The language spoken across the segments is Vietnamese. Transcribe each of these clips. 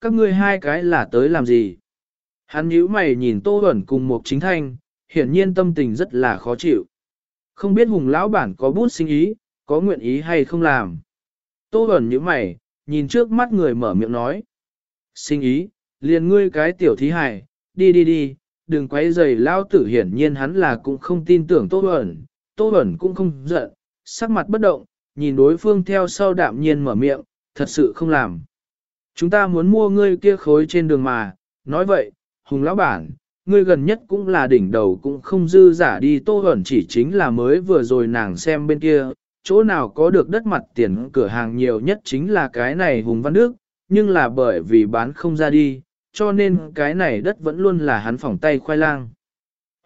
các ngươi hai cái là tới làm gì? Hắn nhíu mày nhìn Tô Huẩn cùng một chính thanh, hiển nhiên tâm tình rất là khó chịu. Không biết hùng lão bản có bút sinh ý, có nguyện ý hay không làm. Tô Huẩn nhíu mày, nhìn trước mắt người mở miệng nói. Sinh ý, liền ngươi cái tiểu thí hài, đi đi đi, đừng quấy rầy lao tử hiển nhiên hắn là cũng không tin tưởng Tô Huẩn, Tô Huẩn cũng không giận, sắc mặt bất động, nhìn đối phương theo sau đạm nhiên mở miệng, thật sự không làm. Chúng ta muốn mua ngươi kia khối trên đường mà, nói vậy, Hùng lão bản, ngươi gần nhất cũng là đỉnh đầu cũng không dư giả đi Tô hẩn chỉ chính là mới vừa rồi nàng xem bên kia, chỗ nào có được đất mặt tiền cửa hàng nhiều nhất chính là cái này Hùng Văn Đức, nhưng là bởi vì bán không ra đi, cho nên cái này đất vẫn luôn là hắn phỏng tay khoai lang.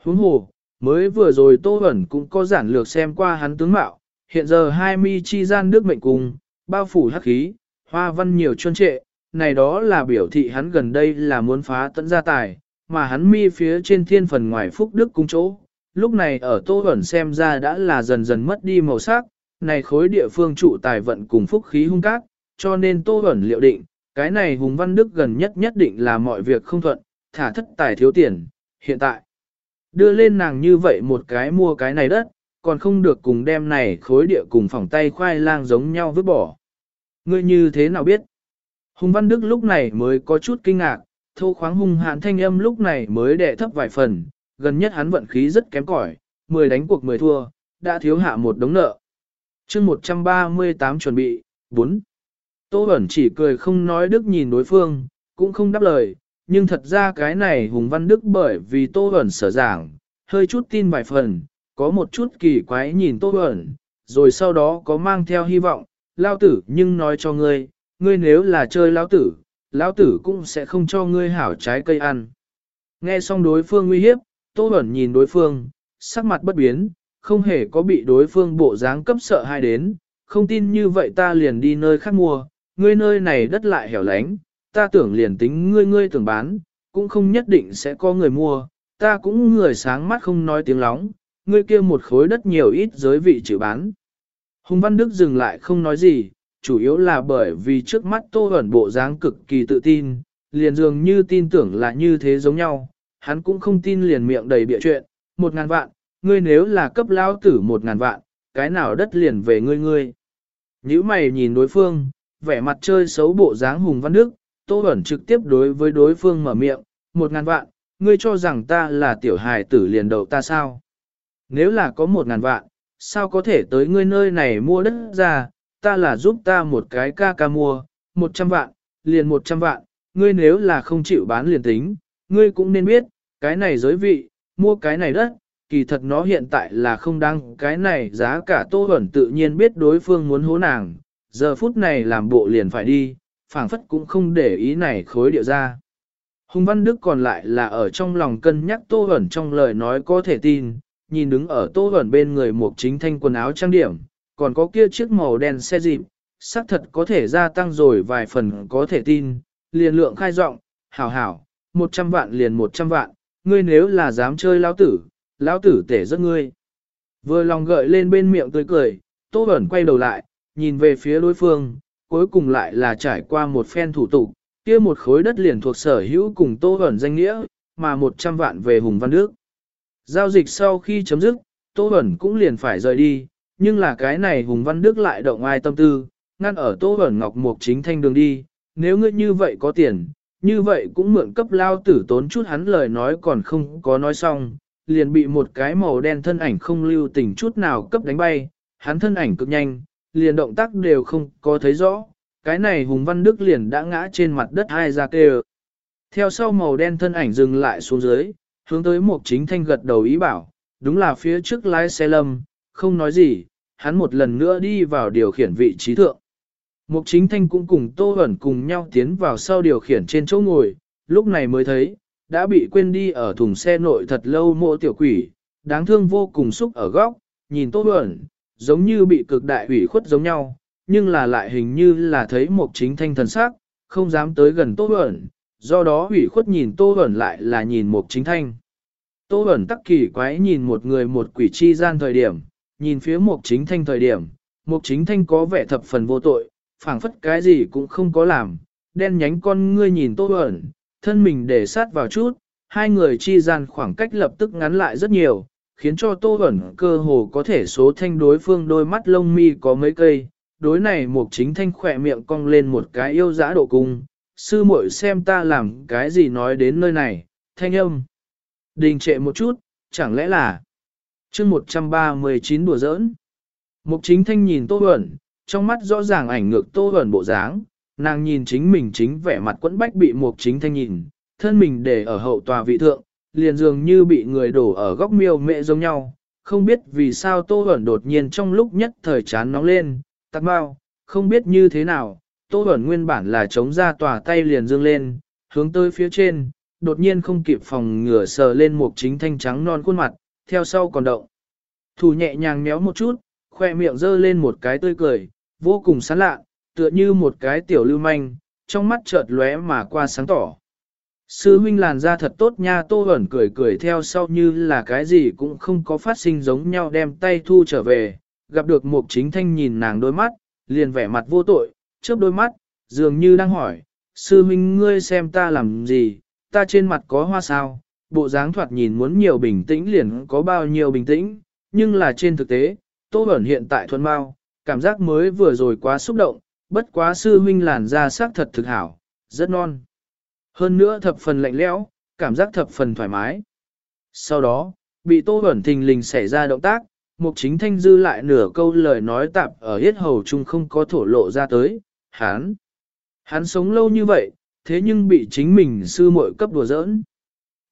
Huống hồ, mới vừa rồi Tô Huẩn cũng có giản lược xem qua hắn tướng mạo, hiện giờ hai mi chi gian đức mệnh cùng, bao phủ hắc khí, hoa văn nhiều trơn trệ, này đó là biểu thị hắn gần đây là muốn phá tận gia tài, mà hắn mi phía trên thiên phần ngoài phúc đức cung chỗ. Lúc này ở Tô Huẩn xem ra đã là dần dần mất đi màu sắc, này khối địa phương trụ tài vận cùng phúc khí hung cát, cho nên Tô Huẩn liệu định, cái này Hùng Văn Đức gần nhất nhất định là mọi việc không thuận, thả thất tài thiếu tiền, hiện tại. Đưa lên nàng như vậy một cái mua cái này đất, còn không được cùng đem này khối địa cùng phòng tay khoai lang giống nhau vứt bỏ. Ngươi như thế nào biết? Hùng Văn Đức lúc này mới có chút kinh ngạc, thô khoáng hung hãn thanh âm lúc này mới đệ thấp vài phần, gần nhất hắn vận khí rất kém cỏi, 10 đánh cuộc 10 thua, đã thiếu hạ một đống nợ. chương 138 chuẩn bị, 4. Tô Bẩn chỉ cười không nói Đức nhìn đối phương, cũng không đáp lời, nhưng thật ra cái này Hùng Văn Đức bởi vì Tô Bẩn sở giảng, hơi chút tin vài phần, có một chút kỳ quái nhìn Tô Bẩn, rồi sau đó có mang theo hy vọng, lao tử nhưng nói cho ngươi, ngươi nếu là chơi lão tử, lão tử cũng sẽ không cho ngươi hảo trái cây ăn. Nghe xong đối phương uy hiếp, Tô Bẩn nhìn đối phương, sắc mặt bất biến, không hề có bị đối phương bộ dáng cấp sợ hai đến, không tin như vậy ta liền đi nơi khác mua, ngươi nơi này đất lại hẻo lánh, ta tưởng liền tính ngươi ngươi tưởng bán, cũng không nhất định sẽ có người mua, ta cũng người sáng mắt không nói tiếng lóng, ngươi kia một khối đất nhiều ít giới vị chịu bán. Hùng Văn Đức dừng lại không nói gì, chủ yếu là bởi vì trước mắt Tô Huẩn bộ dáng cực kỳ tự tin, liền dường như tin tưởng là như thế giống nhau, hắn cũng không tin liền miệng đầy bịa chuyện, một ngàn vạn, ngươi nếu là cấp lao tử một ngàn vạn, cái nào đất liền về ngươi ngươi. Nhữ mày nhìn đối phương, vẻ mặt chơi xấu bộ dáng hùng văn đức, Tô Huẩn trực tiếp đối với đối phương mở miệng, một ngàn vạn, ngươi cho rằng ta là tiểu hài tử liền đầu ta sao? Nếu là có một ngàn vạn, sao có thể tới ngươi nơi này mua đất ra, ta là giúp ta một cái ca ca mua, một trăm vạn, liền một trăm vạn, ngươi nếu là không chịu bán liền tính, ngươi cũng nên biết, cái này giới vị, mua cái này đất, kỳ thật nó hiện tại là không đăng cái này giá cả tô ẩn tự nhiên biết đối phương muốn hố nàng, giờ phút này làm bộ liền phải đi, phảng phất cũng không để ý này khối điệu ra. Hùng Văn Đức còn lại là ở trong lòng cân nhắc tô hẩn trong lời nói có thể tin, nhìn đứng ở tô hẩn bên người một chính thanh quần áo trang điểm, còn có kia chiếc màu đen xe dịp, xác thật có thể gia tăng rồi vài phần có thể tin, liền lượng khai rộng, hảo hảo, 100 vạn liền 100 vạn, ngươi nếu là dám chơi lão tử, lão tử tể rất ngươi. Vừa lòng gợi lên bên miệng tươi cười, Tô Bẩn quay đầu lại, nhìn về phía đối phương, cuối cùng lại là trải qua một phen thủ tục, kia một khối đất liền thuộc sở hữu cùng Tô Bẩn danh nghĩa, mà 100 vạn về Hùng Văn Đức. Giao dịch sau khi chấm dứt, Tô Bẩn cũng liền phải rời đi, nhưng là cái này Hùng Văn Đức lại động ai tâm tư, ngăn ở Tô Bẩn Ngọc Mục chính thanh đường đi, nếu ngươi như vậy có tiền, như vậy cũng mượn cấp lao tử tốn chút hắn lời nói còn không có nói xong, liền bị một cái màu đen thân ảnh không lưu tình chút nào cấp đánh bay, hắn thân ảnh cực nhanh, liền động tác đều không có thấy rõ, cái này Hùng Văn Đức liền đã ngã trên mặt đất hai ra kêu. Theo sau màu đen thân ảnh dừng lại xuống dưới, hướng tới một chính thanh gật đầu ý bảo, đúng là phía trước lái xe lâm, không nói gì, hắn một lần nữa đi vào điều khiển vị trí thượng. Mục chính thanh cũng cùng Tô Hẩn cùng nhau tiến vào sau điều khiển trên chỗ ngồi, lúc này mới thấy, đã bị quên đi ở thùng xe nội thật lâu mộ tiểu quỷ, đáng thương vô cùng xúc ở góc, nhìn Tô Hẩn, giống như bị cực đại ủy khuất giống nhau, nhưng là lại hình như là thấy mục chính thanh thần sắc, không dám tới gần Tô Hẩn, do đó ủy khuất nhìn Tô Hẩn lại là nhìn mục chính thanh. Tô Hẩn tắc kỳ quái nhìn một người một quỷ chi gian thời điểm, nhìn phía mục chính thanh thời điểm, mục chính thanh có vẻ thập phần vô tội, phảng phất cái gì cũng không có làm, đen nhánh con ngươi nhìn Tô ẩn thân mình để sát vào chút, hai người chi gian khoảng cách lập tức ngắn lại rất nhiều, khiến cho Tô ẩn cơ hồ có thể số thanh đối phương đôi mắt lông mi có mấy cây. Đối này Mục Chính Thanh khỏe miệng cong lên một cái yêu dã độ cung, sư muội xem ta làm cái gì nói đến nơi này, thanh âm. Đình trệ một chút, chẳng lẽ là chương 139 đùa giỡn. Mục chính thanh nhìn Tô Huẩn, trong mắt rõ ràng ảnh ngược Tô Huẩn bộ dáng, nàng nhìn chính mình chính vẻ mặt quẫn bách bị mục chính thanh nhìn, thân mình để ở hậu tòa vị thượng, liền dường như bị người đổ ở góc miêu mẹ giống nhau. Không biết vì sao Tô Huẩn đột nhiên trong lúc nhất thời chán nóng lên, tắt bao, không biết như thế nào, Tô Huẩn nguyên bản là chống ra tòa tay liền dương lên, hướng tới phía trên, đột nhiên không kịp phòng ngửa sờ lên một chính thanh trắng non khuôn mặt, theo sau còn động. Thủ nhẹ nhàng méo một chút, khoe miệng dơ lên một cái tươi cười, vô cùng sán lạ, tựa như một cái tiểu lưu manh, trong mắt chợt lóe mà qua sáng tỏ. Sư huynh làn da thật tốt nha tô ẩn cười cười theo sau như là cái gì cũng không có phát sinh giống nhau đem tay thu trở về, gặp được một chính thanh nhìn nàng đôi mắt, liền vẻ mặt vô tội, chớp đôi mắt, dường như đang hỏi, sư huynh ngươi xem ta làm gì, ta trên mặt có hoa sao, bộ dáng thoạt nhìn muốn nhiều bình tĩnh liền có bao nhiêu bình tĩnh, nhưng là trên thực tế, Tô Bẩn hiện tại thuần bao, cảm giác mới vừa rồi quá xúc động, bất quá sư huynh làn da sắc thật thực hảo, rất non. Hơn nữa thập phần lạnh lẽo, cảm giác thập phần thoải mái. Sau đó, bị Tô Bẩn thình lình xảy ra động tác, Mục Chính Thanh dư lại nửa câu lời nói tạp ở hết hầu chung không có thổ lộ ra tới, hắn. Hắn sống lâu như vậy, thế nhưng bị chính mình sư muội cấp đùa giỡn.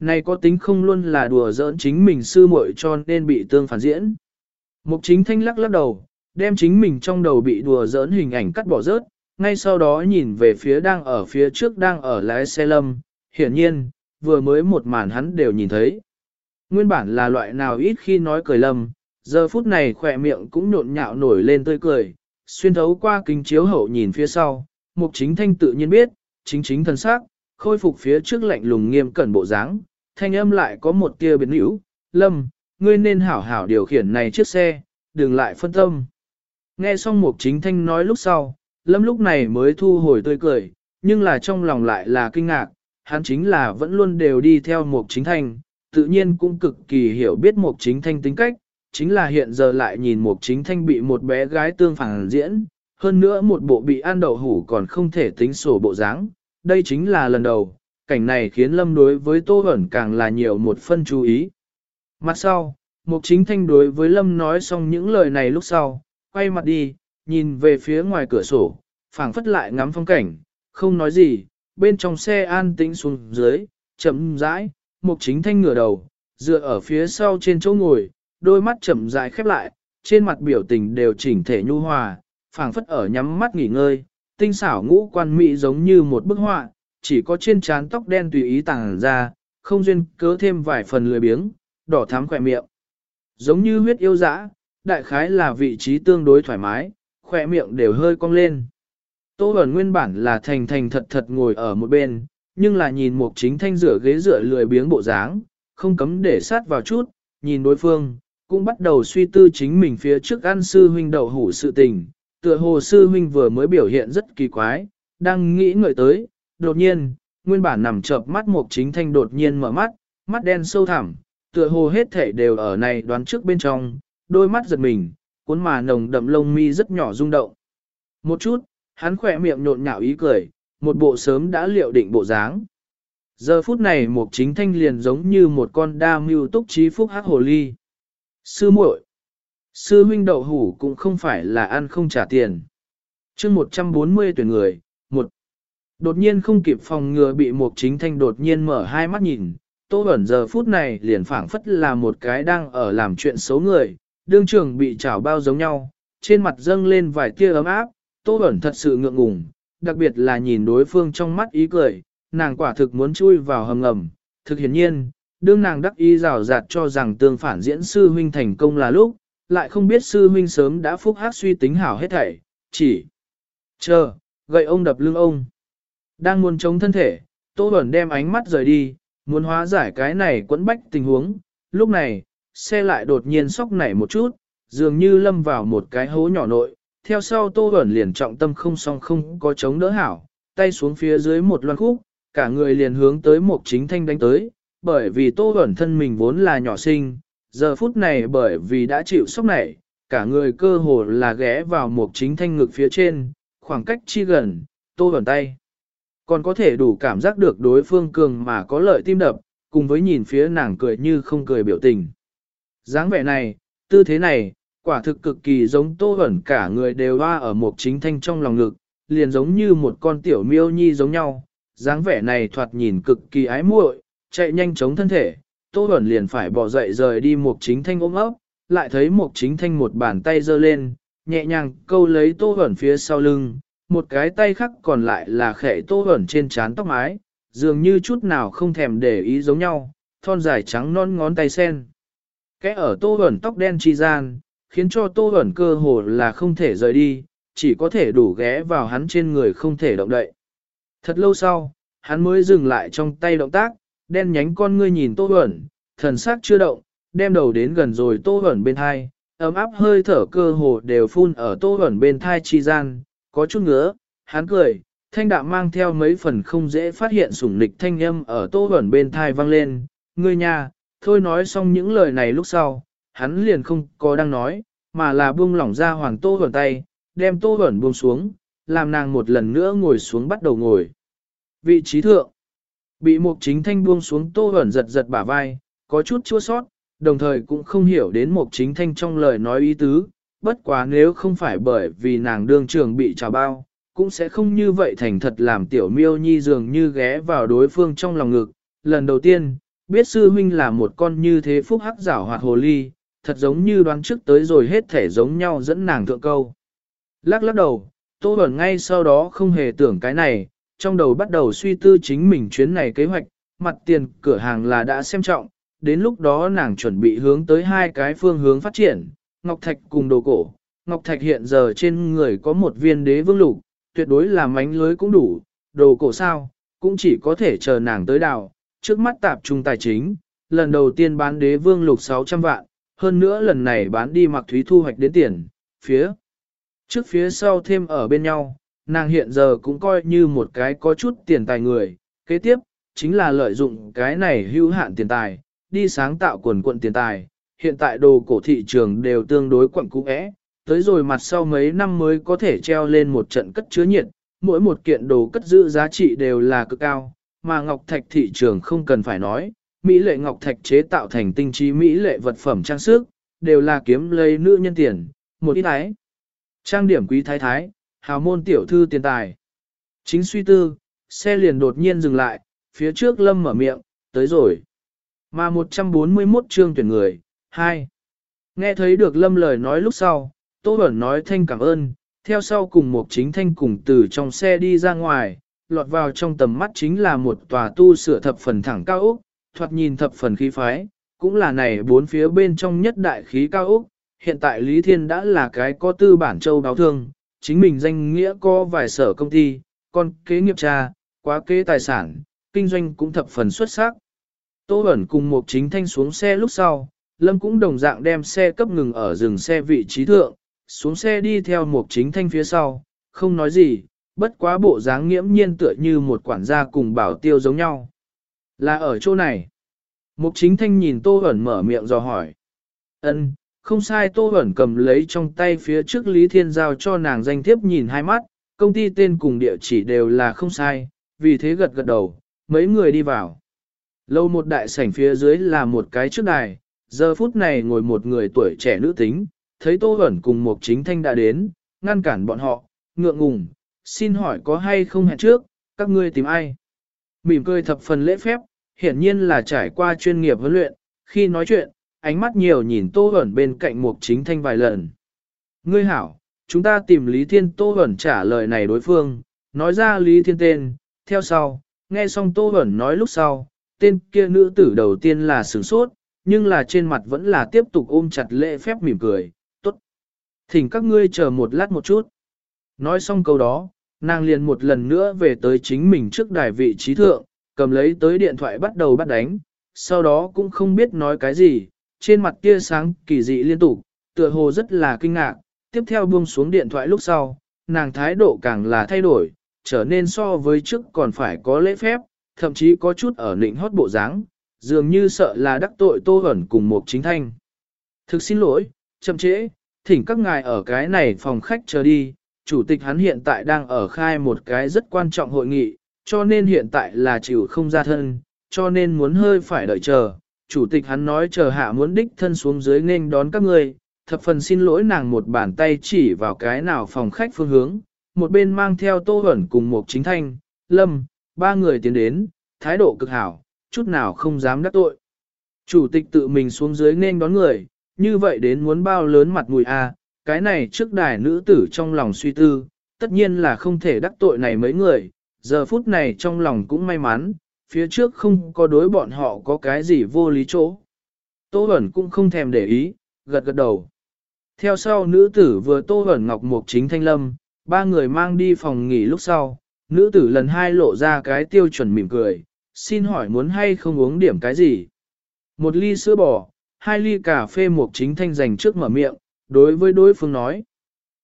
Này có tính không luôn là đùa giỡn chính mình sư muội cho nên bị tương phản diễn. Mục chính thanh lắc lắc đầu, đem chính mình trong đầu bị đùa giỡn hình ảnh cắt bỏ rớt, ngay sau đó nhìn về phía đang ở phía trước đang ở lái xe lâm, hiển nhiên, vừa mới một màn hắn đều nhìn thấy. Nguyên bản là loại nào ít khi nói cười lâm, giờ phút này khỏe miệng cũng nhộn nhạo nổi lên tươi cười, xuyên thấu qua kính chiếu hậu nhìn phía sau, mục chính thanh tự nhiên biết, chính chính thân xác, khôi phục phía trước lạnh lùng nghiêm cẩn bộ dáng, thanh âm lại có một tia biến hữu, lâm, ngươi nên hảo hảo điều khiển này chiếc xe, đừng lại phân tâm. Nghe xong mục chính thanh nói lúc sau, lâm lúc này mới thu hồi tươi cười, nhưng là trong lòng lại là kinh ngạc, hắn chính là vẫn luôn đều đi theo mục chính thanh, tự nhiên cũng cực kỳ hiểu biết mục chính thanh tính cách, chính là hiện giờ lại nhìn mục chính thanh bị một bé gái tương phản diễn, hơn nữa một bộ bị ăn đậu hủ còn không thể tính sổ bộ dáng, đây chính là lần đầu, cảnh này khiến Lâm đối với Tô ẩn càng là nhiều một phân chú ý. Mặt sau, Mục Chính Thanh đối với Lâm nói xong những lời này lúc sau, quay mặt đi, nhìn về phía ngoài cửa sổ, phảng phất lại ngắm phong cảnh, không nói gì, bên trong xe an tĩnh xuống dưới, chậm rãi, Mục Chính Thanh ngửa đầu, dựa ở phía sau trên chỗ ngồi, đôi mắt chậm rãi khép lại, trên mặt biểu tình đều chỉnh thể nhu hòa, phảng phất ở nhắm mắt nghỉ ngơi, tinh xảo ngũ quan mỹ giống như một bức họa, chỉ có trên trán tóc đen tùy ý tàng ra, không duyên cớ thêm vài phần lười biếng, đỏ thắm khỏe miệng. Giống như huyết yêu dã, đại khái là vị trí tương đối thoải mái, khỏe miệng đều hơi cong lên. Tô Bẩn nguyên bản là thành thành thật thật ngồi ở một bên, nhưng là nhìn một chính thanh rửa ghế rửa lười biếng bộ dáng, không cấm để sát vào chút, nhìn đối phương, cũng bắt đầu suy tư chính mình phía trước ăn sư huynh đậu hủ sự tình, tựa hồ sư huynh vừa mới biểu hiện rất kỳ quái, đang nghĩ ngợi tới, đột nhiên, nguyên bản nằm chợp mắt mục chính thanh đột nhiên mở mắt, mắt đen sâu thẳm, tựa hồ hết thể đều ở này đoán trước bên trong, đôi mắt giật mình, cuốn mà nồng đậm lông mi rất nhỏ rung động. Một chút, hắn khỏe miệng nhộn nhạo ý cười, một bộ sớm đã liệu định bộ dáng. Giờ phút này mục chính thanh liền giống như một con đa mưu túc trí phúc hắc hồ ly. Sư muội, Sư huynh đậu hủ cũng không phải là ăn không trả tiền. chương 140 tuyển người, Đột nhiên không kịp phòng ngừa bị một chính thanh đột nhiên mở hai mắt nhìn, tô Bẩn giờ phút này liền phảng phất là một cái đang ở làm chuyện xấu người, đương trường bị trảo bao giống nhau, trên mặt dâng lên vài tia ấm áp, tô Bẩn thật sự ngượng ngùng, đặc biệt là nhìn đối phương trong mắt ý cười, nàng quả thực muốn chui vào hầm ngầm, thực hiển nhiên, đương nàng đắc ý rào rạt cho rằng tương phản diễn sư huynh thành công là lúc, lại không biết sư huynh sớm đã phúc hát suy tính hảo hết thảy, chỉ chờ, gậy ông đập lưng ông. Đang muốn chống thân thể, Tô Bẩn đem ánh mắt rời đi, muốn hóa giải cái này quẫn bách tình huống, lúc này, xe lại đột nhiên sóc nảy một chút, dường như lâm vào một cái hố nhỏ nội, theo sau Tô Bẩn liền trọng tâm không song không có chống đỡ hảo, tay xuống phía dưới một loan khúc, cả người liền hướng tới một chính thanh đánh tới, bởi vì tô Bẩn thân mình vốn là nhỏ sinh, giờ phút này bởi vì đã chịu sốc nảy, cả người cơ hồ là ghé vào một chính thanh ngực phía trên, khoảng cách chi gần, tô Bẩn tay. Còn có thể đủ cảm giác được đối phương cường mà có lợi tim đập, cùng với nhìn phía nàng cười như không cười biểu tình. dáng vẻ này, tư thế này, quả thực cực kỳ giống tô ẩn cả người đều hoa ở một chính thanh trong lòng ngực, liền giống như một con tiểu miêu nhi giống nhau, dáng vẻ này thoạt nhìn cực kỳ ái muội, chạy nhanh chống thân thể, Tô Bẩn liền phải bỏ dậy rời đi Mục Chính Thanh ôm ấp, lại thấy Mục Chính Thanh một bàn tay giơ lên, nhẹ nhàng câu lấy Tô Bẩn phía sau lưng, một cái tay khác còn lại là khẽ Tô ẩn trên trán tóc mái, dường như chút nào không thèm để ý giống nhau, thon dài trắng non ngón tay sen. Cái ở Tô ẩn tóc đen chi gian, khiến cho Tô ẩn cơ hồ là không thể rời đi, chỉ có thể đủ ghé vào hắn trên người không thể động đậy. Thật lâu sau, hắn mới dừng lại trong tay động tác, đen nhánh con ngươi nhìn Tô ẩn, thần sắc chưa động, đem đầu đến gần rồi Tô ẩn bên thai, ấm áp hơi thở cơ hồ đều phun ở Tô ẩn bên thai chi gian, có chút ngứa, hắn cười, thanh đạm mang theo mấy phần không dễ phát hiện sủng nịch thanh âm ở Tô Huẩn bên thai vang lên, ngươi nhà, thôi nói xong những lời này lúc sau, hắn liền không có đang nói, mà là buông lỏng ra hoàng Tô Huẩn tay, đem Tô Huẩn buông xuống, làm nàng một lần nữa ngồi xuống bắt đầu ngồi. Vị trí thượng, bị mục chính thanh buông xuống tô ẩn giật giật bả vai, có chút chua sót, đồng thời cũng không hiểu đến mục chính thanh trong lời nói ý tứ, bất quá nếu không phải bởi vì nàng đương trường bị trào bao, cũng sẽ không như vậy thành thật làm tiểu miêu nhi dường như ghé vào đối phương trong lòng ngực. Lần đầu tiên, biết sư huynh là một con như thế phúc hắc giảo hoạt hồ ly, thật giống như đoán trước tới rồi hết thể giống nhau dẫn nàng thượng câu. Lắc lắc đầu, Tô Bẩn ngay sau đó không hề tưởng cái này, trong đầu bắt đầu suy tư chính mình chuyến này kế hoạch, mặt tiền cửa hàng là đã xem trọng, đến lúc đó nàng chuẩn bị hướng tới hai cái phương hướng phát triển, Ngọc Thạch cùng đồ cổ. Ngọc Thạch hiện giờ trên người có một viên đế vương lục, tuyệt đối là mánh lưới cũng đủ, đồ cổ sao, cũng chỉ có thể chờ nàng tới đào, trước mắt tạp trung tài chính, lần đầu tiên bán đế vương lục 600 vạn, hơn nữa lần này bán đi mặc thúy thu hoạch đến tiền, phía trước phía sau thêm ở bên nhau, nàng hiện giờ cũng coi như một cái có chút tiền tài người, kế tiếp, chính là lợi dụng cái này hữu hạn tiền tài, đi sáng tạo quần quận tiền tài, hiện tại đồ cổ thị trường đều tương đối quặng cũ ẽ, tới rồi mặt sau mấy năm mới có thể treo lên một trận cất chứa nhiệt, mỗi một kiện đồ cất giữ giá trị đều là cực cao, mà ngọc thạch thị trường không cần phải nói, Mỹ lệ ngọc thạch chế tạo thành tinh trí Mỹ lệ vật phẩm trang sức, đều là kiếm lấy nữ nhân tiền, một ít ái. Trang điểm quý thái thái, hào môn tiểu thư tiền tài. Chính suy tư, xe liền đột nhiên dừng lại, phía trước lâm mở miệng, tới rồi. Mà 141 chương tuyển người, 2. Nghe thấy được lâm lời nói lúc sau, Tô Bẩn nói thanh cảm ơn, theo sau cùng một chính thanh cùng từ trong xe đi ra ngoài, lọt vào trong tầm mắt chính là một tòa tu sửa thập phần thẳng cao úc, thoạt nhìn thập phần khí phái, cũng là này bốn phía bên trong nhất đại khí cao úc, Hiện tại Lý Thiên đã là cái có tư bản châu báo thương, chính mình danh nghĩa có vài sở công ty, còn kế nghiệp cha, quá kế tài sản, kinh doanh cũng thập phần xuất sắc. Tô Bẩn cùng một chính thanh xuống xe lúc sau, Lâm cũng đồng dạng đem xe cấp ngừng ở rừng xe vị trí thượng, xuống xe đi theo một chính thanh phía sau, không nói gì, bất quá bộ dáng nghiễm nhiên tựa như một quản gia cùng bảo tiêu giống nhau. Là ở chỗ này. Mục chính thanh nhìn Tô Hẩn mở miệng dò hỏi. ân không sai Tô Hẩn cầm lấy trong tay phía trước Lý Thiên giao cho nàng danh thiếp nhìn hai mắt, công ty tên cùng địa chỉ đều là không sai, vì thế gật gật đầu, mấy người đi vào. Lâu một đại sảnh phía dưới là một cái trước đài, giờ phút này ngồi một người tuổi trẻ nữ tính, thấy Tô Bẩn cùng một chính thanh đã đến, ngăn cản bọn họ, ngượng ngùng, xin hỏi có hay không hẹn trước, các ngươi tìm ai? Mỉm cười thập phần lễ phép, hiển nhiên là trải qua chuyên nghiệp huấn luyện, khi nói chuyện, ánh mắt nhiều nhìn Tô hẩn bên cạnh Mục Chính Thanh vài lần. Ngươi hảo, chúng ta tìm Lý Thiên Tô hẩn trả lời này đối phương, nói ra Lý Thiên tên, theo sau, nghe xong Tô hẩn nói lúc sau, tên kia nữ tử đầu tiên là sửng sốt, nhưng là trên mặt vẫn là tiếp tục ôm chặt lễ phép mỉm cười, tốt. Thỉnh các ngươi chờ một lát một chút. Nói xong câu đó, nàng liền một lần nữa về tới chính mình trước đài vị trí thượng, cầm lấy tới điện thoại bắt đầu bắt đánh, sau đó cũng không biết nói cái gì, trên mặt kia sáng kỳ dị liên tục, tựa hồ rất là kinh ngạc, tiếp theo buông xuống điện thoại lúc sau, nàng thái độ càng là thay đổi, trở nên so với trước còn phải có lễ phép, thậm chí có chút ở nịnh hót bộ dáng, dường như sợ là đắc tội Tô Hẩn cùng một chính thanh. Thực xin lỗi, chậm trễ, thỉnh các ngài ở cái này phòng khách chờ đi, chủ tịch hắn hiện tại đang ở khai một cái rất quan trọng hội nghị, cho nên hiện tại là chịu không ra thân, cho nên muốn hơi phải đợi chờ. Chủ tịch hắn nói chờ hạ muốn đích thân xuống dưới nên đón các người, thập phần xin lỗi nàng một bàn tay chỉ vào cái nào phòng khách phương hướng, một bên mang theo tô hẩn cùng một chính thanh, lâm, ba người tiến đến, thái độ cực hảo, chút nào không dám đắc tội. Chủ tịch tự mình xuống dưới nên đón người, như vậy đến muốn bao lớn mặt mùi a, cái này trước đài nữ tử trong lòng suy tư, tất nhiên là không thể đắc tội này mấy người, giờ phút này trong lòng cũng may mắn, phía trước không có đối bọn họ có cái gì vô lý chỗ. Tô Bẩn cũng không thèm để ý, gật gật đầu. Theo sau nữ tử vừa Tô Bẩn Ngọc Mục chính thanh lâm, ba người mang đi phòng nghỉ lúc sau, nữ tử lần hai lộ ra cái tiêu chuẩn mỉm cười, xin hỏi muốn hay không uống điểm cái gì? Một ly sữa bò, hai ly cà phê mục chính thanh dành trước mở miệng, đối với đối phương nói.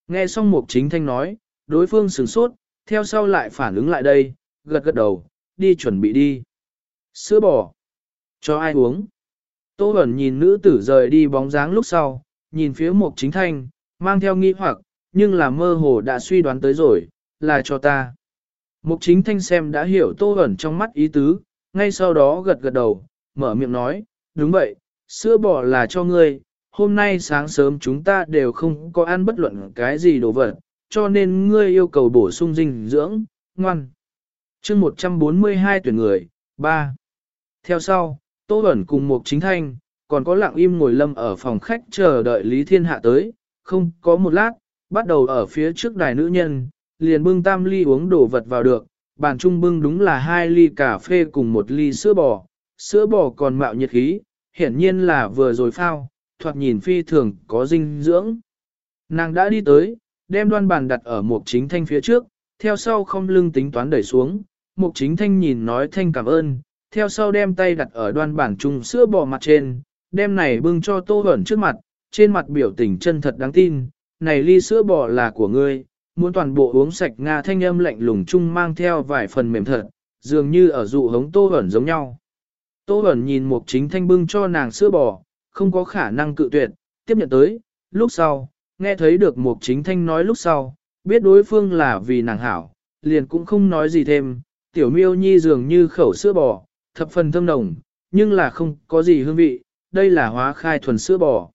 Nghe xong mục chính thanh nói, đối phương sửng sốt, theo sau lại phản ứng lại đây, gật gật đầu, đi chuẩn bị đi. Sữa bò. Cho ai uống? Tô Bẩn nhìn nữ tử rời đi bóng dáng lúc sau, nhìn phía mục chính thanh, mang theo nghi hoặc, nhưng là mơ hồ đã suy đoán tới rồi, là cho ta. Mục chính thanh xem đã hiểu Tô Bẩn trong mắt ý tứ, ngay sau đó gật gật đầu, mở miệng nói, đúng vậy, sữa bò là cho ngươi, hôm nay sáng sớm chúng ta đều không có ăn bất luận cái gì đồ vật, cho nên ngươi yêu cầu bổ sung dinh dưỡng, ngoan. chương 142 tuyển người, 3. Theo sau, Tô Bẩn cùng một chính thanh, còn có lặng im ngồi lâm ở phòng khách chờ đợi Lý Thiên Hạ tới, không có một lát, bắt đầu ở phía trước đài nữ nhân, liền bưng tam ly uống đồ vật vào được, bàn trung bưng đúng là hai ly cà phê cùng một ly sữa bò, sữa bò còn mạo nhiệt khí, hiển nhiên là vừa rồi phao, thoạt nhìn phi thường có dinh dưỡng. Nàng đã đi tới, đem đoan bàn đặt ở một chính thanh phía trước, theo sau không lưng tính toán đẩy xuống, một chính thanh nhìn nói thanh cảm ơn, theo sau đem tay đặt ở đoan bản trung sữa bò mặt trên, đem này bưng cho tô hẩn trước mặt, trên mặt biểu tình chân thật đáng tin, này ly sữa bò là của ngươi, muốn toàn bộ uống sạch Nga thanh âm lạnh lùng chung mang theo vài phần mềm thật, dường như ở dụ hống tô hẩn giống nhau. Tô hẩn nhìn mục chính thanh bưng cho nàng sữa bò, không có khả năng cự tuyệt, tiếp nhận tới, lúc sau, nghe thấy được mục chính thanh nói lúc sau, biết đối phương là vì nàng hảo, liền cũng không nói gì thêm, tiểu miêu nhi dường như khẩu sữa bò, thập phần thơm nồng, nhưng là không có gì hương vị, đây là hóa khai thuần sữa bò.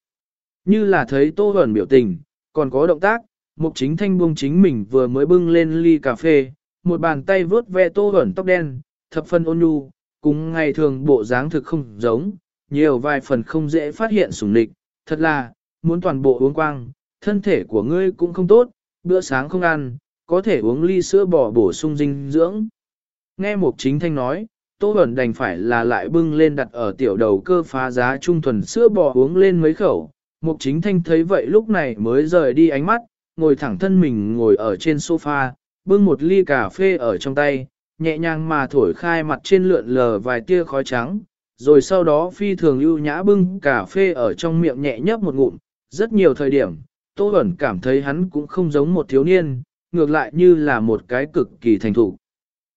Như là thấy tô hẩn biểu tình, còn có động tác, mục chính thanh buông chính mình vừa mới bưng lên ly cà phê, một bàn tay vớt ve tô hẩn tóc đen, thập phân ôn nhu, cùng ngày thường bộ dáng thực không giống, nhiều vài phần không dễ phát hiện sủng nịch, thật là, muốn toàn bộ uống quang, thân thể của ngươi cũng không tốt, bữa sáng không ăn, có thể uống ly sữa bò bổ sung dinh dưỡng. Nghe Mục Chính Thanh nói, Tô ẩn đành phải là lại bưng lên đặt ở tiểu đầu cơ phá giá trung thuần sữa bò uống lên mấy khẩu. Mục Chính Thanh thấy vậy lúc này mới rời đi ánh mắt, ngồi thẳng thân mình ngồi ở trên sofa, bưng một ly cà phê ở trong tay, nhẹ nhàng mà thổi khai mặt trên lượn lờ vài tia khói trắng, rồi sau đó phi thường ưu nhã bưng cà phê ở trong miệng nhẹ nhấp một ngụm, rất nhiều thời điểm, Tô Bẩn cảm thấy hắn cũng không giống một thiếu niên, ngược lại như là một cái cực kỳ thành thủ.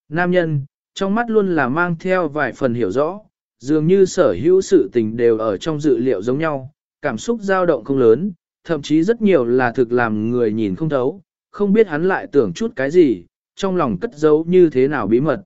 Nam nhân, trong mắt luôn là mang theo vài phần hiểu rõ, dường như sở hữu sự tình đều ở trong dự liệu giống nhau, cảm xúc dao động không lớn, thậm chí rất nhiều là thực làm người nhìn không thấu, không biết hắn lại tưởng chút cái gì, trong lòng cất giấu như thế nào bí mật.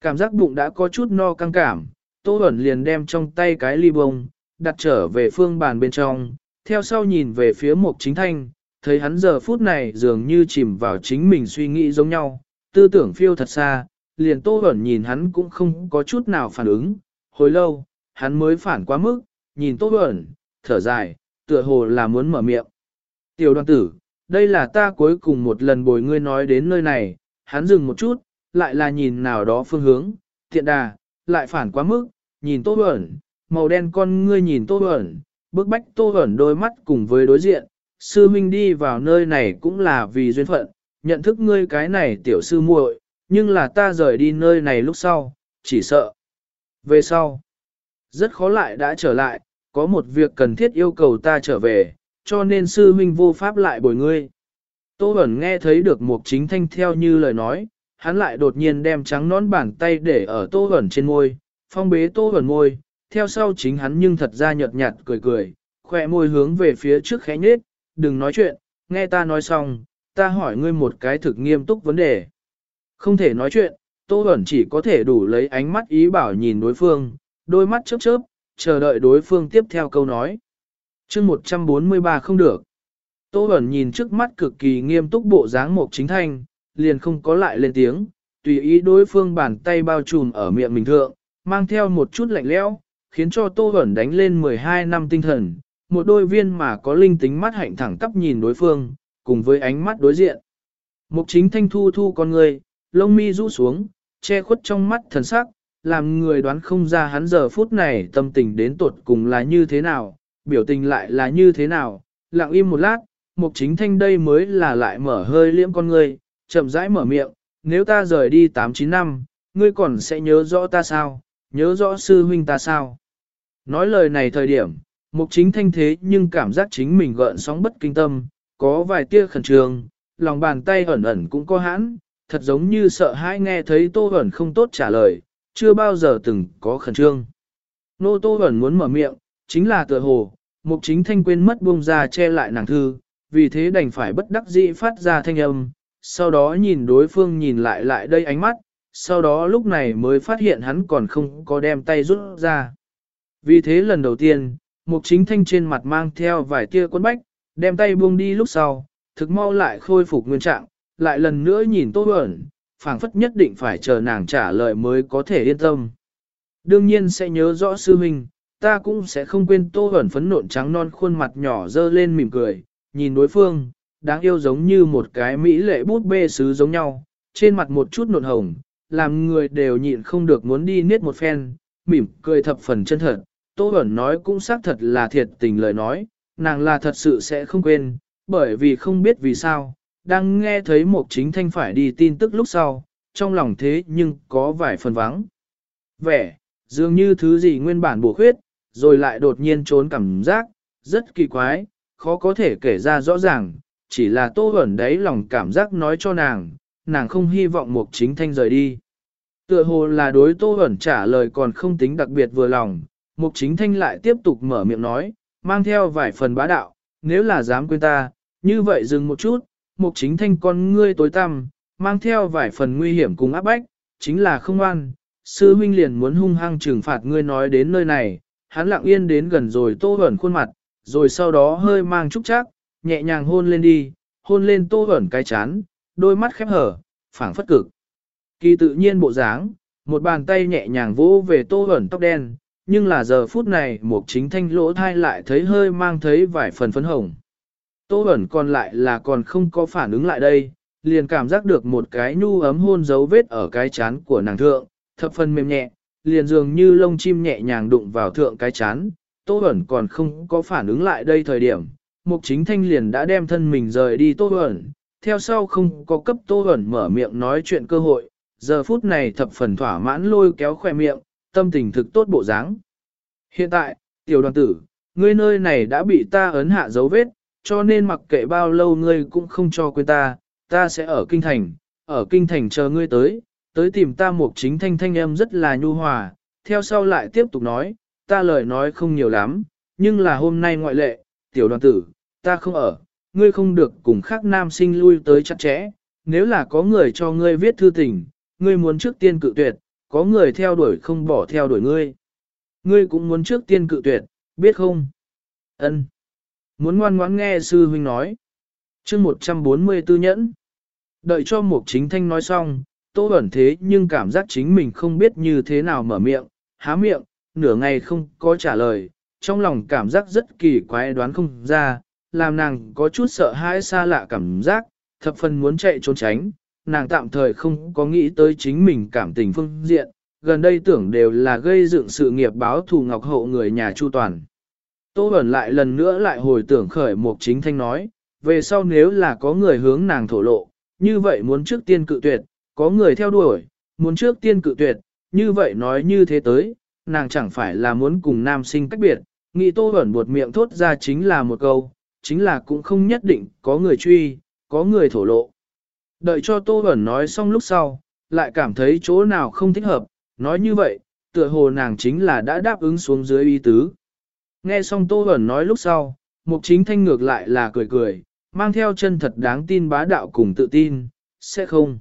Cảm giác bụng đã có chút no căng cảm, Tô Bẩn liền đem trong tay cái ly bông, đặt trở về phương bàn bên trong, theo sau nhìn về phía Mục Chính Thanh, thấy hắn giờ phút này dường như chìm vào chính mình suy nghĩ giống nhau, tư tưởng phiêu thật xa, liền Tô Bẩn nhìn hắn cũng không có chút nào phản ứng, hồi lâu, hắn mới phản quá mức, nhìn Tô Bẩn, thở dài, tựa hồ là muốn mở miệng. Tiểu đoàn tử, đây là ta cuối cùng một lần bồi ngươi nói đến nơi này, hắn dừng một chút, lại là nhìn nào đó phương hướng, tiện đà, lại phản quá mức, nhìn Tô ẩn màu đen con ngươi nhìn Tô ẩn bước bách Tô ẩn đôi mắt cùng với đối diện, sư huynh đi vào nơi này cũng là vì duyên phận, nhận thức ngươi cái này tiểu sư muội, nhưng là ta rời đi nơi này lúc sau, chỉ sợ. Về sau, rất khó lại đã trở lại, có một việc cần thiết yêu cầu ta trở về, cho nên sư huynh vô pháp lại bồi ngươi. Tô Bẩn nghe thấy được một chính thanh theo như lời nói, hắn lại đột nhiên đem trắng nón bàn tay để ở tô ẩn trên môi, phong bế tô ẩn môi, theo sau chính hắn nhưng thật ra nhợt nhạt cười cười, khỏe môi hướng về phía trước khẽ nhết, đừng nói chuyện, nghe ta nói xong, ta hỏi ngươi một cái thực nghiêm túc vấn đề. Không thể nói chuyện, Tô Bẩn chỉ có thể đủ lấy ánh mắt ý bảo nhìn đối phương, đôi mắt chớp chớp, chờ đợi đối phương tiếp theo câu nói. chương 143 không được. Tô Bẩn nhìn trước mắt cực kỳ nghiêm túc bộ dáng một chính thanh, liền không có lại lên tiếng, tùy ý đối phương bàn tay bao trùm ở miệng mình thượng, mang theo một chút lạnh lẽo, khiến cho Tô Bẩn đánh lên 12 năm tinh thần, một đôi viên mà có linh tính mắt hạnh thẳng tắp nhìn đối phương, cùng với ánh mắt đối diện. Mục chính thanh thu thu con người, lông mi rũ xuống, che khuất trong mắt thần sắc, làm người đoán không ra hắn giờ phút này tâm tình đến tột cùng là như thế nào, biểu tình lại là như thế nào, lặng im một lát, mục chính thanh đây mới là lại mở hơi liễm con người, chậm rãi mở miệng, nếu ta rời đi 8-9 năm, ngươi còn sẽ nhớ rõ ta sao, nhớ rõ sư huynh ta sao. Nói lời này thời điểm, mục chính thanh thế nhưng cảm giác chính mình gợn sóng bất kinh tâm, có vài tia khẩn trương, lòng bàn tay ẩn ẩn cũng có hãn, thật giống như sợ hãi nghe thấy Tô ẩn không tốt trả lời, chưa bao giờ từng có khẩn trương. Nô Tô ẩn muốn mở miệng, chính là tựa hồ, mục chính thanh quên mất buông ra che lại nàng thư, vì thế đành phải bất đắc dĩ phát ra thanh âm, sau đó nhìn đối phương nhìn lại lại đây ánh mắt, sau đó lúc này mới phát hiện hắn còn không có đem tay rút ra. Vì thế lần đầu tiên, mục chính thanh trên mặt mang theo vài tia quân bách, đem tay buông đi lúc sau, thực mau lại khôi phục nguyên trạng, lại lần nữa nhìn Tô Bẩn, phảng phất nhất định phải chờ nàng trả lời mới có thể yên tâm. Đương nhiên sẽ nhớ rõ sư huynh, ta cũng sẽ không quên Tô ẩn phấn nộn trắng non khuôn mặt nhỏ dơ lên mỉm cười, nhìn đối phương, đáng yêu giống như một cái mỹ lệ bút bê sứ giống nhau, trên mặt một chút nộn hồng, làm người đều nhịn không được muốn đi niết một phen, mỉm cười thập phần chân thật. Tô Bẩn nói cũng xác thật là thiệt tình lời nói, nàng là thật sự sẽ không quên, bởi vì không biết vì sao, đang nghe thấy mục chính thanh phải đi tin tức lúc sau, trong lòng thế nhưng có vài phần vắng. Vẻ, dường như thứ gì nguyên bản bổ khuyết, rồi lại đột nhiên trốn cảm giác, rất kỳ quái, khó có thể kể ra rõ ràng, chỉ là tô ẩn đấy lòng cảm giác nói cho nàng, nàng không hy vọng mục chính thanh rời đi. Tựa hồ là đối tô ẩn trả lời còn không tính đặc biệt vừa lòng, mục chính thanh lại tiếp tục mở miệng nói, mang theo vài phần bá đạo, nếu là dám quên ta, như vậy dừng một chút, mục chính thanh con ngươi tối tăm, mang theo vài phần nguy hiểm cùng áp bách, chính là không an. Sư huynh liền muốn hung hăng trừng phạt ngươi nói đến nơi này, hắn lặng yên đến gần rồi tô ẩn khuôn mặt, rồi sau đó hơi mang trúc chắc, nhẹ nhàng hôn lên đi, hôn lên tô ẩn cái chán, đôi mắt khép hở, phảng phất cực. Kỳ tự nhiên bộ dáng, một bàn tay nhẹ nhàng vỗ về tô ẩn tóc đen, nhưng là giờ phút này một chính thanh lỗ thai lại thấy hơi mang thấy vài phần phấn hồng. Tô ẩn còn lại là còn không có phản ứng lại đây, liền cảm giác được một cái nhu ấm hôn dấu vết ở cái chán của nàng thượng, thập phần mềm nhẹ, liền dường như lông chim nhẹ nhàng đụng vào thượng cái chán. Tô ẩn còn không có phản ứng lại đây thời điểm, mục chính thanh liền đã đem thân mình rời đi Tô ẩn, theo sau không có cấp Tô ẩn mở miệng nói chuyện cơ hội, giờ phút này thập phần thỏa mãn lôi kéo khoe miệng, tâm tình thực tốt bộ dáng. Hiện tại, tiểu đoàn tử, ngươi nơi này đã bị ta ấn hạ dấu vết, cho nên mặc kệ bao lâu ngươi cũng không cho quên ta, ta sẽ ở kinh thành, ở kinh thành chờ ngươi tới, tới tìm ta một chính thanh thanh em rất là nhu hòa, theo sau lại tiếp tục nói, ta lời nói không nhiều lắm, nhưng là hôm nay ngoại lệ, tiểu đoàn tử, ta không ở, ngươi không được cùng khác nam sinh lui tới chặt chẽ, nếu là có người cho ngươi viết thư tình, ngươi muốn trước tiên cự tuyệt, có người theo đuổi không bỏ theo đuổi ngươi. Ngươi cũng muốn trước tiên cự tuyệt, biết không? Ân. Muốn ngoan ngoãn nghe sư huynh nói. chương 144 nhẫn. Đợi cho một chính thanh nói xong, tô ẩn thế nhưng cảm giác chính mình không biết như thế nào mở miệng, há miệng, nửa ngày không có trả lời, trong lòng cảm giác rất kỳ quái đoán không ra, làm nàng có chút sợ hãi xa lạ cảm giác, thập phần muốn chạy trốn tránh, nàng tạm thời không có nghĩ tới chính mình cảm tình phương diện, gần đây tưởng đều là gây dựng sự nghiệp báo thù ngọc hậu người nhà chu toàn. Tô Bẩn lại lần nữa lại hồi tưởng khởi một chính thanh nói, về sau nếu là có người hướng nàng thổ lộ, như vậy muốn trước tiên cự tuyệt, có người theo đuổi, muốn trước tiên cự tuyệt, như vậy nói như thế tới, nàng chẳng phải là muốn cùng nam sinh cách biệt, nghĩ Tô Bẩn buột miệng thốt ra chính là một câu, chính là cũng không nhất định có người truy, có người thổ lộ. Đợi cho Tô Bẩn nói xong lúc sau, lại cảm thấy chỗ nào không thích hợp, nói như vậy, tựa hồ nàng chính là đã đáp ứng xuống dưới ý tứ. Nghe xong Tô Bẩn nói lúc sau, Mục Chính Thanh ngược lại là cười cười, mang theo chân thật đáng tin bá đạo cùng tự tin, sẽ không.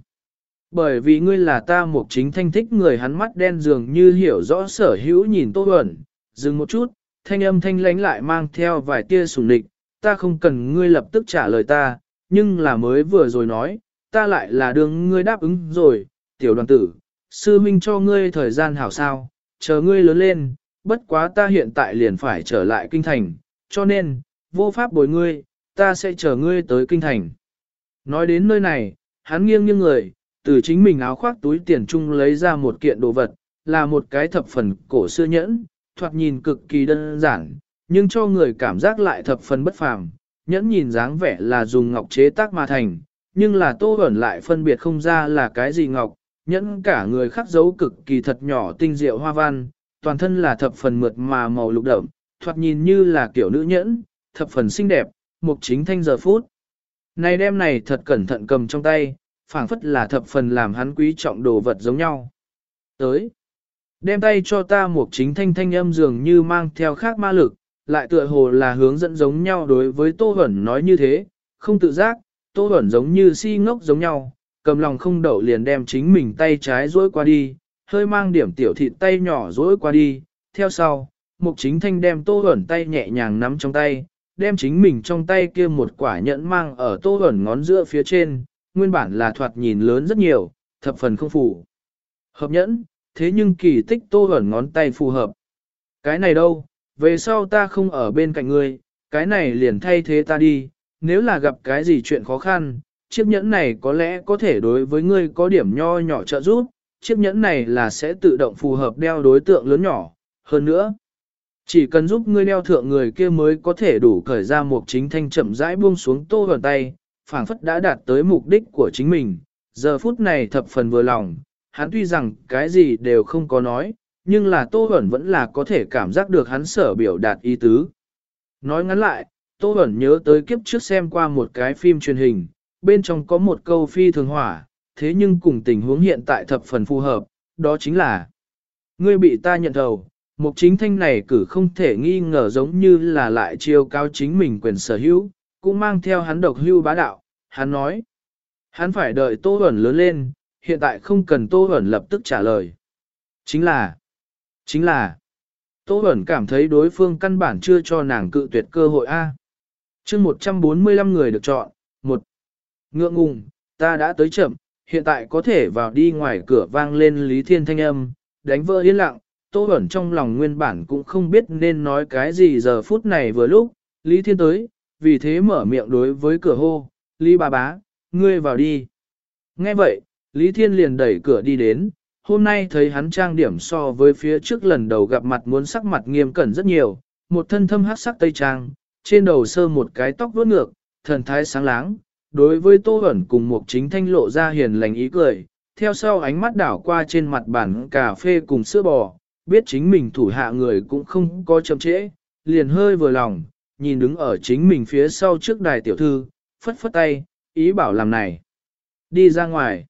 Bởi vì ngươi là ta Mục Chính Thanh thích người hắn mắt đen dường như hiểu rõ sở hữu nhìn Tô Bẩn, dừng một chút, thanh âm thanh lánh lại mang theo vài tia sủng địch, ta không cần ngươi lập tức trả lời ta, nhưng là mới vừa rồi nói, ta lại là đường ngươi đáp ứng rồi, tiểu đoàn tử, sư minh cho ngươi thời gian hảo sao, chờ ngươi lớn lên, bất quá ta hiện tại liền phải trở lại kinh thành, cho nên, vô pháp bồi ngươi, ta sẽ chờ ngươi tới kinh thành. Nói đến nơi này, hắn nghiêng nghiêng người, từ chính mình áo khoác túi tiền chung lấy ra một kiện đồ vật, là một cái thập phần cổ xưa nhẫn, thoạt nhìn cực kỳ đơn giản, nhưng cho người cảm giác lại thập phần bất phàm. Nhẫn nhìn dáng vẻ là dùng ngọc chế tác mà thành, nhưng là tô ẩn lại phân biệt không ra là cái gì ngọc, nhẫn cả người khắc dấu cực kỳ thật nhỏ tinh diệu hoa văn, toàn thân là thập phần mượt mà màu lục đậm, thoạt nhìn như là kiểu nữ nhẫn, thập phần xinh đẹp, mục chính thanh giờ phút. Này đem này thật cẩn thận cầm trong tay, phảng phất là thập phần làm hắn quý trọng đồ vật giống nhau. Tới, đem tay cho ta mục chính thanh thanh âm dường như mang theo khác ma lực, lại tựa hồ là hướng dẫn giống nhau đối với Tô Huẩn nói như thế, không tự giác, Tô Huẩn giống như si ngốc giống nhau, cầm lòng không đậu liền đem chính mình tay trái dối qua đi, hơi mang điểm tiểu thịt tay nhỏ dối qua đi, theo sau, mục chính thanh đem Tô ẩn tay nhẹ nhàng nắm trong tay, đem chính mình trong tay kia một quả nhẫn mang ở Tô ẩn ngón giữa phía trên, nguyên bản là thoạt nhìn lớn rất nhiều, thập phần không phù. Hợp nhẫn, thế nhưng kỳ tích Tô ẩn ngón tay phù hợp. Cái này đâu, về sau ta không ở bên cạnh ngươi, cái này liền thay thế ta đi, nếu là gặp cái gì chuyện khó khăn, chiếc nhẫn này có lẽ có thể đối với ngươi có điểm nho nhỏ trợ giúp, chiếc nhẫn này là sẽ tự động phù hợp đeo đối tượng lớn nhỏ, hơn nữa. Chỉ cần giúp ngươi đeo thượng người kia mới có thể đủ khởi ra một chính thanh chậm rãi buông xuống tô vào tay, phảng phất đã đạt tới mục đích của chính mình. Giờ phút này thập phần vừa lòng, hắn tuy rằng cái gì đều không có nói, nhưng là Tô hẩn vẫn là có thể cảm giác được hắn sở biểu đạt ý tứ. Nói ngắn lại, Tô hẩn nhớ tới kiếp trước xem qua một cái phim truyền hình, bên trong có một câu phi thường hỏa, thế nhưng cùng tình huống hiện tại thập phần phù hợp, đó chính là Ngươi bị ta nhận thầu, mục chính thanh này cử không thể nghi ngờ giống như là lại chiêu cao chính mình quyền sở hữu, cũng mang theo hắn độc hưu bá đạo, hắn nói. Hắn phải đợi Tô Bẩn lớn lên, hiện tại không cần Tô Bẩn lập tức trả lời. Chính là, Chính là, Tô Bẩn cảm thấy đối phương căn bản chưa cho nàng cự tuyệt cơ hội A. À. chương 145 người được chọn, một Ngượng ngùng, ta đã tới chậm, hiện tại có thể vào đi ngoài cửa vang lên Lý Thiên thanh âm, đánh vỡ yên lặng, Tô Bẩn trong lòng nguyên bản cũng không biết nên nói cái gì giờ phút này vừa lúc, Lý Thiên tới, vì thế mở miệng đối với cửa hô, Lý bà bá, ngươi vào đi. Nghe vậy, Lý Thiên liền đẩy cửa đi đến, hôm nay thấy hắn trang điểm so với phía trước lần đầu gặp mặt muốn sắc mặt nghiêm cẩn rất nhiều, một thân thâm hát sắc tây trang, trên đầu sơ một cái tóc vuốt ngược, thần thái sáng láng, đối với tô hẩn cùng Mục chính thanh lộ ra hiền lành ý cười, theo sau ánh mắt đảo qua trên mặt bản cà phê cùng sữa bò, biết chính mình thủ hạ người cũng không có chậm trễ, liền hơi vừa lòng, nhìn đứng ở chính mình phía sau trước đài tiểu thư, phất phất tay, ý bảo làm này. Đi ra ngoài.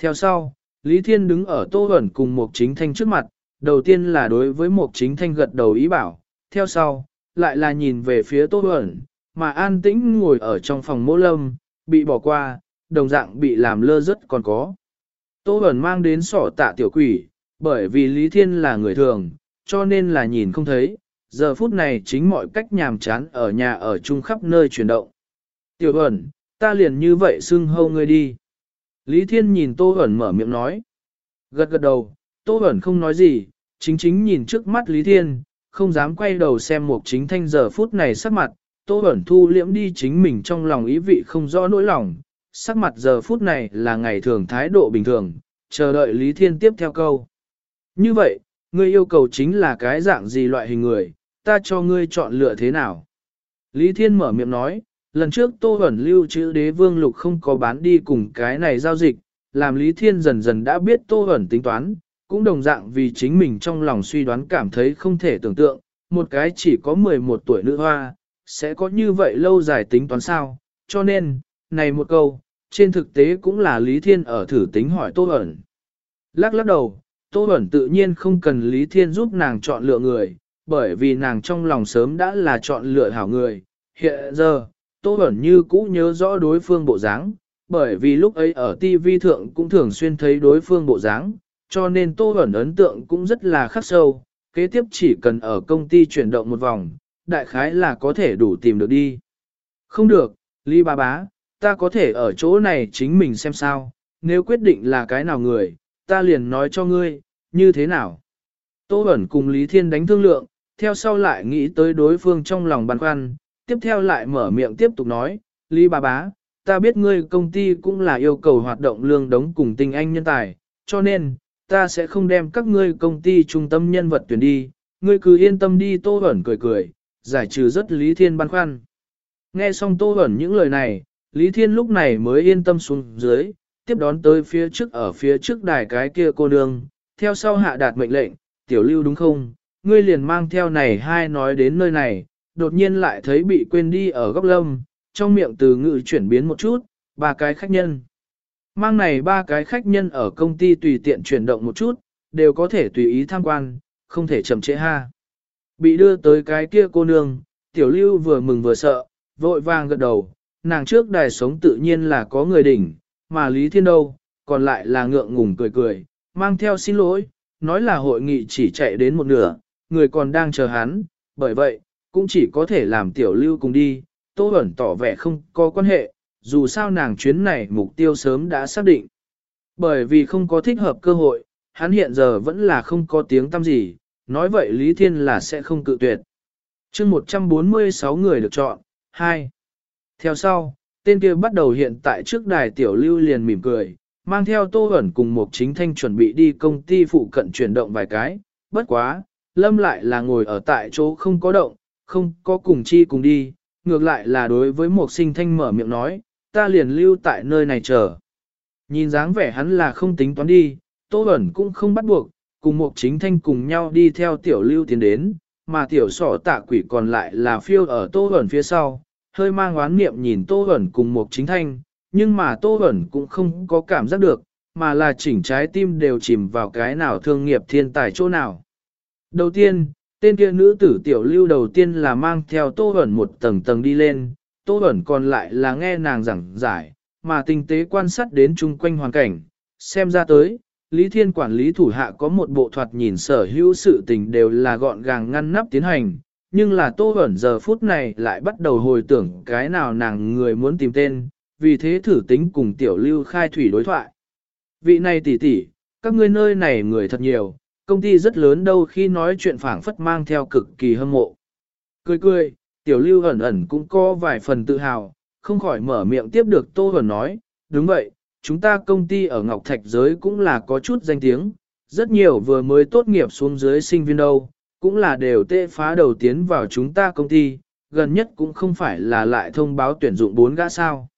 Theo sau, Lý Thiên đứng ở Tô hẩn cùng Mục Chính Thanh trước mặt, đầu tiên là đối với Mục Chính Thanh gật đầu ý bảo, theo sau, lại là nhìn về phía Tô hẩn mà an tĩnh ngồi ở trong phòng mô lâm, bị bỏ qua, đồng dạng bị làm lơ rất còn có. Tô Bẩn mang đến sỏ tạ tiểu quỷ, bởi vì Lý Thiên là người thường, cho nên là nhìn không thấy, giờ phút này chính mọi cách nhàm chán ở nhà ở chung khắp nơi chuyển động. Tiểu Bẩn, ta liền như vậy xưng hâu ngươi đi. Lý Thiên nhìn Tô Bẩn mở miệng nói. Gật gật đầu, Tô Bẩn không nói gì, chính chính nhìn trước mắt Lý Thiên, không dám quay đầu xem một chính thanh giờ phút này sắc mặt. Tô Bẩn thu liễm đi chính mình trong lòng ý vị không rõ nỗi lòng, sắc mặt giờ phút này là ngày thường thái độ bình thường, chờ đợi Lý Thiên tiếp theo câu. Như vậy, ngươi yêu cầu chính là cái dạng gì loại hình người, ta cho ngươi chọn lựa thế nào? Lý Thiên mở miệng nói, lần trước Tô Bẩn lưu chữ đế vương lục không có bán đi cùng cái này giao dịch, làm Lý Thiên dần dần đã biết Tô Bẩn tính toán, cũng đồng dạng vì chính mình trong lòng suy đoán cảm thấy không thể tưởng tượng, một cái chỉ có 11 tuổi nữ hoa, sẽ có như vậy lâu dài tính toán sao, cho nên, này một câu, trên thực tế cũng là Lý Thiên ở thử tính hỏi Tô Bẩn. Lắc lắc đầu, Tô Bẩn tự nhiên không cần Lý Thiên giúp nàng chọn lựa người, bởi vì nàng trong lòng sớm đã là chọn lựa hảo người. Hiện giờ, Tô Bẩn như cũ nhớ rõ đối phương bộ dáng, bởi vì lúc ấy ở TV thượng cũng thường xuyên thấy đối phương bộ dáng, cho nên Tô Bẩn ấn tượng cũng rất là khắc sâu, kế tiếp chỉ cần ở công ty chuyển động một vòng, đại khái là có thể đủ tìm được đi. Không được, Lý bà bá, ta có thể ở chỗ này chính mình xem sao, nếu quyết định là cái nào người, ta liền nói cho ngươi, như thế nào. Tô ẩn cùng Lý Thiên đánh thương lượng, theo sau lại nghĩ tới đối phương trong lòng băn khoăn, tiếp theo lại mở miệng tiếp tục nói, Lý bà bá, ta biết ngươi công ty cũng là yêu cầu hoạt động lương đống cùng tinh anh nhân tài, cho nên, ta sẽ không đem các ngươi công ty trung tâm nhân vật tuyển đi, ngươi cứ yên tâm đi Tô ẩn cười cười, giải trừ rất Lý Thiên băn khoăn. Nghe xong Tô Bẩn những lời này, Lý Thiên lúc này mới yên tâm xuống dưới, tiếp đón tới phía trước ở phía trước đài cái kia cô nương, theo sau hạ đạt mệnh lệnh, tiểu lưu đúng không, ngươi liền mang theo này hai nói đến nơi này, đột nhiên lại thấy bị quên đi ở góc lâm, trong miệng từ ngữ chuyển biến một chút, ba cái khách nhân. Mang này ba cái khách nhân ở công ty tùy tiện chuyển động một chút, đều có thể tùy ý tham quan, không thể chậm trễ ha. Bị đưa tới cái kia cô nương, tiểu lưu vừa mừng vừa sợ, vội vàng gật đầu, nàng trước đài sống tự nhiên là có người đỉnh, mà Lý Thiên đâu, còn lại là ngượng ngùng cười cười, mang theo xin lỗi, nói là hội nghị chỉ chạy đến một nửa, người còn đang chờ hắn, bởi vậy, cũng chỉ có thể làm tiểu lưu cùng đi, Tô Bẩn tỏ vẻ không có quan hệ, dù sao nàng chuyến này mục tiêu sớm đã xác định. Bởi vì không có thích hợp cơ hội, hắn hiện giờ vẫn là không có tiếng tâm gì, nói vậy Lý Thiên là sẽ không cự tuyệt. chương 146 người được chọn, 2. Theo sau, tên kia bắt đầu hiện tại trước đài tiểu lưu liền mỉm cười, mang theo tô ẩn cùng một chính thanh chuẩn bị đi công ty phụ cận chuyển động vài cái, bất quá, lâm lại là ngồi ở tại chỗ không có động, không có cùng chi cùng đi, ngược lại là đối với một sinh thanh mở miệng nói, ta liền lưu tại nơi này chờ. Nhìn dáng vẻ hắn là không tính toán đi, tô ẩn cũng không bắt buộc, cùng một chính thanh cùng nhau đi theo tiểu lưu tiến đến, mà tiểu sỏ tạ quỷ còn lại là phiêu ở tô ẩn phía sau, hơi mang oán niệm nhìn Tô ẩn cùng một chính thanh, nhưng mà Tô ẩn cũng không có cảm giác được, mà là chỉnh trái tim đều chìm vào cái nào thương nghiệp thiên tài chỗ nào. Đầu tiên, tên kia nữ tử tiểu lưu đầu tiên là mang theo Tô ẩn một tầng tầng đi lên, Tô ẩn còn lại là nghe nàng giảng giải, mà tinh tế quan sát đến chung quanh hoàn cảnh, xem ra tới. Lý Thiên quản lý thủ hạ có một bộ thoạt nhìn sở hữu sự tình đều là gọn gàng ngăn nắp tiến hành, nhưng là Tô Bẩn giờ phút này lại bắt đầu hồi tưởng cái nào nàng người muốn tìm tên, vì thế thử tính cùng Tiểu Lưu khai thủy đối thoại. Vị này tỷ tỷ, các ngươi nơi này người thật nhiều, công ty rất lớn đâu khi nói chuyện phảng phất mang theo cực kỳ hâm mộ. Cười cười, Tiểu Lưu ẩn ẩn cũng có vài phần tự hào, không khỏi mở miệng tiếp được Tô Bẩn nói, đúng vậy, chúng ta công ty ở Ngọc Thạch Giới cũng là có chút danh tiếng, rất nhiều vừa mới tốt nghiệp xuống dưới sinh viên đâu, cũng là đều tê phá đầu tiến vào chúng ta công ty, gần nhất cũng không phải là lại thông báo tuyển dụng bốn gã sao.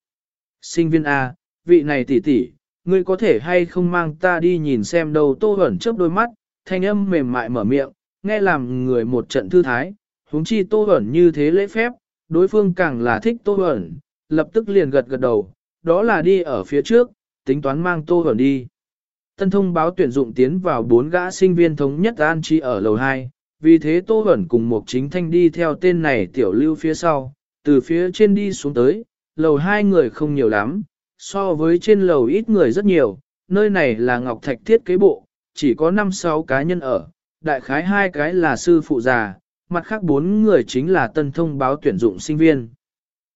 Sinh viên A, vị này tỷ tỷ, ngươi có thể hay không mang ta đi nhìn xem đâu tô hẩn chớp đôi mắt, thanh âm mềm mại mở miệng, nghe làm người một trận thư thái, huống chi tô hẩn như thế lễ phép, đối phương càng là thích tô hẩn, lập tức liền gật gật đầu, đó là đi ở phía trước, tính toán mang tô hẩn đi. Tân thông báo tuyển dụng tiến vào bốn gã sinh viên thống nhất an trí ở lầu 2, vì thế Tô Hoẩn cùng một chính thanh đi theo tên này tiểu lưu phía sau, từ phía trên đi xuống tới, lầu hai người không nhiều lắm, so với trên lầu ít người rất nhiều, nơi này là Ngọc Thạch thiết kế bộ, chỉ có 5-6 cá nhân ở, đại khái hai cái là sư phụ già, mặt khác bốn người chính là tân thông báo tuyển dụng sinh viên.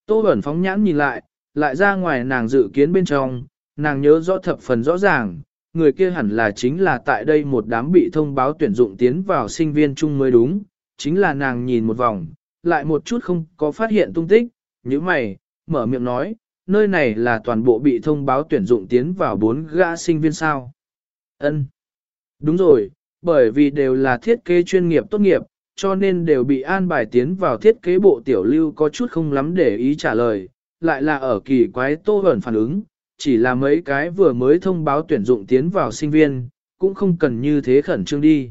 Tô Bẩn phóng nhãn nhìn lại, lại ra ngoài nàng dự kiến bên trong, nàng nhớ rõ thập phần rõ ràng, người kia hẳn là chính là tại đây một đám bị thông báo tuyển dụng tiến vào sinh viên chung mới đúng, chính là nàng nhìn một vòng, lại một chút không có phát hiện tung tích, như mày, mở miệng nói, nơi này là toàn bộ bị thông báo tuyển dụng tiến vào bốn gã sinh viên sao. Ân, Đúng rồi, bởi vì đều là thiết kế chuyên nghiệp tốt nghiệp, cho nên đều bị an bài tiến vào thiết kế bộ tiểu lưu có chút không lắm để ý trả lời, lại là ở kỳ quái tô hẩn phản ứng, chỉ là mấy cái vừa mới thông báo tuyển dụng tiến vào sinh viên, cũng không cần như thế khẩn trương đi.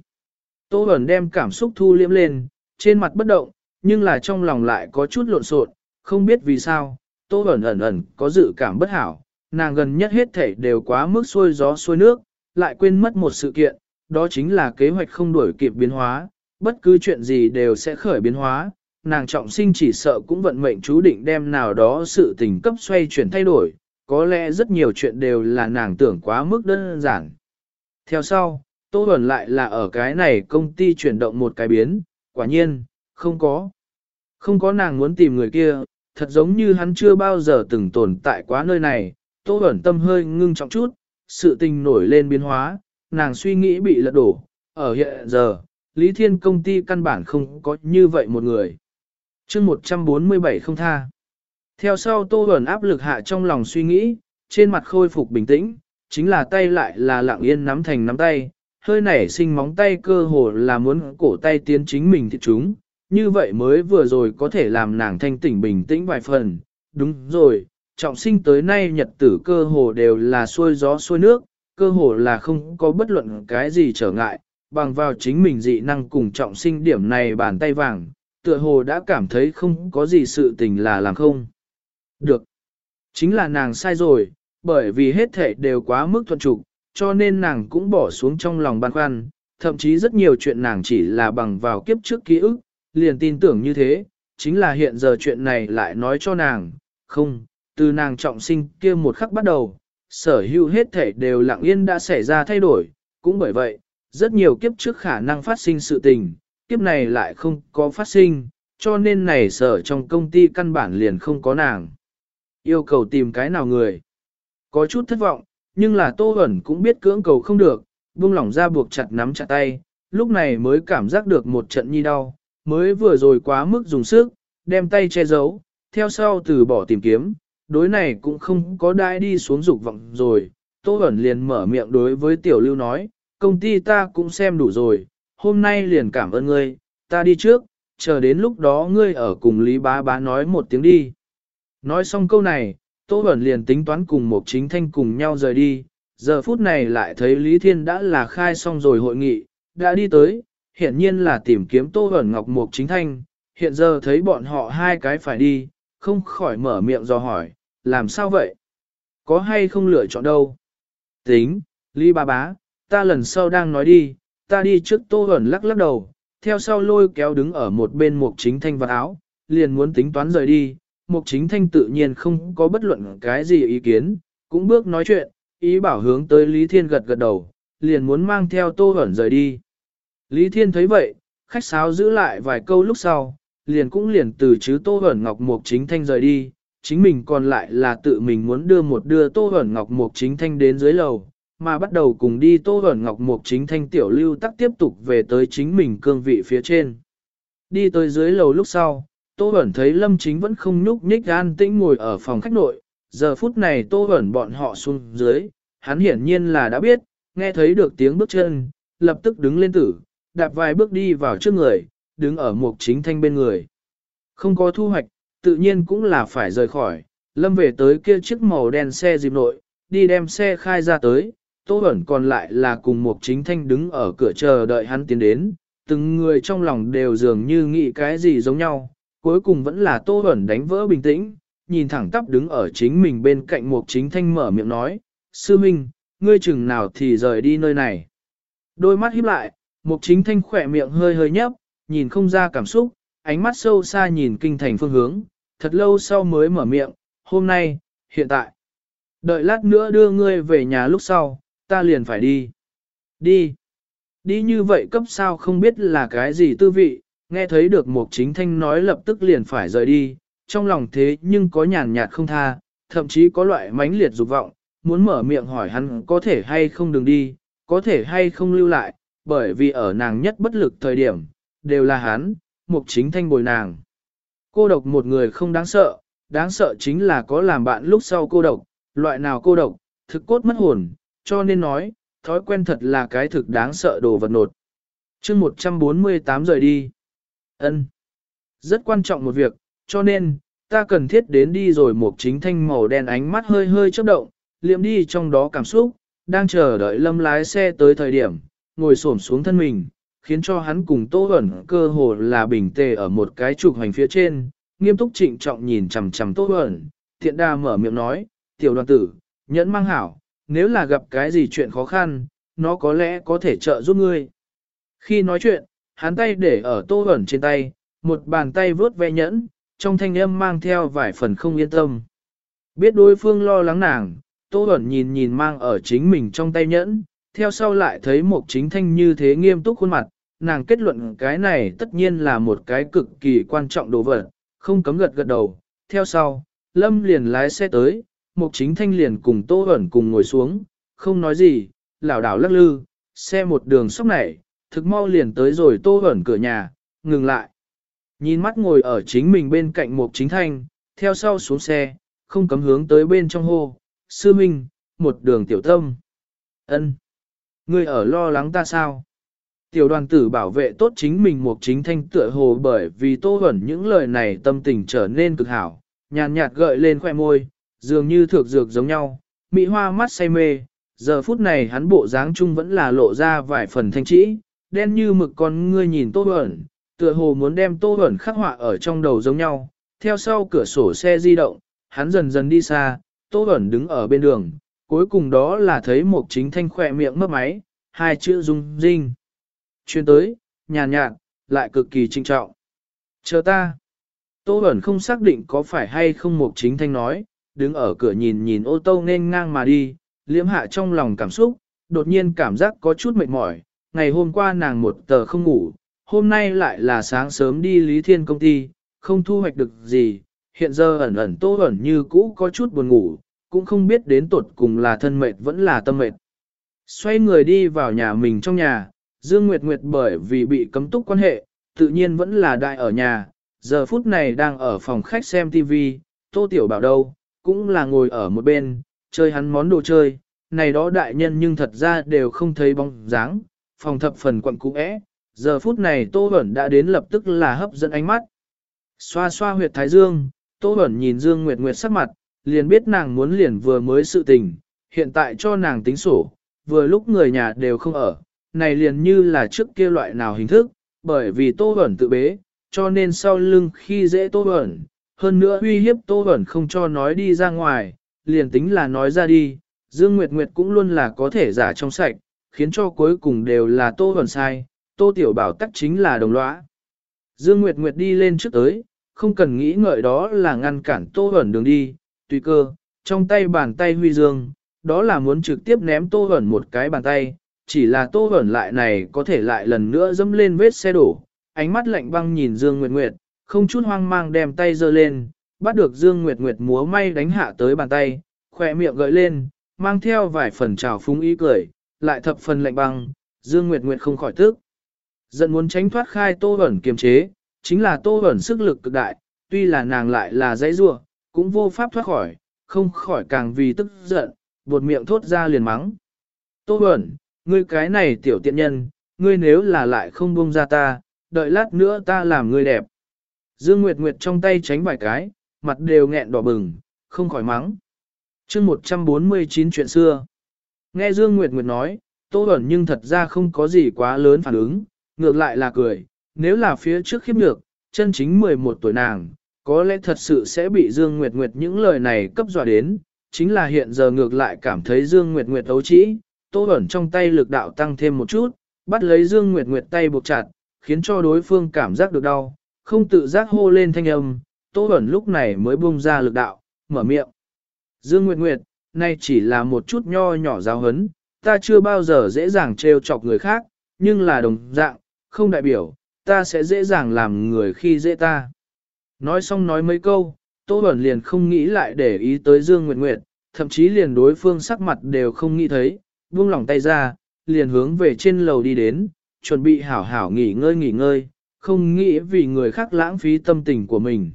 Tô hẩn đem cảm xúc thu liễm lên, trên mặt bất động, nhưng là trong lòng lại có chút lộn xộn, không biết vì sao, Tô hẩn ẩn ẩn có dự cảm bất hảo, nàng gần nhất hết thể đều quá mức xuôi gió xuôi nước, lại quên mất một sự kiện, đó chính là kế hoạch không đổi kịp biến hóa, bất cứ chuyện gì đều sẽ khởi biến hóa, nàng trọng sinh chỉ sợ cũng vận mệnh chú định đem nào đó sự tình cấp xoay chuyển thay đổi, có lẽ rất nhiều chuyện đều là nàng tưởng quá mức đơn giản. Theo sau, Tô Bẩn lại là ở cái này công ty chuyển động một cái biến, quả nhiên, không có. Không có nàng muốn tìm người kia, thật giống như hắn chưa bao giờ từng tồn tại quá nơi này, Tô Bẩn tâm hơi ngưng trọng chút, sự tình nổi lên biến hóa, nàng suy nghĩ bị lật đổ, ở hiện giờ, Lý Thiên công ty căn bản không có như vậy một người chương 147 không tha. Theo sau Tô Bẩn áp lực hạ trong lòng suy nghĩ, trên mặt khôi phục bình tĩnh, chính là tay lại là lặng yên nắm thành nắm tay, hơi nảy sinh móng tay cơ hồ là muốn cổ tay tiến chính mình thịt chúng, như vậy mới vừa rồi có thể làm nàng thanh tỉnh bình tĩnh vài phần. Đúng rồi, trọng sinh tới nay nhật tử cơ hồ đều là xuôi gió xuôi nước, cơ hồ là không có bất luận cái gì trở ngại, bằng vào chính mình dị năng cùng trọng sinh điểm này bàn tay vàng, tựa hồ đã cảm thấy không có gì sự tình là làm không. Được. Chính là nàng sai rồi, bởi vì hết thể đều quá mức thuận trục, cho nên nàng cũng bỏ xuống trong lòng băn khoăn, thậm chí rất nhiều chuyện nàng chỉ là bằng vào kiếp trước ký ức, liền tin tưởng như thế, chính là hiện giờ chuyện này lại nói cho nàng, không, từ nàng trọng sinh kia một khắc bắt đầu, sở hữu hết thể đều lặng yên đã xảy ra thay đổi, cũng bởi vậy, rất nhiều kiếp trước khả năng phát sinh sự tình, kiếp này lại không có phát sinh, cho nên này sở trong công ty căn bản liền không có nàng. Yêu cầu tìm cái nào người. Có chút thất vọng, nhưng là Tô Huẩn cũng biết cưỡng cầu không được, buông lỏng ra buộc chặt nắm chặt tay, lúc này mới cảm giác được một trận nhi đau, mới vừa rồi quá mức dùng sức, đem tay che giấu, theo sau từ bỏ tìm kiếm, đối này cũng không có đai đi xuống dục vọng rồi. Tô Huẩn liền mở miệng đối với Tiểu Lưu nói, công ty ta cũng xem đủ rồi, hôm nay liền cảm ơn ngươi, ta đi trước, chờ đến lúc đó ngươi ở cùng Lý Bá Bá nói một tiếng đi. Nói xong câu này, Tô Bẩn liền tính toán cùng một chính thanh cùng nhau rời đi, giờ phút này lại thấy Lý Thiên đã là khai xong rồi hội nghị, đã đi tới, hiện nhiên là tìm kiếm Tô Bẩn Ngọc Mục chính thanh, hiện giờ thấy bọn họ hai cái phải đi, không khỏi mở miệng do hỏi, làm sao vậy? Có hay không lựa chọn đâu? Tính, Lý Ba Bá, ta lần sau đang nói đi, ta đi trước Tô hẩn lắc lắc đầu, theo sau lôi kéo đứng ở một bên Mục Chính Thanh vào áo, liền muốn tính toán rời đi, Mục Chính Thanh tự nhiên không có bất luận cái gì ý kiến, cũng bước nói chuyện, ý bảo hướng tới Lý Thiên gật gật đầu, liền muốn mang theo Tô Hẩn rời đi. Lý Thiên thấy vậy, khách sáo giữ lại vài câu lúc sau, liền cũng liền từ chứ Tô Hẩn Ngọc Mục Chính Thanh rời đi, chính mình còn lại là tự mình muốn đưa một đưa Tô Hẩn Ngọc Mục Chính Thanh đến dưới lầu, mà bắt đầu cùng đi Tô Hẩn Ngọc Mục Chính Thanh tiểu lưu tắc tiếp tục về tới chính mình cương vị phía trên. Đi tới dưới lầu lúc sau, Tô Bẩn thấy Lâm Chính vẫn không nhúc nhích an tĩnh ngồi ở phòng khách nội, giờ phút này Tô Bẩn bọn họ xuống dưới, hắn hiển nhiên là đã biết, nghe thấy được tiếng bước chân, lập tức đứng lên tử, đạp vài bước đi vào trước người, đứng ở mục chính thanh bên người. Không có thu hoạch, tự nhiên cũng là phải rời khỏi, Lâm về tới kia chiếc màu đen xe dịp nội, đi đem xe khai ra tới, Tô Bẩn còn lại là cùng mục chính thanh đứng ở cửa chờ đợi hắn tiến đến, từng người trong lòng đều dường như nghĩ cái gì giống nhau cuối cùng vẫn là Tô Bẩn đánh vỡ bình tĩnh, nhìn thẳng tắp đứng ở chính mình bên cạnh Mục Chính Thanh mở miệng nói, Sư Minh, ngươi chừng nào thì rời đi nơi này. Đôi mắt híp lại, Mục Chính Thanh khỏe miệng hơi hơi nhấp, nhìn không ra cảm xúc, ánh mắt sâu xa nhìn kinh thành phương hướng, thật lâu sau mới mở miệng, hôm nay, hiện tại. Đợi lát nữa đưa ngươi về nhà lúc sau, ta liền phải đi. Đi. Đi như vậy cấp sao không biết là cái gì tư vị, Nghe thấy được Mục Chính Thanh nói lập tức liền phải rời đi, trong lòng thế nhưng có nhàn nhạt không tha, thậm chí có loại mãnh liệt dục vọng, muốn mở miệng hỏi hắn có thể hay không đừng đi, có thể hay không lưu lại, bởi vì ở nàng nhất bất lực thời điểm, đều là hắn, Mục Chính Thanh bồi nàng. Cô độc một người không đáng sợ, đáng sợ chính là có làm bạn lúc sau cô độc, loại nào cô độc, thực cốt mất hồn, cho nên nói, thói quen thật là cái thực đáng sợ đồ vật nột. chương 148 rời đi. Ân, Rất quan trọng một việc, cho nên, ta cần thiết đến đi rồi một chính thanh màu đen ánh mắt hơi hơi chớp động, liệm đi trong đó cảm xúc, đang chờ đợi lâm lái xe tới thời điểm, ngồi xổm xuống thân mình, khiến cho hắn cùng Tô ẩn cơ hồ là bình tề ở một cái trục hành phía trên, nghiêm túc trịnh trọng nhìn chằm chằm Tô ẩn, thiện đa mở miệng nói, tiểu đoàn tử, Nhẫn mang hảo, nếu là gặp cái gì chuyện khó khăn, nó có lẽ có thể trợ giúp ngươi. Khi nói chuyện, hắn tay để ở tô ẩn trên tay, một bàn tay vướt ve nhẫn, trong thanh âm mang theo vài phần không yên tâm. Biết đối phương lo lắng nàng, tô ẩn nhìn nhìn mang ở chính mình trong tay nhẫn, theo sau lại thấy một chính thanh như thế nghiêm túc khuôn mặt, nàng kết luận cái này tất nhiên là một cái cực kỳ quan trọng đồ vật, không cấm gật gật đầu. Theo sau, Lâm liền lái xe tới, Mục chính thanh liền cùng Tô Bẩn cùng ngồi xuống, không nói gì, lảo đảo lắc lư, xe một đường sóc nảy, thực mau liền tới rồi Tô Bẩn cửa nhà, ngừng lại. Nhìn mắt ngồi ở chính mình bên cạnh Mục chính thanh, theo sau xuống xe, không cấm hướng tới bên trong hô, sư minh, một đường tiểu tâm. ân Ngươi ở lo lắng ta sao? Tiểu đoàn tử bảo vệ tốt chính mình một chính thanh tựa hồ bởi vì tô hẩn những lời này tâm tình trở nên cực hảo, nhàn nhạt gợi lên khoẻ môi, dường như thược dược giống nhau, mỹ hoa mắt say mê, giờ phút này hắn bộ dáng chung vẫn là lộ ra vài phần thanh trĩ, đen như mực con ngươi nhìn tô hẩn, tựa hồ muốn đem tô hẩn khắc họa ở trong đầu giống nhau, theo sau cửa sổ xe di động, hắn dần dần đi xa, tô hẩn đứng ở bên đường, cuối cùng đó là thấy một chính thanh khỏe miệng mấp máy, hai chữ rung rinh. Chuyên tới, nhàn nhạt, lại cực kỳ trinh trọng. Chờ ta. Tô Bẩn không xác định có phải hay không một chính thanh nói, đứng ở cửa nhìn nhìn ô tô nên ngang mà đi, liễm hạ trong lòng cảm xúc, đột nhiên cảm giác có chút mệt mỏi. Ngày hôm qua nàng một tờ không ngủ, hôm nay lại là sáng sớm đi Lý Thiên công ty, không thu hoạch được gì, hiện giờ ẩn ẩn Tô ẩn như cũ có chút buồn ngủ, cũng không biết đến tột cùng là thân mệt vẫn là tâm mệt. Xoay người đi vào nhà mình trong nhà, Dương Nguyệt Nguyệt bởi vì bị cấm túc quan hệ, tự nhiên vẫn là đại ở nhà, giờ phút này đang ở phòng khách xem TV, Tô Tiểu Bảo đâu, cũng là ngồi ở một bên, chơi hắn món đồ chơi, này đó đại nhân nhưng thật ra đều không thấy bóng dáng, phòng thập phần quận cũ é, giờ phút này Tô Bẩn đã đến lập tức là hấp dẫn ánh mắt. Xoa xoa huyệt thái dương, Tô Bẩn nhìn Dương Nguyệt Nguyệt sắc mặt, liền biết nàng muốn liền vừa mới sự tình, hiện tại cho nàng tính sổ, vừa lúc người nhà đều không ở, này liền như là trước kia loại nào hình thức, bởi vì Tô Bẩn tự bế, cho nên sau lưng khi dễ Tô Bẩn, hơn nữa uy hiếp Tô Bẩn không cho nói đi ra ngoài, liền tính là nói ra đi, Dương Nguyệt Nguyệt cũng luôn là có thể giả trong sạch, khiến cho cuối cùng đều là Tô Bẩn sai, Tô Tiểu Bảo tắc chính là đồng lõa. Dương Nguyệt Nguyệt đi lên trước tới, không cần nghĩ ngợi đó là ngăn cản Tô Bẩn đường đi, tùy cơ, trong tay bàn tay huy dương, đó là muốn trực tiếp ném Tô Bẩn một cái bàn tay, chỉ là Tô Bẩn lại này có thể lại lần nữa dẫm lên vết xe đổ, ánh mắt lạnh băng nhìn Dương Nguyệt Nguyệt, không chút hoang mang đem tay giơ lên, bắt được Dương Nguyệt Nguyệt múa may đánh hạ tới bàn tay, khỏe miệng gợi lên, mang theo vài phần trào phúng ý cười, lại thập phần lạnh băng, Dương Nguyệt Nguyệt không khỏi tức. Giận muốn tránh thoát khai Tô Bẩn kiềm chế, chính là Tô Bẩn sức lực cực đại, tuy là nàng lại là dãy rua, cũng vô pháp thoát khỏi, không khỏi càng vì tức giận, buột miệng thốt ra liền mắng. Tô Bẩn, ngươi cái này tiểu tiện nhân, ngươi nếu là lại không buông ra ta, đợi lát nữa ta làm ngươi đẹp. Dương Nguyệt Nguyệt trong tay tránh vài cái, mặt đều nghẹn đỏ bừng, không khỏi mắng. chương 149 chuyện xưa. Nghe Dương Nguyệt Nguyệt nói, Tô Bẩn nhưng thật ra không có gì quá lớn phản ứng, ngược lại là cười, nếu là phía trước khiếp nhược, chân chính 11 tuổi nàng, có lẽ thật sự sẽ bị Dương Nguyệt Nguyệt những lời này cấp dọa đến, chính là hiện giờ ngược lại cảm thấy Dương Nguyệt Nguyệt ấu trĩ, Tô Bẩn trong tay lực đạo tăng thêm một chút, bắt lấy Dương Nguyệt Nguyệt tay buộc chặt, khiến cho đối phương cảm giác được đau, không tự giác hô lên thanh âm, Tô Bẩn lúc này mới buông ra lực đạo, mở miệng. Dương Nguyệt Nguyệt, nay chỉ là một chút nho nhỏ giáo hấn, ta chưa bao giờ dễ dàng trêu chọc người khác, nhưng là đồng dạng, không đại biểu, ta sẽ dễ dàng làm người khi dễ ta. Nói xong nói mấy câu, Tô Bẩn liền không nghĩ lại để ý tới Dương Nguyệt Nguyệt, thậm chí liền đối phương sắc mặt đều không nghĩ thấy, buông lỏng tay ra, liền hướng về trên lầu đi đến, chuẩn bị hảo hảo nghỉ ngơi nghỉ ngơi, không nghĩ vì người khác lãng phí tâm tình của mình.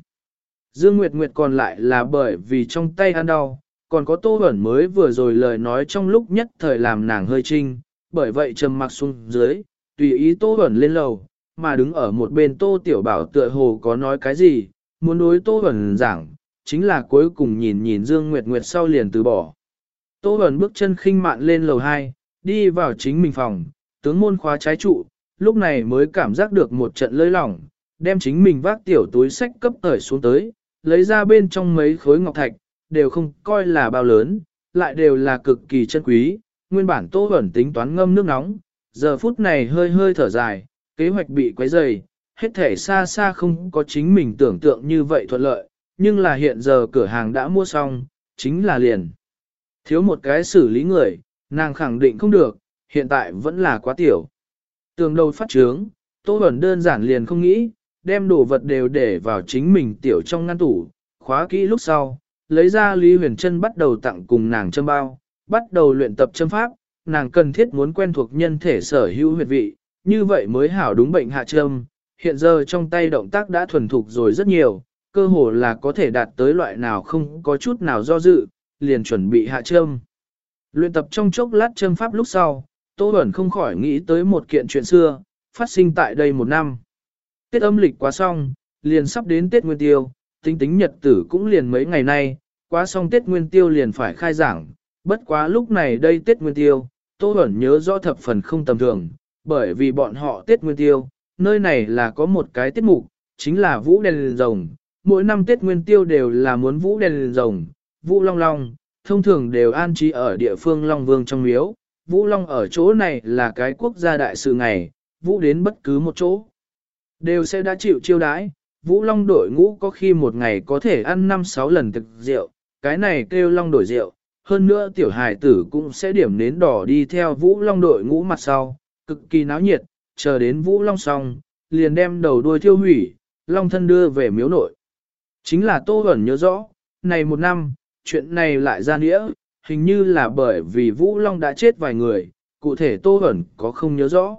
Dương Nguyệt Nguyệt còn lại là bởi vì trong tay ăn đau, còn có Tô ẩn mới vừa rồi lời nói trong lúc nhất thời làm nàng hơi trinh, bởi vậy trầm mặc xuống dưới, tùy ý Tô ẩn lên lầu, mà đứng ở một bên Tô Tiểu Bảo tựa hồ có nói cái gì, muốn đối Tô ẩn giảng, chính là cuối cùng nhìn nhìn Dương Nguyệt Nguyệt sau liền từ bỏ. Tô ẩn bước chân khinh mạn lên lầu 2, đi vào chính mình phòng, tướng môn khóa trái trụ, lúc này mới cảm giác được một trận lơi lỏng, đem chính mình vác tiểu túi sách cấp tởi xuống tới, lấy ra bên trong mấy khối ngọc thạch, đều không coi là bao lớn, lại đều là cực kỳ chân quý, nguyên bản Tô Bẩn tính toán ngâm nước nóng, giờ phút này hơi hơi thở dài, kế hoạch bị quấy rầy, hết thể xa xa không có chính mình tưởng tượng như vậy thuận lợi, nhưng là hiện giờ cửa hàng đã mua xong, chính là liền. Thiếu một cái xử lý người, nàng khẳng định không được, hiện tại vẫn là quá tiểu. Tường đầu phát trướng, Tô Bẩn đơn giản liền không nghĩ, đem đồ vật đều để vào chính mình tiểu trong ngăn tủ, khóa kỹ lúc sau, lấy ra Lý Huyền Trân bắt đầu tặng cùng nàng châm bao, bắt đầu luyện tập châm pháp, nàng cần thiết muốn quen thuộc nhân thể sở hữu huyệt vị, như vậy mới hảo đúng bệnh hạ châm. Hiện giờ trong tay động tác đã thuần thục rồi rất nhiều, cơ hồ là có thể đạt tới loại nào không có chút nào do dự, liền chuẩn bị hạ châm. Luyện tập trong chốc lát châm pháp lúc sau, Tô Bẩn không khỏi nghĩ tới một kiện chuyện xưa, phát sinh tại đây một năm. Tết âm lịch quá xong, liền sắp đến Tết Nguyên Tiêu, tính tính nhật tử cũng liền mấy ngày nay, quá xong Tết Nguyên Tiêu liền phải khai giảng, bất quá lúc này đây Tết Nguyên Tiêu, Tô Bẩn nhớ rõ thập phần không tầm thường, bởi vì bọn họ Tết Nguyên Tiêu, nơi này là có một cái tiết mục, chính là vũ đèn rồng, mỗi năm Tết Nguyên Tiêu đều là muốn vũ đèn rồng, vũ long long, thông thường đều an trí ở địa phương Long Vương trong miếu, vũ long ở chỗ này là cái quốc gia đại sự ngày, vũ đến bất cứ một chỗ, đều sẽ đã chịu chiêu đãi. Vũ Long đội ngũ có khi một ngày có thể ăn 5-6 lần thực rượu, cái này kêu Long đổi rượu, hơn nữa tiểu hài tử cũng sẽ điểm nến đỏ đi theo Vũ Long đội ngũ mặt sau, cực kỳ náo nhiệt, chờ đến Vũ Long xong, liền đem đầu đuôi thiêu hủy, Long thân đưa về miếu nội. Chính là Tô Hẩn nhớ rõ, này một năm, chuyện này lại ra nghĩa, hình như là bởi vì Vũ Long đã chết vài người, cụ thể Tô Hẩn có không nhớ rõ.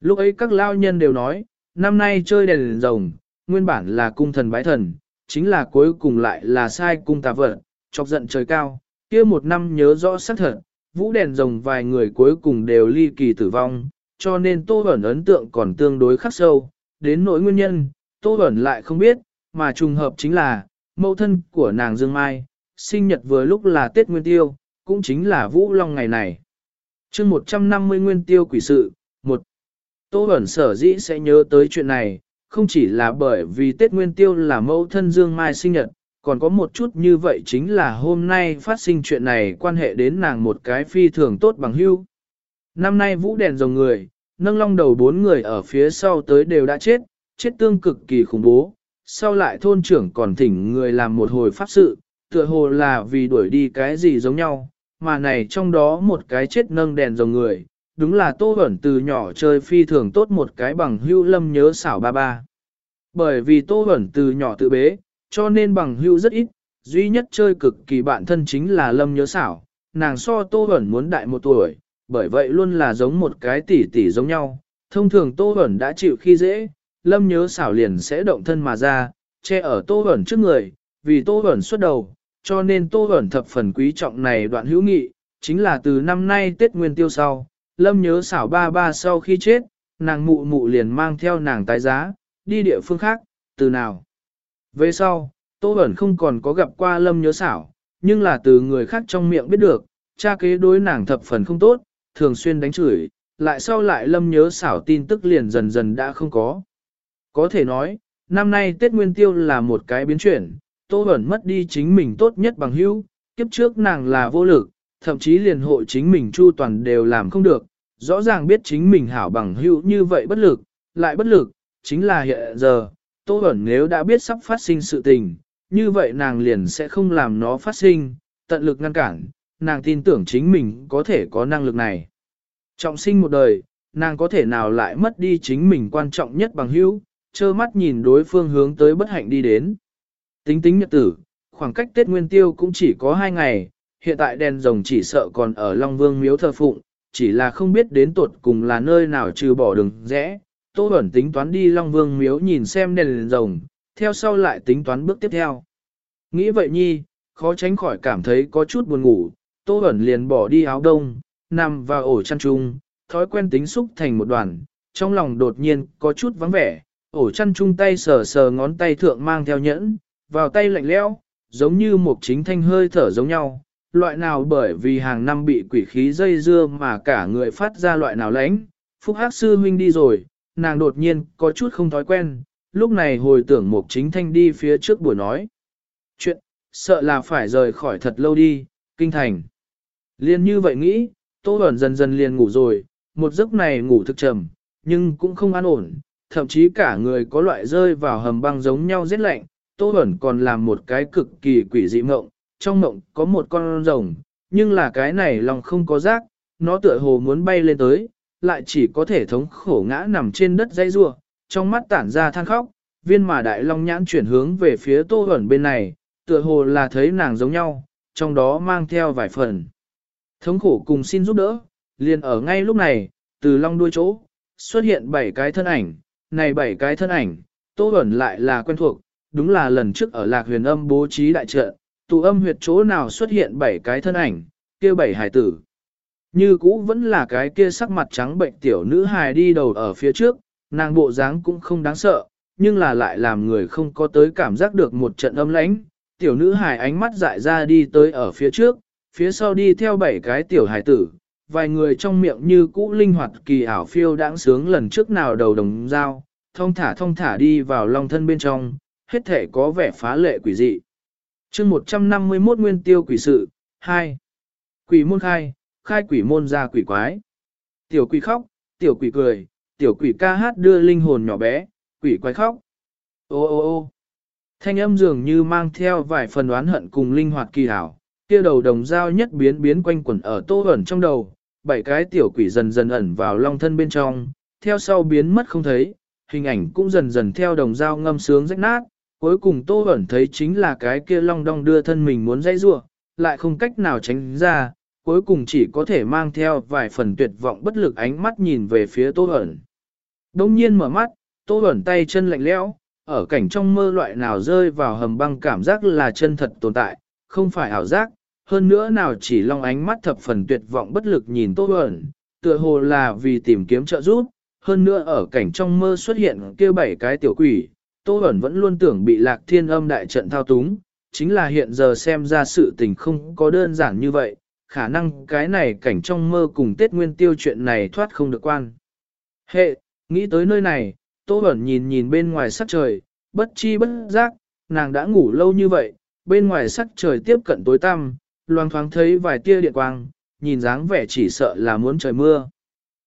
Lúc ấy các lao nhân đều nói, năm nay chơi đèn, rồng, nguyên bản là cung thần bái thần, chính là cuối cùng lại là sai cung tà vật, chọc giận trời cao, kia một năm nhớ rõ xác thật, vũ đèn rồng vài người cuối cùng đều ly kỳ tử vong, cho nên Tô Bẩn ấn tượng còn tương đối khắc sâu, đến nỗi nguyên nhân, Tô Bẩn lại không biết, mà trùng hợp chính là, mẫu thân của nàng Dương Mai, sinh nhật vừa lúc là Tết Nguyên Tiêu, cũng chính là Vũ Long ngày này. chương 150 Nguyên Tiêu quỷ sự, một Tô Bẩn sở dĩ sẽ nhớ tới chuyện này, không chỉ là bởi vì Tết Nguyên Tiêu là mẫu thân Dương Mai sinh nhật, còn có một chút như vậy chính là hôm nay phát sinh chuyện này quan hệ đến nàng một cái phi thường tốt bằng hưu. Năm nay vũ đèn dòng người, nâng long đầu bốn người ở phía sau tới đều đã chết, chết tương cực kỳ khủng bố, sau lại thôn trưởng còn thỉnh người làm một hồi pháp sự, tựa hồ là vì đuổi đi cái gì giống nhau, mà này trong đó một cái chết nâng đèn dòng người, đúng là tô ẩn từ nhỏ chơi phi thường tốt một cái bằng hưu lâm nhớ xảo ba ba. Bởi vì tô ẩn từ nhỏ tự bế, cho nên bằng hưu rất ít, duy nhất chơi cực kỳ bạn thân chính là lâm nhớ xảo, nàng so tô ẩn muốn đại một tuổi, bởi vậy luôn là giống một cái tỷ tỷ giống nhau. Thông thường tô ẩn đã chịu khi dễ, lâm nhớ xảo liền sẽ động thân mà ra, che ở tô ẩn trước người, vì tô ẩn xuất đầu, cho nên tô ẩn thập phần quý trọng này đoạn hữu nghị, chính là từ năm nay Tết Nguyên Tiêu sau, lâm nhớ xảo ba ba sau khi chết, nàng mụ mụ liền mang theo nàng tái giá, đi địa phương khác, từ nào. Về sau, Tô Bẩn không còn có gặp qua lâm nhớ xảo, nhưng là từ người khác trong miệng biết được, cha kế đối nàng thập phần không tốt, thường xuyên đánh chửi, lại sau lại lâm nhớ xảo tin tức liền dần dần đã không có. Có thể nói, năm nay Tết Nguyên Tiêu là một cái biến chuyển, Tô Bẩn mất đi chính mình tốt nhất bằng hữu, kiếp trước nàng là vô lực, thậm chí liền hộ chính mình chu toàn đều làm không được, rõ ràng biết chính mình hảo bằng hữu như vậy bất lực, lại bất lực, chính là hiện giờ, Tô Bẩn nếu đã biết sắp phát sinh sự tình, như vậy nàng liền sẽ không làm nó phát sinh, tận lực ngăn cản, nàng tin tưởng chính mình có thể có năng lực này. Trọng sinh một đời, nàng có thể nào lại mất đi chính mình quan trọng nhất bằng hữu, trơ mắt nhìn đối phương hướng tới bất hạnh đi đến. Tính tính nhật tử, khoảng cách Tết Nguyên Tiêu cũng chỉ có hai ngày, hiện tại đèn rồng chỉ sợ còn ở Long Vương miếu thờ phụng, chỉ là không biết đến tuột cùng là nơi nào trừ bỏ đường rẽ. Tô Bẩn tính toán đi Long Vương miếu nhìn xem đèn rồng, theo sau lại tính toán bước tiếp theo. Nghĩ vậy nhi, khó tránh khỏi cảm thấy có chút buồn ngủ, Tô Bẩn liền bỏ đi áo đông, nằm vào ổ chăn chung, thói quen tính xúc thành một đoàn, trong lòng đột nhiên có chút vắng vẻ, ổ chăn chung tay sờ sờ ngón tay thượng mang theo nhẫn, vào tay lạnh lẽo, giống như một chính thanh hơi thở giống nhau, loại nào bởi vì hàng năm bị quỷ khí dây dưa mà cả người phát ra loại nào lãnh. Phúc Hắc sư huynh đi rồi, nàng đột nhiên có chút không thói quen, lúc này hồi tưởng Mục Chính Thanh đi phía trước buổi nói. Chuyện, sợ là phải rời khỏi thật lâu đi, kinh thành. Liên như vậy nghĩ, Tô Bẩn dần dần liền ngủ rồi, một giấc này ngủ thực trầm, nhưng cũng không an ổn, thậm chí cả người có loại rơi vào hầm băng giống nhau rất lạnh. Tô Bẩn còn làm một cái cực kỳ quỷ dị mộng, trong mộng có một con rồng, nhưng là cái này lòng không có rác, nó tựa hồ muốn bay lên tới, lại chỉ có thể thống khổ ngã nằm trên đất dây rua, trong mắt tản ra than khóc, viên mà đại long nhãn chuyển hướng về phía tô Bẩn bên này, tựa hồ là thấy nàng giống nhau, trong đó mang theo vài phần. Thống khổ cùng xin giúp đỡ, liền ở ngay lúc này, từ long đuôi chỗ, xuất hiện bảy cái thân ảnh, này bảy cái thân ảnh, tô Bẩn lại là quen thuộc, đúng là lần trước ở lạc huyền âm bố trí đại trận, tụ âm huyệt chỗ nào xuất hiện bảy cái thân ảnh, kia bảy hải tử. Như cũ vẫn là cái kia sắc mặt trắng bệnh tiểu nữ hài đi đầu ở phía trước, nàng bộ dáng cũng không đáng sợ, nhưng là lại làm người không có tới cảm giác được một trận âm lãnh. Tiểu nữ hài ánh mắt dại ra đi tới ở phía trước, phía sau đi theo bảy cái tiểu hài tử, vài người trong miệng như cũ linh hoạt kỳ ảo phiêu đãng sướng lần trước nào đầu đồng dao, thông thả thông thả đi vào long thân bên trong, hết thể có vẻ phá lệ quỷ dị. chương 151 nguyên tiêu quỷ sự, 2. Quỷ môn khai, khai quỷ môn ra quỷ quái. Tiểu quỷ khóc, tiểu quỷ cười, tiểu quỷ ca hát đưa linh hồn nhỏ bé, quỷ quái khóc. Ô ô ô thanh âm dường như mang theo vài phần đoán hận cùng linh hoạt kỳ hảo, kia đầu đồng dao nhất biến biến quanh quẩn ở tô ẩn trong đầu, bảy cái tiểu quỷ dần dần ẩn vào long thân bên trong, theo sau biến mất không thấy, hình ảnh cũng dần dần theo đồng dao ngâm sướng rách nát, cuối cùng tô hẩn thấy chính là cái kia long đong đưa thân mình muốn dãy rua, lại không cách nào tránh ra, cuối cùng chỉ có thể mang theo vài phần tuyệt vọng bất lực ánh mắt nhìn về phía Tô Hẩn. Đông nhiên mở mắt, Tô Hẩn tay chân lạnh lẽo, ở cảnh trong mơ loại nào rơi vào hầm băng cảm giác là chân thật tồn tại, không phải ảo giác, hơn nữa nào chỉ long ánh mắt thập phần tuyệt vọng bất lực nhìn Tô Hẩn, tựa hồ là vì tìm kiếm trợ giúp, hơn nữa ở cảnh trong mơ xuất hiện kia bảy cái tiểu quỷ, Tô Bẩn vẫn luôn tưởng bị lạc thiên âm đại trận thao túng, chính là hiện giờ xem ra sự tình không có đơn giản như vậy, khả năng cái này cảnh trong mơ cùng Tết Nguyên Tiêu chuyện này thoát không được quan. Hệ, nghĩ tới nơi này, Tô Bẩn nhìn nhìn bên ngoài sắc trời, bất chi bất giác, nàng đã ngủ lâu như vậy, bên ngoài sắc trời tiếp cận tối tăm, loang thoáng thấy vài tia điện quang, nhìn dáng vẻ chỉ sợ là muốn trời mưa.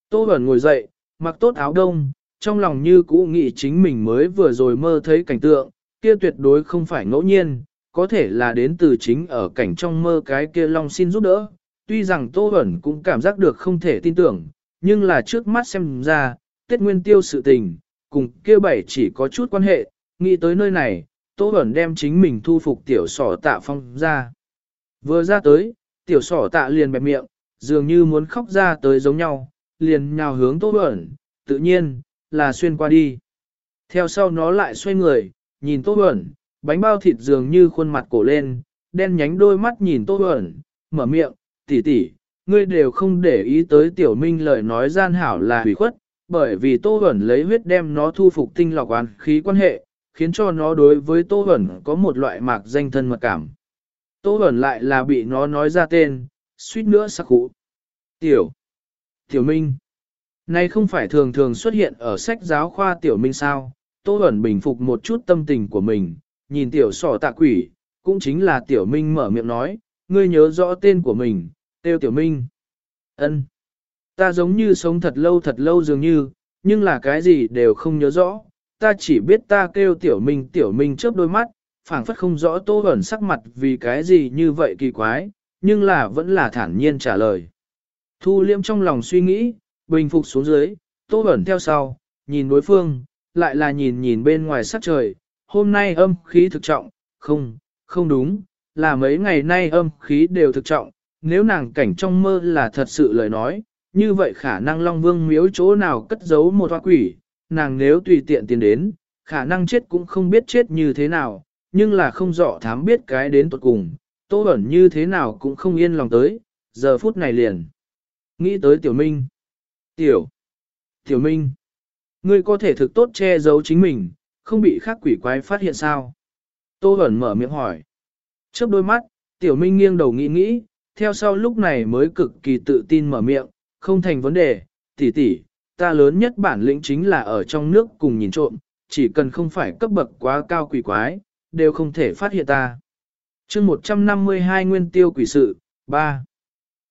Tô Bẩn ngồi dậy, mặc tốt áo đông, trong lòng như cũ nghĩ chính mình mới vừa rồi mơ thấy cảnh tượng, kia tuyệt đối không phải ngẫu nhiên, có thể là đến từ chính ở cảnh trong mơ cái kia long xin giúp đỡ. Tuy rằng Tô Bẩn cũng cảm giác được không thể tin tưởng, nhưng là trước mắt xem ra, Tết Nguyên Tiêu sự tình, cùng kia bảy chỉ có chút quan hệ, nghĩ tới nơi này, Tô Bẩn đem chính mình thu phục tiểu sỏ tạ phong ra. Vừa ra tới, tiểu sỏ tạ liền bẹp miệng, dường như muốn khóc ra tới giống nhau, liền nhào hướng Tô Bẩn, tự nhiên, là xuyên qua đi. Theo sau nó lại xoay người, nhìn Tô Bẩn, bánh bao thịt dường như khuôn mặt cổ lên, đen nhánh đôi mắt nhìn Tô Bẩn, mở miệng, tỷ tỷ, ngươi đều không để ý tới tiểu minh lời nói gian hảo là hủy khuất, bởi vì Tô Bẩn lấy huyết đem nó thu phục tinh lọc oán khí quan hệ, khiến cho nó đối với Tô Bẩn có một loại mạc danh thân mật cảm. Tô Bẩn lại là bị nó nói ra tên, suýt nữa sắc cụ. Tiểu. Tiểu Minh. Này không phải thường thường xuất hiện ở sách giáo khoa Tiểu Minh sao, Tô Huẩn bình phục một chút tâm tình của mình, nhìn tiểu sỏ tạ quỷ, cũng chính là tiểu minh mở miệng nói, ngươi nhớ rõ tên của mình, tiêu tiểu minh. ân Ta giống như sống thật lâu thật lâu dường như, nhưng là cái gì đều không nhớ rõ, ta chỉ biết ta kêu tiểu minh tiểu minh chớp đôi mắt, phảng phất không rõ tô Huẩn sắc mặt vì cái gì như vậy kỳ quái, nhưng là vẫn là thản nhiên trả lời. Thu liêm trong lòng suy nghĩ, bình phục xuống dưới, tô ẩn theo sau, nhìn đối phương, lại là nhìn nhìn bên ngoài sắc trời, hôm nay âm khí thực trọng, không, không đúng, là mấy ngày nay âm khí đều thực trọng, nếu nàng cảnh trong mơ là thật sự lời nói, như vậy khả năng Long Vương miếu chỗ nào cất giấu một hoa quỷ, nàng nếu tùy tiện tiến đến, khả năng chết cũng không biết chết như thế nào, nhưng là không rõ thám biết cái đến tuột cùng, Tô ẩn như thế nào cũng không yên lòng tới, giờ phút này liền. Nghĩ tới Tiểu Minh. Tiểu. Tiểu Minh. Ngươi có thể thực tốt che giấu chính mình, không bị khác quỷ quái phát hiện sao? Tô Bẩn mở miệng hỏi. Chớp đôi mắt, Tiểu Minh nghiêng đầu nghĩ nghĩ, theo sau lúc này mới cực kỳ tự tin mở miệng, không thành vấn đề, tỷ tỷ, ta lớn nhất bản lĩnh chính là ở trong nước cùng nhìn trộm, chỉ cần không phải cấp bậc quá cao quỷ quái, đều không thể phát hiện ta. chương 152 Nguyên tiêu quỷ sự, 3.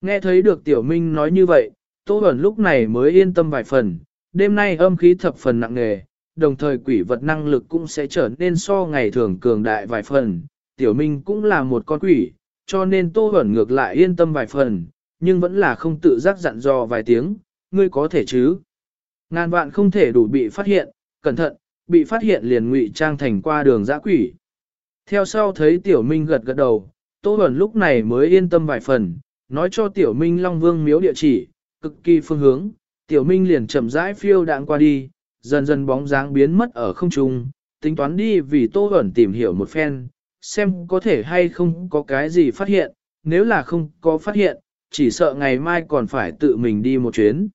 Nghe thấy được tiểu minh nói như vậy, Tô Bẩn lúc này mới yên tâm vài phần, đêm nay âm khí thập phần nặng nề, đồng thời quỷ vật năng lực cũng sẽ trở nên so ngày thường cường đại vài phần. Tiểu Minh cũng là một con quỷ, cho nên Tô Bẩn ngược lại yên tâm vài phần, nhưng vẫn là không tự giác dặn dò vài tiếng, ngươi có thể chứ. Ngàn vạn không thể đủ bị phát hiện, cẩn thận, bị phát hiện liền ngụy trang thành qua đường dã quỷ. Theo sau thấy Tiểu Minh gật gật đầu, Tô Bẩn lúc này mới yên tâm vài phần, nói cho Tiểu Minh Long Vương miếu địa chỉ, cực kỳ phương hướng, Tiểu Minh liền chậm rãi phiêu đạn qua đi, dần dần bóng dáng biến mất ở không trung, tính toán đi vì Tô ẩn tìm hiểu một phen, xem có thể hay không có cái gì phát hiện, nếu là không có phát hiện, chỉ sợ ngày mai còn phải tự mình đi một chuyến.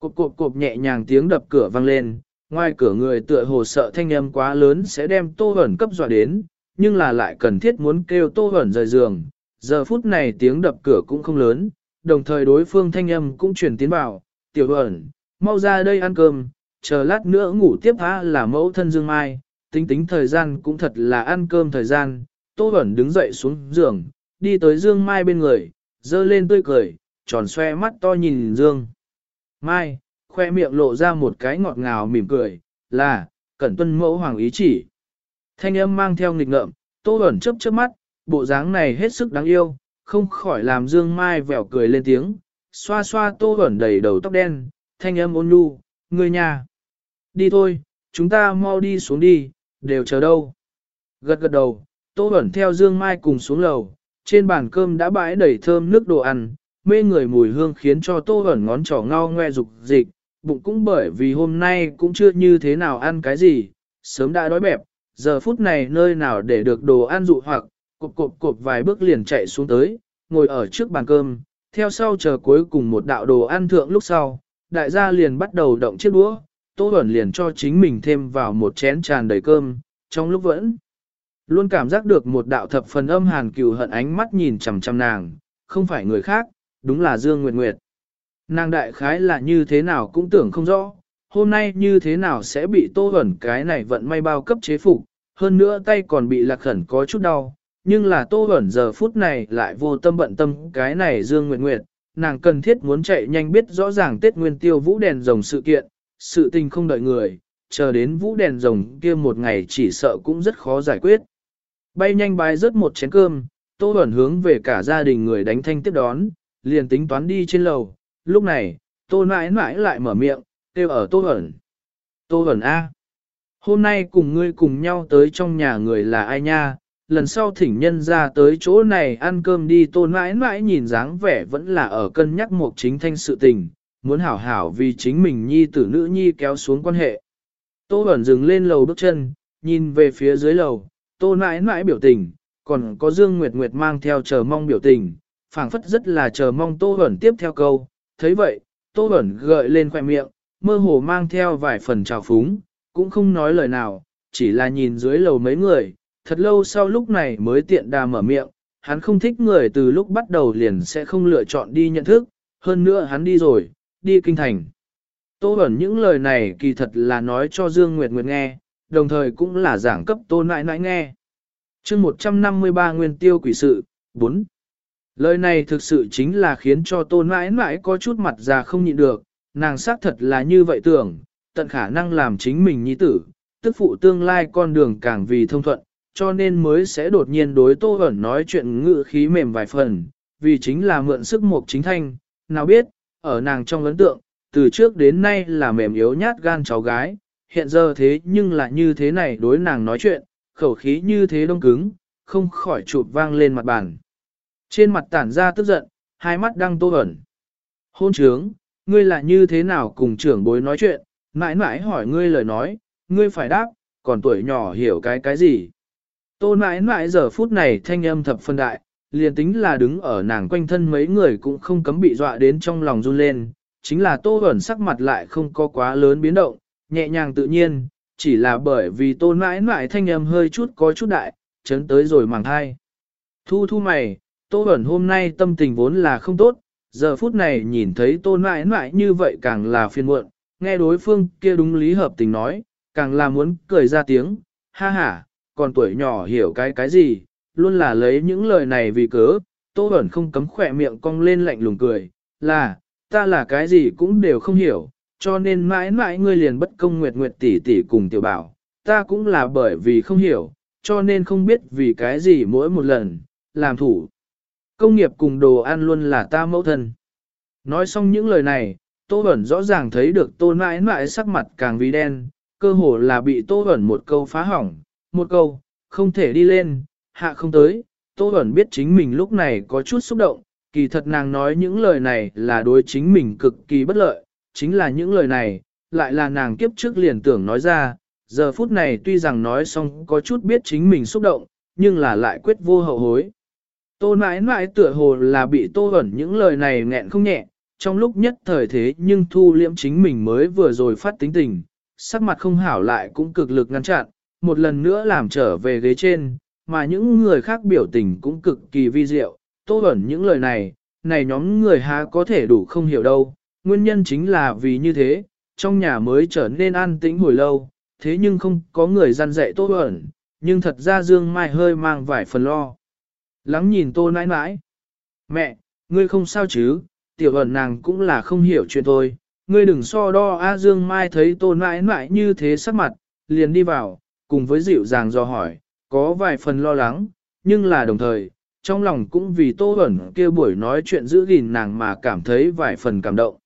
Cộp cộp cộp nhẹ nhàng tiếng đập cửa vang lên, ngoài cửa người tựa hồ sợ thanh âm quá lớn sẽ đem Tô ẩn cấp dọa đến, nhưng là lại cần thiết muốn kêu Tô ẩn rời giường. Giờ phút này tiếng đập cửa cũng không lớn, đồng thời đối phương thanh âm cũng truyền tiến vào, tiểu ẩn, mau ra đây ăn cơm, chờ lát nữa ngủ tiếp á là mẫu thân Dương Mai, tính tính thời gian cũng thật là ăn cơm thời gian, Tô ẩn đứng dậy xuống giường, đi tới Dương Mai bên người, dơ lên tươi cười, tròn xoe mắt to nhìn Dương. Mai, khoe miệng lộ ra một cái ngọt ngào mỉm cười, là, cẩn tuân mẫu hoàng ý chỉ. Thanh âm mang theo nghịch ngợm, Tô ẩn chớp chớp mắt, bộ dáng này hết sức đáng yêu, không khỏi làm Dương Mai vẻo cười lên tiếng, xoa xoa Tô ẩn đầy đầu tóc đen, thanh âm ôn nhu, người nhà. Đi thôi, chúng ta mau đi xuống đi, đều chờ đâu. Gật gật đầu, Tô ẩn theo Dương Mai cùng xuống lầu, trên bàn cơm đã bãi đầy thơm nước đồ ăn, mê người mùi hương khiến cho Tô ẩn ngón trỏ ngao ngoe dục dịch, bụng cũng bởi vì hôm nay cũng chưa như thế nào ăn cái gì, sớm đã đói bẹp, giờ phút này nơi nào để được đồ ăn dụ hoặc, cộp cộp cộp vài bước liền chạy xuống tới, ngồi ở trước bàn cơm, theo sau chờ cuối cùng một đạo đồ ăn thượng lúc sau, đại gia liền bắt đầu động chiếc đũa, Tô Bẩn liền cho chính mình thêm vào một chén tràn đầy cơm, trong lúc vẫn luôn cảm giác được một đạo thập phần âm hàn cừu hận ánh mắt nhìn chằm chằm nàng, không phải người khác, đúng là Dương Nguyệt Nguyệt. Nàng đại khái là như thế nào cũng tưởng không rõ, hôm nay như thế nào sẽ bị Tô Bẩn cái này vận may bao cấp chế phục, hơn nữa tay còn bị lạc khẩn có chút đau, nhưng là Tô Bẩn giờ phút này lại vô tâm bận tâm cái này Dương Nguyệt Nguyệt, nàng cần thiết muốn chạy nhanh biết rõ ràng Tết Nguyên Tiêu Vũ đèn rồng sự kiện, sự tình không đợi người, chờ đến vũ đèn rồng kia một ngày chỉ sợ cũng rất khó giải quyết. Bay nhanh bái rớt một chén cơm, Tô Bẩn hướng về cả gia đình người đánh thanh tiếp đón, liền tính toán đi trên lầu. Lúc này, Tô nãi nãi lại mở miệng, kêu ở Tô Bẩn. Tô Bẩn A. Hôm nay cùng ngươi cùng nhau tới trong nhà người là ai nha, lần sau thỉnh nhân ra tới chỗ này ăn cơm đi tôn mãi mãi nhìn dáng vẻ vẫn là ở cân nhắc một chính thanh sự tình, muốn hảo hảo vì chính mình nhi tử nữ nhi kéo xuống quan hệ. Tô Bẩn dừng lên lầu bước chân, nhìn về phía dưới lầu, Tô mãi mãi biểu tình, còn có Dương Nguyệt Nguyệt mang theo chờ mong biểu tình, phảng phất rất là chờ mong Tô Bẩn tiếp theo câu. thấy vậy, Tô Bẩn gợi lên khoẻ miệng, mơ hồ mang theo vài phần trào phúng, cũng không nói lời nào, chỉ là nhìn dưới lầu mấy người, thật lâu sau lúc này mới tiện đà mở miệng, hắn không thích người từ lúc bắt đầu liền sẽ không lựa chọn đi nhận thức, hơn nữa hắn đi rồi, đi kinh thành. Tô ẩn những lời này kỳ thật là nói cho Dương Nguyệt Nguyệt nghe, đồng thời cũng là giảng cấp Tô Nãi Nãi nghe. chương 153 Nguyên Tiêu Quỷ Sự, 4. Lời này thực sự chính là khiến cho Tô Nãi Nãi có chút mặt già không nhịn được, nàng xác thật là như vậy tưởng, tận khả năng làm chính mình nhi tử, tức phụ tương lai con đường càng vì thông thuận, cho nên mới sẽ đột nhiên đối Tô Hẩn nói chuyện ngự khí mềm vài phần, vì chính là mượn sức mộc chính thanh, nào biết, ở nàng trong ấn tượng, từ trước đến nay là mềm yếu nhát gan cháu gái, hiện giờ thế nhưng là như thế này đối nàng nói chuyện, khẩu khí như thế đông cứng, không khỏi chụp vang lên mặt bàn. Trên mặt tản ra tức giận, hai mắt đang tô ẩn. Hôn trướng, ngươi là như thế nào cùng trưởng bối nói chuyện, mãi mãi hỏi ngươi lời nói, ngươi phải đáp, còn tuổi nhỏ hiểu cái cái gì. Tô mãi mãi giờ phút này thanh âm thập phân đại, liền tính là đứng ở nàng quanh thân mấy người cũng không cấm bị dọa đến trong lòng run lên, chính là tô ẩn sắc mặt lại không có quá lớn biến động, nhẹ nhàng tự nhiên, chỉ là bởi vì tô mãi mãi thanh âm hơi chút có chút đại, chấn tới rồi màng hai. Thu thu mày, tô ẩn hôm nay tâm tình vốn là không tốt, giờ phút này nhìn thấy tô mãi mãi như vậy càng là phiền muộn, nghe đối phương kia đúng lý hợp tình nói, càng là muốn cười ra tiếng, ha ha, còn tuổi nhỏ hiểu cái cái gì, luôn là lấy những lời này vì cớ, Tô Bẩn không cấm khỏe miệng cong lên lạnh lùng cười, là, ta là cái gì cũng đều không hiểu, cho nên mãi mãi ngươi liền bất công nguyệt nguyệt tỷ tỷ cùng tiểu bảo, ta cũng là bởi vì không hiểu, cho nên không biết vì cái gì mỗi một lần, làm thủ. Công nghiệp cùng đồ ăn luôn là ta mẫu thân. Nói xong những lời này, Tô Bẩn rõ ràng thấy được Tô mãi mãi sắc mặt càng vì đen, cơ hồ là bị Tô Bẩn một câu phá hỏng, một câu, không thể đi lên, hạ không tới. Tô Bẩn biết chính mình lúc này có chút xúc động, kỳ thật nàng nói những lời này là đối chính mình cực kỳ bất lợi, chính là những lời này, lại là nàng kiếp trước liền tưởng nói ra, giờ phút này tuy rằng nói xong có chút biết chính mình xúc động, nhưng là lại quyết vô hậu hối. Tô nãi nãi tựa hồ là bị tô Bẩn những lời này nghẹn không nhẹ, trong lúc nhất thời thế nhưng thu liễm chính mình mới vừa rồi phát tính tình, sắc mặt không hảo lại cũng cực lực ngăn chặn, một lần nữa làm trở về ghế trên, mà những người khác biểu tình cũng cực kỳ vi diệu, tô ẩn những lời này, này nhóm người há có thể đủ không hiểu đâu, nguyên nhân chính là vì như thế, trong nhà mới trở nên an tĩnh hồi lâu, thế nhưng không có người gian dạy tô ẩn, nhưng thật ra Dương Mai hơi mang vài phần lo. Lắng nhìn tô nãi nãi. Mẹ, ngươi không sao chứ, tiểu ẩn nàng cũng là không hiểu chuyện thôi. Ngươi đừng so đo A Dương Mai thấy tô nãi nãi như thế sắc mặt, liền đi vào, cùng với dịu dàng do hỏi, có vài phần lo lắng, nhưng là đồng thời, trong lòng cũng vì tô Bẩn kia buổi nói chuyện giữ gìn nàng mà cảm thấy vài phần cảm động.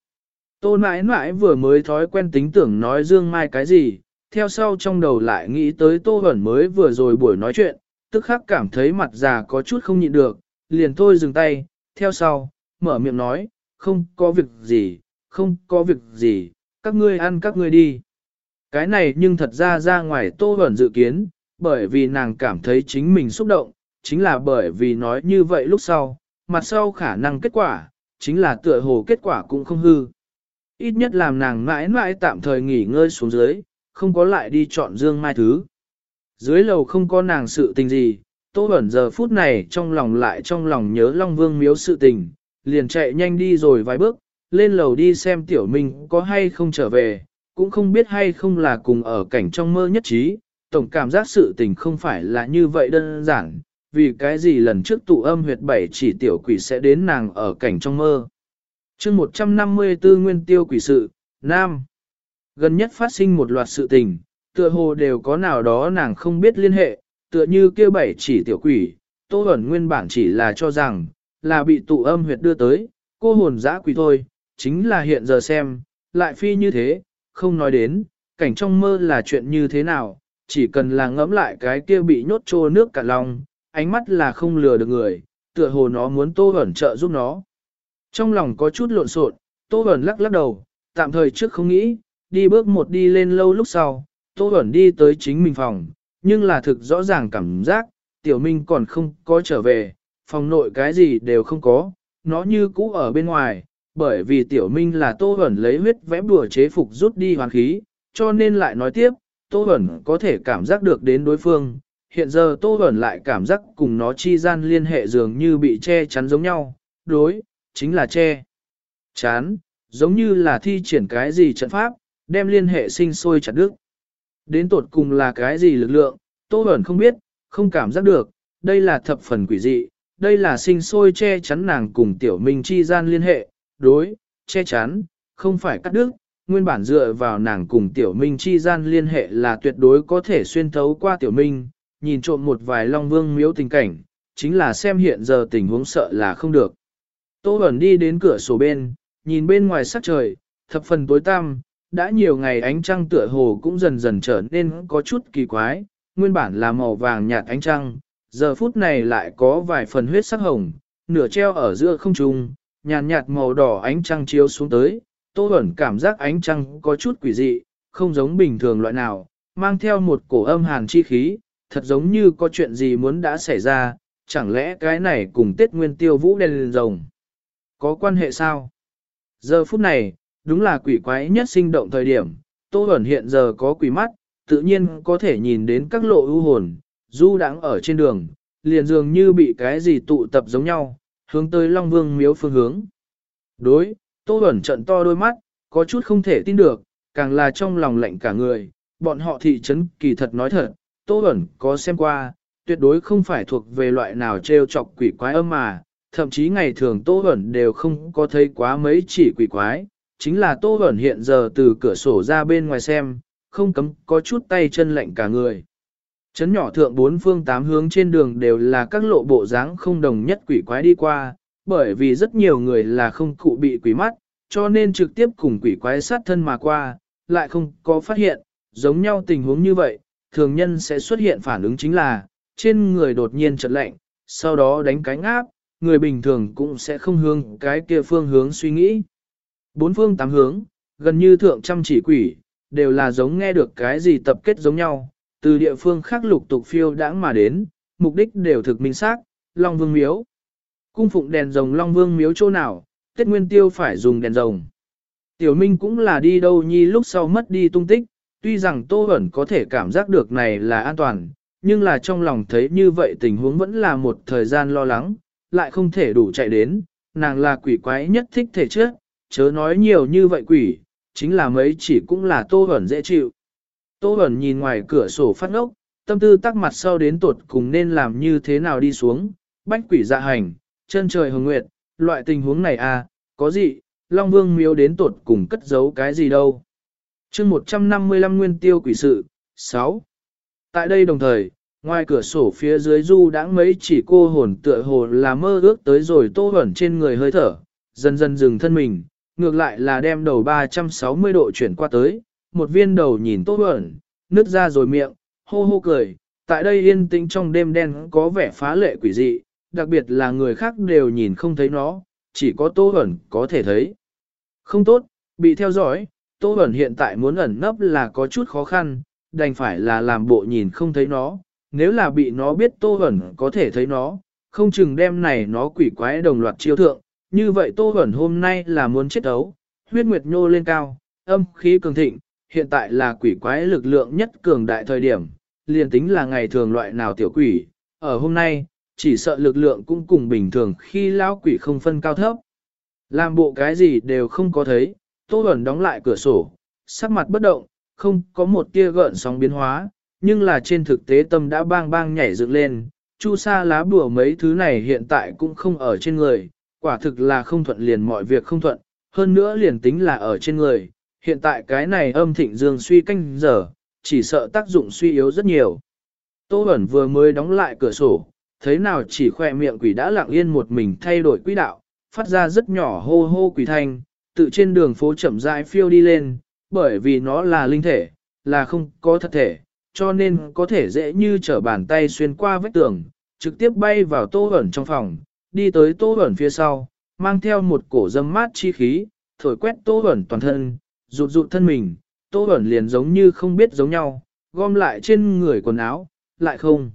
Tô mãi mãi vừa mới thói quen tính tưởng nói Dương Mai cái gì, theo sau trong đầu lại nghĩ tới Tô Hẩn mới vừa rồi buổi nói chuyện, tức khắc cảm thấy mặt già có chút không nhịn được, liền thôi dừng tay, theo sau, mở miệng nói, không có việc gì, không có việc gì, các ngươi ăn các ngươi đi. Cái này nhưng thật ra ra ngoài Tô ẩn dự kiến, bởi vì nàng cảm thấy chính mình xúc động, chính là bởi vì nói như vậy lúc sau, mặt sau khả năng kết quả, chính là tựa hồ kết quả cũng không hư. Ít nhất làm nàng mãi mãi tạm thời nghỉ ngơi xuống dưới, không có lại đi chọn dương mai thứ. Dưới lầu không có nàng sự tình gì, Tô Bẩn giờ phút này trong lòng lại trong lòng nhớ Long Vương miếu sự tình, liền chạy nhanh đi rồi vài bước, lên lầu đi xem tiểu minh có hay không trở về, cũng không biết hay không là cùng ở cảnh trong mơ nhất trí, tổng cảm giác sự tình không phải là như vậy đơn giản, vì cái gì lần trước tụ âm huyệt bảy chỉ tiểu quỷ sẽ đến nàng ở cảnh trong mơ chương 154 nguyên tiêu quỷ sự, Nam. Gần nhất phát sinh một loạt sự tình, tựa hồ đều có nào đó nàng không biết liên hệ, tựa như kia bảy chỉ tiểu quỷ, Tô ẩn nguyên bản chỉ là cho rằng, là bị tụ âm huyệt đưa tới, cô hồn dã quỷ thôi, chính là hiện giờ xem, lại phi như thế, không nói đến, cảnh trong mơ là chuyện như thế nào, chỉ cần là ngẫm lại cái kia bị nhốt trô nước cả lòng, ánh mắt là không lừa được người, tựa hồ nó muốn Tô Bẩn trợ giúp nó. Trong lòng có chút lộn xộn, Tô Bẩn lắc lắc đầu, tạm thời trước không nghĩ, đi bước một đi lên lâu lúc sau, Tô Bẩn đi tới chính mình phòng, nhưng là thực rõ ràng cảm giác, Tiểu Minh còn không có trở về, phòng nội cái gì đều không có, nó như cũ ở bên ngoài, bởi vì Tiểu Minh là Tô Bẩn lấy huyết vẽ bùa chế phục rút đi hoàn khí, cho nên lại nói tiếp, Tô Bẩn có thể cảm giác được đến đối phương. Hiện giờ Tô Bẩn lại cảm giác cùng nó chi gian liên hệ dường như bị che chắn giống nhau, đối, chính là che. Chán, giống như là thi triển cái gì trận pháp, đem liên hệ sinh sôi chặt đứt. Đến tột cùng là cái gì lực lượng, Tô Bẩn không biết, không cảm giác được, đây là thập phần quỷ dị, đây là sinh sôi che chắn nàng cùng tiểu minh chi gian liên hệ, đối, che chắn, không phải cắt đứt, nguyên bản dựa vào nàng cùng tiểu minh chi gian liên hệ là tuyệt đối có thể xuyên thấu qua tiểu minh, nhìn trộm một vài long vương miếu tình cảnh, chính là xem hiện giờ tình huống sợ là không được. Tô Bẩn đi đến cửa sổ bên, nhìn bên ngoài sắc trời, thập phần tối tăm, đã nhiều ngày ánh trăng tựa hồ cũng dần dần trở nên có chút kỳ quái, nguyên bản là màu vàng nhạt ánh trăng, giờ phút này lại có vài phần huyết sắc hồng, nửa treo ở giữa không trung, nhàn nhạt màu đỏ ánh trăng chiếu xuống tới, Tô Bẩn cảm giác ánh trăng có chút quỷ dị, không giống bình thường loại nào, mang theo một cổ âm hàn chi khí, thật giống như có chuyện gì muốn đã xảy ra, chẳng lẽ cái này cùng Tết Nguyên Tiêu Vũ đèn lên rồng có quan hệ sao? Giờ phút này, đúng là quỷ quái nhất sinh động thời điểm, Tô Bẩn hiện giờ có quỷ mắt, tự nhiên có thể nhìn đến các lộ ưu hồn, du đang ở trên đường, liền dường như bị cái gì tụ tập giống nhau, hướng tới Long Vương miếu phương hướng. Đối, Tô Bẩn trận to đôi mắt, có chút không thể tin được, càng là trong lòng lạnh cả người, bọn họ thị trấn kỳ thật nói thật, Tô Bẩn có xem qua, tuyệt đối không phải thuộc về loại nào treo chọc quỷ quái âm mà, thậm chí ngày thường Tô Bẩn đều không có thấy quá mấy chỉ quỷ quái, chính là Tô Bẩn hiện giờ từ cửa sổ ra bên ngoài xem, không cấm có chút tay chân lạnh cả người. Chấn nhỏ thượng bốn phương tám hướng trên đường đều là các lộ bộ dáng không đồng nhất quỷ quái đi qua, bởi vì rất nhiều người là không cụ bị quỷ mắt, cho nên trực tiếp cùng quỷ quái sát thân mà qua, lại không có phát hiện, giống nhau tình huống như vậy, thường nhân sẽ xuất hiện phản ứng chính là, trên người đột nhiên chợt lạnh, sau đó đánh cánh áp, người bình thường cũng sẽ không hướng cái kia phương hướng suy nghĩ. Bốn phương tám hướng, gần như thượng trăm chỉ quỷ, đều là giống nghe được cái gì tập kết giống nhau, từ địa phương khác lục tục phiêu đãng mà đến, mục đích đều thực minh xác, Long Vương Miếu. Cung phụng đèn rồng Long Vương Miếu chỗ nào, Tết Nguyên Tiêu phải dùng đèn rồng. Tiểu Minh cũng là đi đâu nhi lúc sau mất đi tung tích, tuy rằng Tô Bẩn có thể cảm giác được này là an toàn, nhưng là trong lòng thấy như vậy tình huống vẫn là một thời gian lo lắng, lại không thể đủ chạy đến, nàng là quỷ quái nhất thích thể trước, chớ nói nhiều như vậy quỷ, chính là mấy chỉ cũng là Tô Bẩn dễ chịu. Tô Bẩn nhìn ngoài cửa sổ phát ngốc, tâm tư tắc mặt sau đến tuột cùng nên làm như thế nào đi xuống, bách quỷ dạ hành, chân trời hồng nguyệt, loại tình huống này à, có gì, Long Vương miếu đến tuột cùng cất giấu cái gì đâu. chương 155 nguyên tiêu quỷ sự, 6. Tại đây đồng thời, ngoài cửa sổ phía dưới du đã mấy chỉ cô hồn tựa hồ là mơ ước tới rồi tô ẩn trên người hơi thở, dần dần dừng thân mình, ngược lại là đem đầu 360 độ chuyển qua tới, một viên đầu nhìn tô ẩn, nứt ra rồi miệng, hô hô cười, tại đây yên tĩnh trong đêm đen có vẻ phá lệ quỷ dị, đặc biệt là người khác đều nhìn không thấy nó, chỉ có tô ẩn có thể thấy. Không tốt, bị theo dõi, tô ẩn hiện tại muốn ẩn nấp là có chút khó khăn, đành phải là làm bộ nhìn không thấy nó, nếu là bị nó biết Tô Hẩn có thể thấy nó, không chừng đêm này nó quỷ quái đồng loạt chiêu thượng, như vậy Tô Hẩn hôm nay là muốn chết đấu, huyết nguyệt nhô lên cao, âm khí cường thịnh, hiện tại là quỷ quái lực lượng nhất cường đại thời điểm, liền tính là ngày thường loại nào tiểu quỷ, ở hôm nay, chỉ sợ lực lượng cũng cùng bình thường khi lão quỷ không phân cao thấp. Làm bộ cái gì đều không có thấy, Tô Bẩn đóng lại cửa sổ, sắc mặt bất động, không có một tia gợn sóng biến hóa, nhưng là trên thực tế tâm đã bang bang nhảy dựng lên, chu sa lá bùa mấy thứ này hiện tại cũng không ở trên người, quả thực là không thuận liền mọi việc không thuận, hơn nữa liền tính là ở trên người, hiện tại cái này âm thịnh dương suy canh giờ, chỉ sợ tác dụng suy yếu rất nhiều. Tô Bẩn vừa mới đóng lại cửa sổ, thấy nào chỉ khoe miệng quỷ đã lặng yên một mình thay đổi quỹ đạo, phát ra rất nhỏ hô hô quỷ thanh, tự trên đường phố chậm rãi phiêu đi lên, bởi vì nó là linh thể, là không có thật thể, cho nên có thể dễ như trở bàn tay xuyên qua vách tường, trực tiếp bay vào tô Bẩn trong phòng, đi tới tô Bẩn phía sau, mang theo một cổ dâm mát chi khí, thổi quét tô Bẩn toàn thân, rụt rụt thân mình, tô Bẩn liền giống như không biết giống nhau, gom lại trên người quần áo, lại không.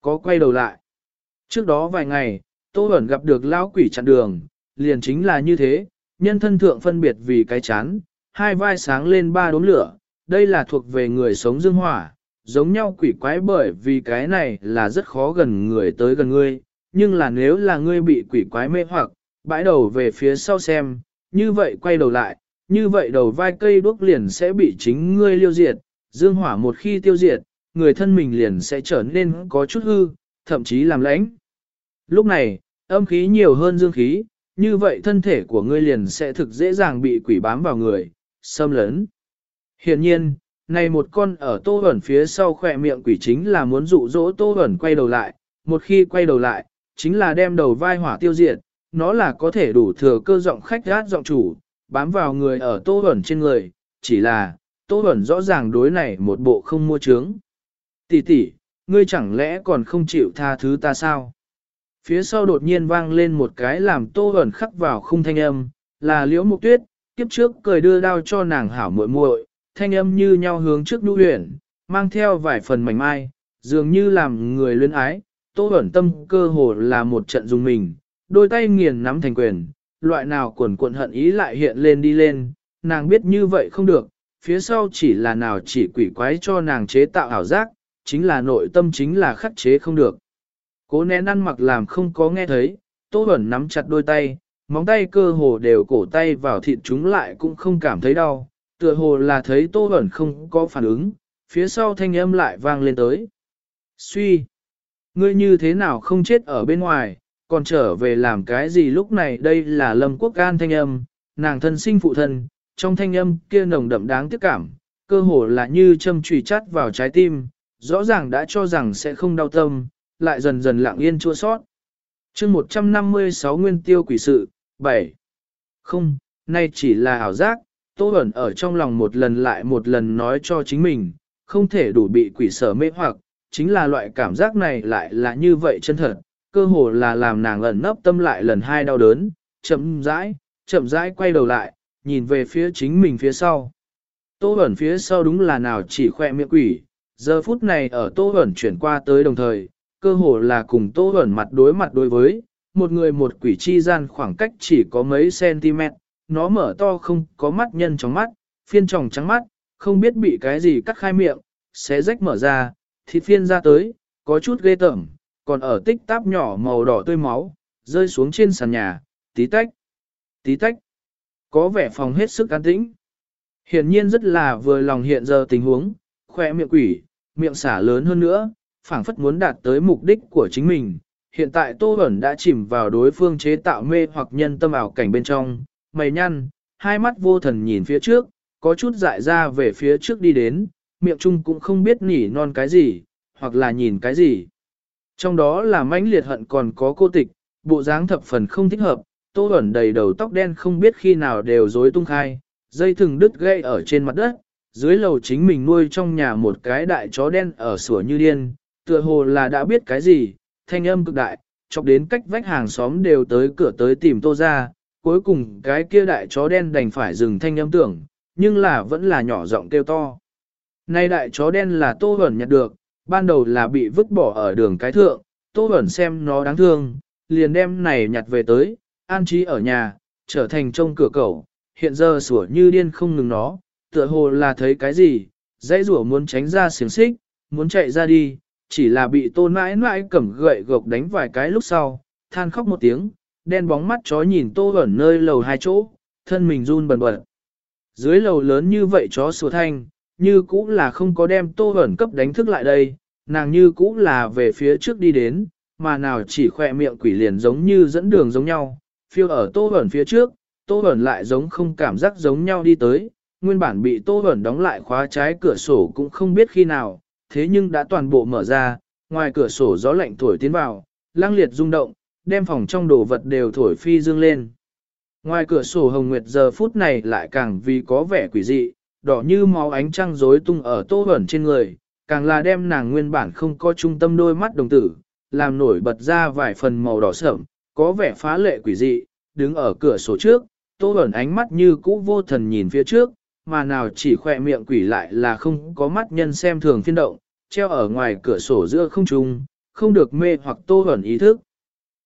Có quay đầu lại. Trước đó vài ngày, tô Bẩn gặp được lão quỷ chặn đường, liền chính là như thế, nhân thân thượng phân biệt vì cái chán, hai vai sáng lên ba đốm lửa, đây là thuộc về người sống dương hỏa, giống nhau quỷ quái bởi vì cái này là rất khó gần người tới gần ngươi, nhưng là nếu là ngươi bị quỷ quái mê hoặc, bãi đầu về phía sau xem, như vậy quay đầu lại, như vậy đầu vai cây đuốc liền sẽ bị chính ngươi liêu diệt, dương hỏa một khi tiêu diệt, người thân mình liền sẽ trở nên có chút hư, thậm chí làm lãnh. Lúc này, âm khí nhiều hơn dương khí, như vậy thân thể của ngươi liền sẽ thực dễ dàng bị quỷ bám vào người, xâm lấn. Hiện nhiên, này một con ở tô ẩn phía sau khỏe miệng quỷ chính là muốn dụ dỗ tô ẩn quay đầu lại, một khi quay đầu lại, chính là đem đầu vai hỏa tiêu diệt, nó là có thể đủ thừa cơ giọng khách gát giọng chủ, bám vào người ở tô ẩn trên người, chỉ là, tô ẩn rõ ràng đối này một bộ không mua trướng. Tỷ tỷ, ngươi chẳng lẽ còn không chịu tha thứ ta sao? Phía sau đột nhiên vang lên một cái làm tô ẩn khắc vào khung thanh âm, là liễu mục tuyết, kiếp trước cười đưa đao cho nàng hảo muội muội, thanh âm như nhau hướng trước nhu huyền, mang theo vài phần mảnh mai, dường như làm người luyến ái, tô ẩn tâm cơ hồ là một trận dùng mình, đôi tay nghiền nắm thành quyền, loại nào quần cuộn hận ý lại hiện lên đi lên, nàng biết như vậy không được, phía sau chỉ là nào chỉ quỷ quái cho nàng chế tạo ảo giác, chính là nội tâm chính là khắc chế không được. Cố nén ăn mặc làm không có nghe thấy, tô ẩn nắm chặt đôi tay, móng tay cơ hồ đều cổ tay vào thịt chúng lại cũng không cảm thấy đau, tựa hồ là thấy Tô Bẩn không có phản ứng, phía sau thanh âm lại vang lên tới. Suy! Ngươi như thế nào không chết ở bên ngoài, còn trở về làm cái gì lúc này đây là lâm quốc can thanh âm, nàng thân sinh phụ thân, trong thanh âm kia nồng đậm đáng tiếc cảm, cơ hồ là như châm chùy chắt vào trái tim, rõ ràng đã cho rằng sẽ không đau tâm, lại dần dần lặng yên chua sót. chương 156 Nguyên tiêu quỷ sự, 7. Không, nay chỉ là ảo giác, Tô Bẩn ở trong lòng một lần lại một lần nói cho chính mình, không thể đủ bị quỷ sở mê hoặc, chính là loại cảm giác này lại là như vậy chân thật, cơ hồ là làm nàng ẩn nấp tâm lại lần hai đau đớn, chậm rãi, chậm rãi quay đầu lại, nhìn về phía chính mình phía sau. Tô ẩn phía sau đúng là nào chỉ khoe miệng quỷ, giờ phút này ở Tô ẩn chuyển qua tới đồng thời, cơ hồ là cùng Tô ẩn mặt đối mặt đối với, một người một quỷ chi gian khoảng cách chỉ có mấy cm, nó mở to không có mắt nhân trong mắt, phiên tròng trắng mắt, không biết bị cái gì cắt khai miệng, xé rách mở ra, thịt phiên ra tới, có chút ghê tởm, còn ở tích táp nhỏ màu đỏ tươi máu, rơi xuống trên sàn nhà, tí tách, tí tách, có vẻ phòng hết sức an tĩnh. Hiển nhiên rất là vừa lòng hiện giờ tình huống, khỏe miệng quỷ, miệng xả lớn hơn nữa, phảng phất muốn đạt tới mục đích của chính mình. Hiện tại Tô Bẩn đã chìm vào đối phương chế tạo mê hoặc nhân tâm ảo cảnh bên trong, mày nhăn, hai mắt vô thần nhìn phía trước, có chút dại ra về phía trước đi đến, miệng chung cũng không biết nỉ non cái gì, hoặc là nhìn cái gì. Trong đó là mãnh liệt hận còn có cô tịch, bộ dáng thập phần không thích hợp, tô ẩn đầy đầu tóc đen không biết khi nào đều rối tung khai, dây thừng đứt gây ở trên mặt đất, dưới lầu chính mình nuôi trong nhà một cái đại chó đen ở sủa như điên, tựa hồ là đã biết cái gì, thanh âm cực đại, chọc đến cách vách hàng xóm đều tới cửa tới tìm tô ra, cuối cùng cái kia đại chó đen đành phải dừng thanh âm tưởng, nhưng là vẫn là nhỏ giọng kêu to. Nay đại chó đen là tô ẩn nhặt được, ban đầu là bị vứt bỏ ở đường cái thượng, tô Bẩn xem nó đáng thương, liền đem này nhặt về tới, an trí ở nhà, trở thành trông cửa cầu, hiện giờ sủa như điên không ngừng nó, tựa hồ là thấy cái gì, dãy rủa muốn tránh ra xiềng xích, muốn chạy ra đi, chỉ là bị Tô mãi mãi cầm gậy gộc đánh vài cái lúc sau, than khóc một tiếng, đen bóng mắt chó nhìn tô ẩn nơi lầu hai chỗ, thân mình run bần bật. Dưới lầu lớn như vậy chó sủa thanh, như cũ là không có đem tô ẩn cấp đánh thức lại đây, nàng như cũ là về phía trước đi đến, mà nào chỉ khỏe miệng quỷ liền giống như dẫn đường giống nhau, phiêu ở tô ẩn phía trước, tô ẩn lại giống không cảm giác giống nhau đi tới, nguyên bản bị tô ẩn đóng lại khóa trái cửa sổ cũng không biết khi nào, thế nhưng đã toàn bộ mở ra, ngoài cửa sổ gió lạnh thổi tiến vào, lang liệt rung động, đem phòng trong đồ vật đều thổi phi dương lên. Ngoài cửa sổ hồng nguyệt giờ phút này lại càng vì có vẻ quỷ dị, đỏ như máu ánh trăng rối tung ở tô hẩn trên người, càng là đem nàng nguyên bản không có trung tâm đôi mắt đồng tử, làm nổi bật ra vài phần màu đỏ sẫm, có vẻ phá lệ quỷ dị, đứng ở cửa sổ trước, tô hẩn ánh mắt như cũ vô thần nhìn phía trước, mà nào chỉ khỏe miệng quỷ lại là không có mắt nhân xem thường phiên động, treo ở ngoài cửa sổ giữa không trung, không được mê hoặc tô hẩn ý thức.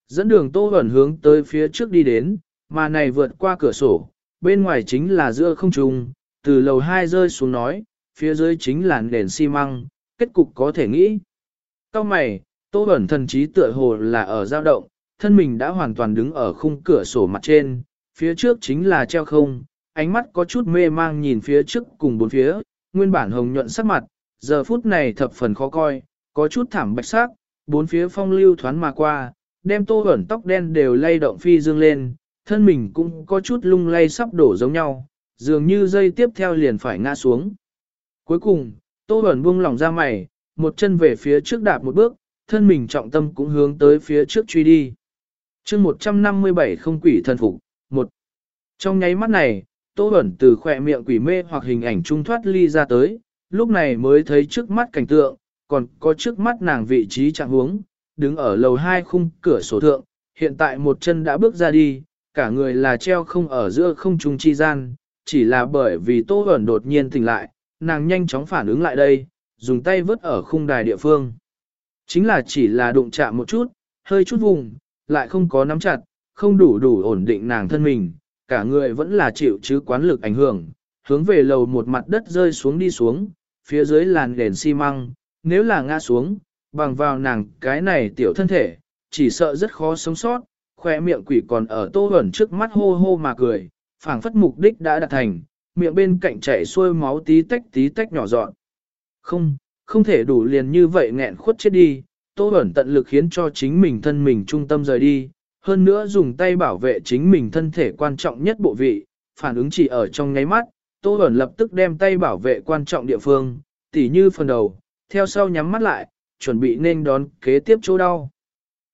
Dẫn đường tô hẩn hướng tới phía trước đi đến, mà này vượt qua cửa sổ, bên ngoài chính là giữa không trung, từ lầu hai rơi xuống nói, phía dưới chính là nền xi măng, kết cục có thể nghĩ. Cao mày, tô ẩn thần trí tựa hồ là ở dao động, thân mình đã hoàn toàn đứng ở khung cửa sổ mặt trên, phía trước chính là treo không, ánh mắt có chút mê mang nhìn phía trước cùng bốn phía, nguyên bản hồng nhuận sắc mặt, giờ phút này thập phần khó coi, có chút thảm bạch sắc, bốn phía phong lưu thoáng mà qua, đem tô ẩn tóc đen đều lay động phi dương lên, thân mình cũng có chút lung lay sắp đổ giống nhau, dường như dây tiếp theo liền phải ngã xuống. Cuối cùng, tô Bẩn buông lỏng ra mày, một chân về phía trước đạp một bước, thân mình trọng tâm cũng hướng tới phía trước truy đi. chương 157 không quỷ thân phục, một Trong nháy mắt này, Tô Bẩn từ khỏe miệng quỷ mê hoặc hình ảnh trung thoát ly ra tới, lúc này mới thấy trước mắt cảnh tượng, còn có trước mắt nàng vị trí trạng huống, đứng ở lầu hai khung cửa sổ thượng, hiện tại một chân đã bước ra đi, cả người là treo không ở giữa không trung chi gian, chỉ là bởi vì Tô Bẩn đột nhiên tỉnh lại, nàng nhanh chóng phản ứng lại đây, dùng tay vớt ở khung đài địa phương. Chính là chỉ là đụng chạm một chút, hơi chút vùng, lại không có nắm chặt, không đủ đủ ổn định nàng thân mình, cả người vẫn là chịu chứ quán lực ảnh hưởng, hướng về lầu một mặt đất rơi xuống đi xuống, phía dưới làn đèn xi măng, nếu là ngã xuống, bằng vào nàng cái này tiểu thân thể, chỉ sợ rất khó sống sót, khoe miệng quỷ còn ở tô hẩn trước mắt hô hô mà cười, phảng phất mục đích đã đạt thành, miệng bên cạnh chảy xuôi máu tí tách tí tách nhỏ dọn. Không, không thể đủ liền như vậy nghẹn khuất chết đi, Tô Bẩn tận lực khiến cho chính mình thân mình trung tâm rời đi, hơn nữa dùng tay bảo vệ chính mình thân thể quan trọng nhất bộ vị, phản ứng chỉ ở trong nháy mắt, Tô Bẩn lập tức đem tay bảo vệ quan trọng địa phương, tỉ như phần đầu, theo sau nhắm mắt lại, chuẩn bị nên đón kế tiếp chỗ đau.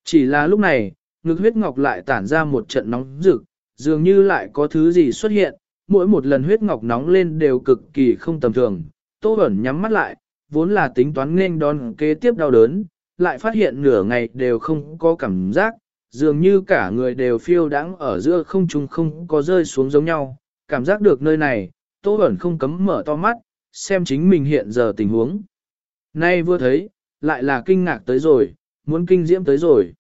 Chỉ là lúc này, ngực huyết ngọc lại tản ra một trận nóng rực, dường như lại có thứ gì xuất hiện, mỗi một lần huyết ngọc nóng lên đều cực kỳ không tầm thường. Tô Bẩn nhắm mắt lại, vốn là tính toán nên đón kế tiếp đau đớn, lại phát hiện nửa ngày đều không có cảm giác, dường như cả người đều phiêu đáng ở giữa không trung không có rơi xuống giống nhau, cảm giác được nơi này, Tô Bẩn không cấm mở to mắt, xem chính mình hiện giờ tình huống. Nay vừa thấy, lại là kinh ngạc tới rồi, muốn kinh diễm tới rồi.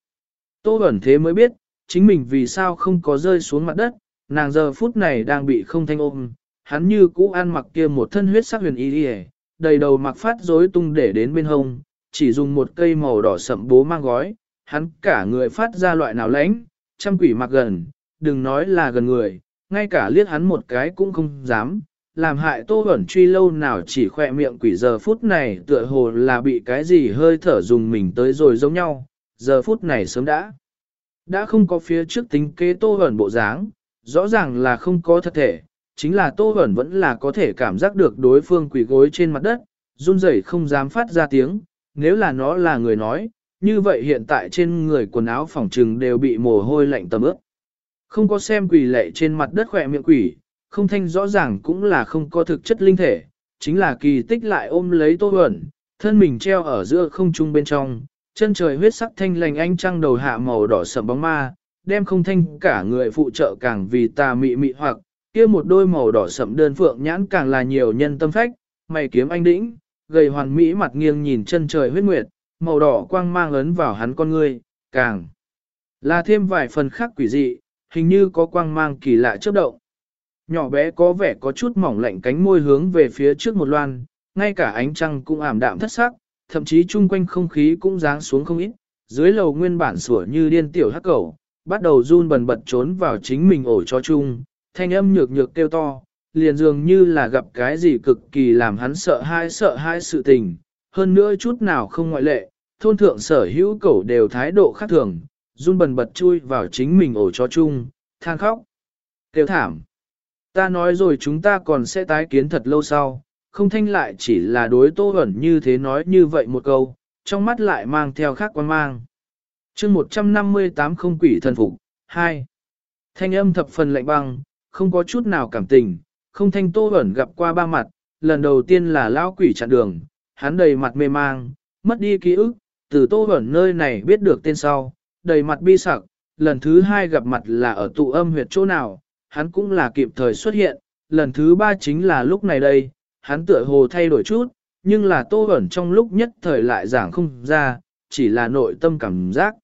Tô Bẩn thế mới biết, chính mình vì sao không có rơi xuống mặt đất, nàng giờ phút này đang bị không thanh ôm, hắn như cũ ăn mặc kia một thân huyết sắc huyền y đi đầy đầu mặc phát rối tung để đến bên hông, chỉ dùng một cây màu đỏ sậm bố mang gói, hắn cả người phát ra loại nào lãnh, trăm quỷ mặc gần, đừng nói là gần người, ngay cả liếc hắn một cái cũng không dám, làm hại tô ẩn truy lâu nào chỉ khỏe miệng quỷ giờ phút này tựa hồ là bị cái gì hơi thở dùng mình tới rồi giống nhau, giờ phút này sớm đã. Đã không có phía trước tính kế tô hẩn bộ dáng, rõ ràng là không có thật thể, chính là tô hẩn vẫn là có thể cảm giác được đối phương quỷ gối trên mặt đất, run rẩy không dám phát ra tiếng, nếu là nó là người nói, như vậy hiện tại trên người quần áo phòng trừng đều bị mồ hôi lạnh tầm ướt. Không có xem quỷ lệ trên mặt đất khỏe miệng quỷ, không thanh rõ ràng cũng là không có thực chất linh thể, chính là kỳ tích lại ôm lấy tô hẩn, thân mình treo ở giữa không trung bên trong, chân trời huyết sắc thanh lành ánh trăng đầu hạ màu đỏ sậm bóng ma, đem không thanh cả người phụ trợ càng vì tà mị mị hoặc, kia một đôi màu đỏ sậm đơn phượng nhãn càng là nhiều nhân tâm phách, mày kiếm anh đĩnh, gầy hoàn mỹ mặt nghiêng nhìn chân trời huyết nguyệt, màu đỏ quang mang ấn vào hắn con ngươi, càng là thêm vài phần khác quỷ dị, hình như có quang mang kỳ lạ chớp động. Nhỏ bé có vẻ có chút mỏng lạnh cánh môi hướng về phía trước một loan, ngay cả ánh trăng cũng ảm đạm thất sắc, thậm chí chung quanh không khí cũng ráng xuống không ít, dưới lầu nguyên bản sủa như điên tiểu hắc cẩu, bắt đầu run bần bật trốn vào chính mình ổ cho chung, thanh âm nhược nhược kêu to, liền dường như là gặp cái gì cực kỳ làm hắn sợ hai sợ hai sự tình, hơn nữa chút nào không ngoại lệ, thôn thượng sở hữu cẩu đều thái độ khác thường, run bần bật chui vào chính mình ổ cho chung, than khóc, kêu thảm. Ta nói rồi chúng ta còn sẽ tái kiến thật lâu sau, không thanh lại chỉ là đối tô ẩn như thế nói như vậy một câu, trong mắt lại mang theo khác quan mang. chương 158 không quỷ thần phục 2. Thanh âm thập phần lạnh băng, không có chút nào cảm tình, không thanh tô ẩn gặp qua ba mặt, lần đầu tiên là Lão quỷ chặn đường, hắn đầy mặt mê mang, mất đi ký ức, từ tô ẩn nơi này biết được tên sau, đầy mặt bi sặc, lần thứ hai gặp mặt là ở tụ âm huyệt chỗ nào, hắn cũng là kịp thời xuất hiện, lần thứ ba chính là lúc này đây, hắn tựa hồ thay đổi chút, nhưng là tô ẩn trong lúc nhất thời lại giảng không ra, chỉ là nội tâm cảm giác.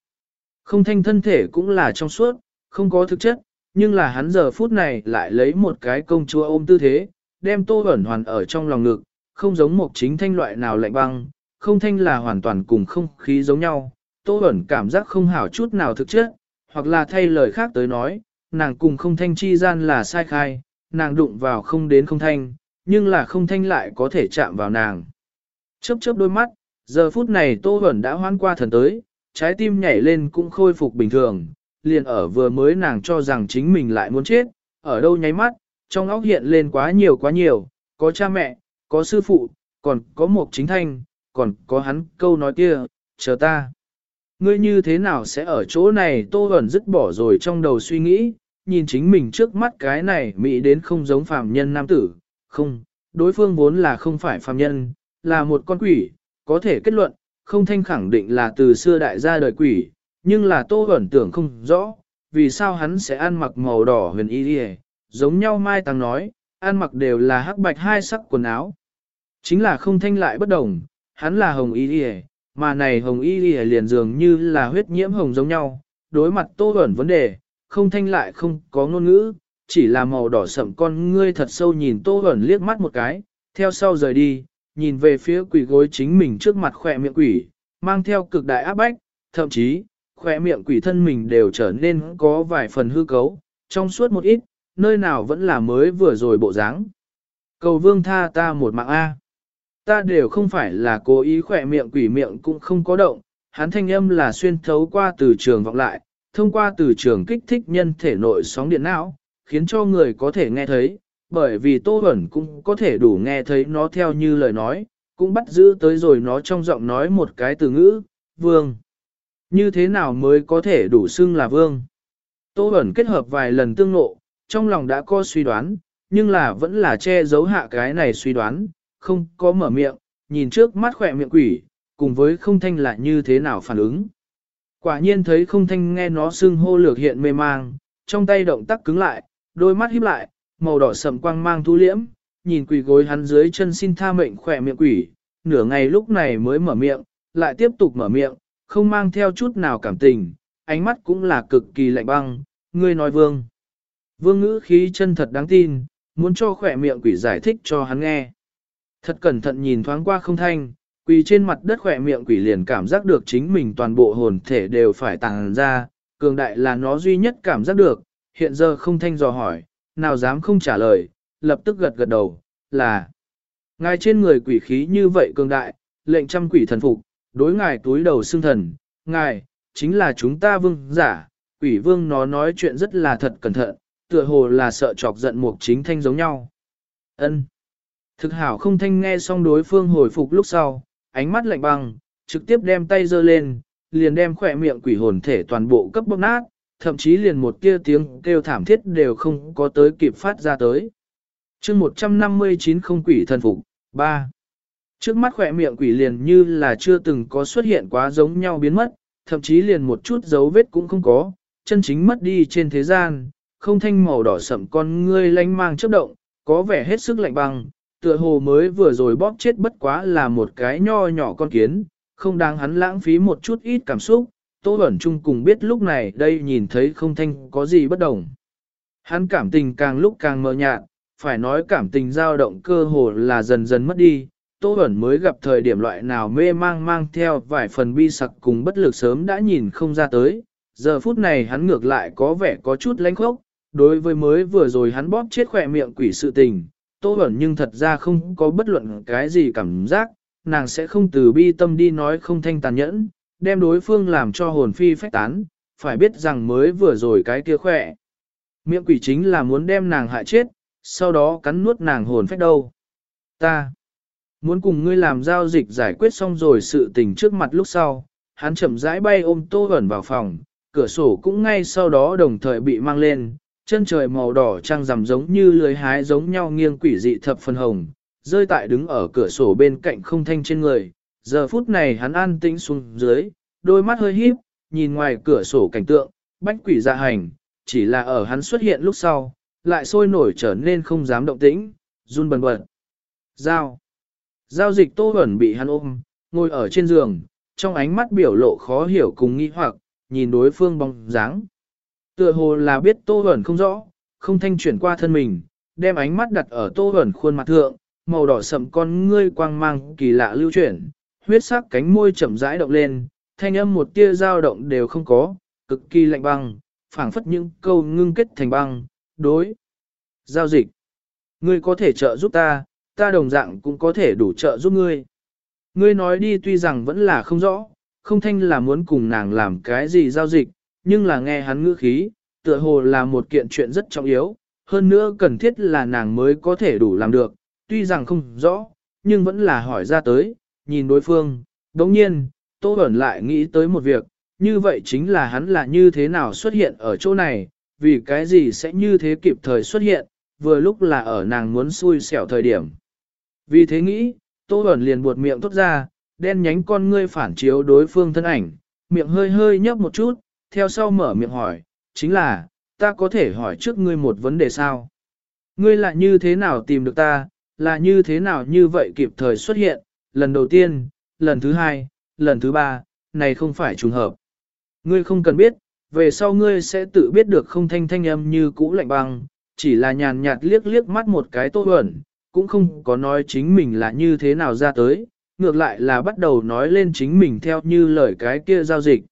Không thanh thân thể cũng là trong suốt, không có thực chất, nhưng là hắn giờ phút này lại lấy một cái công chúa ôm tư thế, đem tô ẩn hoàn ở trong lòng ngực, không giống một chính thanh loại nào lạnh băng, không thanh là hoàn toàn cùng không khí giống nhau, tô ẩn cảm giác không hảo chút nào thực chất, hoặc là thay lời khác tới nói, nàng cùng không thanh chi gian là sai khai, nàng đụng vào không đến không thanh, nhưng là không thanh lại có thể chạm vào nàng. Chớp chớp đôi mắt, giờ phút này Tô Huẩn đã hoan qua thần tới, trái tim nhảy lên cũng khôi phục bình thường, liền ở vừa mới nàng cho rằng chính mình lại muốn chết, ở đâu nháy mắt, trong óc hiện lên quá nhiều quá nhiều, có cha mẹ, có sư phụ, còn có một chính thanh, còn có hắn câu nói kia, chờ ta. Ngươi như thế nào sẽ ở chỗ này Tô Huẩn dứt bỏ rồi trong đầu suy nghĩ, nhìn chính mình trước mắt cái này mỹ đến không giống phàm nhân nam tử, không, đối phương vốn là không phải phàm nhân, là một con quỷ, có thể kết luận, không thanh khẳng định là từ xưa đại gia đời quỷ, nhưng là tô ẩn tưởng không rõ, vì sao hắn sẽ ăn mặc màu đỏ huyền y đi giống nhau Mai Tăng nói, ăn mặc đều là hắc bạch hai sắc quần áo. Chính là không thanh lại bất đồng, hắn là hồng y đi mà này hồng y đi liền dường như là huyết nhiễm hồng giống nhau, đối mặt tô ẩn vấn đề, không thanh lại không có ngôn ngữ, chỉ là màu đỏ sậm con ngươi thật sâu nhìn tô ẩn liếc mắt một cái, theo sau rời đi, nhìn về phía quỷ gối chính mình trước mặt khỏe miệng quỷ, mang theo cực đại áp bách, thậm chí, khỏe miệng quỷ thân mình đều trở nên có vài phần hư cấu, trong suốt một ít, nơi nào vẫn là mới vừa rồi bộ dáng. Cầu vương tha ta một mạng A. Ta đều không phải là cố ý khỏe miệng quỷ miệng cũng không có động, hắn thanh âm là xuyên thấu qua từ trường vọng lại, thông qua từ trường kích thích nhân thể nội sóng điện não, khiến cho người có thể nghe thấy, bởi vì Tô Bẩn cũng có thể đủ nghe thấy nó theo như lời nói, cũng bắt giữ tới rồi nó trong giọng nói một cái từ ngữ, vương. Như thế nào mới có thể đủ xưng là vương? Tô Bẩn kết hợp vài lần tương nộ, trong lòng đã có suy đoán, nhưng là vẫn là che giấu hạ cái này suy đoán, không có mở miệng, nhìn trước mắt khỏe miệng quỷ, cùng với không thanh lại như thế nào phản ứng. Quả nhiên thấy không thanh nghe nó xưng hô lược hiện mê mang, trong tay động tác cứng lại, đôi mắt híp lại, màu đỏ sầm quang mang thu liễm, nhìn quỷ gối hắn dưới chân xin tha mệnh khỏe miệng quỷ, nửa ngày lúc này mới mở miệng, lại tiếp tục mở miệng, không mang theo chút nào cảm tình, ánh mắt cũng là cực kỳ lạnh băng, ngươi nói vương. Vương ngữ khí chân thật đáng tin, muốn cho khỏe miệng quỷ giải thích cho hắn nghe. Thật cẩn thận nhìn thoáng qua không thanh, quỳ trên mặt đất khỏe miệng quỷ liền cảm giác được chính mình toàn bộ hồn thể đều phải tàng ra, cường đại là nó duy nhất cảm giác được, hiện giờ không thanh dò hỏi, nào dám không trả lời, lập tức gật gật đầu, là Ngài trên người quỷ khí như vậy cường đại, lệnh trăm quỷ thần phục, đối ngài túi đầu xương thần, ngài, chính là chúng ta vương giả, quỷ vương nó nói chuyện rất là thật cẩn thận, tựa hồ là sợ chọc giận mục chính thanh giống nhau. ân Thực hảo không thanh nghe xong đối phương hồi phục lúc sau, ánh mắt lạnh băng, trực tiếp đem tay giơ lên, liền đem khỏe miệng quỷ hồn thể toàn bộ cấp bóc nát, thậm chí liền một kia tiếng kêu thảm thiết đều không có tới kịp phát ra tới. chương 159 không quỷ thần phục, 3. Trước mắt khỏe miệng quỷ liền như là chưa từng có xuất hiện quá giống nhau biến mất, thậm chí liền một chút dấu vết cũng không có, chân chính mất đi trên thế gian, không thanh màu đỏ sậm con ngươi lánh mang chớp động, có vẻ hết sức lạnh băng, tựa hồ mới vừa rồi bóp chết bất quá là một cái nho nhỏ con kiến, không đáng hắn lãng phí một chút ít cảm xúc, Tô Bẩn Trung cùng biết lúc này đây nhìn thấy không thanh có gì bất đồng. Hắn cảm tình càng lúc càng mờ nhạt, phải nói cảm tình dao động cơ hồ là dần dần mất đi, Tô Bẩn mới gặp thời điểm loại nào mê mang mang theo vài phần bi sặc cùng bất lực sớm đã nhìn không ra tới, giờ phút này hắn ngược lại có vẻ có chút lánh khốc, đối với mới vừa rồi hắn bóp chết khỏe miệng quỷ sự tình, Tô Bẩn nhưng thật ra không có bất luận cái gì cảm giác, nàng sẽ không từ bi tâm đi nói không thanh tàn nhẫn, đem đối phương làm cho hồn phi phách tán, phải biết rằng mới vừa rồi cái kia khỏe. Miệng quỷ chính là muốn đem nàng hại chết, sau đó cắn nuốt nàng hồn phách đâu. Ta muốn cùng ngươi làm giao dịch giải quyết xong rồi sự tình trước mặt lúc sau, hắn chậm rãi bay ôm Tô ẩn vào phòng, cửa sổ cũng ngay sau đó đồng thời bị mang lên, chân trời màu đỏ trăng rằm giống như lưới hái giống nhau nghiêng quỷ dị thập phần hồng, rơi tại đứng ở cửa sổ bên cạnh không thanh trên người. Giờ phút này hắn an tĩnh xuống dưới, đôi mắt hơi híp, nhìn ngoài cửa sổ cảnh tượng, bách quỷ dạ hành, chỉ là ở hắn xuất hiện lúc sau, lại sôi nổi trở nên không dám động tĩnh, run bần bật. Giao. Giao dịch tô ẩn bị hắn ôm, ngồi ở trên giường, trong ánh mắt biểu lộ khó hiểu cùng nghi hoặc, nhìn đối phương bóng dáng. Tựa hồ là biết Tô ẩn không rõ, không thanh chuyển qua thân mình, đem ánh mắt đặt ở Tô ẩn khuôn mặt thượng, màu đỏ sậm con ngươi quang mang kỳ lạ lưu chuyển, huyết sắc cánh môi chậm rãi động lên, thanh âm một tia dao động đều không có, cực kỳ lạnh băng, phảng phất những câu ngưng kết thành băng, đối. Giao dịch. Ngươi có thể trợ giúp ta, ta đồng dạng cũng có thể đủ trợ giúp ngươi. Ngươi nói đi tuy rằng vẫn là không rõ, không thanh là muốn cùng nàng làm cái gì giao dịch, nhưng là nghe hắn ngữ khí, tựa hồ là một kiện chuyện rất trọng yếu, hơn nữa cần thiết là nàng mới có thể đủ làm được, tuy rằng không rõ, nhưng vẫn là hỏi ra tới, nhìn đối phương, đồng nhiên, Tô Bẩn lại nghĩ tới một việc, như vậy chính là hắn là như thế nào xuất hiện ở chỗ này, vì cái gì sẽ như thế kịp thời xuất hiện, vừa lúc là ở nàng muốn xui xẻo thời điểm. Vì thế nghĩ, Tô Bẩn liền buột miệng tốt ra, đen nhánh con ngươi phản chiếu đối phương thân ảnh, miệng hơi hơi nhấp một chút, theo sau mở miệng hỏi, chính là, ta có thể hỏi trước ngươi một vấn đề sao? Ngươi là như thế nào tìm được ta, là như thế nào như vậy kịp thời xuất hiện, lần đầu tiên, lần thứ hai, lần thứ ba, này không phải trùng hợp. Ngươi không cần biết, về sau ngươi sẽ tự biết được không thanh thanh âm như cũ lạnh băng, chỉ là nhàn nhạt liếc liếc mắt một cái tô ẩn, cũng không có nói chính mình là như thế nào ra tới, ngược lại là bắt đầu nói lên chính mình theo như lời cái kia giao dịch.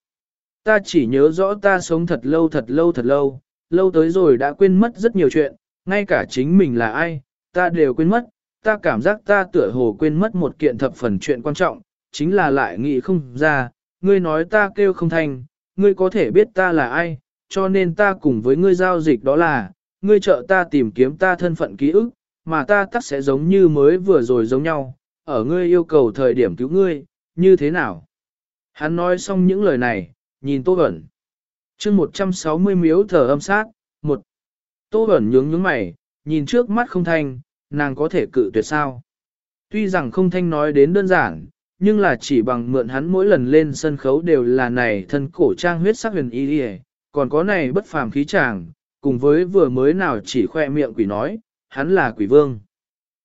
Ta chỉ nhớ rõ ta sống thật lâu thật lâu thật lâu, lâu tới rồi đã quên mất rất nhiều chuyện, ngay cả chính mình là ai, ta đều quên mất, ta cảm giác ta tựa hồ quên mất một kiện thập phần chuyện quan trọng, chính là lại nghĩ không ra, ngươi nói ta kêu không thành, ngươi có thể biết ta là ai, cho nên ta cùng với ngươi giao dịch đó là, ngươi trợ ta tìm kiếm ta thân phận ký ức, mà ta tắc sẽ giống như mới vừa rồi giống nhau, ở ngươi yêu cầu thời điểm cứu ngươi, như thế nào? Hắn nói xong những lời này, nhìn Tô Bẩn. chương 160 miếu thở âm sát, một Tô Bẩn nhướng nhướng mày, nhìn trước mắt không thanh, nàng có thể cự tuyệt sao? Tuy rằng không thanh nói đến đơn giản, nhưng là chỉ bằng mượn hắn mỗi lần lên sân khấu đều là này thân cổ trang huyết sắc huyền y đi còn có này bất phàm khí chàng, cùng với vừa mới nào chỉ khoe miệng quỷ nói, hắn là quỷ vương.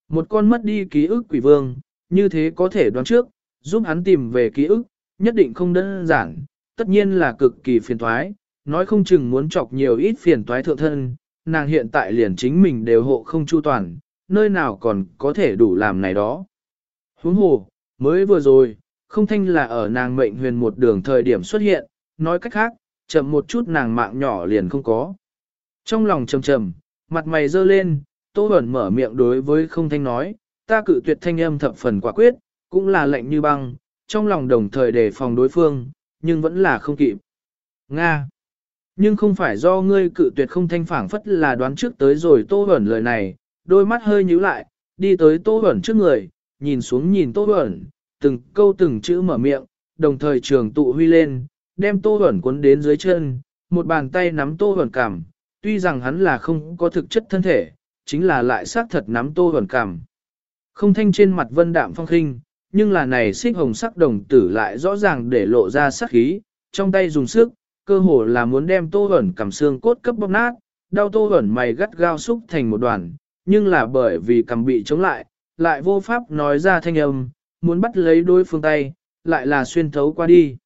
Một con mất đi ký ức quỷ vương, như thế có thể đoán trước, giúp hắn tìm về ký ức, nhất định không đơn giản, tất nhiên là cực kỳ phiền toái, nói không chừng muốn chọc nhiều ít phiền toái thượng thân, nàng hiện tại liền chính mình đều hộ không chu toàn, nơi nào còn có thể đủ làm này đó. Huống hồ, mới vừa rồi, không thanh là ở nàng mệnh huyền một đường thời điểm xuất hiện, nói cách khác, chậm một chút nàng mạng nhỏ liền không có. Trong lòng trầm trầm, mặt mày dơ lên, Tô Bẩn mở miệng đối với không thanh nói, ta cự tuyệt thanh âm thập phần quả quyết, cũng là lệnh như băng, trong lòng đồng thời đề phòng đối phương, nhưng vẫn là không kịp. Nga. Nhưng không phải do ngươi cự tuyệt không thanh phảng phất là đoán trước tới rồi Tô Bẩn lời này, đôi mắt hơi nhíu lại, đi tới Tô Bẩn trước người, nhìn xuống nhìn Tô Bẩn, từng câu từng chữ mở miệng, đồng thời trường tụ huy lên, đem Tô Bẩn cuốn đến dưới chân, một bàn tay nắm Tô Bẩn cằm, tuy rằng hắn là không có thực chất thân thể, chính là lại xác thật nắm Tô Bẩn cằm. Không thanh trên mặt vân đạm phong khinh, nhưng là này xích hồng sắc đồng tử lại rõ ràng để lộ ra sắc khí, trong tay dùng sức, cơ hồ là muốn đem Tô Bẩn cằm xương cốt cấp bóp nát, đau Tô Bẩn mày gắt gao xúc thành một đoàn, nhưng là bởi vì cầm bị chống lại, lại vô pháp nói ra thanh âm, muốn bắt lấy đối phương tay, lại là xuyên thấu qua đi.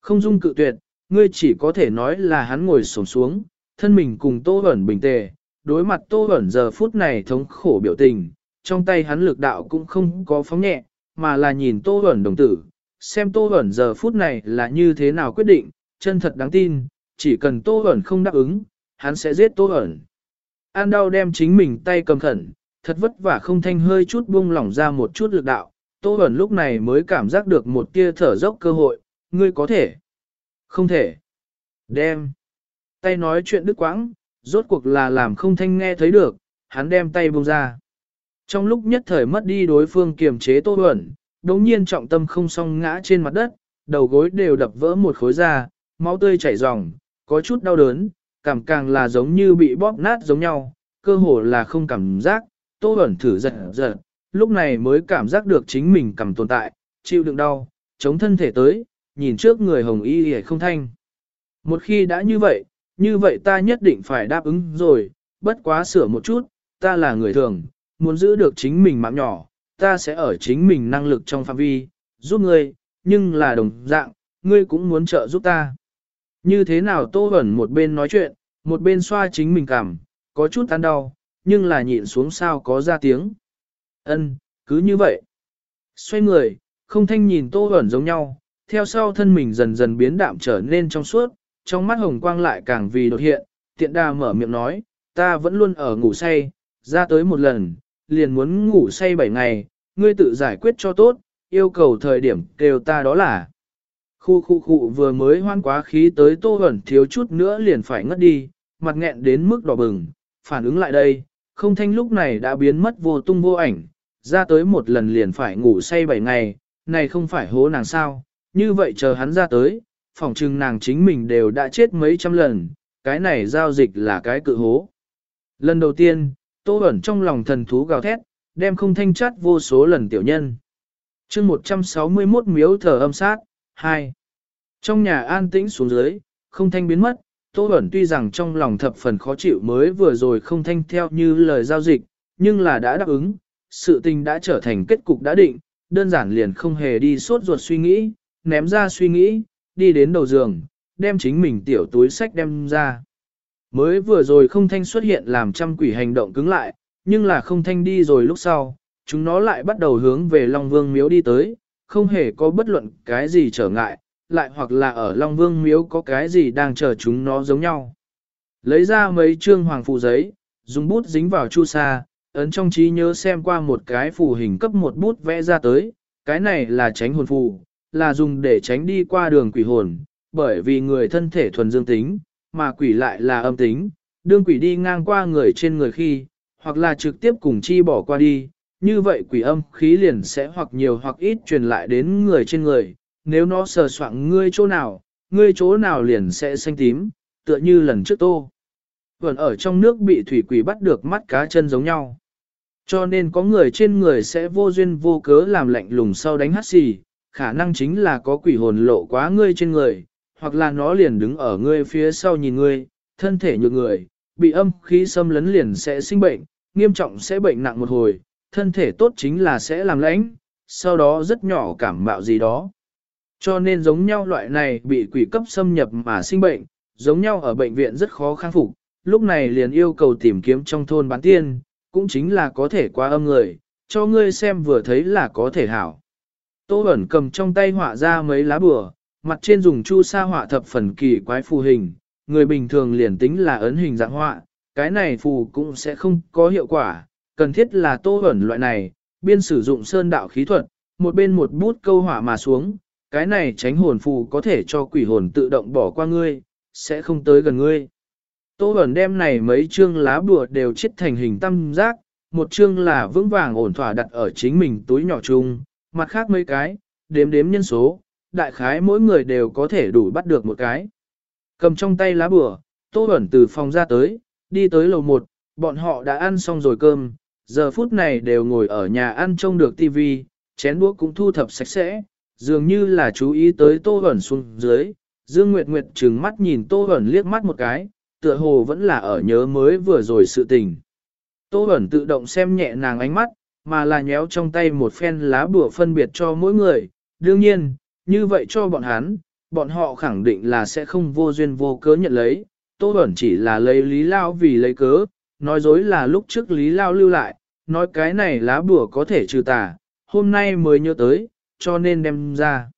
Không dung cự tuyệt, ngươi chỉ có thể nói là hắn ngồi sổng xuống, thân mình cùng Tô Bẩn bình tề, đối mặt Tô Bẩn giờ phút này thống khổ biểu tình, trong tay hắn lực đạo cũng không có phóng nhẹ, mà là nhìn Tô Bẩn đồng tử, xem Tô Bẩn giờ phút này là như thế nào quyết định, chân thật đáng tin, chỉ cần Tô Bẩn không đáp ứng, hắn sẽ giết Tô Bẩn. An đau đem chính mình tay cầm khẩn, thật vất vả không thanh hơi chút buông lỏng ra một chút lực đạo, Tô Bẩn lúc này mới cảm giác được một tia thở dốc cơ hội, ngươi có thể. Không thể. Đem. Tay nói chuyện đứt quãng, rốt cuộc là làm không thanh nghe thấy được, hắn đem tay buông ra. Trong lúc nhất thời mất đi đối phương kiềm chế Tô Bẩn, đống nhiên trọng tâm không song ngã trên mặt đất, đầu gối đều đập vỡ một khối ra, máu tươi chảy ròng, có chút đau đớn, cảm càng là giống như bị bóp nát giống nhau, cơ hồ là không cảm giác, Tô ẩn thử giật giật, lúc này mới cảm giác được chính mình cầm tồn tại, chịu đựng đau, chống thân thể tới, nhìn trước người hồng y hề không thanh. Một khi đã như vậy, như vậy ta nhất định phải đáp ứng rồi, bất quá sửa một chút, ta là người thường, muốn giữ được chính mình mạng nhỏ, ta sẽ ở chính mình năng lực trong phạm vi, giúp ngươi, nhưng là đồng dạng, ngươi cũng muốn trợ giúp ta. Như thế nào Tô Bẩn một bên nói chuyện, một bên xoa chính mình cảm, có chút ăn đau, nhưng là nhịn xuống sao có ra tiếng. Ân, cứ như vậy. Xoay người, không thanh nhìn Tô ẩn giống nhau, theo sau thân mình dần dần biến đạm trở nên trong suốt, trong mắt hồng quang lại càng vì đột hiện, tiện đà mở miệng nói, ta vẫn luôn ở ngủ say, ra tới một lần, liền muốn ngủ say 7 ngày, ngươi tự giải quyết cho tốt, yêu cầu thời điểm kêu ta đó là. Khu khu khu vừa mới hoan quá khí tới tô ẩn thiếu chút nữa liền phải ngất đi, mặt nghẹn đến mức đỏ bừng, phản ứng lại đây, không thanh lúc này đã biến mất vô tung vô ảnh, ra tới một lần liền phải ngủ say 7 ngày, này không phải hố nàng sao, như vậy chờ hắn ra tới, phỏng chừng nàng chính mình đều đã chết mấy trăm lần, cái này giao dịch là cái cự hố. Lần đầu tiên, Tô ẩn trong lòng thần thú gào thét, đem không thanh chát vô số lần tiểu nhân. chương 161 miếu thở âm sát, 2. Trong nhà an tĩnh xuống dưới, không thanh biến mất, Tô Bẩn tuy rằng trong lòng thập phần khó chịu mới vừa rồi không thanh theo như lời giao dịch, nhưng là đã đáp ứng, sự tình đã trở thành kết cục đã định, đơn giản liền không hề đi suốt ruột suy nghĩ, ném ra suy nghĩ, đi đến đầu giường, đem chính mình tiểu túi sách đem ra. Mới vừa rồi không thanh xuất hiện làm trăm quỷ hành động cứng lại, nhưng là không thanh đi rồi lúc sau, chúng nó lại bắt đầu hướng về Long Vương miếu đi tới, không hề có bất luận cái gì trở ngại, lại hoặc là ở Long Vương miếu có cái gì đang chờ chúng nó giống nhau. Lấy ra mấy trương hoàng phù giấy, dùng bút dính vào chu sa, ấn trong trí nhớ xem qua một cái phù hình cấp một bút vẽ ra tới, cái này là tránh hồn phù, là dùng để tránh đi qua đường quỷ hồn, bởi vì người thân thể thuần dương tính, mà quỷ lại là âm tính, đương quỷ đi ngang qua người trên người khi, hoặc là trực tiếp cùng chi bỏ qua đi, như vậy quỷ âm khí liền sẽ hoặc nhiều hoặc ít truyền lại đến người trên người, nếu nó sờ soạng ngươi chỗ nào, ngươi chỗ nào liền sẽ xanh tím, tựa như lần trước tô. Vẫn ở trong nước bị thủy quỷ bắt được mắt cá chân giống nhau. Cho nên có người trên người sẽ vô duyên vô cớ làm lạnh lùng sau đánh hát xì, khả năng chính là có quỷ hồn lộ quá ngươi trên người, hoặc là nó liền đứng ở ngươi phía sau nhìn ngươi, thân thể nhược người, bị âm khí xâm lấn liền sẽ sinh bệnh, nghiêm trọng sẽ bệnh nặng một hồi, thân thể tốt chính là sẽ làm lãnh, sau đó rất nhỏ cảm mạo gì đó. Cho nên giống nhau loại này bị quỷ cấp xâm nhập mà sinh bệnh, giống nhau ở bệnh viện rất khó khắc phục, lúc này liền yêu cầu tìm kiếm trong thôn bán tiên, cũng chính là có thể qua âm người, cho ngươi xem vừa thấy là có thể hảo. Tô ẩn cầm trong tay họa ra mấy lá bùa, mặt trên dùng chu sa họa thập phần kỳ quái phù hình, người bình thường liền tính là ấn hình dạng họa, cái này phù cũng sẽ không có hiệu quả, cần thiết là Tô ẩn loại này, biên sử dụng sơn đạo khí thuật, một bên một bút câu họa mà xuống, cái này tránh hồn phù có thể cho quỷ hồn tự động bỏ qua ngươi, sẽ không tới gần ngươi. Tô Bẩn đem này mấy chương lá bùa đều chết thành hình tam giác, một chương là vững vàng ổn thỏa đặt ở chính mình túi nhỏ chung, mặt khác mấy cái, đếm đếm nhân số, đại khái mỗi người đều có thể đủ bắt được một cái. Cầm trong tay lá bùa, Tô Bẩn từ phòng ra tới, đi tới lầu một, bọn họ đã ăn xong rồi cơm, giờ phút này đều ngồi ở nhà ăn trông được tivi, chén đũa cũng thu thập sạch sẽ, dường như là chú ý tới Tô Bẩn xuống dưới. Dương Nguyệt Nguyệt trừng mắt nhìn Tô Bẩn liếc mắt một cái, tựa hồ vẫn là ở nhớ mới vừa rồi sự tình. Tô Bẩn tự động xem nhẹ nàng ánh mắt, mà là nhéo trong tay một phen lá bùa phân biệt cho mỗi người. Đương nhiên, như vậy cho bọn hắn, bọn họ khẳng định là sẽ không vô duyên vô cớ nhận lấy. Tô Bẩn chỉ là lấy Lý Lao vì lấy cớ, nói dối là lúc trước Lý Lao lưu lại, nói cái này lá bùa có thể trừ tà, hôm nay mới nhớ tới, cho nên đem ra.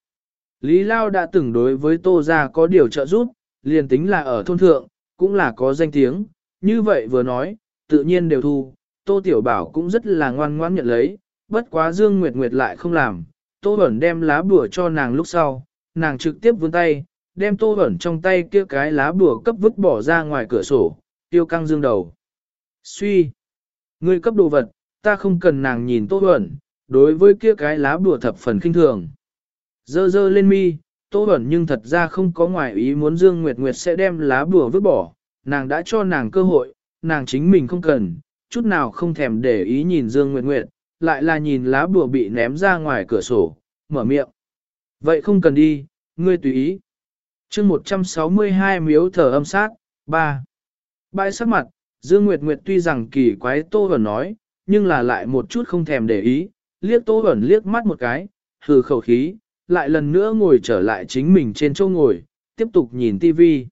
Lý Lao đã từng đối với Tô Gia có điều trợ giúp, liền tính là ở thôn thượng, cũng là có danh tiếng, như vậy vừa nói, tự nhiên đều thu, Tô Tiểu Bảo cũng rất là ngoan ngoãn nhận lấy, bất quá Dương Nguyệt Nguyệt lại không làm, Tô Bẩn đem lá bùa cho nàng lúc sau, nàng trực tiếp vươn tay, đem Tô Bẩn trong tay kia cái lá bùa cấp vứt bỏ ra ngoài cửa sổ, tiêu căng dương đầu. Suy! Ngươi cấp đồ vật, ta không cần nàng nhìn Tô Bẩn, đối với kia cái lá bùa thập phần kinh thường. Dơ dơ lên mi, Tô Bẩn nhưng thật ra không có ngoài ý muốn Dương Nguyệt Nguyệt sẽ đem lá bùa vứt bỏ, nàng đã cho nàng cơ hội, nàng chính mình không cần, chút nào không thèm để ý nhìn Dương Nguyệt Nguyệt, lại là nhìn lá bùa bị ném ra ngoài cửa sổ, mở miệng. Vậy không cần đi, ngươi tùy ý. chương 162 miếu thở âm sát, 3. Bãi sắc mặt, Dương Nguyệt Nguyệt tuy rằng kỳ quái Tô Bẩn nói, nhưng là lại một chút không thèm để ý, liếc Tô Bẩn liếc mắt một cái, hừ khẩu khí, lại lần nữa ngồi trở lại chính mình trên chỗ ngồi, tiếp tục nhìn tivi.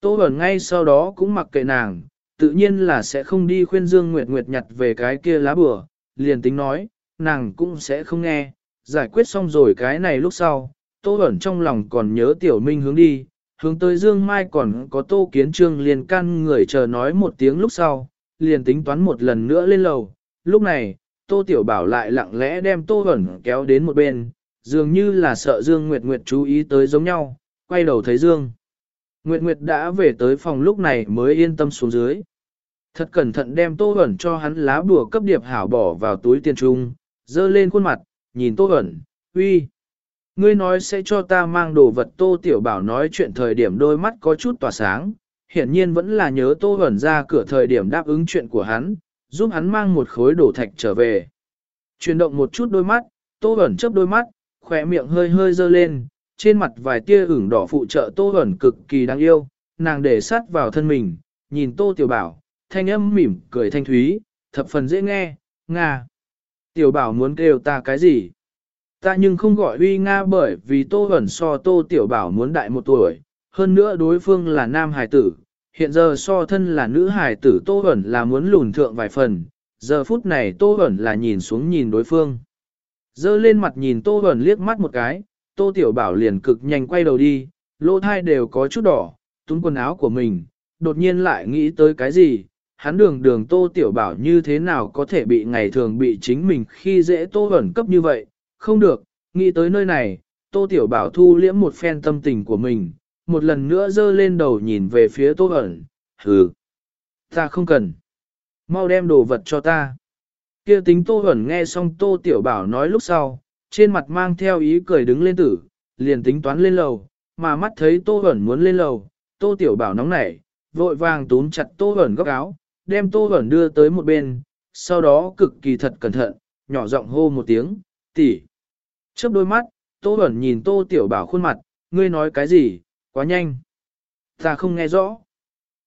Tô Bẩn ngay sau đó cũng mặc kệ nàng, tự nhiên là sẽ không đi khuyên Dương Nguyệt Nguyệt nhặt về cái kia lá bừa, liền tính nói, nàng cũng sẽ không nghe, giải quyết xong rồi cái này lúc sau, Tô Bẩn trong lòng còn nhớ Tiểu Minh hướng đi, hướng tới Dương Mai còn có Tô Kiến Trương liền căn người chờ nói một tiếng lúc sau, liền tính toán một lần nữa lên lầu, lúc này, Tô Tiểu Bảo lại lặng lẽ đem Tô Hẩn kéo đến một bên, dường như là sợ Dương Nguyệt Nguyệt chú ý tới giống nhau, quay đầu thấy Dương. Nguyệt Nguyệt đã về tới phòng lúc này mới yên tâm xuống dưới. Thật cẩn thận đem Tô Hẩn cho hắn lá bùa cấp điệp hảo bỏ vào túi tiền trung, dơ lên khuôn mặt, nhìn Tô Hẩn, uy. Ngươi nói sẽ cho ta mang đồ vật Tô Tiểu Bảo nói chuyện thời điểm đôi mắt có chút tỏa sáng, hiển nhiên vẫn là nhớ Tô Hẩn ra cửa thời điểm đáp ứng chuyện của hắn, giúp hắn mang một khối đổ thạch trở về. Chuyển động một chút đôi mắt, Tô Bẩn chớp đôi mắt, khỏe miệng hơi hơi dơ lên, trên mặt vài tia ửng đỏ phụ trợ Tô Bẩn cực kỳ đáng yêu, nàng để sát vào thân mình, nhìn Tô Tiểu Bảo, thanh âm mỉm cười thanh thúy, thập phần dễ nghe, Nga. Tiểu Bảo muốn kêu ta cái gì? Ta nhưng không gọi uy Nga bởi vì Tô Bẩn so Tô Tiểu Bảo muốn đại một tuổi, hơn nữa đối phương là nam hải tử, hiện giờ so thân là nữ hài tử Tô Bẩn là muốn lùn thượng vài phần, giờ phút này Tô Bẩn là nhìn xuống nhìn đối phương. Dơ lên mặt nhìn Tô Bẩn liếc mắt một cái, Tô Tiểu Bảo liền cực nhanh quay đầu đi, lỗ thai đều có chút đỏ, túm quần áo của mình, đột nhiên lại nghĩ tới cái gì, hắn đường đường Tô Tiểu Bảo như thế nào có thể bị ngày thường bị chính mình khi dễ Tô Bẩn cấp như vậy, không được, nghĩ tới nơi này, Tô Tiểu Bảo thu liễm một phen tâm tình của mình, một lần nữa dơ lên đầu nhìn về phía Tô ẩn, hừ. Ta không cần. Mau đem đồ vật cho ta. Kia tính Tô ẩn nghe xong Tô Tiểu Bảo nói lúc sau, trên mặt mang theo ý cười đứng lên tử, liền tính toán lên lầu, mà mắt thấy Tô ẩn muốn lên lầu, Tô Tiểu Bảo nóng nảy, vội vàng túm chặt Tô ẩn góc áo, đem Tô ẩn đưa tới một bên, sau đó cực kỳ thật cẩn thận, nhỏ giọng hô một tiếng, tỷ. Chớp đôi mắt, Tô Bẩn nhìn Tô Tiểu Bảo khuôn mặt, ngươi nói cái gì, quá nhanh. Ta không nghe rõ.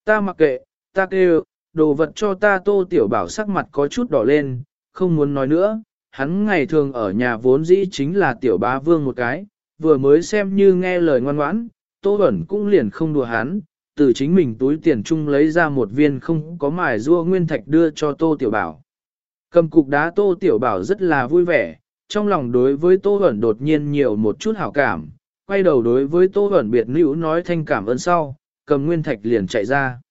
Ta mặc kệ, ta kêu, đồ vật cho ta Tô Tiểu Bảo sắc mặt có chút đỏ lên, không muốn nói nữa. Hắn ngày thường ở nhà vốn dĩ chính là Tiểu Bá Vương một cái, vừa mới xem như nghe lời ngoan ngoãn, Tô ẩn cũng liền không đùa hắn, từ chính mình túi tiền chung lấy ra một viên không có mài rua nguyên thạch đưa cho Tô Tiểu Bảo. Cầm cục đá Tô Tiểu Bảo rất là vui vẻ, trong lòng đối với Tô Hẩn đột nhiên nhiều một chút hảo cảm, quay đầu đối với Tô Hẩn biệt nữ nói thanh cảm ơn sau, cầm nguyên thạch liền chạy ra.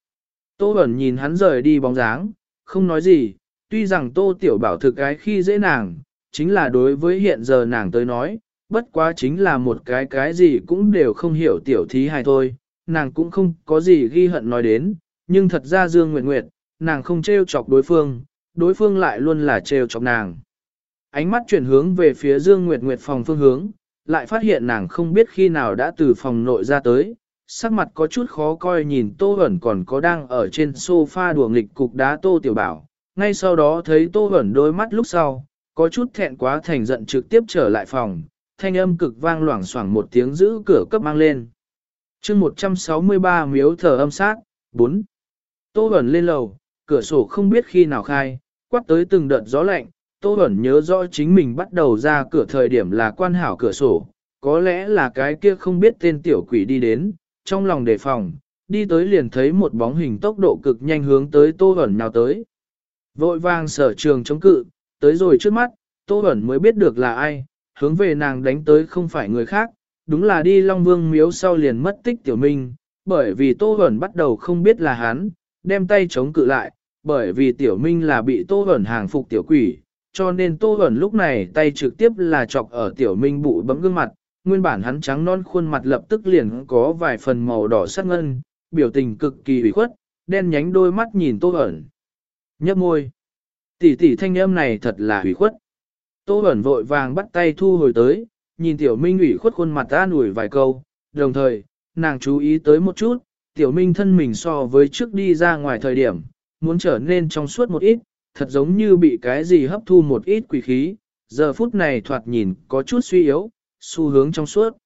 Tô Hẩn nhìn hắn rời đi bóng dáng, không nói gì, tuy rằng Tô Tiểu Bảo thực cái khi dễ nàng, chính là đối với hiện giờ nàng tới nói, bất quá chính là một cái cái gì cũng đều không hiểu tiểu thí hài thôi, nàng cũng không có gì ghi hận nói đến, nhưng thật ra Dương Nguyệt Nguyệt, nàng không trêu chọc đối phương, đối phương lại luôn là trêu chọc nàng. Ánh mắt chuyển hướng về phía Dương Nguyệt Nguyệt phòng phương hướng, lại phát hiện nàng không biết khi nào đã từ phòng nội ra tới, sắc mặt có chút khó coi nhìn Tô Hẩn còn có đang ở trên sofa đùa nghịch cục đá Tô Tiểu Bảo. Ngay sau đó thấy Tô Hẩn đôi mắt lúc sau, có chút thẹn quá thành giận trực tiếp trở lại phòng, thanh âm cực vang loảng xoảng một tiếng giữ cửa cấp mang lên. chương 163 miếu thờ âm sát, 4. Tô Hẩn lên lầu, cửa sổ không biết khi nào khai, quát tới từng đợt gió lạnh, Tô Bẩn nhớ rõ chính mình bắt đầu ra cửa thời điểm là quan hảo cửa sổ, có lẽ là cái kia không biết tên tiểu quỷ đi đến, trong lòng đề phòng, đi tới liền thấy một bóng hình tốc độ cực nhanh hướng tới Tô Bẩn nào tới. Vội vàng sở trường chống cự, tới rồi trước mắt, Tô Bẩn mới biết được là ai, hướng về nàng đánh tới không phải người khác, đúng là đi Long Vương miếu sau liền mất tích tiểu minh, bởi vì Tô Bẩn bắt đầu không biết là hắn, đem tay chống cự lại, bởi vì tiểu minh là bị Tô Bẩn hàng phục tiểu quỷ, cho nên Tô Bẩn lúc này tay trực tiếp là chọc ở tiểu minh bụi bấm gương mặt, nguyên bản hắn trắng non khuôn mặt lập tức liền có vài phần màu đỏ sắc ngân, biểu tình cực kỳ ủy khuất, đen nhánh đôi mắt nhìn Tô Bẩn. Nhấp môi. Tỷ tỷ thanh âm này thật là ủy khuất. Tô Bẩn vội vàng bắt tay thu hồi tới, nhìn tiểu minh ủy khuất khuôn mặt ta nủi vài câu, đồng thời, nàng chú ý tới một chút, tiểu minh thân mình so với trước đi ra ngoài thời điểm, muốn trở nên trong suốt một ít, thật giống như bị cái gì hấp thu một ít quỷ khí, giờ phút này thoạt nhìn có chút suy yếu, xu hướng trong suốt.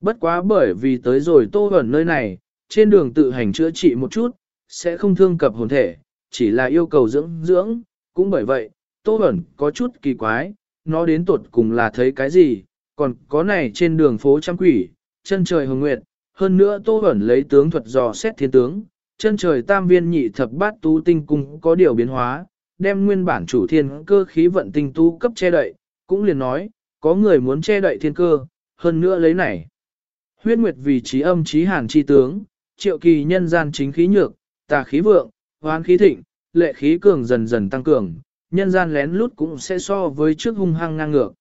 Bất quá bởi vì tới rồi tô ẩn nơi này, trên đường tự hành chữa trị một chút, sẽ không thương cập hồn thể, chỉ là yêu cầu dưỡng dưỡng, cũng bởi vậy, tô ẩn có chút kỳ quái, nó đến tuột cùng là thấy cái gì, còn có này trên đường phố trăm quỷ, chân trời hồng nguyệt, hơn nữa tô ẩn lấy tướng thuật dò xét thiên tướng, chân trời tam viên nhị thập bát tú tinh cung có điều biến hóa, đem nguyên bản chủ thiên cơ khí vận tinh tu cấp che đậy, cũng liền nói, có người muốn che đậy thiên cơ, hơn nữa lấy này. Huyết nguyệt vì trí âm trí hàn chi tướng, triệu kỳ nhân gian chính khí nhược, tà khí vượng, hoán khí thịnh, lệ khí cường dần dần tăng cường, nhân gian lén lút cũng sẽ so với trước hung hăng ngang ngược.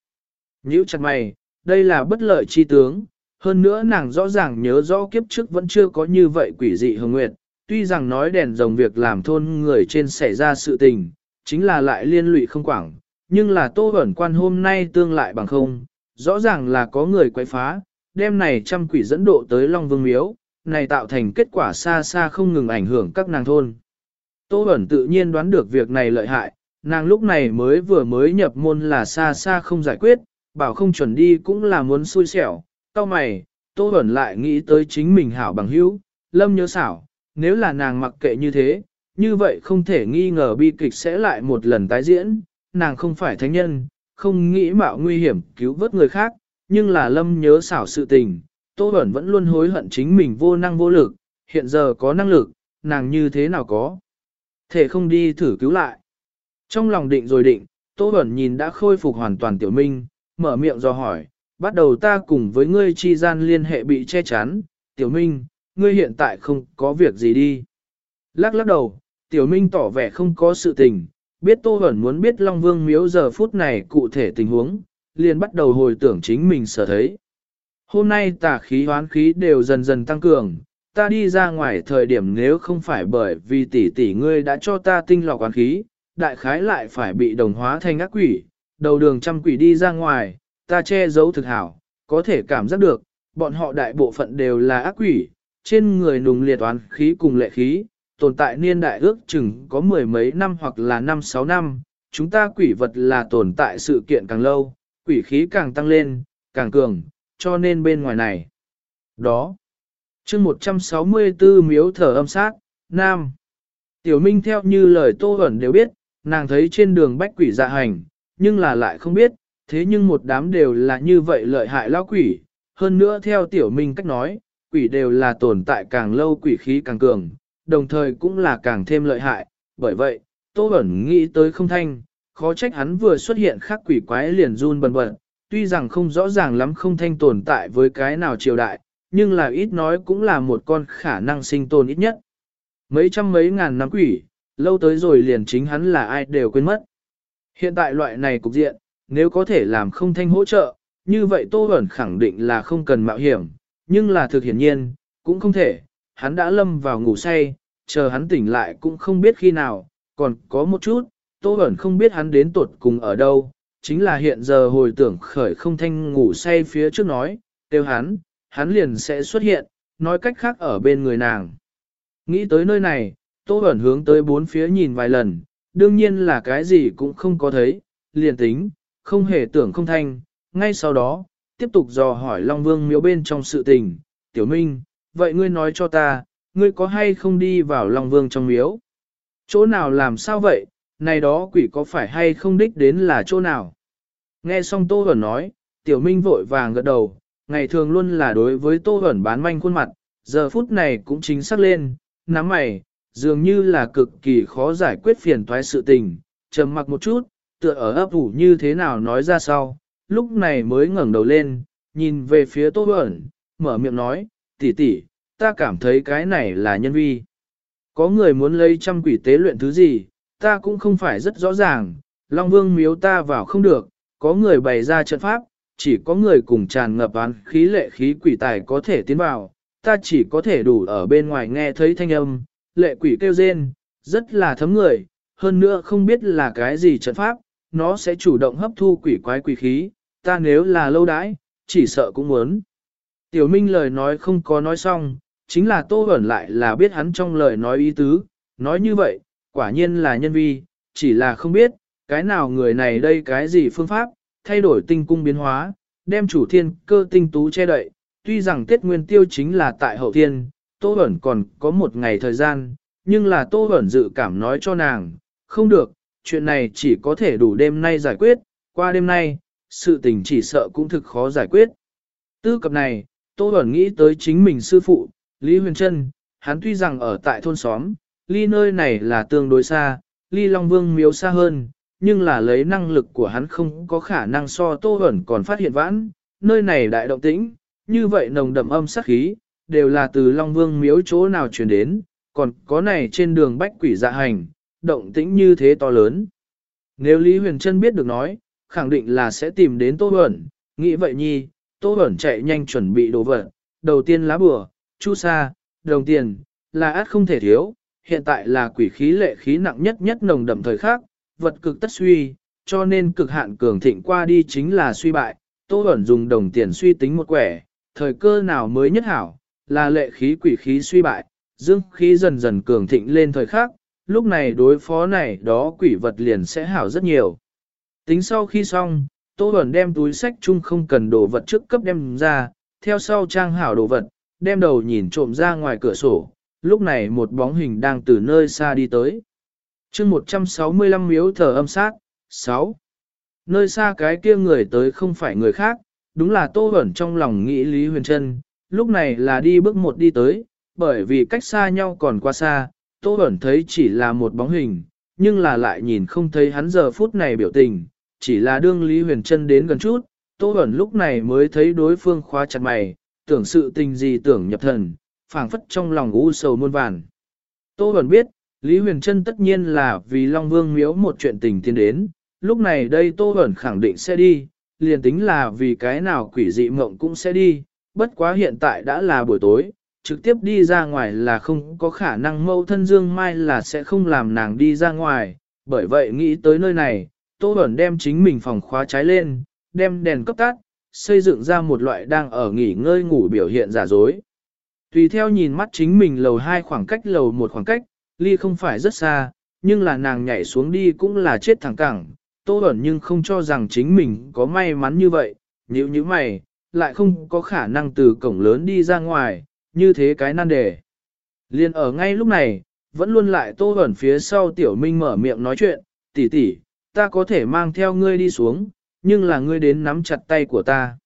Nhữ chặt mày, đây là bất lợi chi tướng, hơn nữa nàng rõ ràng nhớ rõ kiếp trước vẫn chưa có như vậy quỷ dị hồng nguyệt, tuy rằng nói đèn rồng việc làm thôn người trên xảy ra sự tình, chính là lại liên lụy không quảng, nhưng là tô ẩn quan hôm nay tương lại bằng không, rõ ràng là có người quay phá, đêm này trăm quỷ dẫn độ tới Long Vương Miếu, này tạo thành kết quả xa xa không ngừng ảnh hưởng các nàng thôn. Tô ẩn tự nhiên đoán được việc này lợi hại, nàng lúc này mới vừa mới nhập môn là xa xa không giải quyết, bảo không chuẩn đi cũng là muốn xui xẻo, cao mày, tô ẩn lại nghĩ tới chính mình hảo bằng hữu, lâm nhớ xảo, nếu là nàng mặc kệ như thế, như vậy không thể nghi ngờ bi kịch sẽ lại một lần tái diễn, nàng không phải thánh nhân, không nghĩ mạo nguy hiểm cứu vớt người khác, nhưng là lâm nhớ xảo sự tình, Tô Bẩn vẫn luôn hối hận chính mình vô năng vô lực, hiện giờ có năng lực, nàng như thế nào có. Thể không đi thử cứu lại. Trong lòng định rồi định, Tô Bẩn nhìn đã khôi phục hoàn toàn tiểu minh, mở miệng do hỏi, bắt đầu ta cùng với ngươi chi gian liên hệ bị che chắn, tiểu minh, ngươi hiện tại không có việc gì đi. Lắc lắc đầu, Tiểu Minh tỏ vẻ không có sự tình, biết Tô Hẩn muốn biết Long Vương miếu giờ phút này cụ thể tình huống, liền bắt đầu hồi tưởng chính mình sở thấy. Hôm nay tà khí hoán khí đều dần dần tăng cường, ta đi ra ngoài thời điểm nếu không phải bởi vì tỷ tỷ ngươi đã cho ta tinh lọc oán khí, đại khái lại phải bị đồng hóa thành ác quỷ, đầu đường trăm quỷ đi ra ngoài, ta che giấu thực hảo, có thể cảm giác được, bọn họ đại bộ phận đều là ác quỷ, trên người nùng liệt oán khí cùng lệ khí, tồn tại niên đại ước chừng có mười mấy năm hoặc là năm sáu năm, chúng ta quỷ vật là tồn tại sự kiện càng lâu, quỷ khí càng tăng lên, càng cường, cho nên bên ngoài này. Đó. chương 164 miếu thở âm sát, Nam. Tiểu Minh theo như lời Tô Hẩn đều biết, nàng thấy trên đường bách quỷ dạ hành, nhưng là lại không biết, thế nhưng một đám đều là như vậy lợi hại lao quỷ. Hơn nữa theo Tiểu Minh cách nói, quỷ đều là tồn tại càng lâu quỷ khí càng cường, đồng thời cũng là càng thêm lợi hại. Bởi vậy, Tô Bẩn nghĩ tới không thanh, khó trách hắn vừa xuất hiện khắc quỷ quái liền run bần bật, tuy rằng không rõ ràng lắm không thanh tồn tại với cái nào triều đại, nhưng là ít nói cũng là một con khả năng sinh tồn ít nhất. Mấy trăm mấy ngàn năm quỷ, lâu tới rồi liền chính hắn là ai đều quên mất. Hiện tại loại này cục diện, nếu có thể làm không thanh hỗ trợ, như vậy Tô Bẩn khẳng định là không cần mạo hiểm, nhưng là thực hiển nhiên, cũng không thể, hắn đã lâm vào ngủ say, chờ hắn tỉnh lại cũng không biết khi nào, còn có một chút, Tô Bẩn không biết hắn đến tuột cùng ở đâu, chính là hiện giờ hồi tưởng khởi không thanh ngủ say phía trước nói, tiêu hắn, hắn liền sẽ xuất hiện, nói cách khác ở bên người nàng. Nghĩ tới nơi này, Tô Bẩn hướng tới bốn phía nhìn vài lần, đương nhiên là cái gì cũng không có thấy, liền tính, không hề tưởng không thanh, ngay sau đó, tiếp tục dò hỏi Long Vương miếu bên trong sự tình, Tiểu Minh, vậy ngươi nói cho ta, ngươi có hay không đi vào Long Vương trong miếu? Chỗ nào làm sao vậy, này đó quỷ có phải hay không đích đến là chỗ nào? Nghe xong Tô Huẩn nói, Tiểu Minh vội vàng gật đầu, ngày thường luôn là đối với Tô Huẩn bán manh khuôn mặt, giờ phút này cũng chính xác lên, nắm mày, dường như là cực kỳ khó giải quyết phiền toái sự tình, trầm mặc một chút, tựa ở ấp ủ như thế nào nói ra sau, lúc này mới ngẩng đầu lên, nhìn về phía Tô Huẩn, mở miệng nói, tỷ tỷ, ta cảm thấy cái này là nhân vi. Có người muốn lấy trăm quỷ tế luyện thứ gì, ta cũng không phải rất rõ ràng, Long Vương miếu ta vào không được, có người bày ra trận pháp, chỉ có người cùng tràn ngập án khí lệ khí quỷ tài có thể tiến vào, ta chỉ có thể đủ ở bên ngoài nghe thấy thanh âm, lệ quỷ kêu rên, rất là thấm người, hơn nữa không biết là cái gì trận pháp, nó sẽ chủ động hấp thu quỷ quái quỷ khí, ta nếu là lâu đãi, chỉ sợ cũng muốn. Tiểu Minh lời nói không có nói xong, chính là Tô Bẩn lại là biết hắn trong lời nói ý tứ, nói như vậy, quả nhiên là nhân vi, chỉ là không biết, cái nào người này đây cái gì phương pháp, thay đổi tinh cung biến hóa, đem chủ thiên cơ tinh tú che đậy, tuy rằng tiết nguyên tiêu chính là tại hậu thiên, Tô Bẩn còn có một ngày thời gian, nhưng là Tô Bẩn dự cảm nói cho nàng, không được, chuyện này chỉ có thể đủ đêm nay giải quyết, qua đêm nay, sự tình chỉ sợ cũng thực khó giải quyết. Tư cập này, Tô Bẩn nghĩ tới chính mình sư phụ, Lý Huyền Trân, hắn tuy rằng ở tại thôn xóm, ly nơi này là tương đối xa, ly Long Vương miếu xa hơn, nhưng là lấy năng lực của hắn không có khả năng so Tô ẩn còn phát hiện vãn, nơi này đại động tĩnh, như vậy nồng đậm âm sắc khí, đều là từ Long Vương miếu chỗ nào truyền đến, còn có này trên đường bách quỷ dạ hành, động tĩnh như thế to lớn. Nếu Lý Huyền Trân biết được nói, khẳng định là sẽ tìm đến Tô Bẩn, nghĩ vậy nhi, Tô Bẩn chạy nhanh chuẩn bị đồ vật, đầu tiên lá bừa chu sa, đồng tiền, là át không thể thiếu, hiện tại là quỷ khí lệ khí nặng nhất nhất nồng đậm thời khác, vật cực tất suy, cho nên cực hạn cường thịnh qua đi chính là suy bại, Tô Bẩn dùng đồng tiền suy tính một quẻ, thời cơ nào mới nhất hảo, là lệ khí quỷ khí suy bại, dương khí dần dần cường thịnh lên thời khác, lúc này đối phó này đó quỷ vật liền sẽ hảo rất nhiều. Tính sau khi xong, Tô Bẩn đem túi sách chung không cần đồ vật trước cấp đem ra, theo sau trang hảo đồ vật, đem đầu nhìn trộm ra ngoài cửa sổ, lúc này một bóng hình đang từ nơi xa đi tới. chương 165 miếu thờ âm sát, 6. Nơi xa cái kia người tới không phải người khác, đúng là Tô Bẩn trong lòng nghĩ Lý Huyền Trân, lúc này là đi bước một đi tới, bởi vì cách xa nhau còn qua xa, Tô Bẩn thấy chỉ là một bóng hình, nhưng là lại nhìn không thấy hắn giờ phút này biểu tình, chỉ là đương Lý Huyền Trân đến gần chút, Tô Bẩn lúc này mới thấy đối phương khóa chặt mày, tưởng sự tình gì tưởng nhập thần, phảng phất trong lòng u sầu muôn vàn. Tô Bẩn biết, Lý Huyền Trân tất nhiên là vì Long Vương miếu một chuyện tình tiến đến, lúc này đây Tô Bẩn khẳng định sẽ đi, liền tính là vì cái nào quỷ dị mộng cũng sẽ đi, bất quá hiện tại đã là buổi tối, trực tiếp đi ra ngoài là không có khả năng mâu thân Dương Mai là sẽ không làm nàng đi ra ngoài, bởi vậy nghĩ tới nơi này, Tô Bẩn đem chính mình phòng khóa trái lên, đem đèn cấp tắt, xây dựng ra một loại đang ở nghỉ ngơi ngủ biểu hiện giả dối. Tùy theo nhìn mắt chính mình lầu hai khoảng cách lầu một khoảng cách, ly không phải rất xa, nhưng là nàng nhảy xuống đi cũng là chết thẳng cẳng. Tô ẩn nhưng không cho rằng chính mình có may mắn như vậy, nếu như mày, lại không có khả năng từ cổng lớn đi ra ngoài, như thế cái nan đề. Liên ở ngay lúc này, vẫn luôn lại Tô ẩn phía sau Tiểu Minh mở miệng nói chuyện, tỷ tỷ, ta có thể mang theo ngươi đi xuống, nhưng là ngươi đến nắm chặt tay của ta.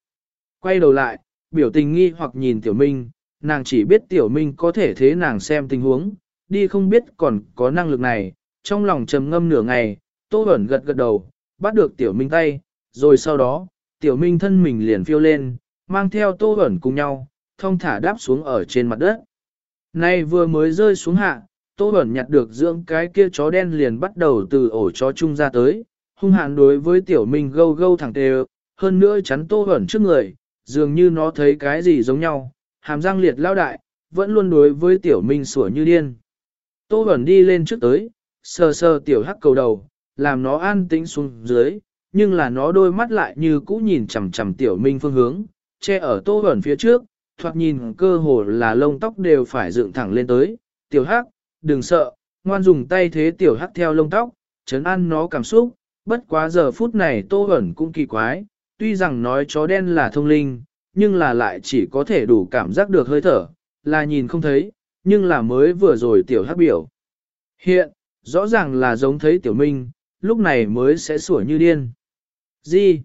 Quay đầu lại, biểu tình nghi hoặc nhìn Tiểu Minh, nàng chỉ biết Tiểu Minh có thể thế nàng xem tình huống, đi không biết còn có năng lực này, trong lòng trầm ngâm nửa ngày, Tô ẩn gật gật đầu, bắt được Tiểu Minh tay, rồi sau đó, Tiểu Minh thân mình liền phiêu lên, mang theo Tô ẩn cùng nhau, thông thả đáp xuống ở trên mặt đất. Nay vừa mới rơi xuống hạ, Tô ẩn nhặt được dưỡng cái kia chó đen liền bắt đầu từ ổ chó chung ra tới, hung hãn đối với Tiểu Minh gâu gâu thẳng tề, hơn nữa chắn Tô hẩn trước người, dường như nó thấy cái gì giống nhau, hàm răng liệt lao đại, vẫn luôn đối với Tiểu Minh sủa như điên. Tô hẩn đi lên trước tới, sờ sờ Tiểu Hắc cầu đầu, làm nó an tĩnh xuống dưới, nhưng là nó đôi mắt lại như cũ nhìn chằm chằm Tiểu Minh phương hướng, che ở Tô hẩn phía trước, thoạt nhìn cơ hồ là lông tóc đều phải dựng thẳng lên tới. Tiểu Hắc, đừng sợ, ngoan dùng tay thế Tiểu Hắc theo lông tóc, chấn an nó cảm xúc, bất quá giờ phút này Tô Bẩn cũng kỳ quái, tuy rằng nói chó đen là thông linh, nhưng là lại chỉ có thể đủ cảm giác được hơi thở, là nhìn không thấy, nhưng là mới vừa rồi tiểu hắc biểu. Hiện, rõ ràng là giống thấy tiểu minh, lúc này mới sẽ sủa như điên. Gì?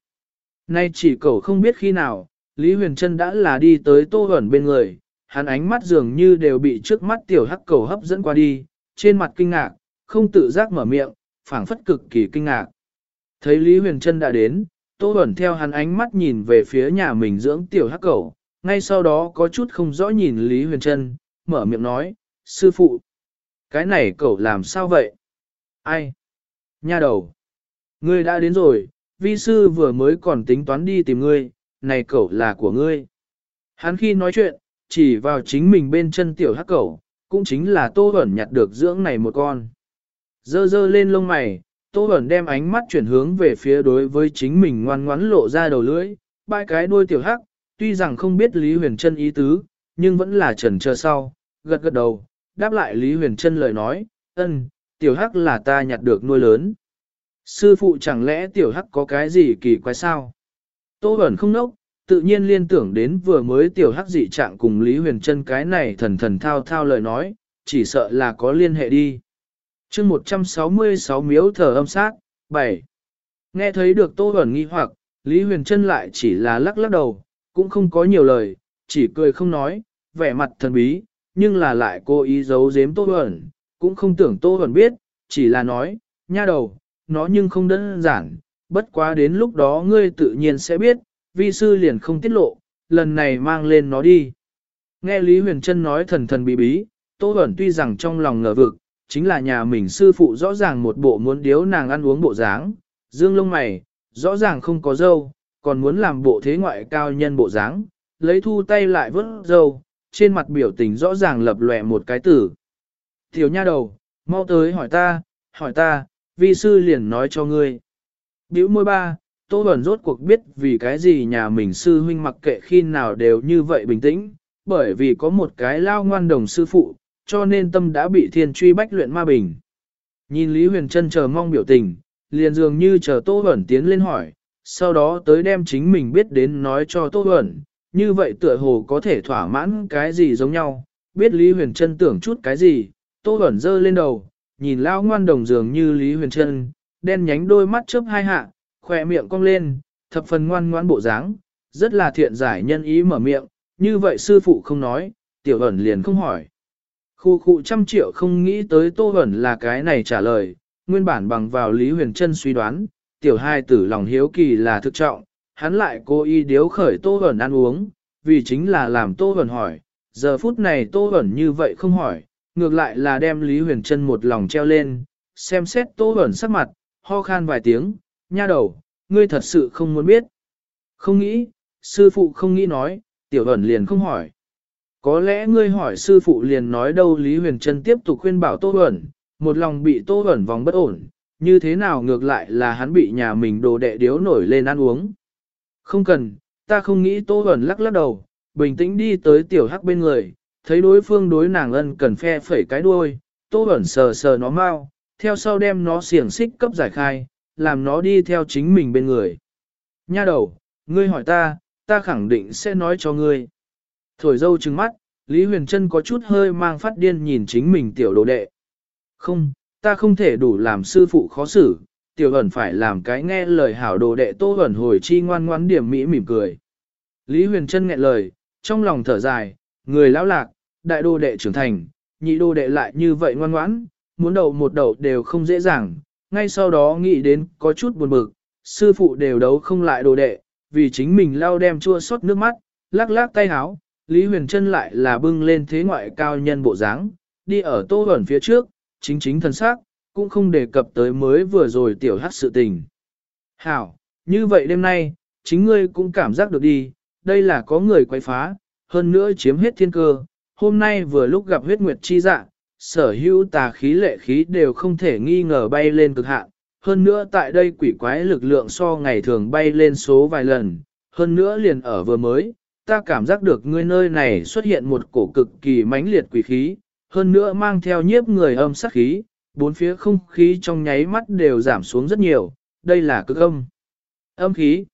Nay chỉ cậu không biết khi nào, Lý Huyền Trân đã là đi tới tô ẩn bên người, hắn ánh mắt dường như đều bị trước mắt tiểu hắc cầu hấp dẫn qua đi, trên mặt kinh ngạc, không tự giác mở miệng, phảng phất cực kỳ kinh ngạc. Thấy Lý Huyền Trân đã đến, Tô Bẩn theo hắn ánh mắt nhìn về phía nhà mình dưỡng tiểu hắc cẩu, ngay sau đó có chút không rõ nhìn Lý Huyền Trân, mở miệng nói, sư phụ, cái này cậu làm sao vậy? Ai? Nha đầu. Ngươi đã đến rồi, vi sư vừa mới còn tính toán đi tìm ngươi, này cậu là của ngươi. Hắn khi nói chuyện, chỉ vào chính mình bên chân tiểu hắc cẩu, cũng chính là Tô Bẩn nhặt được dưỡng này một con. Dơ dơ lên lông mày, Tô Bẩn đem ánh mắt chuyển hướng về phía đối với chính mình ngoan ngoãn lộ ra đầu lưỡi, bãi cái đuôi tiểu hắc, tuy rằng không biết Lý Huyền Trân ý tứ, nhưng vẫn là trần chờ sau, gật gật đầu, đáp lại Lý Huyền Trân lời nói, ân, tiểu hắc là ta nhặt được nuôi lớn. Sư phụ chẳng lẽ tiểu hắc có cái gì kỳ quái sao? Tô Bẩn không nốc, tự nhiên liên tưởng đến vừa mới tiểu hắc dị trạng cùng Lý Huyền Trân cái này thần thần thao thao lời nói, chỉ sợ là có liên hệ đi chương 166 miếu thờ âm sát, 7. Nghe thấy được Tô Huẩn nghi hoặc, Lý Huyền Trân lại chỉ là lắc lắc đầu, cũng không có nhiều lời, chỉ cười không nói, vẻ mặt thần bí, nhưng là lại cố ý giấu giếm Tô Huẩn, cũng không tưởng Tô Huẩn biết, chỉ là nói, nha đầu, nó nhưng không đơn giản, bất quá đến lúc đó ngươi tự nhiên sẽ biết, vi sư liền không tiết lộ, lần này mang lên nó đi. Nghe Lý Huyền Trân nói thần thần bí bí, Tô Huẩn tuy rằng trong lòng ngờ vực, chính là nhà mình sư phụ rõ ràng một bộ muốn điếu nàng ăn uống bộ dáng, dương lông mày, rõ ràng không có dâu, còn muốn làm bộ thế ngoại cao nhân bộ dáng, lấy thu tay lại vớt dâu, trên mặt biểu tình rõ ràng lập lòe một cái tử. Tiểu nha đầu, mau tới hỏi ta, hỏi ta, vi sư liền nói cho ngươi. Biểu môi ba, Tô Bẩn rốt cuộc biết vì cái gì nhà mình sư huynh mặc kệ khi nào đều như vậy bình tĩnh, bởi vì có một cái lao ngoan đồng sư phụ, cho nên tâm đã bị thiên truy bách luyện ma bình. Nhìn Lý Huyền Trân chờ mong biểu tình, liền dường như chờ Tô Huẩn tiến lên hỏi, sau đó tới đem chính mình biết đến nói cho Tô Huẩn, như vậy tựa hồ có thể thỏa mãn cái gì giống nhau, biết Lý Huyền Trân tưởng chút cái gì, Tô Huẩn dơ lên đầu, nhìn lao ngoan đồng dường như Lý Huyền Trân, đen nhánh đôi mắt chớp hai hạ, khỏe miệng cong lên, thập phần ngoan ngoan bộ dáng, rất là thiện giải nhân ý mở miệng, như vậy sư phụ không nói, tiểu ẩn liền không hỏi. Khu khu trăm triệu không nghĩ tới Tô Hẩn là cái này trả lời, nguyên bản bằng vào Lý Huyền Trân suy đoán, tiểu hai tử lòng hiếu kỳ là thực trọng, hắn lại cố ý điếu khởi Tô Hẩn ăn uống, vì chính là làm Tô Hẩn hỏi, giờ phút này Tô Hẩn như vậy không hỏi, ngược lại là đem Lý Huyền Trân một lòng treo lên, xem xét Tô Hẩn sắc mặt, ho khan vài tiếng, nha đầu, ngươi thật sự không muốn biết. Không nghĩ, sư phụ không nghĩ nói, Tiểu ẩn liền không hỏi. Có lẽ ngươi hỏi sư phụ liền nói đâu Lý Huyền Trân tiếp tục khuyên bảo Tô Huẩn, một lòng bị Tô Huẩn vòng bất ổn, như thế nào ngược lại là hắn bị nhà mình đồ đệ điếu nổi lên ăn uống. Không cần, ta không nghĩ Tô Huẩn lắc lắc đầu, bình tĩnh đi tới tiểu hắc bên người, thấy đối phương đối nàng ân cần phe phẩy cái đuôi, Tô Huẩn sờ sờ nó mau, theo sau đem nó xiềng xích cấp giải khai, làm nó đi theo chính mình bên người. Nha đầu, ngươi hỏi ta, ta khẳng định sẽ nói cho ngươi. Thổi dâu trừng mắt, Lý Huyền Trân có chút hơi mang phát điên nhìn chính mình tiểu đồ đệ. Không, ta không thể đủ làm sư phụ khó xử, tiểu ẩn phải làm cái nghe lời hảo đồ đệ tô ẩn hồi chi ngoan ngoãn điểm mỹ mỉm cười. Lý Huyền Trân nghẹn lời, trong lòng thở dài, người lão lạc, đại đồ đệ trưởng thành, nhị đồ đệ lại như vậy ngoan ngoãn, muốn đầu một đầu đều không dễ dàng, ngay sau đó nghĩ đến có chút buồn bực, sư phụ đều đấu không lại đồ đệ, vì chính mình lau đem chua xót nước mắt, lắc lắc tay háo, Lý Huyền Trân lại là bưng lên thế ngoại cao nhân bộ dáng, đi ở tô ẩn phía trước, chính chính thân xác, cũng không đề cập tới mới vừa rồi tiểu hát sự tình. Hảo, như vậy đêm nay, chính ngươi cũng cảm giác được đi, đây là có người quay phá, hơn nữa chiếm hết thiên cơ, hôm nay vừa lúc gặp huyết nguyệt chi dạ, sở hữu tà khí lệ khí đều không thể nghi ngờ bay lên cực hạn. Hơn nữa tại đây quỷ quái lực lượng so ngày thường bay lên số vài lần, hơn nữa liền ở vừa mới, ta cảm giác được ngươi nơi này xuất hiện một cổ cực kỳ mãnh liệt quỷ khí, hơn nữa mang theo nhiếp người âm sát khí, bốn phía không khí trong nháy mắt đều giảm xuống rất nhiều, đây là cực âm. Âm khí,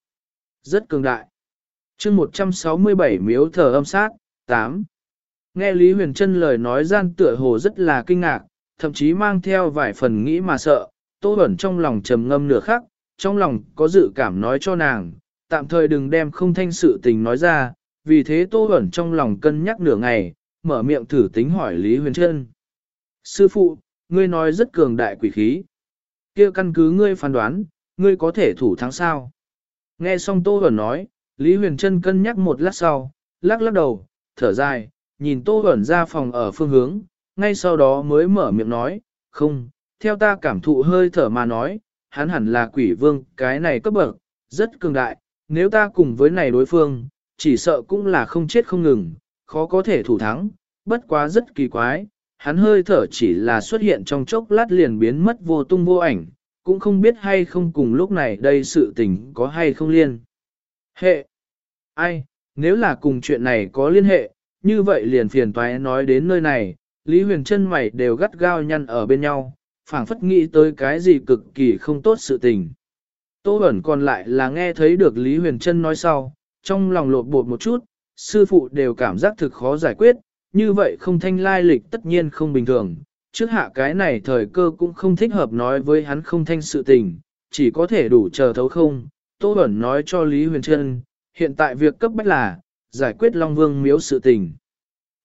rất cường đại. chương 167 miếu thờ âm sát, 8. Nghe Lý Huyền Trân lời nói gian tựa hồ rất là kinh ngạc, thậm chí mang theo vài phần nghĩ mà sợ, Tô Bẩn trong lòng trầm ngâm nửa khắc, trong lòng có dự cảm nói cho nàng, tạm thời đừng đem không thanh sự tình nói ra, vì thế Tô Bẩn trong lòng cân nhắc nửa ngày, mở miệng thử tính hỏi Lý Huyền Trân. Sư phụ, ngươi nói rất cường đại quỷ khí. kia căn cứ ngươi phán đoán, ngươi có thể thủ thắng sao? Nghe xong Tô Bẩn nói, Lý Huyền Trân cân nhắc một lát sau, lắc lắc đầu, thở dài, nhìn Tô Bẩn ra phòng ở phương hướng, ngay sau đó mới mở miệng nói, không, theo ta cảm thụ hơi thở mà nói, hắn hẳn là quỷ vương, cái này cấp bậc, rất cường đại, nếu ta cùng với này đối phương, chỉ sợ cũng là không chết không ngừng, khó có thể thủ thắng, bất quá rất kỳ quái, hắn hơi thở chỉ là xuất hiện trong chốc lát liền biến mất vô tung vô ảnh, cũng không biết hay không cùng lúc này đây sự tình có hay không liên. Hệ! Ai, nếu là cùng chuyện này có liên hệ, như vậy liền phiền toái nói đến nơi này, Lý Huyền chân mày đều gắt gao nhăn ở bên nhau, phảng phất nghĩ tới cái gì cực kỳ không tốt sự tình. Tô Bẩn còn lại là nghe thấy được Lý Huyền Trân nói sau, trong lòng lột bột một chút, sư phụ đều cảm giác thực khó giải quyết, như vậy không thanh lai lịch tất nhiên không bình thường. Trước hạ cái này thời cơ cũng không thích hợp nói với hắn không thanh sự tình, chỉ có thể đủ chờ thấu không. Tô Bẩn nói cho Lý Huyền Trân, hiện tại việc cấp bách là, giải quyết Long Vương miếu sự tình.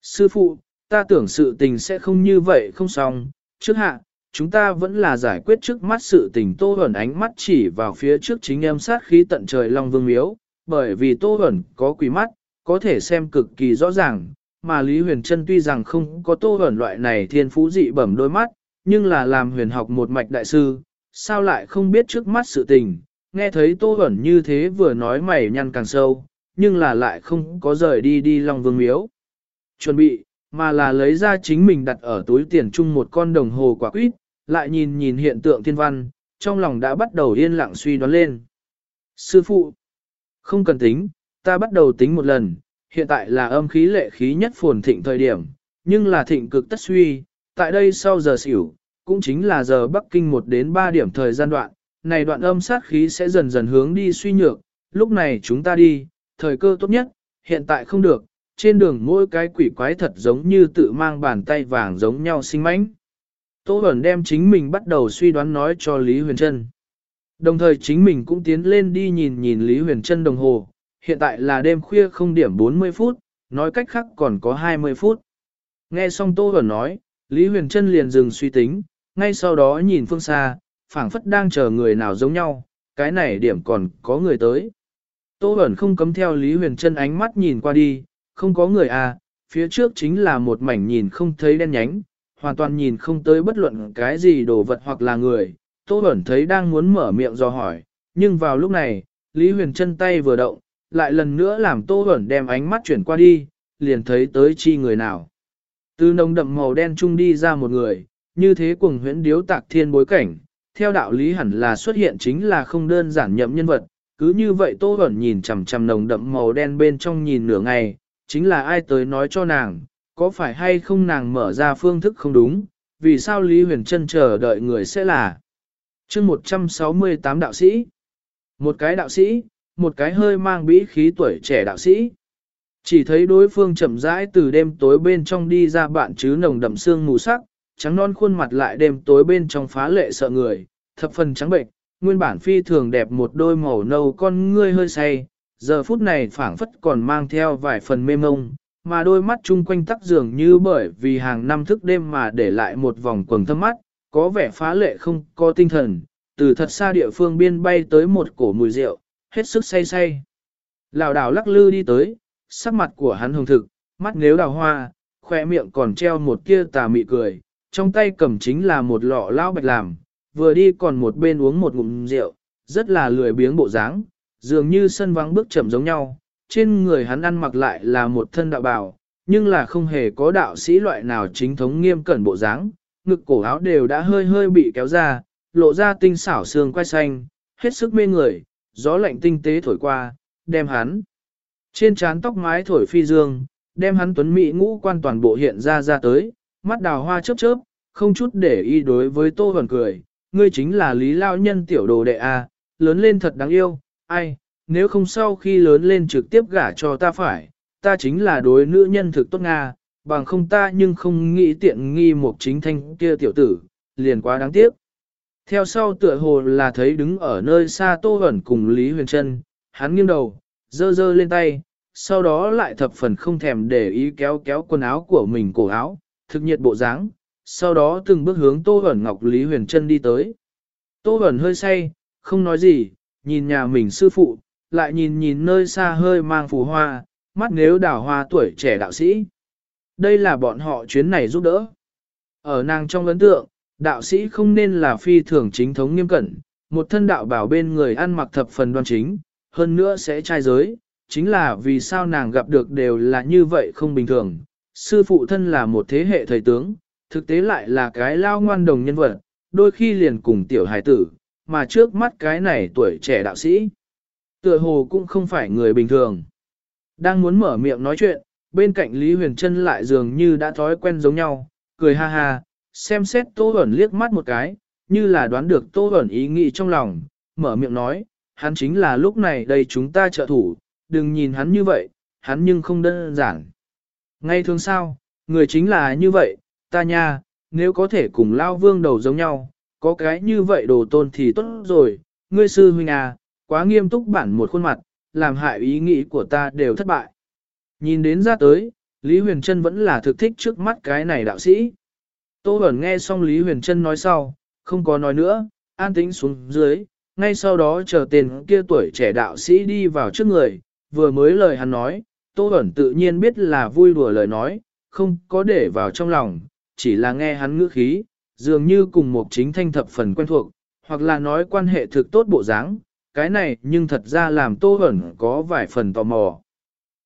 Sư phụ, ta tưởng sự tình sẽ không như vậy không xong, trước hạ, chúng ta vẫn là giải quyết trước mắt sự tình Tô Bẩn ánh mắt chỉ vào phía trước chính em sát khí tận trời Long Vương miếu, bởi vì Tô hẩn có quỷ mắt, có thể xem cực kỳ rõ ràng, mà Lý Huyền Trân tuy rằng không có Tô hẩn loại này thiên phú dị bẩm đôi mắt, nhưng là làm huyền học một mạch đại sư, sao lại không biết trước mắt sự tình, nghe thấy Tô hẩn như thế vừa nói mày nhăn càng sâu, nhưng là lại không có rời đi đi Long Vương miếu. Chuẩn bị, mà là lấy ra chính mình đặt ở túi tiền chung một con đồng hồ quả quýt, lại nhìn nhìn hiện tượng thiên văn, trong lòng đã bắt đầu yên lặng suy đoán lên. Sư phụ, không cần tính, ta bắt đầu tính một lần, hiện tại là âm khí lệ khí nhất phồn thịnh thời điểm, nhưng là thịnh cực tất suy, tại đây sau giờ xỉu, cũng chính là giờ Bắc Kinh 1 đến 3 điểm thời gian đoạn, này đoạn âm sát khí sẽ dần dần hướng đi suy nhược, lúc này chúng ta đi, thời cơ tốt nhất, hiện tại không được, trên đường mỗi cái quỷ quái thật giống như tự mang bàn tay vàng giống nhau sinh mánh. Tô Bẩn đem chính mình bắt đầu suy đoán nói cho Lý Huyền Trân. Đồng thời chính mình cũng tiến lên đi nhìn nhìn Lý Huyền Trân đồng hồ, hiện tại là đêm khuya không điểm 40 phút, nói cách khác còn có 20 phút. Nghe xong Tô Hẩn nói, Lý Huyền Trân liền dừng suy tính, ngay sau đó nhìn phương xa, phảng phất đang chờ người nào giống nhau, cái này điểm còn có người tới. Tô Bẩn không cấm theo Lý Huyền Trân ánh mắt nhìn qua đi, không có người à, phía trước chính là một mảnh nhìn không thấy đen nhánh, hoàn toàn nhìn không tới bất luận cái gì đồ vật hoặc là người. Tô Bẩn thấy đang muốn mở miệng do hỏi, nhưng vào lúc này, Lý Huyền chân tay vừa động, lại lần nữa làm Tô Bẩn đem ánh mắt chuyển qua đi, liền thấy tới chi người nào. Từ nồng đậm màu đen trung đi ra một người, như thế cùng huyễn điếu tạc thiên bối cảnh, theo đạo lý hẳn là xuất hiện chính là không đơn giản nhậm nhân vật, cứ như vậy Tô Bẩn nhìn chằm chằm nồng đậm màu đen bên trong nhìn nửa ngày, chính là ai tới nói cho nàng, có phải hay không nàng mở ra phương thức không đúng, vì sao Lý Huyền Trân chờ đợi người sẽ là chương 168 đạo sĩ. Một cái đạo sĩ, một cái hơi mang bĩ khí tuổi trẻ đạo sĩ. Chỉ thấy đối phương chậm rãi từ đêm tối bên trong đi ra bạn chứ nồng đậm xương mù sắc, trắng non khuôn mặt lại đêm tối bên trong phá lệ sợ người, thập phần trắng bệnh, nguyên bản phi thường đẹp một đôi màu nâu con ngươi hơi say, giờ phút này phảng phất còn mang theo vài phần mê mông, mà đôi mắt chung quanh tắc dường như bởi vì hàng năm thức đêm mà để lại một vòng quầng thâm mắt, có vẻ phá lệ không có tinh thần, từ thật xa địa phương biên bay tới một cổ mùi rượu, hết sức say say. Lào đảo lắc lư đi tới, sắc mặt của hắn hồng thực, mắt nếu đào hoa, khoe miệng còn treo một kia tà mị cười, trong tay cầm chính là một lọ lao bạch làm, vừa đi còn một bên uống một ngụm rượu, rất là lười biếng bộ dáng, dường như sân vắng bước chậm giống nhau, trên người hắn ăn mặc lại là một thân đạo bào, nhưng là không hề có đạo sĩ loại nào chính thống nghiêm cẩn bộ dáng, ngực cổ áo đều đã hơi hơi bị kéo ra, lộ ra tinh xảo xương quai xanh, hết sức mê người, gió lạnh tinh tế thổi qua, đem hắn. Trên trán tóc mái thổi phi dương, đem hắn tuấn mỹ ngũ quan toàn bộ hiện ra ra tới, mắt đào hoa chớp chớp, không chút để ý đối với tô hoàn cười, ngươi chính là lý lao nhân tiểu đồ đệ A, lớn lên thật đáng yêu, ai, nếu không sau khi lớn lên trực tiếp gả cho ta phải, ta chính là đối nữ nhân thực tốt Nga, bằng không ta nhưng không nghĩ tiện nghi một chính thanh kia tiểu tử, liền quá đáng tiếc. Theo sau tựa hồ là thấy đứng ở nơi xa Tô Hẩn cùng Lý Huyền Trân, hắn nghiêng đầu, dơ dơ lên tay, sau đó lại thập phần không thèm để ý kéo kéo quần áo của mình cổ áo, thực nhiệt bộ dáng, sau đó từng bước hướng Tô Hẩn Ngọc Lý Huyền Trân đi tới. Tô Hẩn hơi say, không nói gì, nhìn nhà mình sư phụ, lại nhìn nhìn nơi xa hơi mang phù hoa, mắt nếu đào hoa tuổi trẻ đạo sĩ. Đây là bọn họ chuyến này giúp đỡ. Ở nàng trong ấn tượng, đạo sĩ không nên là phi thường chính thống nghiêm cẩn, một thân đạo bảo bên người ăn mặc thập phần đoan chính, hơn nữa sẽ trai giới, chính là vì sao nàng gặp được đều là như vậy không bình thường. Sư phụ thân là một thế hệ thầy tướng, thực tế lại là cái lao ngoan đồng nhân vật, đôi khi liền cùng tiểu hải tử, mà trước mắt cái này tuổi trẻ đạo sĩ. Tựa hồ cũng không phải người bình thường. Đang muốn mở miệng nói chuyện, bên cạnh Lý Huyền Trân lại dường như đã thói quen giống nhau, cười ha ha, xem xét Tô Bẩn liếc mắt một cái, như là đoán được Tô Bẩn ý nghĩ trong lòng, mở miệng nói, hắn chính là lúc này đây chúng ta trợ thủ, đừng nhìn hắn như vậy, hắn nhưng không đơn giản. Ngay thường sao, người chính là như vậy, ta nha, nếu có thể cùng Lao Vương đầu giống nhau, có cái như vậy đồ tôn thì tốt rồi, ngươi sư huynh à, quá nghiêm túc bản một khuôn mặt, làm hại ý nghĩ của ta đều thất bại. Nhìn đến ra tới, Lý Huyền Trân vẫn là thực thích trước mắt cái này đạo sĩ. Tô Bẩn nghe xong Lý Huyền Trân nói sau, không có nói nữa, an tĩnh xuống dưới, ngay sau đó chờ tên kia tuổi trẻ đạo sĩ đi vào trước người, vừa mới lời hắn nói, Tô Bẩn tự nhiên biết là vui đùa lời nói, không có để vào trong lòng, chỉ là nghe hắn ngữ khí, dường như cùng một chính thanh thập phần quen thuộc, hoặc là nói quan hệ thực tốt bộ dáng, cái này nhưng thật ra làm Tô Bẩn có vài phần tò mò.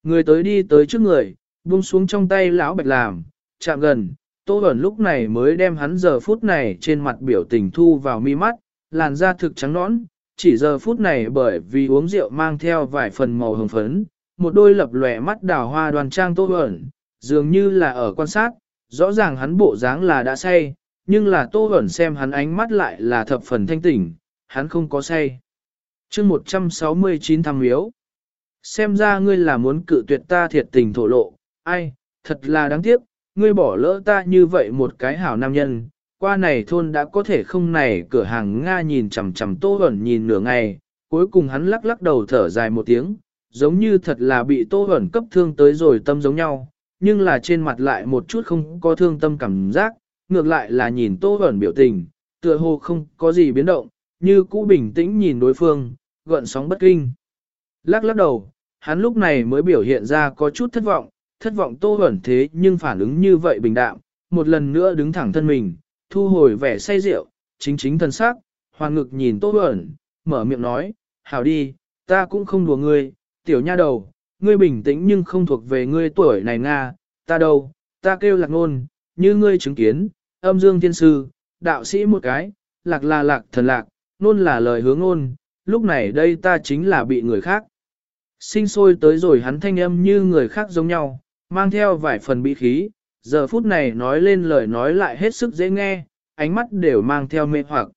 Người tới đi tới trước người, buông xuống trong tay lão bạch làm, chạm gần, Tô Bẩn lúc này mới đem hắn giờ phút này trên mặt biểu tình thu vào mi mắt, làn da thực trắng nõn, chỉ giờ phút này bởi vì uống rượu mang theo vài phần màu hồng phấn, một đôi lập lòe mắt đào hoa đoàn trang Tô Bẩn, dường như là ở quan sát, rõ ràng hắn bộ dáng là đã say, nhưng là Tô Bẩn xem hắn ánh mắt lại là thập phần thanh tỉnh, hắn không có say. Chương 169 thăm yếu. Xem ra ngươi là muốn cự tuyệt ta thiệt tình thổ lộ, ai, thật là đáng tiếc, ngươi bỏ lỡ ta như vậy một cái hảo nam nhân, qua này thôn đã có thể không này cửa hàng Nga nhìn chằm chằm tô ẩn nhìn nửa ngày, cuối cùng hắn lắc lắc đầu thở dài một tiếng, giống như thật là bị tô ẩn cấp thương tới rồi tâm giống nhau, nhưng là trên mặt lại một chút không có thương tâm cảm giác, ngược lại là nhìn tô ẩn biểu tình, tựa hồ không có gì biến động, như cũ bình tĩnh nhìn đối phương, gợn sóng bất kinh. Lắc lắc đầu, hắn lúc này mới biểu hiện ra có chút thất vọng, thất vọng tô ẩn thế nhưng phản ứng như vậy bình đạm, một lần nữa đứng thẳng thân mình, thu hồi vẻ say rượu, chính chính thân sắc, hoàn ngực nhìn tô ẩn, mở miệng nói, hảo đi, ta cũng không đùa ngươi, tiểu nha đầu, ngươi bình tĩnh nhưng không thuộc về ngươi tuổi này Nga, ta đâu, ta kêu lạc nôn, như ngươi chứng kiến, âm dương thiên sư, đạo sĩ một cái, lạc là lạc thần lạc, nôn là lời hướng nôn, lúc này đây ta chính là bị người khác. Sinh sôi tới rồi hắn thanh âm như người khác giống nhau, mang theo vài phần bị khí, giờ phút này nói lên lời nói lại hết sức dễ nghe, ánh mắt đều mang theo mê hoặc.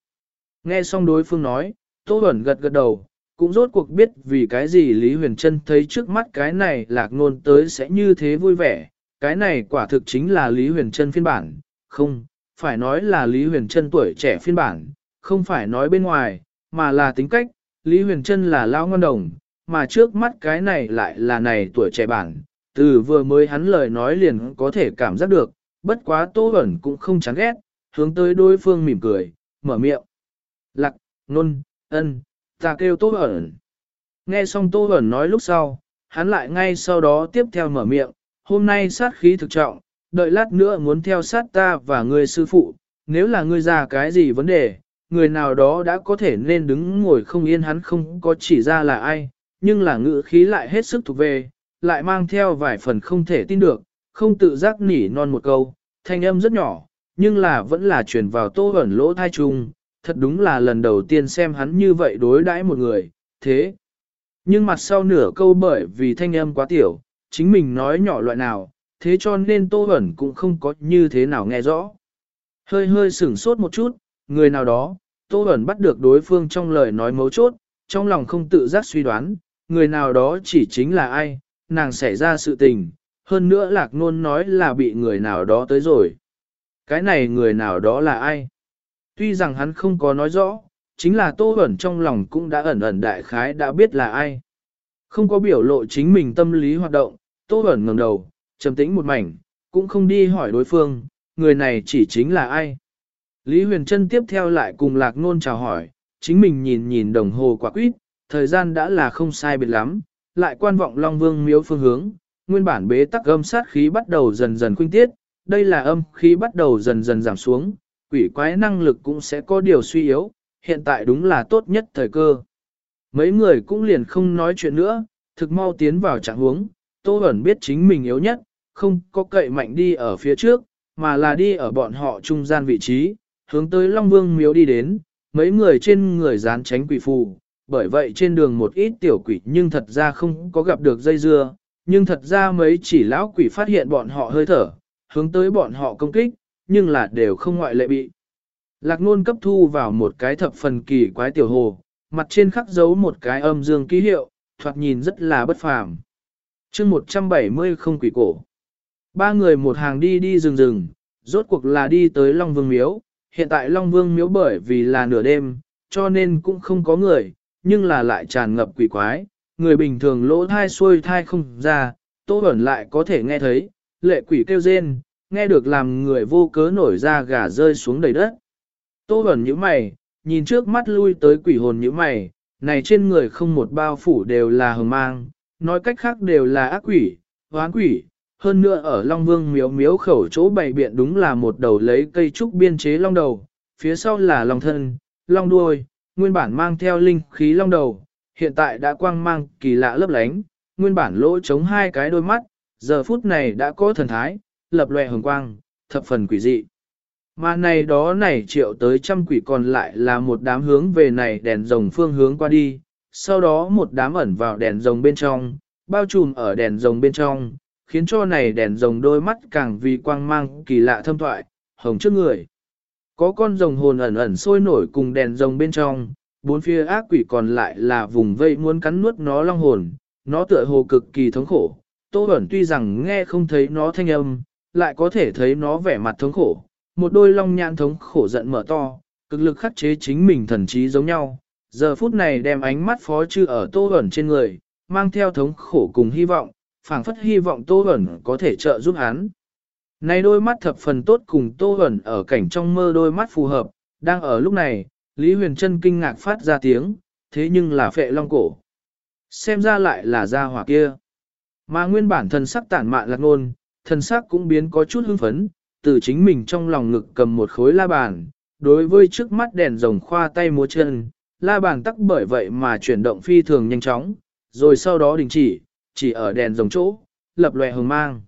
Nghe xong đối phương nói, Tô Bẩn gật gật đầu, cũng rốt cuộc biết vì cái gì Lý Huyền Trân thấy trước mắt cái này lạc ngôn tới sẽ như thế vui vẻ, cái này quả thực chính là Lý Huyền Trân phiên bản, không, phải nói là Lý Huyền Trân tuổi trẻ phiên bản, không phải nói bên ngoài, mà là tính cách, Lý Huyền Trân là lao ngon đồng, mà trước mắt cái này lại là này tuổi trẻ bản, từ vừa mới hắn lời nói liền có thể cảm giác được, bất quá Tô Bẩn cũng không chán ghét, hướng tới đối phương mỉm cười, mở miệng. Lạc, nôn, ân, ta kêu Tô Bẩn. Nghe xong Tô Bẩn nói lúc sau, hắn lại ngay sau đó tiếp theo mở miệng, hôm nay sát khí thực trọng, đợi lát nữa muốn theo sát ta và người sư phụ, nếu là ngươi ra cái gì vấn đề, người nào đó đã có thể nên đứng ngồi không yên hắn không có chỉ ra là ai, nhưng là ngữ khí lại hết sức thuộc về, lại mang theo vài phần không thể tin được, không tự giác nỉ non một câu, thanh âm rất nhỏ, nhưng là vẫn là truyền vào tô ẩn lỗ thai trung, thật đúng là lần đầu tiên xem hắn như vậy đối đãi một người, thế. Nhưng mặt sau nửa câu bởi vì thanh âm quá tiểu, chính mình nói nhỏ loại nào, thế cho nên tô ẩn cũng không có như thế nào nghe rõ. Hơi hơi sửng sốt một chút, người nào đó, tô ẩn bắt được đối phương trong lời nói mấu chốt, trong lòng không tự giác suy đoán, người nào đó chỉ chính là ai, nàng xảy ra sự tình, hơn nữa lạc nôn nói là bị người nào đó tới rồi. Cái này người nào đó là ai? Tuy rằng hắn không có nói rõ, chính là tô ẩn trong lòng cũng đã ẩn ẩn đại khái đã biết là ai. Không có biểu lộ chính mình tâm lý hoạt động, tô ẩn ngẩng đầu, trầm tĩnh một mảnh, cũng không đi hỏi đối phương, người này chỉ chính là ai. Lý Huyền Trân tiếp theo lại cùng lạc nôn chào hỏi, chính mình nhìn nhìn đồng hồ quả quýt, thời gian đã là không sai biệt lắm, lại quan vọng Long Vương miếu phương hướng, nguyên bản bế tắc âm sát khí bắt đầu dần dần khuynh tiết, đây là âm khí bắt đầu dần dần giảm xuống, quỷ quái năng lực cũng sẽ có điều suy yếu, hiện tại đúng là tốt nhất thời cơ. Mấy người cũng liền không nói chuyện nữa, thực mau tiến vào trạng huống, Tô Bẩn biết chính mình yếu nhất, không có cậy mạnh đi ở phía trước, mà là đi ở bọn họ trung gian vị trí, hướng tới Long Vương miếu đi đến, mấy người trên người dán tránh quỷ phù, bởi vậy trên đường một ít tiểu quỷ nhưng thật ra không có gặp được dây dưa, nhưng thật ra mấy chỉ lão quỷ phát hiện bọn họ hơi thở, hướng tới bọn họ công kích, nhưng là đều không ngoại lệ bị. Lạc nôn cấp thu vào một cái thập phần kỳ quái tiểu hồ, mặt trên khắc dấu một cái âm dương ký hiệu, thoạt nhìn rất là bất phàm. chương 170 không quỷ cổ. Ba người một hàng đi đi rừng rừng, rốt cuộc là đi tới Long Vương Miếu. Hiện tại Long Vương Miếu bởi vì là nửa đêm, cho nên cũng không có người, nhưng là lại tràn ngập quỷ quái, người bình thường lỗ thai xuôi thai không ra, tô ẩn lại có thể nghe thấy, lệ quỷ kêu rên, nghe được làm người vô cớ nổi ra gà rơi xuống đầy đất. Tô ẩn như mày, nhìn trước mắt lui tới quỷ hồn như mày, này trên người không một bao phủ đều là hồng mang, nói cách khác đều là ác quỷ, hoán quỷ. Hơn nữa ở Long Vương miếu miếu khẩu chỗ bày biện đúng là một đầu lấy cây trúc biên chế long đầu, phía sau là long thân, long đuôi, nguyên bản mang theo linh khí long đầu, hiện tại đã quang mang kỳ lạ lấp lánh, nguyên bản lỗ chống hai cái đôi mắt, giờ phút này đã có thần thái, lập lòe hồng quang, thập phần quỷ dị. Mà này đó này triệu tới trăm quỷ còn lại là một đám hướng về này đèn rồng phương hướng qua đi, sau đó một đám ẩn vào đèn rồng bên trong, bao trùm ở đèn rồng bên trong, khiến cho này đèn rồng đôi mắt càng vì quang mang kỳ lạ thâm thoại, hồng trước người. Có con rồng hồn ẩn ẩn sôi nổi cùng đèn rồng bên trong, bốn phía ác quỷ còn lại là vùng vây muốn cắn nuốt nó long hồn, nó tựa hồ cực kỳ thống khổ. Tô ẩn tuy rằng nghe không thấy nó thanh âm, lại có thể thấy nó vẻ mặt thống khổ, một đôi long nhãn thống khổ giận mở to, cực lực khắc chế chính mình thần trí giống nhau. Giờ phút này đem ánh mắt phó chư ở Tô ẩn trên người, mang theo thống khổ cùng hy vọng, phảng phất hy vọng Tô ẩn có thể trợ giúp hắn. Này đôi mắt thập phần tốt cùng Tô Hẩn ở cảnh trong mơ đôi mắt phù hợp, đang ở lúc này, Lý Huyền Trân kinh ngạc phát ra tiếng, thế nhưng là phệ long cổ. Xem ra lại là gia hỏa kia. Mà nguyên bản thần sắc tản mạn lạc nôn, thần sắc cũng biến có chút hưng phấn, từ chính mình trong lòng ngực cầm một khối la bàn, đối với trước mắt đèn rồng khoa tay múa chân, la bàn tắc bởi vậy mà chuyển động phi thường nhanh chóng, rồi sau đó đình chỉ, chỉ ở đèn rồng chỗ, lập lòe hồng mang.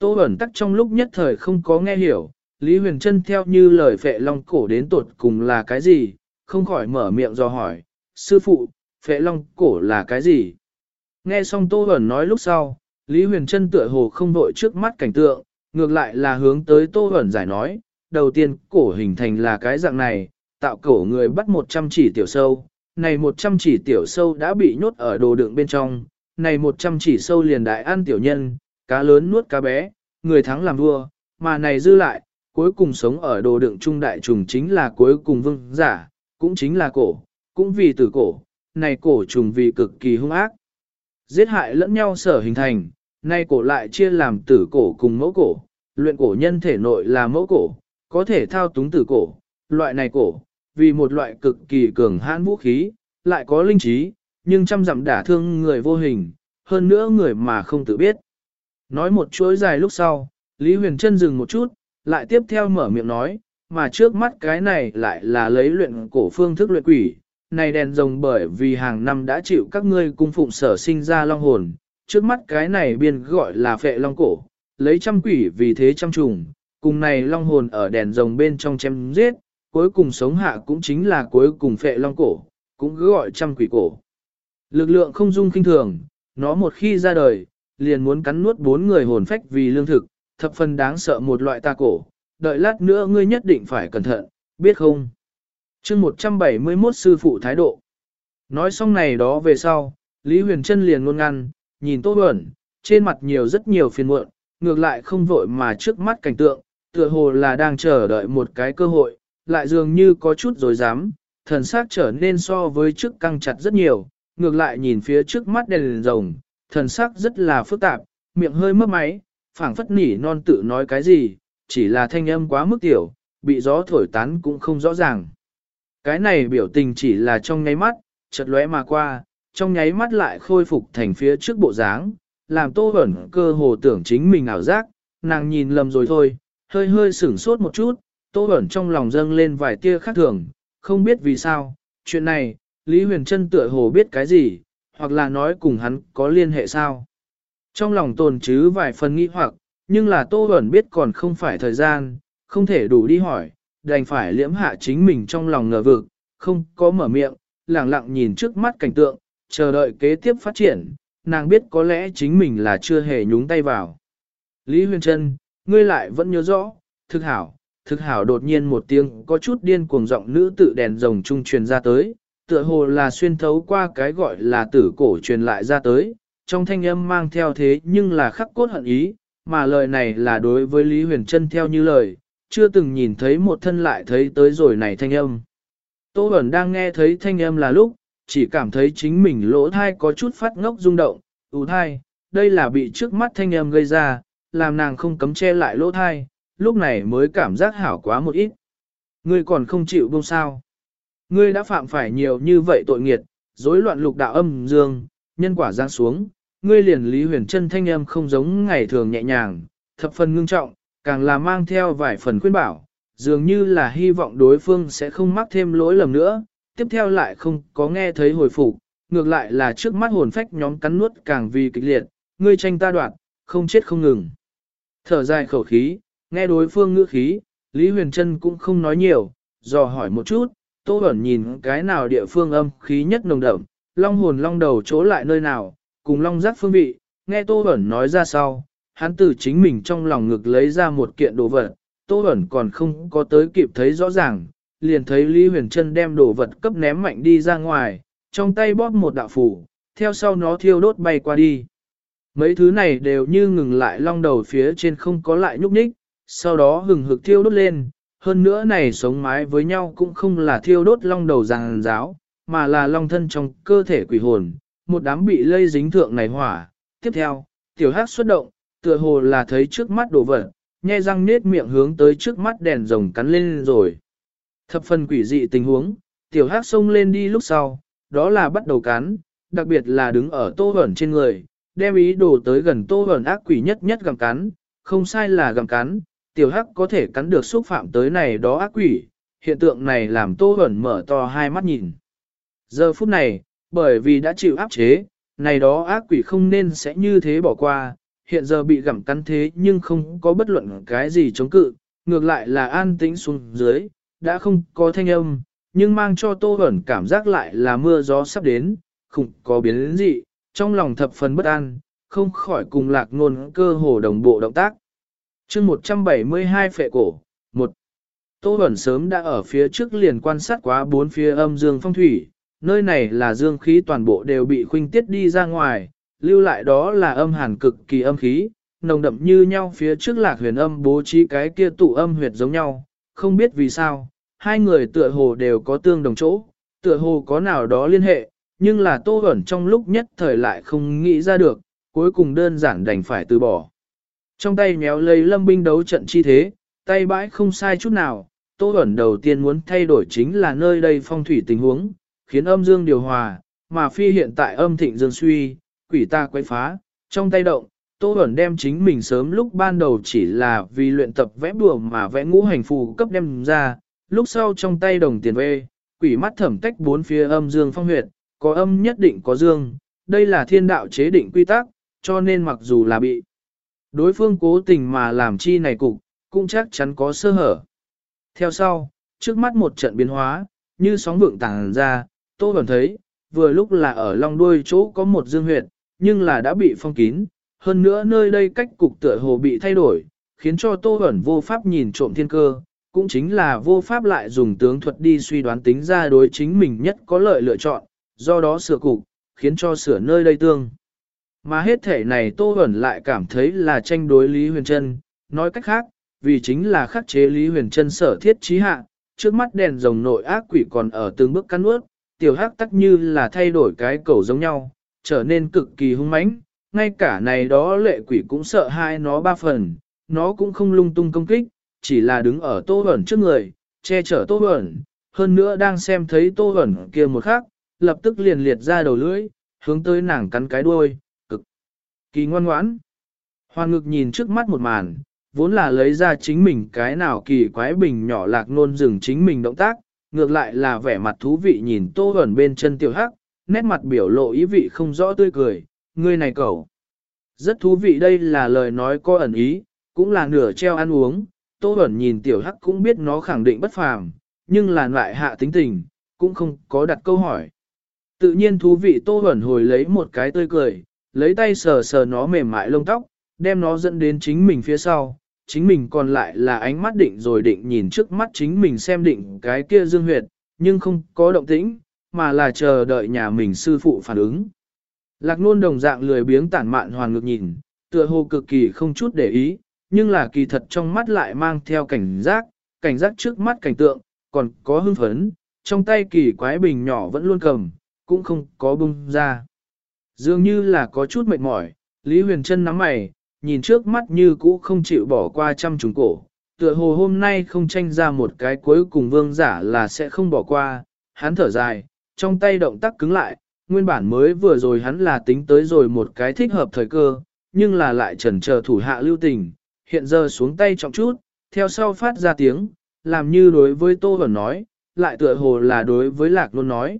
Tô ẩn tắc trong lúc nhất thời không có nghe hiểu, Lý Huyền Trân theo như lời phệ long cổ đến tột cùng là cái gì, không khỏi mở miệng do hỏi, sư phụ, phệ long cổ là cái gì? Nghe xong Tô ẩn nói lúc sau, Lý Huyền Trân tựa hồ không vội trước mắt cảnh tượng, ngược lại là hướng tới Tô ẩn giải nói, đầu tiên cổ hình thành là cái dạng này, tạo cổ người bắt 100 chỉ tiểu sâu, này 100 chỉ tiểu sâu đã bị nhốt ở đồ đựng bên trong, này 100 chỉ sâu liền đại ăn tiểu nhân, cá lớn nuốt cá bé, người thắng làm vua, mà này dư lại, cuối cùng sống ở đồ đựng trung đại trùng chính là cuối cùng vương giả, cũng chính là cổ, cũng vì tử cổ, này cổ trùng vì cực kỳ hung ác. Giết hại lẫn nhau sở hình thành, nay cổ lại chia làm tử cổ cùng mẫu cổ, luyện cổ nhân thể nội là mẫu cổ, có thể thao túng tử cổ, loại này cổ, vì một loại cực kỳ cường hãn vũ khí, lại có linh trí, nhưng trăm dặm đả thương người vô hình, hơn nữa người mà không tự biết. Nói một chuỗi dài lúc sau, Lý Huyền Trân dừng một chút, lại tiếp theo mở miệng nói, mà trước mắt cái này lại là lấy luyện cổ phương thức luyện quỷ, này đèn rồng bởi vì hàng năm đã chịu các ngươi cung phụng sở sinh ra long hồn, trước mắt cái này biên gọi là phệ long cổ, lấy trăm quỷ vì thế trăm trùng, cùng này long hồn ở đèn rồng bên trong chém giết, cuối cùng sống hạ cũng chính là cuối cùng phệ long cổ, cũng cứ gọi trăm quỷ cổ. Lực lượng không dung kinh thường, nó một khi ra đời, liền muốn cắn nuốt bốn người hồn phách vì lương thực, thập phần đáng sợ một loại ta cổ, đợi lát nữa ngươi nhất định phải cẩn thận, biết không? chương 171 sư phụ thái độ. Nói xong này đó về sau, Lý Huyền Trân liền ngôn ngăn, nhìn Tô Bẩn, trên mặt nhiều rất nhiều phiền muộn, ngược lại không vội mà trước mắt cảnh tượng, tựa hồ là đang chờ đợi một cái cơ hội, lại dường như có chút rồi dám, thần sắc trở nên so với trước căng chặt rất nhiều, ngược lại nhìn phía trước mắt đèn rồng, thần sắc rất là phức tạp, miệng hơi mấp máy, phảng phất nỉ non tự nói cái gì, chỉ là thanh âm quá mức tiểu, bị gió thổi tán cũng không rõ ràng. Cái này biểu tình chỉ là trong nháy mắt, chợt lóe mà qua, trong nháy mắt lại khôi phục thành phía trước bộ dáng, làm tô ẩn cơ hồ tưởng chính mình ảo giác, nàng nhìn lầm rồi thôi, hơi hơi sửng sốt một chút, tô ẩn trong lòng dâng lên vài tia khác thường, không biết vì sao, chuyện này, Lý Huyền Trân tựa hồ biết cái gì, hoặc là nói cùng hắn có liên hệ sao. Trong lòng tồn chứ vài phần nghĩ hoặc, nhưng là Tô Bẩn biết còn không phải thời gian, không thể đủ đi hỏi, đành phải liễm hạ chính mình trong lòng ngờ vực, không có mở miệng, lặng lặng nhìn trước mắt cảnh tượng, chờ đợi kế tiếp phát triển, nàng biết có lẽ chính mình là chưa hề nhúng tay vào. Lý Huyền Trân, ngươi lại vẫn nhớ rõ, thực hảo, thực hảo đột nhiên một tiếng có chút điên cuồng giọng nữ tự đèn rồng trung truyền ra tới, tựa hồ là xuyên thấu qua cái gọi là tử cổ truyền lại ra tới, trong thanh âm mang theo thế nhưng là khắc cốt hận ý, mà lời này là đối với Lý Huyền Trân theo như lời, chưa từng nhìn thấy một thân lại thấy tới rồi này thanh âm. Tô Bẩn đang nghe thấy thanh âm là lúc, chỉ cảm thấy chính mình lỗ thai có chút phát ngốc rung động, ủ thai, đây là bị trước mắt thanh âm gây ra, làm nàng không cấm che lại lỗ thai, lúc này mới cảm giác hảo quá một ít. Ngươi còn không chịu buông sao. Ngươi đã phạm phải nhiều như vậy tội nghiệt, rối loạn lục đạo âm dương, nhân quả giáng xuống, ngươi liền Lý Huyền Trân thanh âm không giống ngày thường nhẹ nhàng, thập phần ngưng trọng, càng là mang theo vài phần khuyên bảo, dường như là hy vọng đối phương sẽ không mắc thêm lỗi lầm nữa, tiếp theo lại không có nghe thấy hồi phục, ngược lại là trước mắt hồn phách nhóm cắn nuốt càng vì kịch liệt, ngươi tranh ta đoạt, không chết không ngừng. Thở dài khẩu khí, nghe đối phương ngữ khí, Lý Huyền Trân cũng không nói nhiều, dò hỏi một chút, Tô Bẩn nhìn cái nào địa phương âm khí nhất nồng đậm, long hồn long đầu chỗ lại nơi nào, cùng long giác phương vị, nghe Tô Bẩn nói ra sau, hắn từ chính mình trong lòng ngực lấy ra một kiện đồ vật, Tô Bẩn còn không có tới kịp thấy rõ ràng, liền thấy Lý Huyền Trân đem đồ vật cấp ném mạnh đi ra ngoài, trong tay bóp một đạo phủ, theo sau nó thiêu đốt bay qua đi. Mấy thứ này đều như ngừng lại long đầu phía trên không có lại nhúc nhích, sau đó hừng hực thiêu đốt lên, hơn nữa này sống mái với nhau cũng không là thiêu đốt long đầu giàn giáo, mà là long thân trong cơ thể quỷ hồn, một đám bị lây dính thượng này hỏa. Tiếp theo, tiểu hắc xuất động, tựa hồ là thấy trước mắt đổ vật, nhe răng nết miệng hướng tới trước mắt đèn rồng cắn lên rồi. Thập phần quỷ dị tình huống, tiểu hắc xông lên đi lúc sau, đó là bắt đầu cắn, đặc biệt là đứng ở tô hẩn trên người, đem ý đồ tới gần tô hẩn ác quỷ nhất nhất gặm cắn, không sai là gặm cắn, tiểu hắc có thể cắn được xúc phạm tới này đó ác quỷ, hiện tượng này làm tô hẩn mở to hai mắt nhìn. Giờ phút này, bởi vì đã chịu áp chế, này đó ác quỷ không nên sẽ như thế bỏ qua, hiện giờ bị gặm cắn thế nhưng không có bất luận cái gì chống cự, ngược lại là an tĩnh xuống dưới, đã không có thanh âm, nhưng mang cho Tô hẩn cảm giác lại là mưa gió sắp đến, không có biến đến gì, trong lòng thập phần bất an, không khỏi cùng lạc ngôn cơ hồ đồng bộ động tác chương 172 phệ cổ, một Tô Bẩn sớm đã ở phía trước liền quan sát quá bốn phía âm dương phong thủy, nơi này là dương khí toàn bộ đều bị khuynh tiết đi ra ngoài, lưu lại đó là âm hàn cực kỳ âm khí, nồng đậm như nhau phía trước lạc huyền âm bố trí cái kia tụ âm huyệt giống nhau, không biết vì sao, hai người tựa hồ đều có tương đồng chỗ, tựa hồ có nào đó liên hệ, nhưng là tô Bẩn trong lúc nhất thời lại không nghĩ ra được, cuối cùng đơn giản đành phải từ bỏ. Trong tay méo lấy lâm binh đấu trận chi thế, tay bãi không sai chút nào, tô ẩn đầu tiên muốn thay đổi chính là nơi đây phong thủy tình huống, khiến âm dương điều hòa, mà phi hiện tại âm thịnh dương suy, quỷ ta quay phá, trong tay động, Tô Bẩn đem chính mình sớm lúc ban đầu chỉ là vì luyện tập vẽ bùa mà vẽ ngũ hành phù cấp đem ra, lúc sau trong tay đồng tiền vê, quỷ mắt thẩm tách bốn phía âm dương phong huyệt, có âm nhất định có dương, đây là thiên đạo chế định quy tắc, cho nên mặc dù là bị đối phương cố tình mà làm chi này cục, cũng chắc chắn có sơ hở. Theo sau, trước mắt một trận biến hóa, như sóng vượng tàng ra, Tô Bẩn thấy, vừa lúc là ở lòng đuôi chỗ có một dương huyệt, nhưng là đã bị phong kín, hơn nữa nơi đây cách cục tựa hồ bị thay đổi, khiến cho Tô Bẩn vô pháp nhìn trộm thiên cơ, cũng chính là vô pháp lại dùng tướng thuật đi suy đoán tính ra đối chính mình nhất có lợi lựa chọn, do đó sửa cục, khiến cho sửa nơi đây tương. Mà hết thể này Tô Bẩn lại cảm thấy là tranh đối Lý Huyền Trân, nói cách khác, vì chính là khắc chế Lý Huyền Trân sở thiết trí hạ, trước mắt đèn rồng nội ác quỷ còn ở từng bước cắn ướt, tiểu hắc tắc như là thay đổi cái cầu giống nhau, trở nên cực kỳ hung mãnh, ngay cả này đó lệ quỷ cũng sợ hai nó ba phần, nó cũng không lung tung công kích, chỉ là đứng ở tô ẩn trước người, che chở tô ẩn, hơn nữa đang xem thấy tô ẩn kia một khắc, lập tức liền liệt ra đầu lưỡi, hướng tới nàng cắn cái đuôi, kỳ ngoan ngoãn. Hoàn ngực nhìn trước mắt một màn, vốn là lấy ra chính mình cái nào kỳ quái bình nhỏ lạc nôn dừng chính mình động tác, ngược lại là vẻ mặt thú vị nhìn tô ẩn bên chân tiểu hắc, nét mặt biểu lộ ý vị không rõ tươi cười, ngươi này cậu. Rất thú vị đây là lời nói có ẩn ý, cũng là nửa treo ăn uống, tô ẩn nhìn tiểu hắc cũng biết nó khẳng định bất phàm, nhưng là lại hạ tính tình, cũng không có đặt câu hỏi. Tự nhiên thú vị tô ẩn hồi lấy một cái tươi cười, lấy tay sờ sờ nó mềm mại lông tóc, đem nó dẫn đến chính mình phía sau, chính mình còn lại là ánh mắt định rồi định nhìn trước mắt chính mình xem định cái kia dương huyệt, nhưng không có động tĩnh, mà là chờ đợi nhà mình sư phụ phản ứng. Lạc nôn đồng dạng lười biếng tản mạn hoàn ngược nhìn, tựa hồ cực kỳ không chút để ý, nhưng là kỳ thật trong mắt lại mang theo cảnh giác, cảnh giác trước mắt cảnh tượng, còn có hưng phấn, trong tay kỳ quái bình nhỏ vẫn luôn cầm, cũng không có bung ra. Dường như là có chút mệt mỏi, Lý Huyền Trân nắm mày, nhìn trước mắt như cũ không chịu bỏ qua trăm trùng cổ, tựa hồ hôm nay không tranh ra một cái cuối cùng vương giả là sẽ không bỏ qua, hắn thở dài, trong tay động tác cứng lại, nguyên bản mới vừa rồi hắn là tính tới rồi một cái thích hợp thời cơ, nhưng là lại chần chờ thủ hạ lưu tình, hiện giờ xuống tay trọng chút, theo sau phát ra tiếng, làm như đối với Tô Vẩn nói, lại tựa hồ là đối với Lạc luôn nói.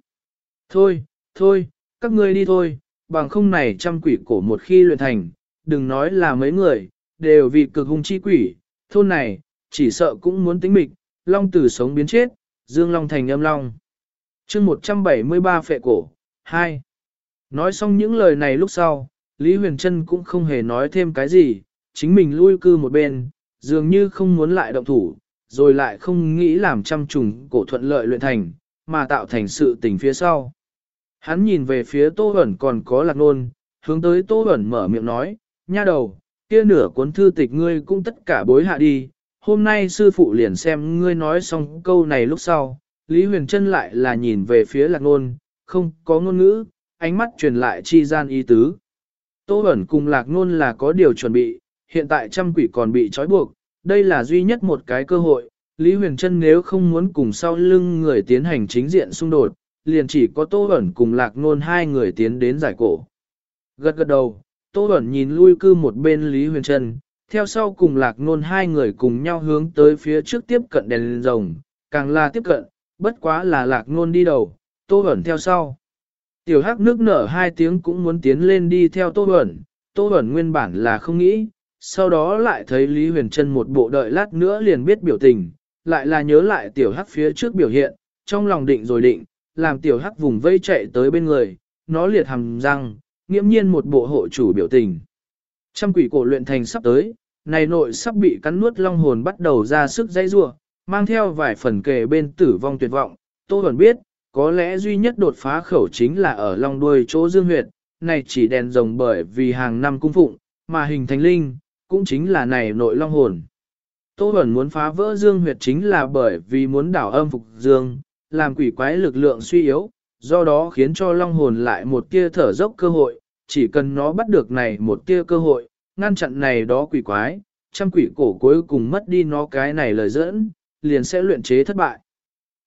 Thôi, thôi, các ngươi đi thôi, bằng không này trăm quỷ cổ một khi luyện thành, đừng nói là mấy người, đều vì cực hung chi quỷ, thôn này, chỉ sợ cũng muốn tính mịch, long tử sống biến chết, dương long thành âm long. chương 173 phệ cổ, 2. Nói xong những lời này lúc sau, Lý Huyền Trân cũng không hề nói thêm cái gì, chính mình lui cư một bên, dường như không muốn lại động thủ, rồi lại không nghĩ làm trăm trùng cổ thuận lợi luyện thành, mà tạo thành sự tình phía sau. Hắn nhìn về phía Tô Hẩn còn có lạc nôn, hướng tới Tô Hẩn mở miệng nói, nha đầu, kia nửa cuốn thư tịch ngươi cũng tất cả bối hạ đi, hôm nay sư phụ liền xem ngươi nói xong câu này lúc sau, Lý Huyền Trân lại là nhìn về phía lạc nôn, không có ngôn ngữ, ánh mắt truyền lại chi gian ý tứ. Tô hẩn cùng lạc nôn là có điều chuẩn bị, hiện tại trăm quỷ còn bị trói buộc, đây là duy nhất một cái cơ hội, Lý Huyền Trân nếu không muốn cùng sau lưng người tiến hành chính diện xung đột, liền chỉ có Tô Bẩn cùng lạc nôn hai người tiến đến giải cổ. Gật gật đầu, Tô Bẩn nhìn lui cư một bên Lý Huyền Trân, theo sau cùng lạc nôn hai người cùng nhau hướng tới phía trước tiếp cận đèn rồng, càng là tiếp cận, bất quá là lạc nôn đi đầu, Tô Bẩn theo sau. Tiểu hắc nước nở hai tiếng cũng muốn tiến lên đi theo Tô Bẩn, Tô Bẩn nguyên bản là không nghĩ, sau đó lại thấy Lý Huyền Trân một bộ đợi lát nữa liền biết biểu tình, lại là nhớ lại tiểu hắc phía trước biểu hiện, trong lòng định rồi định, làm tiểu hắc vùng vây chạy tới bên người, nó liệt hầm răng, nghiễm nhiên một bộ hộ chủ biểu tình. Trăm quỷ cổ luyện thành sắp tới, này nội sắp bị cắn nuốt long hồn bắt đầu ra sức dây rua, mang theo vài phần kề bên tử vong tuyệt vọng, Tô Huẩn biết, có lẽ duy nhất đột phá khẩu chính là ở long đuôi chỗ dương huyệt, này chỉ đèn rồng bởi vì hàng năm cung phụng, mà hình thành linh, cũng chính là này nội long hồn. Tô Bẩn muốn phá vỡ dương huyệt chính là bởi vì muốn đảo âm phục dương, làm quỷ quái lực lượng suy yếu, do đó khiến cho long hồn lại một tia thở dốc cơ hội, chỉ cần nó bắt được này một tia cơ hội, ngăn chặn này đó quỷ quái, trăm quỷ cổ cuối cùng mất đi nó cái này lời dẫn, liền sẽ luyện chế thất bại.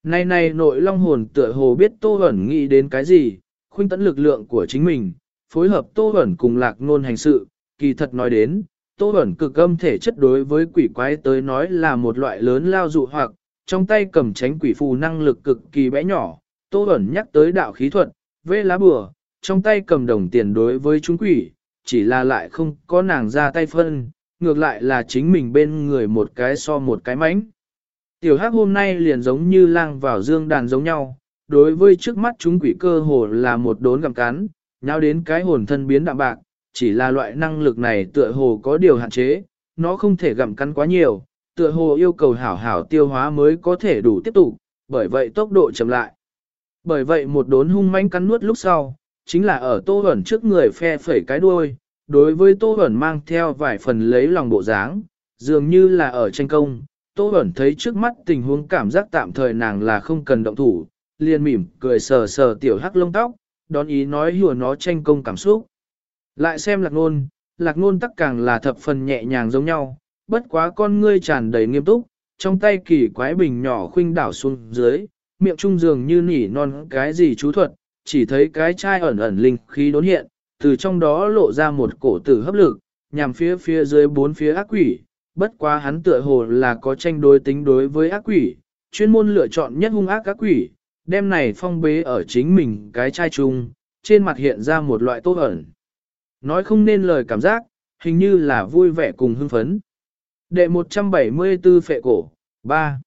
Này này nội long hồn tựa hồ biết Tô hẩn nghĩ đến cái gì, khuynh tấn lực lượng của chính mình, phối hợp Tô hẩn cùng lạc nôn hành sự, kỳ thật nói đến, Tô hẩn cực âm thể chất đối với quỷ quái tới nói là một loại lớn lao dụ hoặc, trong tay cầm tránh quỷ phù năng lực cực kỳ bé nhỏ, Tô Bẩn nhắc tới đạo khí thuật, vê lá bùa, trong tay cầm đồng tiền đối với chúng quỷ, chỉ là lại không có nàng ra tay phân, ngược lại là chính mình bên người một cái so một cái mánh. Tiểu hắc hôm nay liền giống như lang vào dương đàn giống nhau, đối với trước mắt chúng quỷ cơ hồ là một đốn gặm cắn, nhau đến cái hồn thân biến đạm bạc, chỉ là loại năng lực này tựa hồ có điều hạn chế, nó không thể gặm cắn quá nhiều, tựa hồ yêu cầu hảo hảo tiêu hóa mới có thể đủ tiếp tục, bởi vậy tốc độ chậm lại. Bởi vậy một đốn hung manh cắn nuốt lúc sau, chính là ở tô ẩn trước người phe phẩy cái đuôi, đối với tô ẩn mang theo vài phần lấy lòng bộ dáng, dường như là ở tranh công. Tô ẩn thấy trước mắt tình huống cảm giác tạm thời nàng là không cần động thủ, liền mỉm cười sờ sờ tiểu hắc lông tóc, đón ý nói hùa nó tranh công cảm xúc. Lại xem lạc nôn, lạc nôn tắc càng là thập phần nhẹ nhàng giống nhau, bất quá con ngươi tràn đầy nghiêm túc, trong tay kỳ quái bình nhỏ khuynh đảo xuống dưới, miệng trung dường như nỉ non cái gì chú thuật, chỉ thấy cái chai ẩn ẩn linh khí đốn hiện, từ trong đó lộ ra một cổ tử hấp lực, nhằm phía phía dưới bốn phía ác quỷ, bất quá hắn tựa hồ là có tranh đối tính đối với ác quỷ, chuyên môn lựa chọn nhất hung ác ác quỷ, đem này phong bế ở chính mình cái chai chung, trên mặt hiện ra một loại tốt ẩn. Nói không nên lời cảm giác, hình như là vui vẻ cùng hưng phấn. Đệ 174 phệ cổ, 3.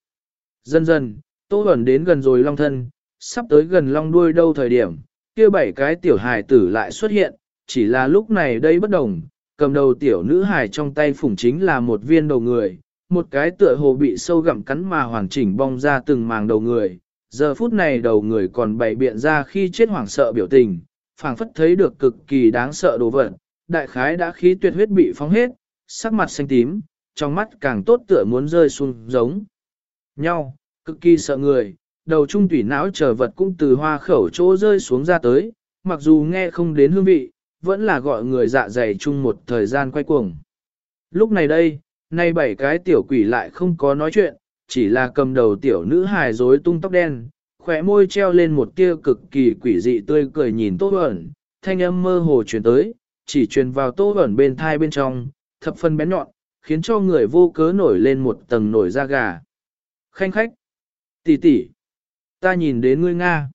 Dần dần, Tô Bẩn đến gần rồi long thân, sắp tới gần long đuôi đâu thời điểm, kia bảy cái tiểu hài tử lại xuất hiện, chỉ là lúc này đây bất đồng, cầm đầu tiểu nữ hài trong tay phủng chính là một viên đầu người, một cái tựa hồ bị sâu gặm cắn mà hoàn chỉnh bong ra từng màng đầu người. Giờ phút này đầu người còn bày biện ra khi chết hoảng sợ biểu tình, phảng phất thấy được cực kỳ đáng sợ đồ vật, đại khái đã khí tuyệt huyết bị phóng hết, sắc mặt xanh tím, trong mắt càng tốt tựa muốn rơi xuống giống nhau, cực kỳ sợ người, đầu trung tủy não trở vật cũng từ hoa khẩu chỗ rơi xuống ra tới, mặc dù nghe không đến hương vị, vẫn là gọi người dạ dày chung một thời gian quay cuồng. Lúc này đây, nay bảy cái tiểu quỷ lại không có nói chuyện, chỉ là cầm đầu tiểu nữ hài rối tung tóc đen, khỏe môi treo lên một tia cực kỳ quỷ dị tươi cười nhìn Tô Bẩn, thanh âm mơ hồ truyền tới, chỉ truyền vào Tô Bẩn bên thai bên trong, thập phân bén nhọn, khiến cho người vô cớ nổi lên một tầng nổi da gà. Khanh khách, tỷ tỷ, ta nhìn đến ngươi Nga.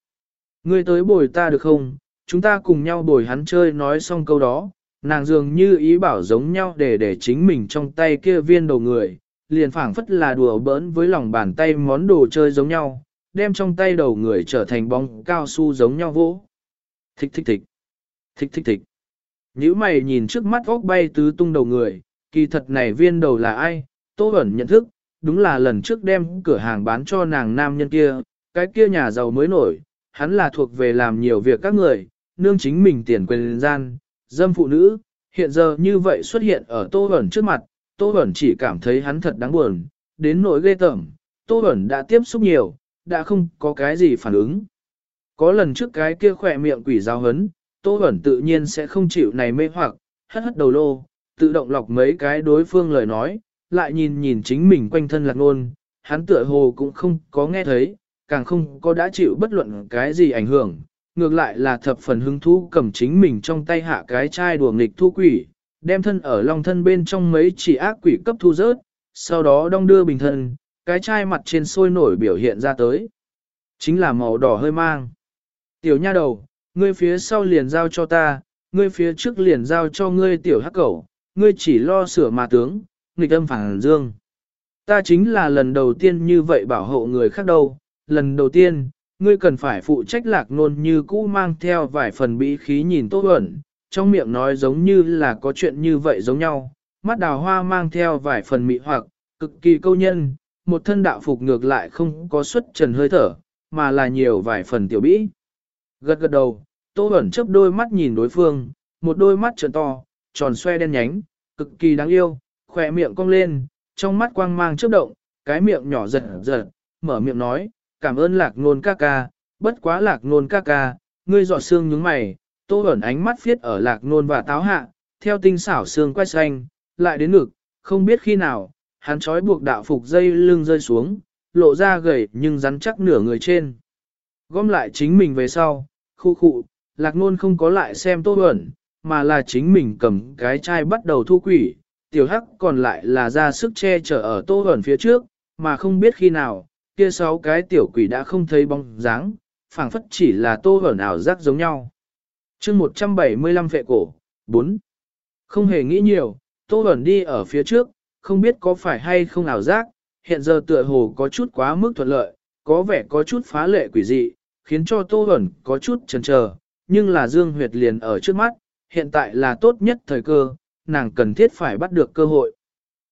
Ngươi tới bồi ta được không? Chúng ta cùng nhau bồi hắn chơi nói xong câu đó, nàng dường như ý bảo giống nhau để để chính mình trong tay kia viên đầu người, liền phảng phất là đùa bỡn với lòng bàn tay món đồ chơi giống nhau, đem trong tay đầu người trở thành bóng cao su giống nhau vỗ. Thích thích thích. Thích thích thích. Nhữ mày nhìn trước mắt óc bay tứ tung đầu người, kỳ thật này viên đầu là ai, Tô Bẩn nhận thức, đúng là lần trước đem cửa hàng bán cho nàng nam nhân kia, cái kia nhà giàu mới nổi, hắn là thuộc về làm nhiều việc các người, nương chính mình tiền quyền gian, dâm phụ nữ, hiện giờ như vậy xuất hiện ở Tô Bẩn trước mặt, Tô Bẩn chỉ cảm thấy hắn thật đáng buồn, đến nỗi ghê tởm, Tô Bẩn đã tiếp xúc nhiều, đã không có cái gì phản ứng. Có lần trước cái kia khỏe miệng quỷ giáo hấn, Tô Bẩn tự nhiên sẽ không chịu này mê hoặc, hất hất đầu lô, tự động lọc mấy cái đối phương lời nói, lại nhìn nhìn chính mình quanh thân lạc nôn, hắn tựa hồ cũng không có nghe thấy, càng không có đã chịu bất luận cái gì ảnh hưởng, ngược lại là thập phần hứng thú cầm chính mình trong tay hạ cái chai đùa nghịch thu quỷ, đem thân ở lòng thân bên trong mấy chỉ ác quỷ cấp thu rớt, sau đó đong đưa bình thân, cái chai mặt trên sôi nổi biểu hiện ra tới. Chính là màu đỏ hơi mang. Tiểu nha đầu, ngươi phía sau liền giao cho ta, ngươi phía trước liền giao cho ngươi tiểu hắc cẩu, ngươi chỉ lo sửa mà tướng, nghịch âm phản dương. Ta chính là lần đầu tiên như vậy bảo hộ người khác đâu, lần đầu tiên, ngươi cần phải phụ trách lạc nôn như cũ mang theo vài phần bí khí nhìn tốt ẩn, trong miệng nói giống như là có chuyện như vậy giống nhau, mắt đào hoa mang theo vài phần mị hoặc, cực kỳ câu nhân, một thân đạo phục ngược lại không có xuất trần hơi thở, mà là nhiều vài phần tiểu bĩ. Gật gật đầu, Tô Bẩn chấp đôi mắt nhìn đối phương, một đôi mắt trợn to, tròn xoe đen nhánh, cực kỳ đáng yêu, khỏe miệng cong lên, trong mắt quang mang chớp động, cái miệng nhỏ giật giật, mở miệng nói, cảm ơn lạc nôn ca ca, bất quá lạc nôn ca ca, ngươi dọa xương nhướng mày, Tô ẩn ánh mắt viết ở lạc nôn và táo hạ, theo tinh xảo xương quay xanh, lại đến ngực, không biết khi nào, hắn trói buộc đạo phục dây lưng rơi xuống, lộ ra gầy nhưng rắn chắc nửa người trên. Gom lại chính mình về sau, khu khụ, lạc nôn không có lại xem tô ẩn, mà là chính mình cầm cái chai bắt đầu thu quỷ, tiểu hắc còn lại là ra sức che chở ở tô hẩn phía trước, mà không biết khi nào, kia sáu cái tiểu quỷ đã không thấy bóng dáng, phảng phất chỉ là tô hẩn ảo giác giống nhau. chương 175 vệ cổ, 4. Không hề nghĩ nhiều, tô hẩn đi ở phía trước, không biết có phải hay không ảo giác, hiện giờ tựa hồ có chút quá mức thuận lợi, có vẻ có chút phá lệ quỷ dị, khiến cho Tô hẩn có chút chần chờ, nhưng là Dương Huyệt liền ở trước mắt, hiện tại là tốt nhất thời cơ, nàng cần thiết phải bắt được cơ hội.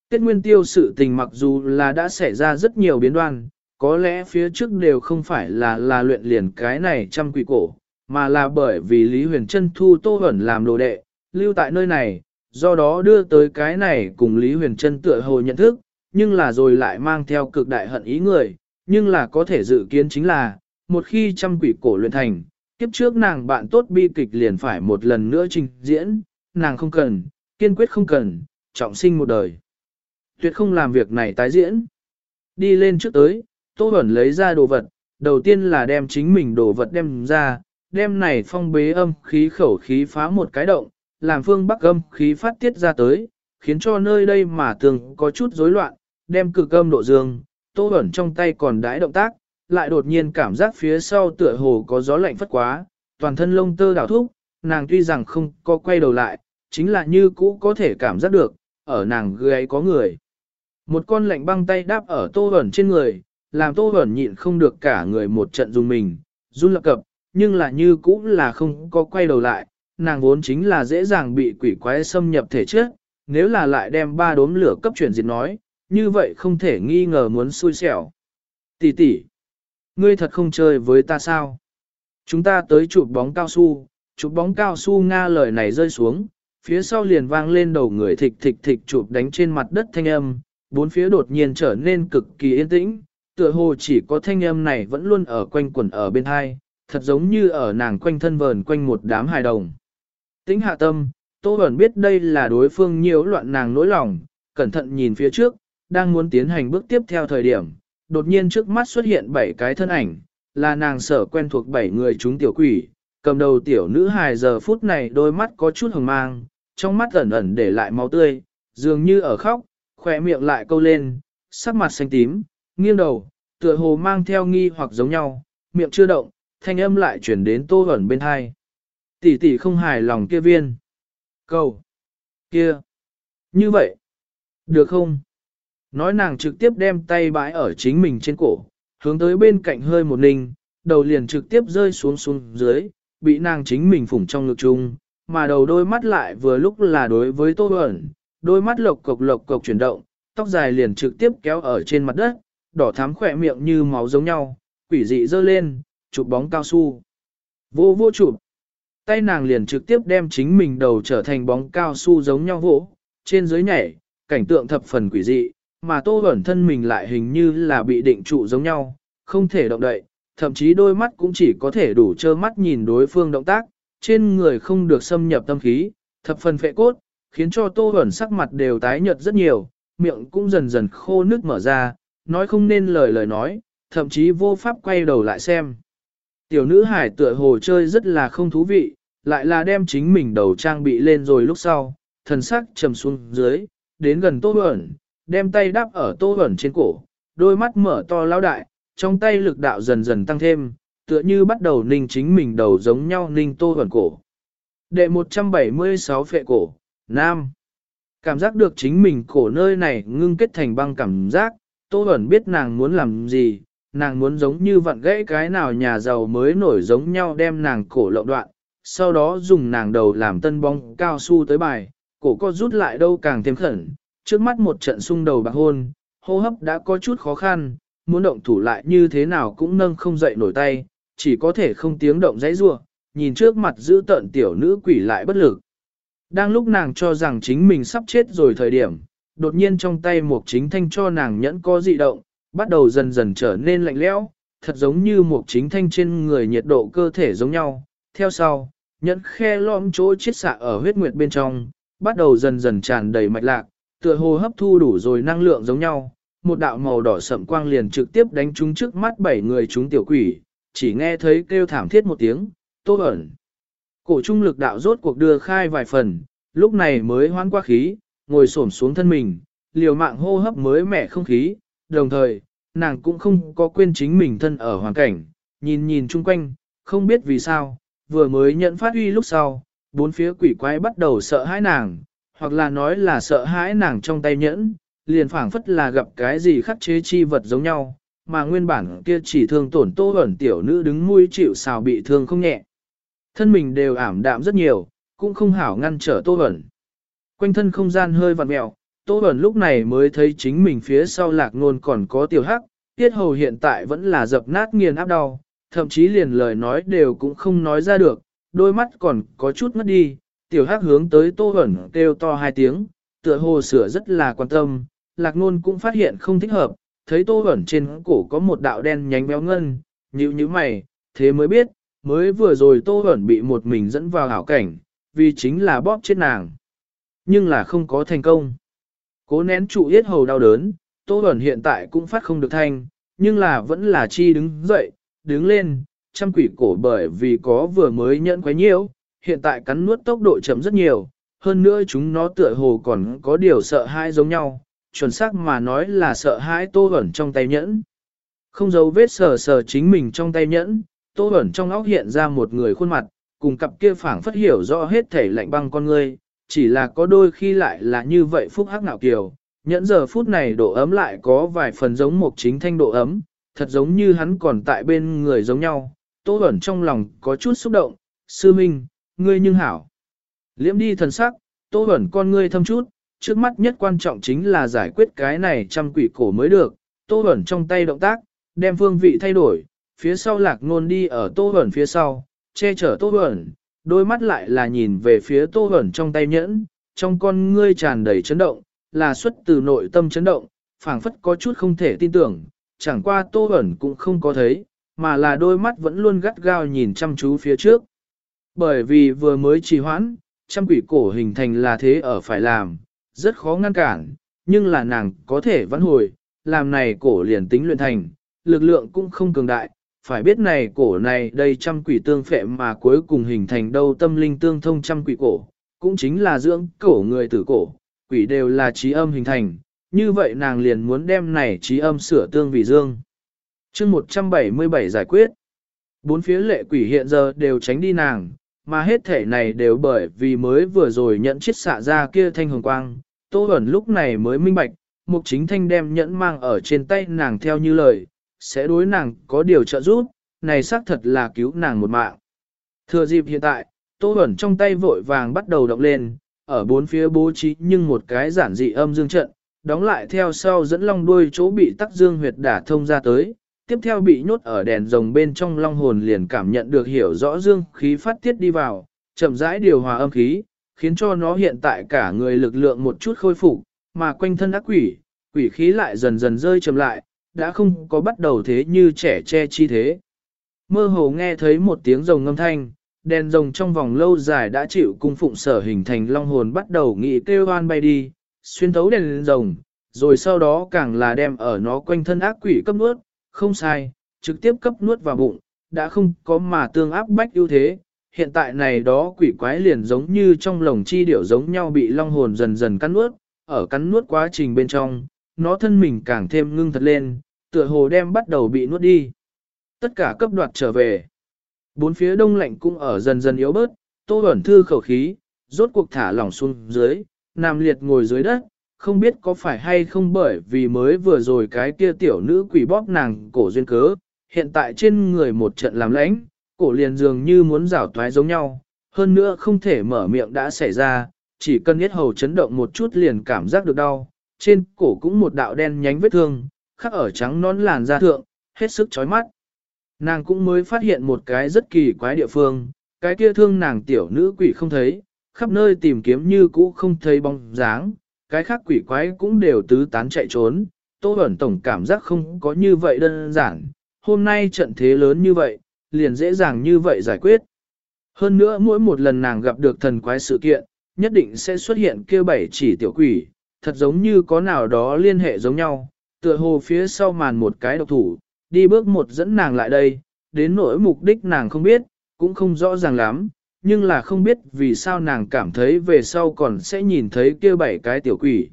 Tiết Nguyên Tiêu sự tình mặc dù là đã xảy ra rất nhiều biến đoan, có lẽ phía trước đều không phải là là luyện liền cái này trăm quỷ cổ, mà là bởi vì Lý Huyền Trân thu Tô Hẩn làm đồ đệ, lưu tại nơi này, do đó đưa tới cái này cùng Lý Huyền Trân tựa hồ nhận thức, nhưng là rồi lại mang theo cực đại hận ý người, nhưng là có thể dự kiến chính là, một khi trăm quỷ cổ luyện thành, kiếp trước nàng bạn tốt bi kịch liền phải một lần nữa trình diễn, nàng không cần, kiên quyết không cần, trọng sinh một đời. Tuyệt không làm việc này tái diễn. Đi lên trước tới, Tô Bẩn lấy ra đồ vật, đầu tiên là đem chính mình đồ vật đem ra, đem này phong bế âm khí khẩu khí phá một cái động, làm phương bắc âm khí phát tiết ra tới, khiến cho nơi đây mà tường có chút rối loạn, đem cực âm độ dương, tô Bẩn trong tay còn đãi động tác, lại đột nhiên cảm giác phía sau tựa hồ có gió lạnh phất quá, toàn thân lông tơ đảo thúc, nàng tuy rằng không có quay đầu lại, chính là như cũ có thể cảm giác được, ở nàng gáy có người. Một con lạnh băng tay đáp ở tô ẩn trên người, làm tô ẩn nhịn không được cả người một trận dùng mình, run lập cập, nhưng là như cũ là không có quay đầu lại, nàng vốn chính là dễ dàng bị quỷ quái xâm nhập thể chất, nếu là lại đem ba đốm lửa cấp chuyển diệt nói, như vậy không thể nghi ngờ muốn xui xẻo. Tỷ tỷ, ngươi thật không chơi với ta sao? Chúng ta tới chụp bóng cao su, chụp bóng cao su Nga lời này rơi xuống, phía sau liền vang lên đầu người thịch thịch thịch chụp đánh trên mặt đất thanh âm, bốn phía đột nhiên trở nên cực kỳ yên tĩnh, tựa hồ chỉ có thanh âm này vẫn luôn ở quanh quẩn ở bên hai, thật giống như ở nàng quanh thân vờn quanh một đám hài đồng. Tĩnh hạ tâm, Tô Bẩn biết đây là đối phương nhiễu loạn nàng nỗi lòng, cẩn thận nhìn phía trước, đang muốn tiến hành bước tiếp theo thời điểm, đột nhiên trước mắt xuất hiện bảy cái thân ảnh, là nàng sở quen thuộc bảy người chúng tiểu quỷ, cầm đầu tiểu nữ hài giờ phút này đôi mắt có chút hồng mang, trong mắt ẩn ẩn để lại máu tươi, dường như ở khóc, khỏe miệng lại câu lên, sắc mặt xanh tím, nghiêng đầu, tựa hồ mang theo nghi hoặc giống nhau, miệng chưa động, thanh âm lại chuyển đến tô ẩn bên hai. Tỷ tỷ không hài lòng kia viên. Cầu. Kia. Như vậy. Được không? Nói nàng trực tiếp đem tay bãi ở chính mình trên cổ, hướng tới bên cạnh hơi một ninh, đầu liền trực tiếp rơi xuống xuống dưới, bị nàng chính mình phủng trong ngực chung, mà đầu đôi mắt lại vừa lúc là đối với tô ẩn, đôi mắt lộc cộc lộc cộc chuyển động, tóc dài liền trực tiếp kéo ở trên mặt đất, đỏ thắm khỏe miệng như máu giống nhau, quỷ dị dơ lên, chụp bóng cao su. Vô vô chụp, tay nàng liền trực tiếp đem chính mình đầu trở thành bóng cao su giống nhau vỗ, trên dưới nhảy, cảnh tượng thập phần quỷ dị, mà tô ẩn thân mình lại hình như là bị định trụ giống nhau, không thể động đậy, thậm chí đôi mắt cũng chỉ có thể đủ trơ mắt nhìn đối phương động tác, trên người không được xâm nhập tâm khí, thập phần phệ cốt, khiến cho tô ẩn sắc mặt đều tái nhợt rất nhiều, miệng cũng dần dần khô nước mở ra, nói không nên lời lời nói, thậm chí vô pháp quay đầu lại xem. Tiểu nữ hải tựa hồ chơi rất là không thú vị, lại là đem chính mình đầu trang bị lên rồi lúc sau, thần sắc trầm xuống dưới, đến gần tô ẩn, đem tay đắp ở tô ẩn trên cổ, đôi mắt mở to lao đại, trong tay lực đạo dần dần tăng thêm, tựa như bắt đầu ninh chính mình đầu giống nhau ninh tô ẩn cổ. Đệ 176 phệ cổ, Nam. Cảm giác được chính mình cổ nơi này ngưng kết thành băng cảm giác, tô ẩn biết nàng muốn làm gì, nàng muốn giống như vặn gãy cái nào nhà giàu mới nổi giống nhau đem nàng cổ lộng đoạn, sau đó dùng nàng đầu làm tân bóng cao su tới bài, cổ co rút lại đâu càng thêm khẩn, trước mắt một trận xung đầu bạc hôn, hô hấp đã có chút khó khăn, muốn động thủ lại như thế nào cũng nâng không dậy nổi tay, chỉ có thể không tiếng động dãy rua, nhìn trước mặt giữ tận tiểu nữ quỷ lại bất lực. Đang lúc nàng cho rằng chính mình sắp chết rồi thời điểm, đột nhiên trong tay một chính thanh cho nàng nhẫn có dị động, bắt đầu dần dần trở nên lạnh lẽo, thật giống như một chính thanh trên người nhiệt độ cơ thể giống nhau. Theo sau, nhẫn khe lõm chỗ chiết xạ ở huyết nguyệt bên trong, bắt đầu dần dần tràn đầy mạch lạc, tựa hồ hấp thu đủ rồi năng lượng giống nhau. Một đạo màu đỏ sậm quang liền trực tiếp đánh trúng trước mắt bảy người chúng tiểu quỷ, chỉ nghe thấy kêu thảm thiết một tiếng, tô ẩn. Cổ trung lực đạo rốt cuộc đưa khai vài phần, lúc này mới hoán qua khí, ngồi xổm xuống thân mình, liều mạng hô hấp mới mẻ không khí, đồng thời, nàng cũng không có quên chính mình thân ở hoàn cảnh, nhìn nhìn chung quanh, không biết vì sao, vừa mới nhận phát huy lúc sau, bốn phía quỷ quái bắt đầu sợ hãi nàng, hoặc là nói là sợ hãi nàng trong tay nhẫn, liền phảng phất là gặp cái gì khắc chế chi vật giống nhau, mà nguyên bản kia chỉ thương tổn tô ẩn tiểu nữ đứng mũi chịu xào bị thương không nhẹ. Thân mình đều ảm đạm rất nhiều, cũng không hảo ngăn trở tô ẩn. Quanh thân không gian hơi vặn mẹo, tô ẩn lúc này mới thấy chính mình phía sau lạc ngôn còn có tiểu hắc, tiết hầu hiện tại vẫn là dập nát nghiền áp đau, thậm chí liền lời nói đều cũng không nói ra được, đôi mắt còn có chút ngất đi, tiểu hắc hướng tới tô ẩn kêu to hai tiếng, tựa hồ sửa rất là quan tâm, lạc ngôn cũng phát hiện không thích hợp, thấy tô ẩn trên cổ có một đạo đen nhánh béo ngân, nhíu nhíu mày, thế mới biết, mới vừa rồi tô ẩn bị một mình dẫn vào hảo cảnh, vì chính là bóp chết nàng. Nhưng là không có thành công. Cố nén trụ yết hầu đau đớn, tô ẩn hiện tại cũng phát không được thanh, nhưng là vẫn là chi đứng dậy, đứng lên, trăm quỷ cổ bởi vì có vừa mới nhẫn quấy nhiễu, hiện tại cắn nuốt tốc độ chậm rất nhiều, hơn nữa chúng nó tựa hồ còn có điều sợ hãi giống nhau, chuẩn xác mà nói là sợ hãi tô ẩn trong tay nhẫn. Không giấu vết sờ sờ chính mình trong tay nhẫn, tô ẩn trong óc hiện ra một người khuôn mặt, cùng cặp kia phảng phất hiểu rõ hết thể lạnh băng con ngươi, chỉ là có đôi khi lại là như vậy phúc hắc ngạo kiều. Nhẫn giờ phút này độ ấm lại có vài phần giống một chính thanh độ ấm, thật giống như hắn còn tại bên người giống nhau. Tô ẩn trong lòng có chút xúc động, sư minh, ngươi nhưng hảo. Liễm đi thần sắc, tô ẩn con ngươi thâm chút, trước mắt nhất quan trọng chính là giải quyết cái này trăm quỷ cổ mới được. Tô ẩn trong tay động tác, đem phương vị thay đổi, phía sau lạc ngôn đi ở tô ẩn phía sau, che chở tô ẩn, đôi mắt lại là nhìn về phía tô ẩn trong tay nhẫn, trong con ngươi tràn đầy chấn động, là xuất từ nội tâm chấn động, phảng phất có chút không thể tin tưởng, chẳng qua tô ẩn cũng không có thấy, mà là đôi mắt vẫn luôn gắt gao nhìn chăm chú phía trước. Bởi vì vừa mới trì hoãn, trăm quỷ cổ hình thành là thế ở phải làm, rất khó ngăn cản, nhưng là nàng có thể vãn hồi, làm này cổ liền tính luyện thành, lực lượng cũng không cường đại, phải biết này cổ này đây trăm quỷ tương phệ mà cuối cùng hình thành đâu tâm linh tương thông trăm quỷ cổ, cũng chính là dưỡng cổ người tử cổ, quỷ đều là trí âm hình thành, như vậy nàng liền muốn đem này trí âm sửa tương vị dương. chương 177 giải quyết, bốn phía lệ quỷ hiện giờ đều tránh đi nàng, mà hết thể này đều bởi vì mới vừa rồi nhận chiếc xạ ra kia thanh hồng quang, tô ẩn lúc này mới minh bạch, mục chính thanh đem nhẫn mang ở trên tay nàng theo như lời, sẽ đối nàng có điều trợ giúp, này xác thật là cứu nàng một mạng. Thừa dịp hiện tại, Tô Bẩn trong tay vội vàng bắt đầu động lên, ở bốn phía bố trí nhưng một cái giản dị âm dương trận, đóng lại theo sau dẫn long đuôi chỗ bị tắc dương huyệt đả thông ra tới, tiếp theo bị nhốt ở đèn rồng bên trong long hồn liền cảm nhận được hiểu rõ dương khí phát tiết đi vào, chậm rãi điều hòa âm khí, khiến cho nó hiện tại cả người lực lượng một chút khôi phục, mà quanh thân ác quỷ, quỷ khí lại dần dần rơi chậm lại, đã không có bắt đầu thế như trẻ che chi thế. Mơ hồ nghe thấy một tiếng rồng ngâm thanh, đèn rồng trong vòng lâu dài đã chịu cung phụng sở hình thành long hồn bắt đầu nghĩ kêu oan bay đi, xuyên thấu đèn rồng, rồi sau đó càng là đem ở nó quanh thân ác quỷ cấp nuốt, không sai, trực tiếp cấp nuốt vào bụng, đã không có mà tương áp bách ưu thế. Hiện tại này đó quỷ quái liền giống như trong lồng chi điểu giống nhau bị long hồn dần dần cắn nuốt, ở cắn nuốt quá trình bên trong, nó thân mình càng thêm ngưng thật lên, tựa hồ đem bắt đầu bị nuốt đi. tất cả cấp đoạt trở về. Bốn phía đông lạnh cũng ở dần dần yếu bớt, tô ẩn thư khẩu khí, rốt cuộc thả lỏng xuống dưới, nằm liệt ngồi dưới đất, không biết có phải hay không bởi vì mới vừa rồi cái kia tiểu nữ quỷ bóp nàng cổ duyên cớ, hiện tại trên người một trận làm lãnh, cổ liền dường như muốn rảo toái giống nhau, hơn nữa không thể mở miệng đã xảy ra, chỉ cần nhất hầu chấn động một chút liền cảm giác được đau, trên cổ cũng một đạo đen nhánh vết thương, khắc ở trắng nón làn da thượng, hết sức chói mắt. Nàng cũng mới phát hiện một cái rất kỳ quái địa phương, cái kia thương nàng tiểu nữ quỷ không thấy, khắp nơi tìm kiếm như cũ không thấy bóng dáng, cái khác quỷ quái cũng đều tứ tán chạy trốn. Tô Bẩn Tổng cảm giác không có như vậy đơn giản, hôm nay trận thế lớn như vậy, liền dễ dàng như vậy giải quyết. Hơn nữa mỗi một lần nàng gặp được thần quái sự kiện, nhất định sẽ xuất hiện kia bảy chỉ tiểu quỷ, thật giống như có nào đó liên hệ giống nhau, tựa hồ phía sau màn một cái độc thủ, đi bước một dẫn nàng lại đây, đến nỗi mục đích nàng không biết, cũng không rõ ràng lắm, nhưng là không biết vì sao nàng cảm thấy về sau còn sẽ nhìn thấy kia bảy cái tiểu quỷ.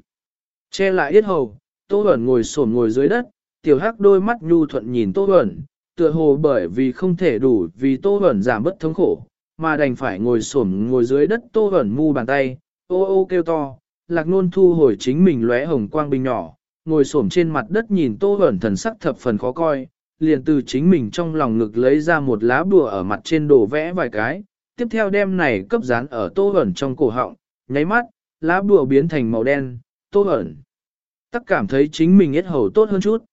Che lại yết hầu, Tô Bẩn ngồi sổn ngồi dưới đất, tiểu hắc đôi mắt nhu thuận nhìn Tô Bẩn, tựa hồ bởi vì không thể đủ vì Tô Bẩn giảm bất thống khổ, mà đành phải ngồi sổn ngồi dưới đất Tô Bẩn mu bàn tay, ô ô kêu to, lạc nôn thu hồi chính mình lóe hồng quang bình nhỏ, ngồi xổm trên mặt đất nhìn Tô Bẩn thần sắc thập phần khó coi, liền từ chính mình trong lòng ngực lấy ra một lá bùa ở mặt trên đổ vẽ vài cái, tiếp theo đem này cấp dán ở tô ẩn trong cổ họng, nháy mắt, lá bùa biến thành màu đen, tô ẩn. Tắc cảm thấy chính mình ít hầu tốt hơn chút.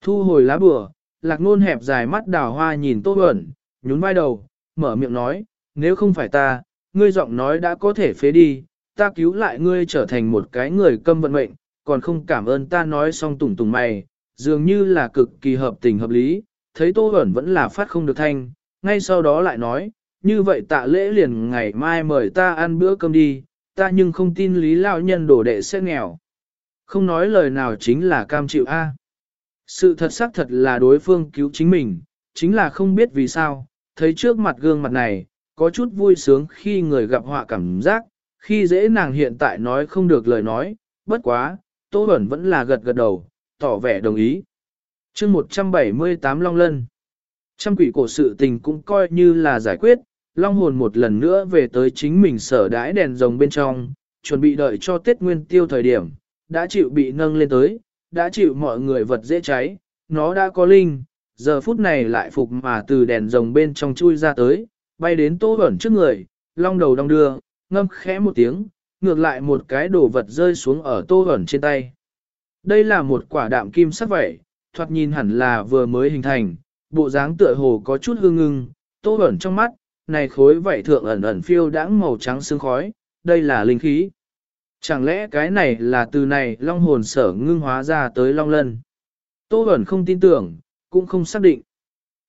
Thu hồi lá bùa, lạc ngôn hẹp dài mắt đào hoa nhìn tô ẩn, nhún vai đầu, mở miệng nói, nếu không phải ta, ngươi giọng nói đã có thể phế đi, ta cứu lại ngươi trở thành một cái người câm vận mệnh, còn không cảm ơn ta nói xong tùng tùng mày, dường như là cực kỳ hợp tình hợp lý, thấy tô ẩn vẫn là phát không được thanh, ngay sau đó lại nói, như vậy tạ lễ liền ngày mai mời ta ăn bữa cơm đi, ta nhưng không tin lý lão nhân đổ đệ sẽ nghèo. Không nói lời nào chính là cam chịu A. Sự thật xác thật là đối phương cứu chính mình, chính là không biết vì sao, thấy trước mặt gương mặt này, có chút vui sướng khi người gặp họa cảm giác, khi dễ nàng hiện tại nói không được lời nói, bất quá, Tô Bẩn vẫn là gật gật đầu, tỏ vẻ đồng ý. chương 178 Long Lân Trăm quỷ cổ sự tình cũng coi như là giải quyết, long hồn một lần nữa về tới chính mình sở đãi đèn rồng bên trong, chuẩn bị đợi cho Tết Nguyên tiêu thời điểm, đã chịu bị nâng lên tới, đã chịu mọi người vật dễ cháy, nó đã có linh, giờ phút này lại phục mà từ đèn rồng bên trong chui ra tới, bay đến tô ẩn trước người, long đầu đong đưa, ngâm khẽ một tiếng, ngược lại một cái đồ vật rơi xuống ở tô ẩn trên tay. Đây là một quả đạm kim sắc vậy, thoạt nhìn hẳn là vừa mới hình thành, bộ dáng tựa hồ có chút hương ngưng, tô ẩn trong mắt, này khối vảy thượng ẩn ẩn phiêu đãng màu trắng sương khói, đây là linh khí. Chẳng lẽ cái này là từ này long hồn sở ngưng hóa ra tới long lân? Tô ẩn không tin tưởng, cũng không xác định.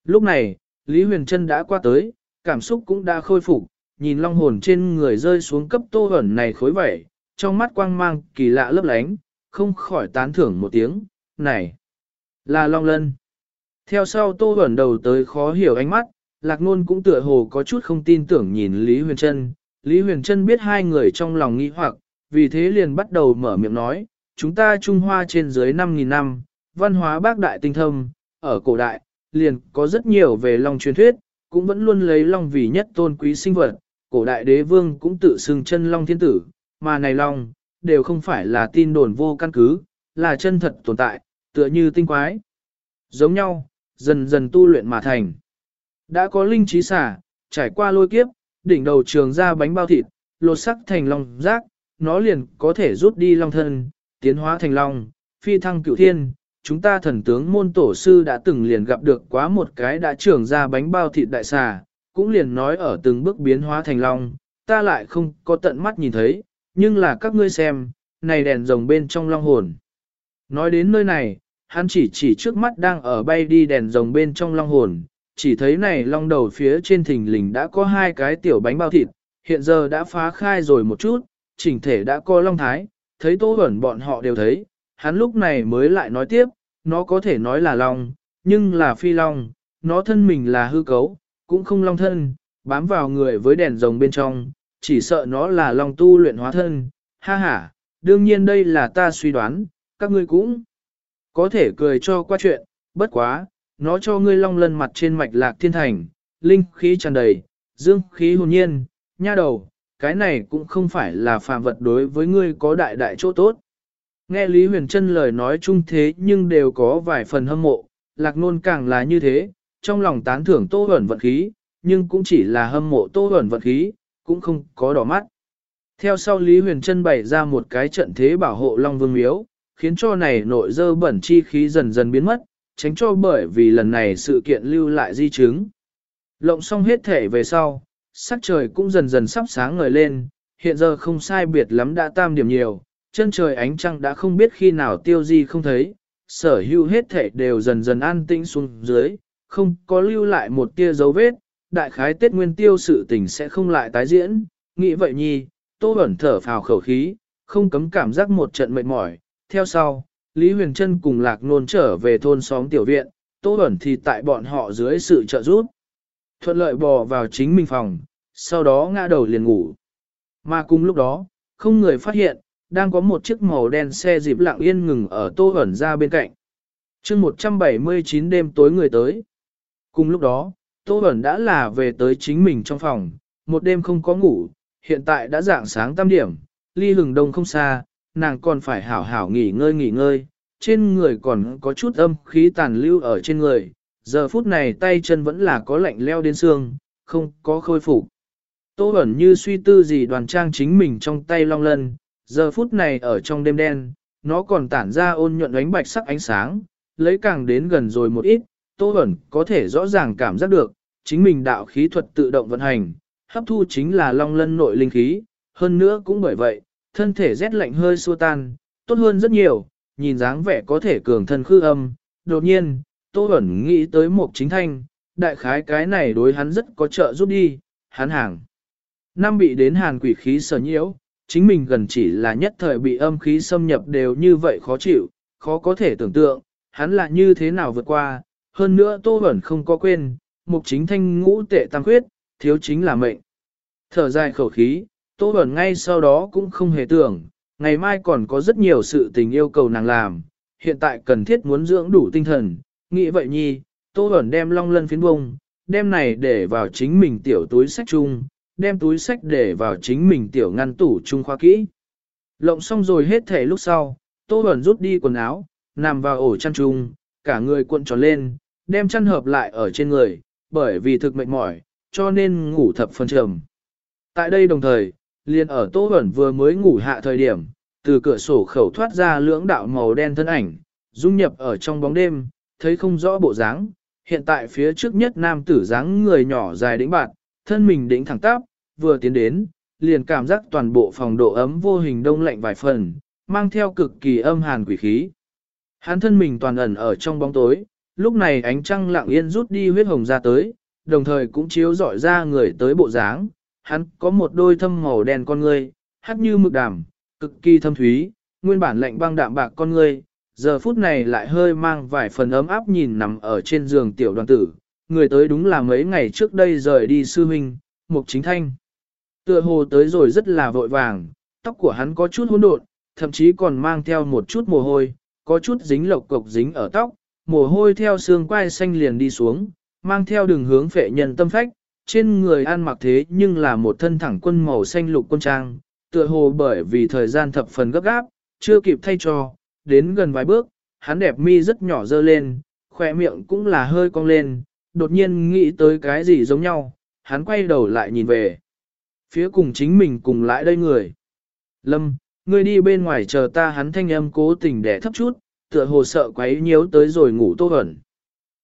Lúc này, Lý Huyền Trân đã qua tới, cảm xúc cũng đã khôi phục, nhìn long hồn trên người rơi xuống cấp tô ẩn này khối vảy, trong mắt quang mang kỳ lạ lấp lánh, không khỏi tán thưởng một tiếng, này, là long lân. Theo sau tô ẩn đầu tới khó hiểu ánh mắt, Lạc Nôn cũng tựa hồ có chút không tin tưởng nhìn Lý Huyền Trân. Lý Huyền Trân biết hai người trong lòng nghi hoặc, vì thế liền bắt đầu mở miệng nói, chúng ta Trung Hoa trên dưới 5.000 năm, văn hóa bác đại tinh thâm, ở cổ đại, liền có rất nhiều về Long truyền thuyết, cũng vẫn luôn lấy Long vì nhất tôn quý sinh vật, cổ đại đế vương cũng tự xưng chân Long thiên tử, mà này Long, đều không phải là tin đồn vô căn cứ, là chân thật tồn tại, tựa như tinh quái. Giống nhau, dần dần tu luyện mà thành. Đã có linh trí xả, trải qua lôi kiếp, đỉnh đầu trường ra bánh bao thịt, lột sắc thành long rác, nó liền có thể rút đi long thân, tiến hóa thành long, phi thăng cựu thiên. Chúng ta thần tướng môn tổ sư đã từng liền gặp được quá một cái đã trưởng ra bánh bao thịt đại xà, cũng liền nói ở từng bước biến hóa thành long, ta lại không có tận mắt nhìn thấy, nhưng là các ngươi xem, này đèn rồng bên trong long hồn. Nói đến nơi này, hắn chỉ chỉ trước mắt đang ở bay đi đèn rồng bên trong long hồn, chỉ thấy này long đầu phía trên thình lình đã có hai cái tiểu bánh bao thịt, hiện giờ đã phá khai rồi một chút, chỉnh thể đã có long thái, thấy tô ẩn bọn họ đều thấy, hắn lúc này mới lại nói tiếp, nó có thể nói là long, nhưng là phi long, nó thân mình là hư cấu, cũng không long thân, bám vào người với đèn rồng bên trong, chỉ sợ nó là long tu luyện hóa thân, ha ha, đương nhiên đây là ta suy đoán, các ngươi cũng có thể cười cho qua chuyện, bất quá, nó cho ngươi long lân mặt trên mạch lạc thiên thành, linh khí tràn đầy, dương khí hồn nhiên, nha đầu, cái này cũng không phải là phàm vật đối với ngươi có đại đại chỗ tốt. Nghe Lý Huyền Trân lời nói chung thế nhưng đều có vài phần hâm mộ, lạc nôn càng là như thế, trong lòng tán thưởng tô ẩn vận khí, nhưng cũng chỉ là hâm mộ tô ẩn vận khí, cũng không có đỏ mắt. Theo sau Lý Huyền Trân bày ra một cái trận thế bảo hộ Long Vương Miếu, khiến cho này nội dơ bẩn chi khí dần dần biến mất, tránh cho bởi vì lần này sự kiện lưu lại di chứng. Lộng xong hết thể về sau, sắc trời cũng dần dần sắp sáng ngời lên, hiện giờ không sai biệt lắm đã tam điểm nhiều, chân trời ánh trăng đã không biết khi nào tiêu di không thấy, sở hữu hết thể đều dần dần an tĩnh xuống dưới, không có lưu lại một tia dấu vết, đại khái Tết Nguyên Tiêu sự tình sẽ không lại tái diễn, nghĩ vậy nhi, Tô Bẩn thở phào khẩu khí, không cấm cảm giác một trận mệt mỏi, theo sau, Lý Huyền Trân cùng Lạc Nôn trở về thôn xóm tiểu viện, Tô Bẩn thì tại bọn họ dưới sự trợ giúp. Thuận lợi bò vào chính mình phòng, sau đó ngã đầu liền ngủ. Mà cùng lúc đó, không người phát hiện, đang có một chiếc màu đen xe dịp lặng yên ngừng ở Tô Bẩn ra bên cạnh. chương 179 đêm tối người tới. Cùng lúc đó, Tô Bẩn đã là về tới chính mình trong phòng, một đêm không có ngủ, hiện tại đã dạng sáng tam điểm, ly hừng đông không xa, nàng còn phải hảo hảo nghỉ ngơi nghỉ ngơi, trên người còn có chút âm khí tàn lưu ở trên người, giờ phút này tay chân vẫn là có lạnh leo đến xương, không có khôi phục. Tô ẩn như suy tư gì đoàn trang chính mình trong tay long lân, giờ phút này ở trong đêm đen, nó còn tản ra ôn nhuận ánh bạch sắc ánh sáng, lấy càng đến gần rồi một ít, Tô ẩn có thể rõ ràng cảm giác được, chính mình đạo khí thuật tự động vận hành, hấp thu chính là long lân nội linh khí, hơn nữa cũng bởi vậy, thân thể rét lạnh hơi xua tan, tốt hơn rất nhiều, nhìn dáng vẻ có thể cường thân khư âm. Đột nhiên, Tô Bẩn nghĩ tới một chính thanh, đại khái cái này đối hắn rất có trợ giúp đi, hắn hàng. Năm bị đến hàn quỷ khí sở nhiễu, chính mình gần chỉ là nhất thời bị âm khí xâm nhập đều như vậy khó chịu, khó có thể tưởng tượng, hắn là như thế nào vượt qua, hơn nữa Tô Bẩn không có quên, mục chính thanh ngũ tệ tăng khuyết, thiếu chính là mệnh. Thở dài khẩu khí, Tô Bẩn ngay sau đó cũng không hề tưởng, ngày mai còn có rất nhiều sự tình yêu cầu nàng làm, hiện tại cần thiết muốn dưỡng đủ tinh thần, nghĩ vậy nhi, Tô Bẩn đem long lân phiến bông, đem này để vào chính mình tiểu túi sách chung, đem túi sách để vào chính mình tiểu ngăn tủ chung khoa kỹ. Lộng xong rồi hết thể lúc sau, Tô Bẩn rút đi quần áo, nằm vào ổ chăn chung, cả người cuộn tròn lên, đem chăn hợp lại ở trên người, bởi vì thực mệt mỏi, cho nên ngủ thập phân trầm. Tại đây đồng thời, liền ở Tô Bẩn vừa mới ngủ hạ thời điểm, từ cửa sổ khẩu thoát ra lưỡng đạo màu đen thân ảnh, dung nhập ở trong bóng đêm, thấy không rõ bộ dáng. Hiện tại phía trước nhất nam tử dáng người nhỏ dài đĩnh bạn, thân mình đĩnh thẳng tắp, vừa tiến đến, liền cảm giác toàn bộ phòng độ ấm vô hình đông lạnh vài phần, mang theo cực kỳ âm hàn quỷ khí. Hắn thân mình toàn ẩn ở trong bóng tối, lúc này ánh trăng lặng yên rút đi huyết hồng ra tới, đồng thời cũng chiếu rọi ra người tới bộ dáng, hắn có một đôi thâm màu đen con ngươi, hát như mực đàm, cực kỳ thâm thúy, nguyên bản lạnh băng đạm bạc con ngươi, giờ phút này lại hơi mang vài phần ấm áp nhìn nằm ở trên giường tiểu đoàn tử, người tới đúng là mấy ngày trước đây rời đi sư huynh, mục chính thanh. Tựa hồ tới rồi rất là vội vàng, tóc của hắn có chút hỗn độn, thậm chí còn mang theo một chút mồ hôi, có chút dính lộc cộc dính ở tóc, mồ hôi theo xương quai xanh liền đi xuống, mang theo đường hướng phệ nhân tâm phách, trên người ăn mặc thế nhưng là một thân thẳng quân màu xanh lục quân trang, tựa hồ bởi vì thời gian thập phần gấp gáp, chưa kịp thay cho, đến gần vài bước, hắn đẹp mi rất nhỏ dơ lên, khỏe miệng cũng là hơi cong lên, đột nhiên nghĩ tới cái gì giống nhau, hắn quay đầu lại nhìn về. Phía cùng chính mình cùng lại đây người. Lâm, ngươi đi bên ngoài chờ ta hắn thanh âm cố tình để thấp chút, tựa hồ sợ quấy nhiễu tới rồi ngủ tô ẩn.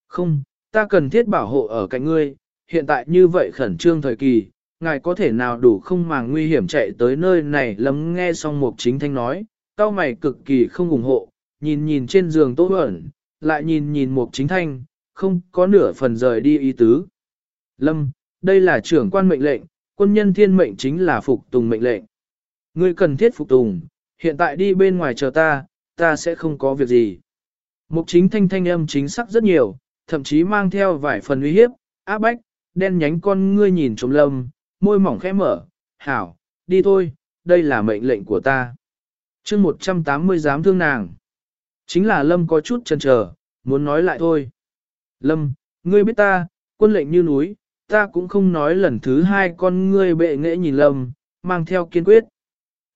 Không, ta cần thiết bảo hộ ở cạnh ngươi, hiện tại như vậy khẩn trương thời kỳ, ngài có thể nào đủ không màng nguy hiểm chạy tới nơi này lấm nghe xong mục chính thanh nói, cao mày cực kỳ không ủng hộ, nhìn nhìn trên giường tô ẩn, lại nhìn nhìn mục chính thanh, không có nửa phần rời đi ý tứ. Lâm, đây là trưởng quan mệnh lệnh, quân nhân thiên mệnh chính là phục tùng mệnh lệnh. Ngươi cần thiết phục tùng, hiện tại đi bên ngoài chờ ta, ta sẽ không có việc gì. Mục chính thanh thanh âm chính xác rất nhiều, thậm chí mang theo vài phần uy hiếp, áp bách, đen nhánh con ngươi nhìn trống lâm, môi mỏng khẽ mở, hảo, đi thôi, đây là mệnh lệnh của ta. chương 180 dám thương nàng. Chính là lâm có chút chần chờ, muốn nói lại thôi. Lâm, ngươi biết ta, quân lệnh như núi, ta cũng không nói lần thứ hai con ngươi bệ nghệ nhìn Lâm, mang theo kiên quyết.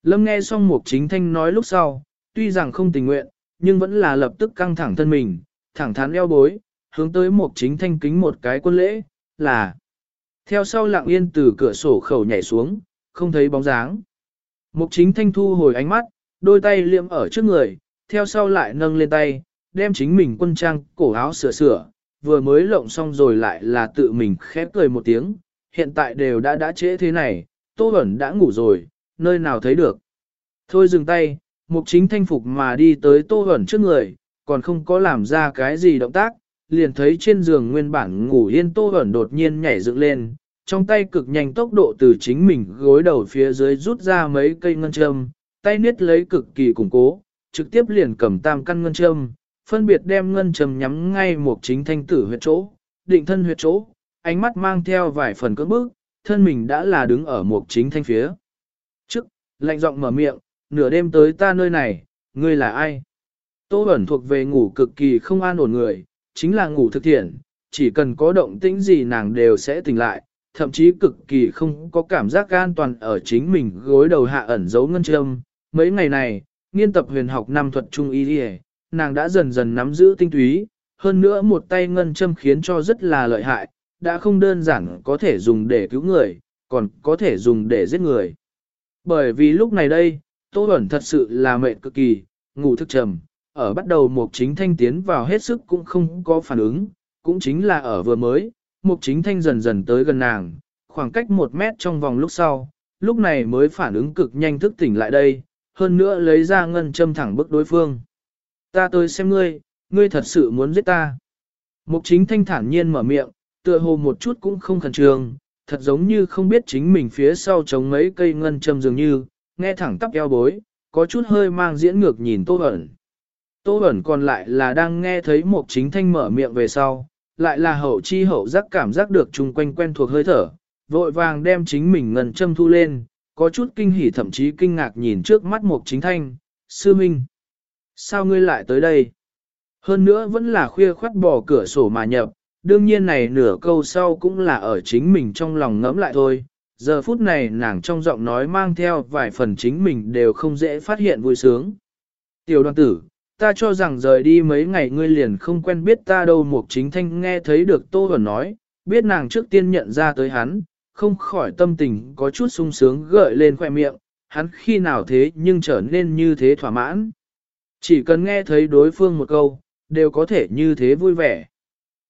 Lâm nghe xong Mục Chính Thanh nói lúc sau, tuy rằng không tình nguyện, nhưng vẫn là lập tức căng thẳng thân mình, thẳng thắn eo bối, hướng tới Mục Chính Thanh kính một cái quân lễ, là theo sau lặng yên từ cửa sổ khẩu nhảy xuống, không thấy bóng dáng. Mục Chính Thanh thu hồi ánh mắt, đôi tay liệm ở trước người, theo sau lại nâng lên tay, đem chính mình quân trang, cổ áo sửa sửa, vừa mới lộng xong rồi lại là tự mình khép cười một tiếng, hiện tại đều đã đã trễ thế này, Tô ẩn đã ngủ rồi, nơi nào thấy được. Thôi dừng tay, mục chính thanh phục mà đi tới Tô ẩn trước người, còn không có làm ra cái gì động tác, liền thấy trên giường nguyên bản ngủ yên Tô Bẩn đột nhiên nhảy dựng lên, trong tay cực nhanh tốc độ từ chính mình gối đầu phía dưới rút ra mấy cây ngân châm, tay niết lấy cực kỳ củng cố, trực tiếp liền cầm tam căn ngân châm, phân biệt đem ngân châm nhắm ngay một chính thanh tử huyệt chỗ, định thân huyệt chỗ, ánh mắt mang theo vài phần cưỡng bức, thân mình đã là đứng ở một chính thanh phía. Trước, lạnh giọng mở miệng, nửa đêm tới ta nơi này, ngươi là ai? Tô Bẩn thuộc về ngủ cực kỳ không an ổn người, chính là ngủ thực thiện, chỉ cần có động tĩnh gì nàng đều sẽ tỉnh lại, thậm chí cực kỳ không có cảm giác an toàn ở chính mình gối đầu hạ ẩn giấu ngân châm. Mấy ngày này, nghiên tập huyền học năm thuật trung y đi nàng đã dần dần nắm giữ tinh túy, hơn nữa một tay ngân châm khiến cho rất là lợi hại, đã không đơn giản có thể dùng để cứu người, còn có thể dùng để giết người. Bởi vì lúc này đây, Tô Bẩn thật sự là mệt cực kỳ, ngủ thức trầm, ở bắt đầu Mục Chính Thanh tiến vào hết sức cũng không có phản ứng, cũng chính là ở vừa mới, Mục Chính Thanh dần dần tới gần nàng, khoảng cách một mét trong vòng lúc sau, lúc này mới phản ứng cực nhanh thức tỉnh lại đây, hơn nữa lấy ra ngân châm thẳng bức đối phương. Ta tới xem ngươi, ngươi thật sự muốn giết ta. Mục Chính Thanh thản nhiên mở miệng, tựa hồ một chút cũng không khẩn trương, thật giống như không biết chính mình phía sau chống mấy cây ngân châm dường như, nghe thẳng tắp eo bối, có chút hơi mang diễn ngược nhìn Tô Bẩn. Tô ẩn còn lại là đang nghe thấy một chính thanh mở miệng về sau, lại là hậu chi hậu giác cảm giác được chung quanh quen thuộc hơi thở, vội vàng đem chính mình ngần châm thu lên, có chút kinh hỉ thậm chí kinh ngạc nhìn trước mắt một chính thanh, sư minh. Sao ngươi lại tới đây? Hơn nữa vẫn là khuya khoát bỏ cửa sổ mà nhập, đương nhiên này nửa câu sau cũng là ở chính mình trong lòng ngẫm lại thôi. Giờ phút này nàng trong giọng nói mang theo vài phần chính mình đều không dễ phát hiện vui sướng. Tiểu đoàn tử, ta cho rằng rời đi mấy ngày ngươi liền không quen biết ta đâu Mục Chính Thanh nghe thấy được Tô Huẩn nói, biết nàng trước tiên nhận ra tới hắn, không khỏi tâm tình có chút sung sướng gợi lên khoẻ miệng, hắn khi nào thế nhưng trở nên như thế thỏa mãn. Chỉ cần nghe thấy đối phương một câu, đều có thể như thế vui vẻ.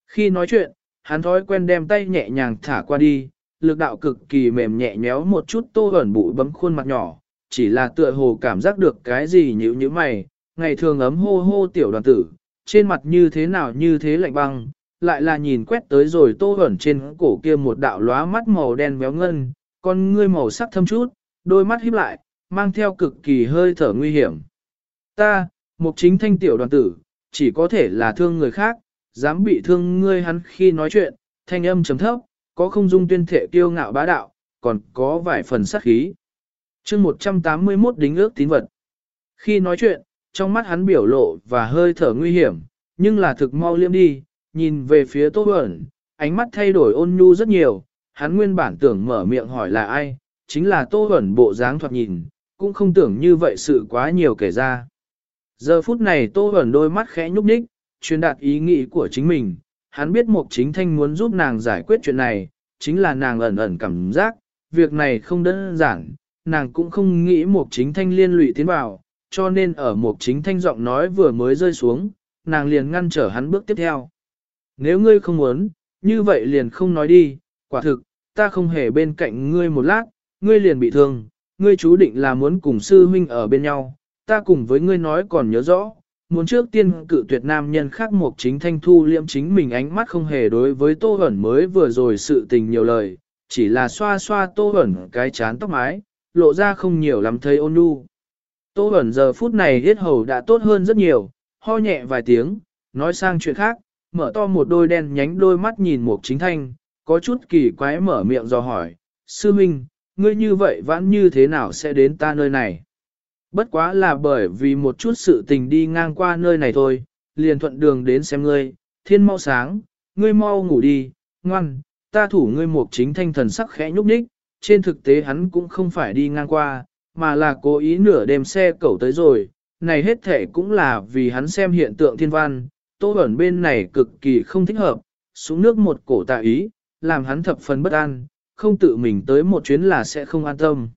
Khi nói chuyện, hắn thói quen đem tay nhẹ nhàng thả qua đi, lực đạo cực kỳ mềm nhẹ nhéo một chút tô ẩn bụi bấm khuôn mặt nhỏ, chỉ là tựa hồ cảm giác được cái gì nhữ như mày, ngày thường ấm hô hô tiểu đoàn tử, trên mặt như thế nào như thế lạnh băng, lại là nhìn quét tới rồi tô ẩn trên cổ kia một đạo lóa mắt màu đen béo ngân, con ngươi màu sắc thâm chút, đôi mắt híp lại, mang theo cực kỳ hơi thở nguy hiểm. Ta, một chính thanh tiểu đoàn tử, chỉ có thể là thương người khác, dám bị thương ngươi hắn khi nói chuyện, thanh âm trầm thấp, có không dung tuyên thể kiêu ngạo bá đạo, còn có vài phần sát khí. chương 181 đính ước tín vật. Khi nói chuyện, trong mắt hắn biểu lộ và hơi thở nguy hiểm, nhưng là thực mau liêm đi, nhìn về phía Tô Bẩn, ánh mắt thay đổi ôn nhu rất nhiều, hắn nguyên bản tưởng mở miệng hỏi là ai, chính là Tô Bẩn bộ dáng thoạt nhìn, cũng không tưởng như vậy sự quá nhiều kể ra. Giờ phút này Tô Bẩn đôi mắt khẽ nhúc nhích, truyền đạt ý nghĩ của chính mình, hắn biết Mục Chính Thanh muốn giúp nàng giải quyết chuyện này, chính là nàng ẩn ẩn cảm giác, việc này không đơn giản, nàng cũng không nghĩ Mục Chính Thanh liên lụy tiến vào, cho nên ở một Chính Thanh giọng nói vừa mới rơi xuống, nàng liền ngăn trở hắn bước tiếp theo. Nếu ngươi không muốn, như vậy liền không nói đi, quả thực, ta không hề bên cạnh ngươi một lát, ngươi liền bị thương, ngươi chú định là muốn cùng sư huynh ở bên nhau, ta cùng với ngươi nói còn nhớ rõ, muốn trước tiên cự tuyệt nam nhân khác một chính thanh thu liễm chính mình ánh mắt không hề đối với tô ẩn mới vừa rồi sự tình nhiều lời, chỉ là xoa xoa tô ẩn cái chán tóc mái, lộ ra không nhiều lắm thấy ôn nhu. Tô ẩn giờ phút này hết hầu đã tốt hơn rất nhiều, ho nhẹ vài tiếng, nói sang chuyện khác, mở to một đôi đen nhánh đôi mắt nhìn một chính thanh, có chút kỳ quái mở miệng dò hỏi, sư minh, ngươi như vậy vãn như thế nào sẽ đến ta nơi này? Bất quá là bởi vì một chút sự tình đi ngang qua nơi này thôi, liền thuận đường đến xem ngươi, thiên mau sáng, ngươi mau ngủ đi, ngoan, ta thủ ngươi một chính thanh thần sắc khẽ nhúc nhích, trên thực tế hắn cũng không phải đi ngang qua, mà là cố ý nửa đêm xe cẩu tới rồi, này hết thể cũng là vì hắn xem hiện tượng thiên văn, tô ẩn bên này cực kỳ không thích hợp, xuống nước một cổ tạ ý, làm hắn thập phần bất an, không tự mình tới một chuyến là sẽ không an tâm.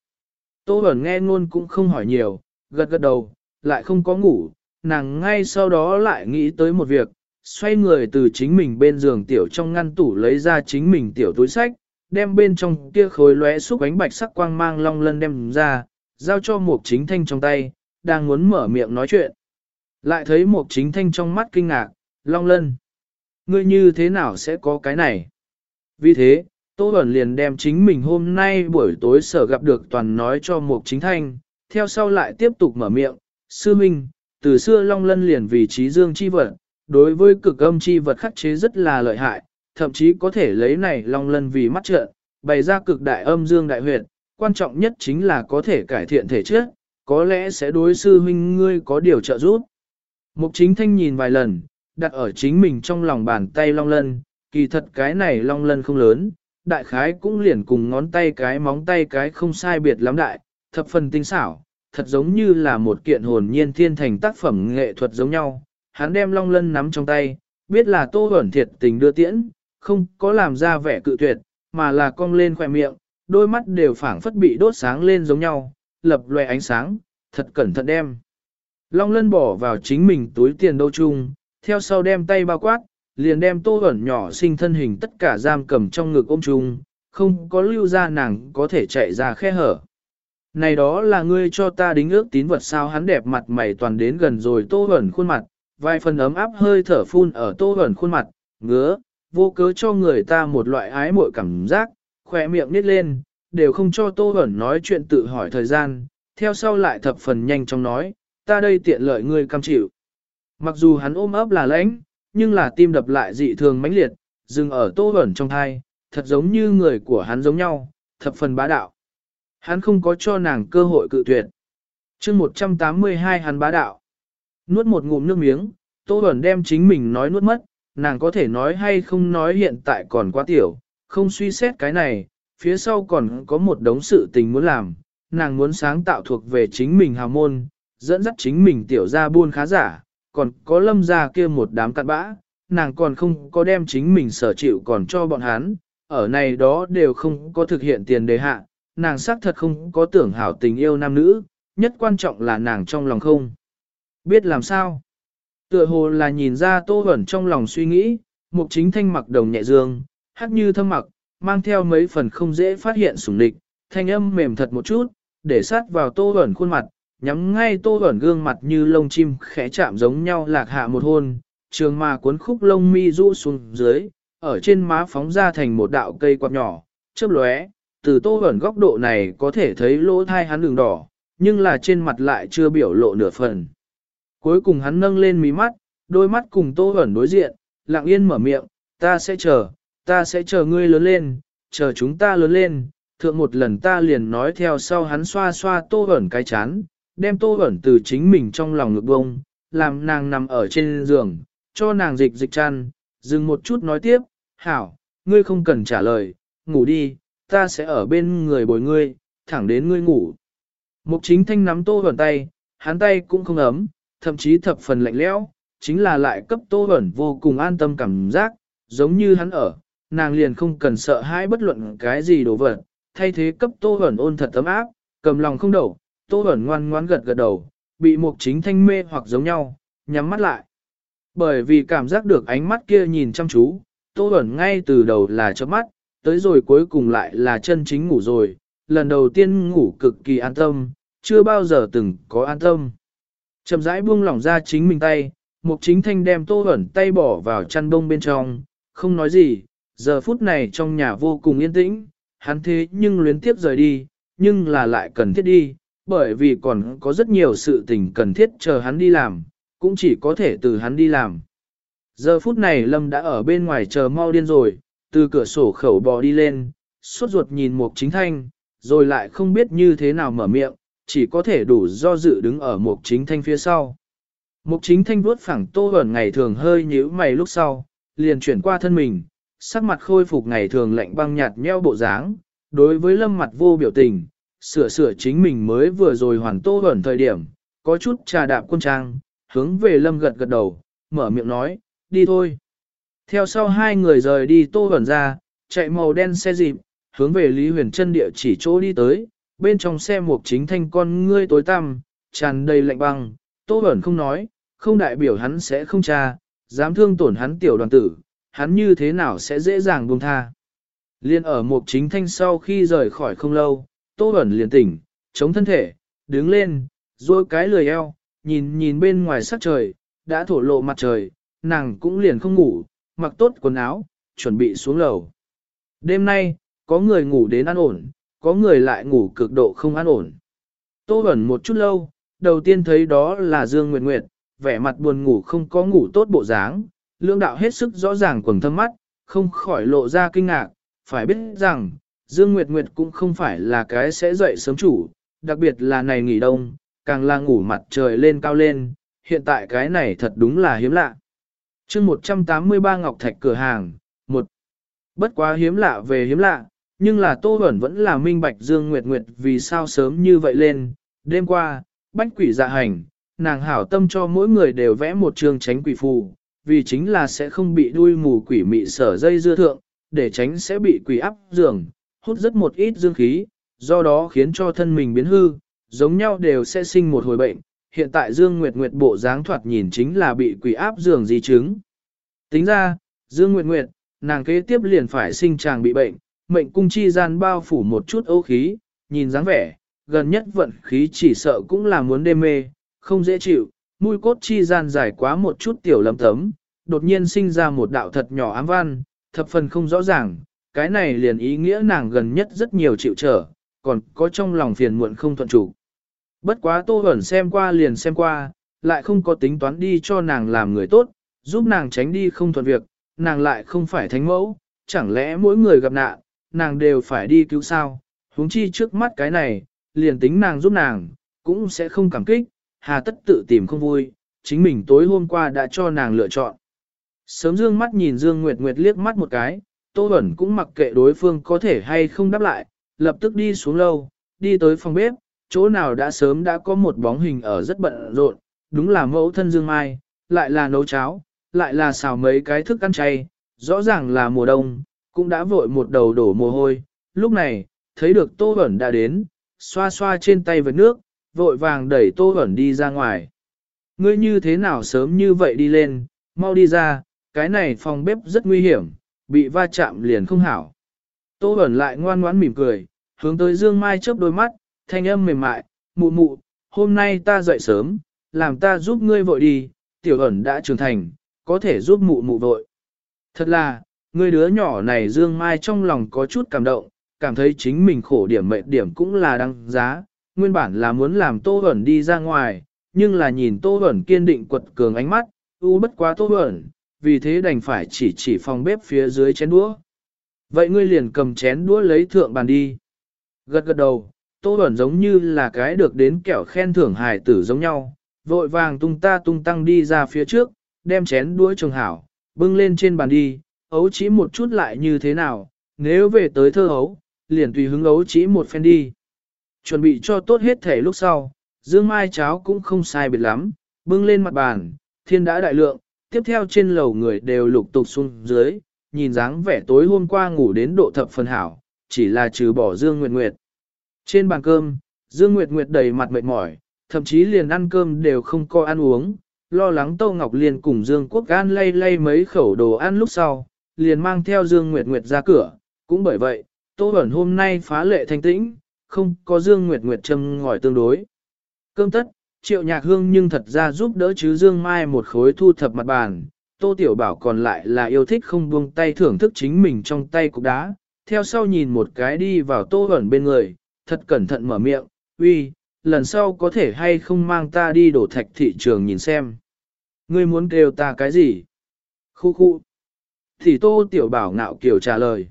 Tô ẩn nghe ngôn cũng không hỏi nhiều, gật gật đầu, lại không có ngủ, nàng ngay sau đó lại nghĩ tới một việc, xoay người từ chính mình bên giường tiểu trong ngăn tủ lấy ra chính mình tiểu túi sách, đem bên trong kia khối lóe xúc ánh bạch sắc quang mang long lân đem ra, giao cho một chính thanh trong tay, đang muốn mở miệng nói chuyện. Lại thấy một chính thanh trong mắt kinh ngạc, long lân. Ngươi như thế nào sẽ có cái này? Vì thế, Tô Bẩn liền đem chính mình hôm nay buổi tối sở gặp được toàn nói cho một chính thanh, theo sau lại tiếp tục mở miệng, sư minh, từ xưa long lân liền vì trí dương chi vật, đối với cực âm chi vật khắc chế rất là lợi hại, thậm chí có thể lấy này long lân vì mắt trợn, bày ra cực đại âm dương đại huyệt, quan trọng nhất chính là có thể cải thiện thể chất, có lẽ sẽ đối sư huynh ngươi có điều trợ giúp. Mục chính thanh nhìn vài lần, đặt ở chính mình trong lòng bàn tay long lân, kỳ thật cái này long lân không lớn, đại khái cũng liền cùng ngón tay cái móng tay cái không sai biệt lắm đại, thập phần tinh xảo, thật giống như là một kiện hồn nhiên thiên thành tác phẩm nghệ thuật giống nhau. Hắn đem long lân nắm trong tay, biết là tô ẩn thiệt tình đưa tiễn, không có làm ra vẻ cự tuyệt, mà là cong lên khỏe miệng, đôi mắt đều phảng phất bị đốt sáng lên giống nhau, lập loè ánh sáng, thật cẩn thận đem. Long lân bỏ vào chính mình túi tiền đâu chung, theo sau đem tay bao quát, liền đem tô ẩn nhỏ sinh thân hình tất cả giam cầm trong ngực ôm chung, không có lưu ra nàng có thể chạy ra khe hở. Này đó là ngươi cho ta đính ước tín vật sao hắn đẹp mặt mày toàn đến gần rồi tô ẩn khuôn mặt, vài phần ấm áp hơi thở phun ở tô ẩn khuôn mặt, ngứa, vô cớ cho người ta một loại ái muội cảm giác, khỏe miệng nít lên, đều không cho tô hẩn nói chuyện tự hỏi thời gian, theo sau lại thập phần nhanh chóng nói, ta đây tiện lợi ngươi cam chịu. Mặc dù hắn ôm ấp là lãnh, nhưng là tim đập lại dị thường mãnh liệt, dừng ở tô hẩn trong thai, thật giống như người của hắn giống nhau, thập phần bá đạo. Hắn không có cho nàng cơ hội cự tuyệt. chương 182 hắn bá đạo. Nuốt một ngụm nước miếng, tô hẩn đem chính mình nói nuốt mất, nàng có thể nói hay không nói hiện tại còn quá tiểu, không suy xét cái này, phía sau còn có một đống sự tình muốn làm, nàng muốn sáng tạo thuộc về chính mình hào môn, dẫn dắt chính mình tiểu ra buôn khá giả, còn có lâm ra kia một đám cặn bã, nàng còn không có đem chính mình sở chịu còn cho bọn hắn, ở này đó đều không có thực hiện tiền đề hạ, nàng xác thật không có tưởng hảo tình yêu nam nữ, nhất quan trọng là nàng trong lòng không. Biết làm sao? Tựa hồ là nhìn ra tô hẩn trong lòng suy nghĩ, mục chính thanh mặc đồng nhẹ dương, hát như thâm mặc, mang theo mấy phần không dễ phát hiện sủng địch, thanh âm mềm thật một chút, để sát vào tô ẩn khuôn mặt, nhắm ngay tô ẩn gương mặt như lông chim khẽ chạm giống nhau lạc hạ một hôn, trường mà cuốn khúc lông mi rũ xuống dưới, ở trên má phóng ra thành một đạo cây quạt nhỏ, chớp lóe, từ tô ẩn góc độ này có thể thấy lỗ thai hắn đường đỏ, nhưng là trên mặt lại chưa biểu lộ nửa phần. Cuối cùng hắn nâng lên mí mắt, đôi mắt cùng tô ẩn đối diện, lặng yên mở miệng, ta sẽ chờ, ta sẽ chờ ngươi lớn lên, chờ chúng ta lớn lên, thượng một lần ta liền nói theo sau hắn xoa xoa tô ẩn cái chán, đem tô ẩn từ chính mình trong lòng ngực bông, làm nàng nằm ở trên giường, cho nàng dịch dịch chăn, dừng một chút nói tiếp, hảo, ngươi không cần trả lời, ngủ đi, ta sẽ ở bên người bồi ngươi, thẳng đến ngươi ngủ. Mục chính thanh nắm tô ẩn tay, hắn tay cũng không ấm, thậm chí thập phần lạnh lẽo, chính là lại cấp tô ẩn vô cùng an tâm cảm giác, giống như hắn ở, nàng liền không cần sợ hãi bất luận cái gì đồ vật, thay thế cấp tô ẩn ôn thật tấm áp, cầm lòng không đầu, tô ẩn ngoan ngoan gật gật đầu, bị mục chính thanh mê hoặc giống nhau, nhắm mắt lại. Bởi vì cảm giác được ánh mắt kia nhìn chăm chú, tô ẩn ngay từ đầu là chớp mắt, tới rồi cuối cùng lại là chân chính ngủ rồi, lần đầu tiên ngủ cực kỳ an tâm, chưa bao giờ từng có an tâm. Chậm rãi buông lỏng ra chính mình tay, mục chính thanh đem tô ẩn tay bỏ vào chăn đông bên trong, không nói gì, giờ phút này trong nhà vô cùng yên tĩnh, hắn thế nhưng luyến tiếp rời đi, nhưng là lại cần thiết đi, bởi vì còn có rất nhiều sự tình cần thiết chờ hắn đi làm, cũng chỉ có thể từ hắn đi làm. Giờ phút này Lâm đã ở bên ngoài chờ mau điên rồi, từ cửa sổ khẩu bò đi lên, suốt ruột nhìn Mục Chính Thanh, rồi lại không biết như thế nào mở miệng, chỉ có thể đủ do dự đứng ở Mục Chính Thanh phía sau. Mục Chính Thanh vuốt phẳng Tô ẩn ngày thường hơi nhíu mày lúc sau, liền chuyển qua thân mình, sắc mặt khôi phục ngày thường lạnh băng nhạt nheo bộ dáng, đối với lâm mặt vô biểu tình, sửa sửa chính mình mới vừa rồi hoàn tô ẩn thời điểm, có chút trà đạp quân trang, hướng về lâm gật gật đầu, mở miệng nói, đi thôi. Theo sau hai người rời đi tô ẩn ra, chạy màu đen xe dịp, hướng về Lý Huyền Trân địa chỉ chỗ đi tới, bên trong xe một chính thanh con ngươi tối tăm, tràn đầy lạnh băng, tô ẩn không nói, không đại biểu hắn sẽ không tra, dám thương tổn hắn tiểu đoàn tử, hắn như thế nào sẽ dễ dàng buông tha. Liên ở một chính thanh sau khi rời khỏi không lâu, Tô Bẩn liền tỉnh, chống thân thể, đứng lên, rồi cái lười eo, nhìn nhìn bên ngoài sắc trời, đã thổ lộ mặt trời, nàng cũng liền không ngủ, mặc tốt quần áo, chuẩn bị xuống lầu. Đêm nay, có người ngủ đến an ổn, có người lại ngủ cực độ không an ổn. Tô Bẩn một chút lâu, đầu tiên thấy đó là Dương Nguyệt Nguyệt, vẻ mặt buồn ngủ không có ngủ tốt bộ dáng, lương đạo hết sức rõ ràng quầng thâm mắt, không khỏi lộ ra kinh ngạc, phải biết rằng, Dương Nguyệt Nguyệt cũng không phải là cái sẽ dậy sớm chủ, đặc biệt là này nghỉ đông, càng là ngủ mặt trời lên cao lên, hiện tại cái này thật đúng là hiếm lạ. chương 183 Ngọc Thạch cửa hàng, một Bất quá hiếm lạ về hiếm lạ, nhưng là Tô Bẩn vẫn là minh bạch Dương Nguyệt Nguyệt vì sao sớm như vậy lên. Đêm qua, bách quỷ dạ hành, nàng hảo tâm cho mỗi người đều vẽ một trường tránh quỷ phù, vì chính là sẽ không bị đuôi mù quỷ mị sở dây dưa thượng, để tránh sẽ bị quỷ áp giường, hút rất một ít dương khí, do đó khiến cho thân mình biến hư, giống nhau đều sẽ sinh một hồi bệnh. Hiện tại Dương Nguyệt Nguyệt bộ dáng thoạt nhìn chính là bị quỷ áp giường di chứng. Tính ra, Dương Nguyệt Nguyệt, nàng kế tiếp liền phải sinh chàng bị bệnh, mệnh cung chi gian bao phủ một chút ấu khí, nhìn dáng vẻ, gần nhất vận khí chỉ sợ cũng là muốn đê mê, không dễ chịu, mũi cốt chi gian dài quá một chút tiểu lấm tấm, đột nhiên sinh ra một đạo thật nhỏ ám văn, thập phần không rõ ràng, cái này liền ý nghĩa nàng gần nhất rất nhiều chịu trở, còn có trong lòng phiền muộn không thuận chủ. Bất quá tô ẩn xem qua liền xem qua, lại không có tính toán đi cho nàng làm người tốt, giúp nàng tránh đi không thuận việc, nàng lại không phải thánh mẫu, chẳng lẽ mỗi người gặp nạn, nàng đều phải đi cứu sao, huống chi trước mắt cái này, liền tính nàng giúp nàng, cũng sẽ không cảm kích, hà tất tự tìm không vui, chính mình tối hôm qua đã cho nàng lựa chọn. Sớm dương mắt nhìn Dương Nguyệt Nguyệt liếc mắt một cái, Tô Bẩn cũng mặc kệ đối phương có thể hay không đáp lại, lập tức đi xuống lâu, đi tới phòng bếp, chỗ nào đã sớm đã có một bóng hình ở rất bận rộn, đúng là mẫu thân Dương Mai, lại là nấu cháo, lại là xào mấy cái thức ăn chay, rõ ràng là mùa đông, cũng đã vội một đầu đổ mồ hôi, lúc này, thấy được Tô Bẩn đã đến, xoa xoa trên tay với nước, vội vàng đẩy Tô Bẩn đi ra ngoài. Ngươi như thế nào sớm như vậy đi lên, mau đi ra, cái này phòng bếp rất nguy hiểm, bị va chạm liền không hảo. Tô Bẩn lại ngoan ngoãn mỉm cười, hướng tới Dương Mai chớp đôi mắt, thanh âm mềm mại, mụ mụ, hôm nay ta dậy sớm, làm ta giúp ngươi vội đi, tiểu ẩn đã trưởng thành, có thể giúp mụ mụ vội. Thật là, người đứa nhỏ này Dương Mai trong lòng có chút cảm động, cảm thấy chính mình khổ điểm mệnh điểm cũng là đáng giá, nguyên bản là muốn làm Tô Huẩn đi ra ngoài, nhưng là nhìn Tô Huẩn kiên định quật cường ánh mắt, u bất quá Tô Huẩn, vì thế đành phải chỉ chỉ phòng bếp phía dưới chén đũa. Vậy ngươi liền cầm chén đũa lấy thượng bàn đi. Gật gật đầu, Tô Huẩn giống như là cái được đến kẹo khen thưởng hài tử giống nhau, vội vàng tung ta tung tăng đi ra phía trước, đem chén đũa trồng hảo, bưng lên trên bàn đi, ấu chỉ một chút lại như thế nào, nếu về tới thơ ấu, liền tùy hứng ấu chỉ một phen đi. Chuẩn bị cho tốt hết thể lúc sau, dương mai cháo cũng không sai biệt lắm, bưng lên mặt bàn, thiên đã đại lượng, tiếp theo trên lầu người đều lục tục xuống dưới, nhìn dáng vẻ tối hôm qua ngủ đến độ thập phần hảo, chỉ là trừ bỏ Dương Nguyệt Nguyệt. Trên bàn cơm, Dương Nguyệt Nguyệt đầy mặt mệt mỏi, thậm chí liền ăn cơm đều không có ăn uống, lo lắng Tô Ngọc Liên cùng Dương Quốc Gan lay lay mấy khẩu đồ ăn lúc sau, liền mang theo Dương Nguyệt Nguyệt ra cửa, cũng bởi vậy, Tô Bẩn hôm nay phá lệ thanh tĩnh, không có Dương Nguyệt Nguyệt châm ngòi tương đối. Cơm tất, triệu nhạc hương nhưng thật ra giúp đỡ chứ Dương Mai một khối thu thập mặt bàn, Tô Tiểu Bảo còn lại là yêu thích không buông tay thưởng thức chính mình trong tay cục đá, theo sau nhìn một cái đi vào Tô hẩn bên người, thật cẩn thận mở miệng, uy, lần sau có thể hay không mang ta đi đổ thạch thị trường nhìn xem. Ngươi muốn kêu ta cái gì? Khu khu. Thì Tô Tiểu Bảo ngạo kiểu trả lời.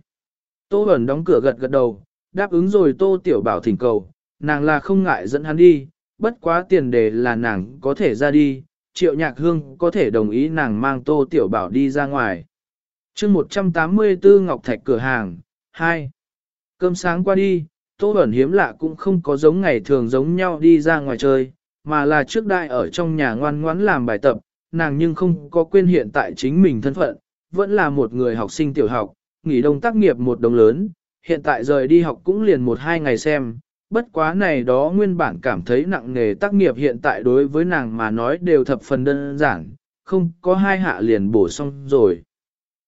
Tô hẩn đóng cửa gật gật đầu, đáp ứng rồi Tô Tiểu Bảo thỉnh cầu, nàng là không ngại dẫn hắn đi, bất quá tiền đề là nàng có thể ra đi, triệu nhạc hương có thể đồng ý nàng mang tô tiểu bảo đi ra ngoài. chương 184 Ngọc Thạch cửa hàng, 2. Cơm sáng qua đi, Tô Bẩn hiếm lạ cũng không có giống ngày thường giống nhau đi ra ngoài chơi, mà là trước đại ở trong nhà ngoan ngoãn làm bài tập, nàng nhưng không có quên hiện tại chính mình thân phận, vẫn là một người học sinh tiểu học, nghỉ đông tác nghiệp một đồng lớn, hiện tại rời đi học cũng liền một hai ngày xem, bất quá này đó nguyên bản cảm thấy nặng nề tác nghiệp hiện tại đối với nàng mà nói đều thập phần đơn giản, không có hai hạ liền bổ xong rồi.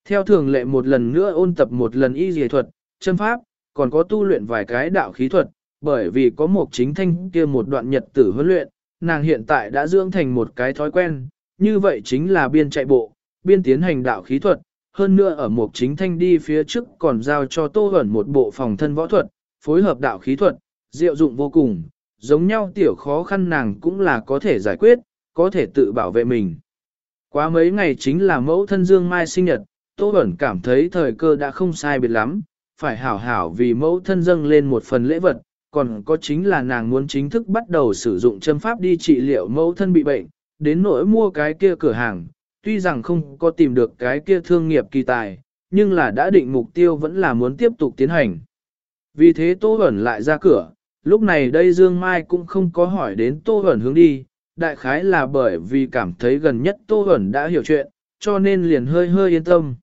Theo thường lệ một lần nữa ôn tập một lần y dề thuật, chân pháp, còn có tu luyện vài cái đạo khí thuật, bởi vì có một chính thanh kia một đoạn nhật tử huấn luyện, nàng hiện tại đã dưỡng thành một cái thói quen, như vậy chính là biên chạy bộ, biên tiến hành đạo khí thuật, hơn nữa ở một chính thanh đi phía trước còn giao cho Tô Hẩn một bộ phòng thân võ thuật, phối hợp đạo khí thuật, diệu dụng vô cùng, giống nhau tiểu khó khăn nàng cũng là có thể giải quyết, có thể tự bảo vệ mình. Quá mấy ngày chính là mẫu thân Dương Mai sinh nhật, Tô Hẩn cảm thấy thời cơ đã không sai biệt lắm, phải hảo hảo vì mẫu thân dâng lên một phần lễ vật, còn có chính là nàng muốn chính thức bắt đầu sử dụng châm pháp đi trị liệu mẫu thân bị bệnh, đến nỗi mua cái kia cửa hàng, tuy rằng không có tìm được cái kia thương nghiệp kỳ tài, nhưng là đã định mục tiêu vẫn là muốn tiếp tục tiến hành. Vì thế Tô Bẩn lại ra cửa, lúc này đây Dương Mai cũng không có hỏi đến Tô Bẩn hướng đi, đại khái là bởi vì cảm thấy gần nhất Tô Bẩn đã hiểu chuyện, cho nên liền hơi hơi yên tâm.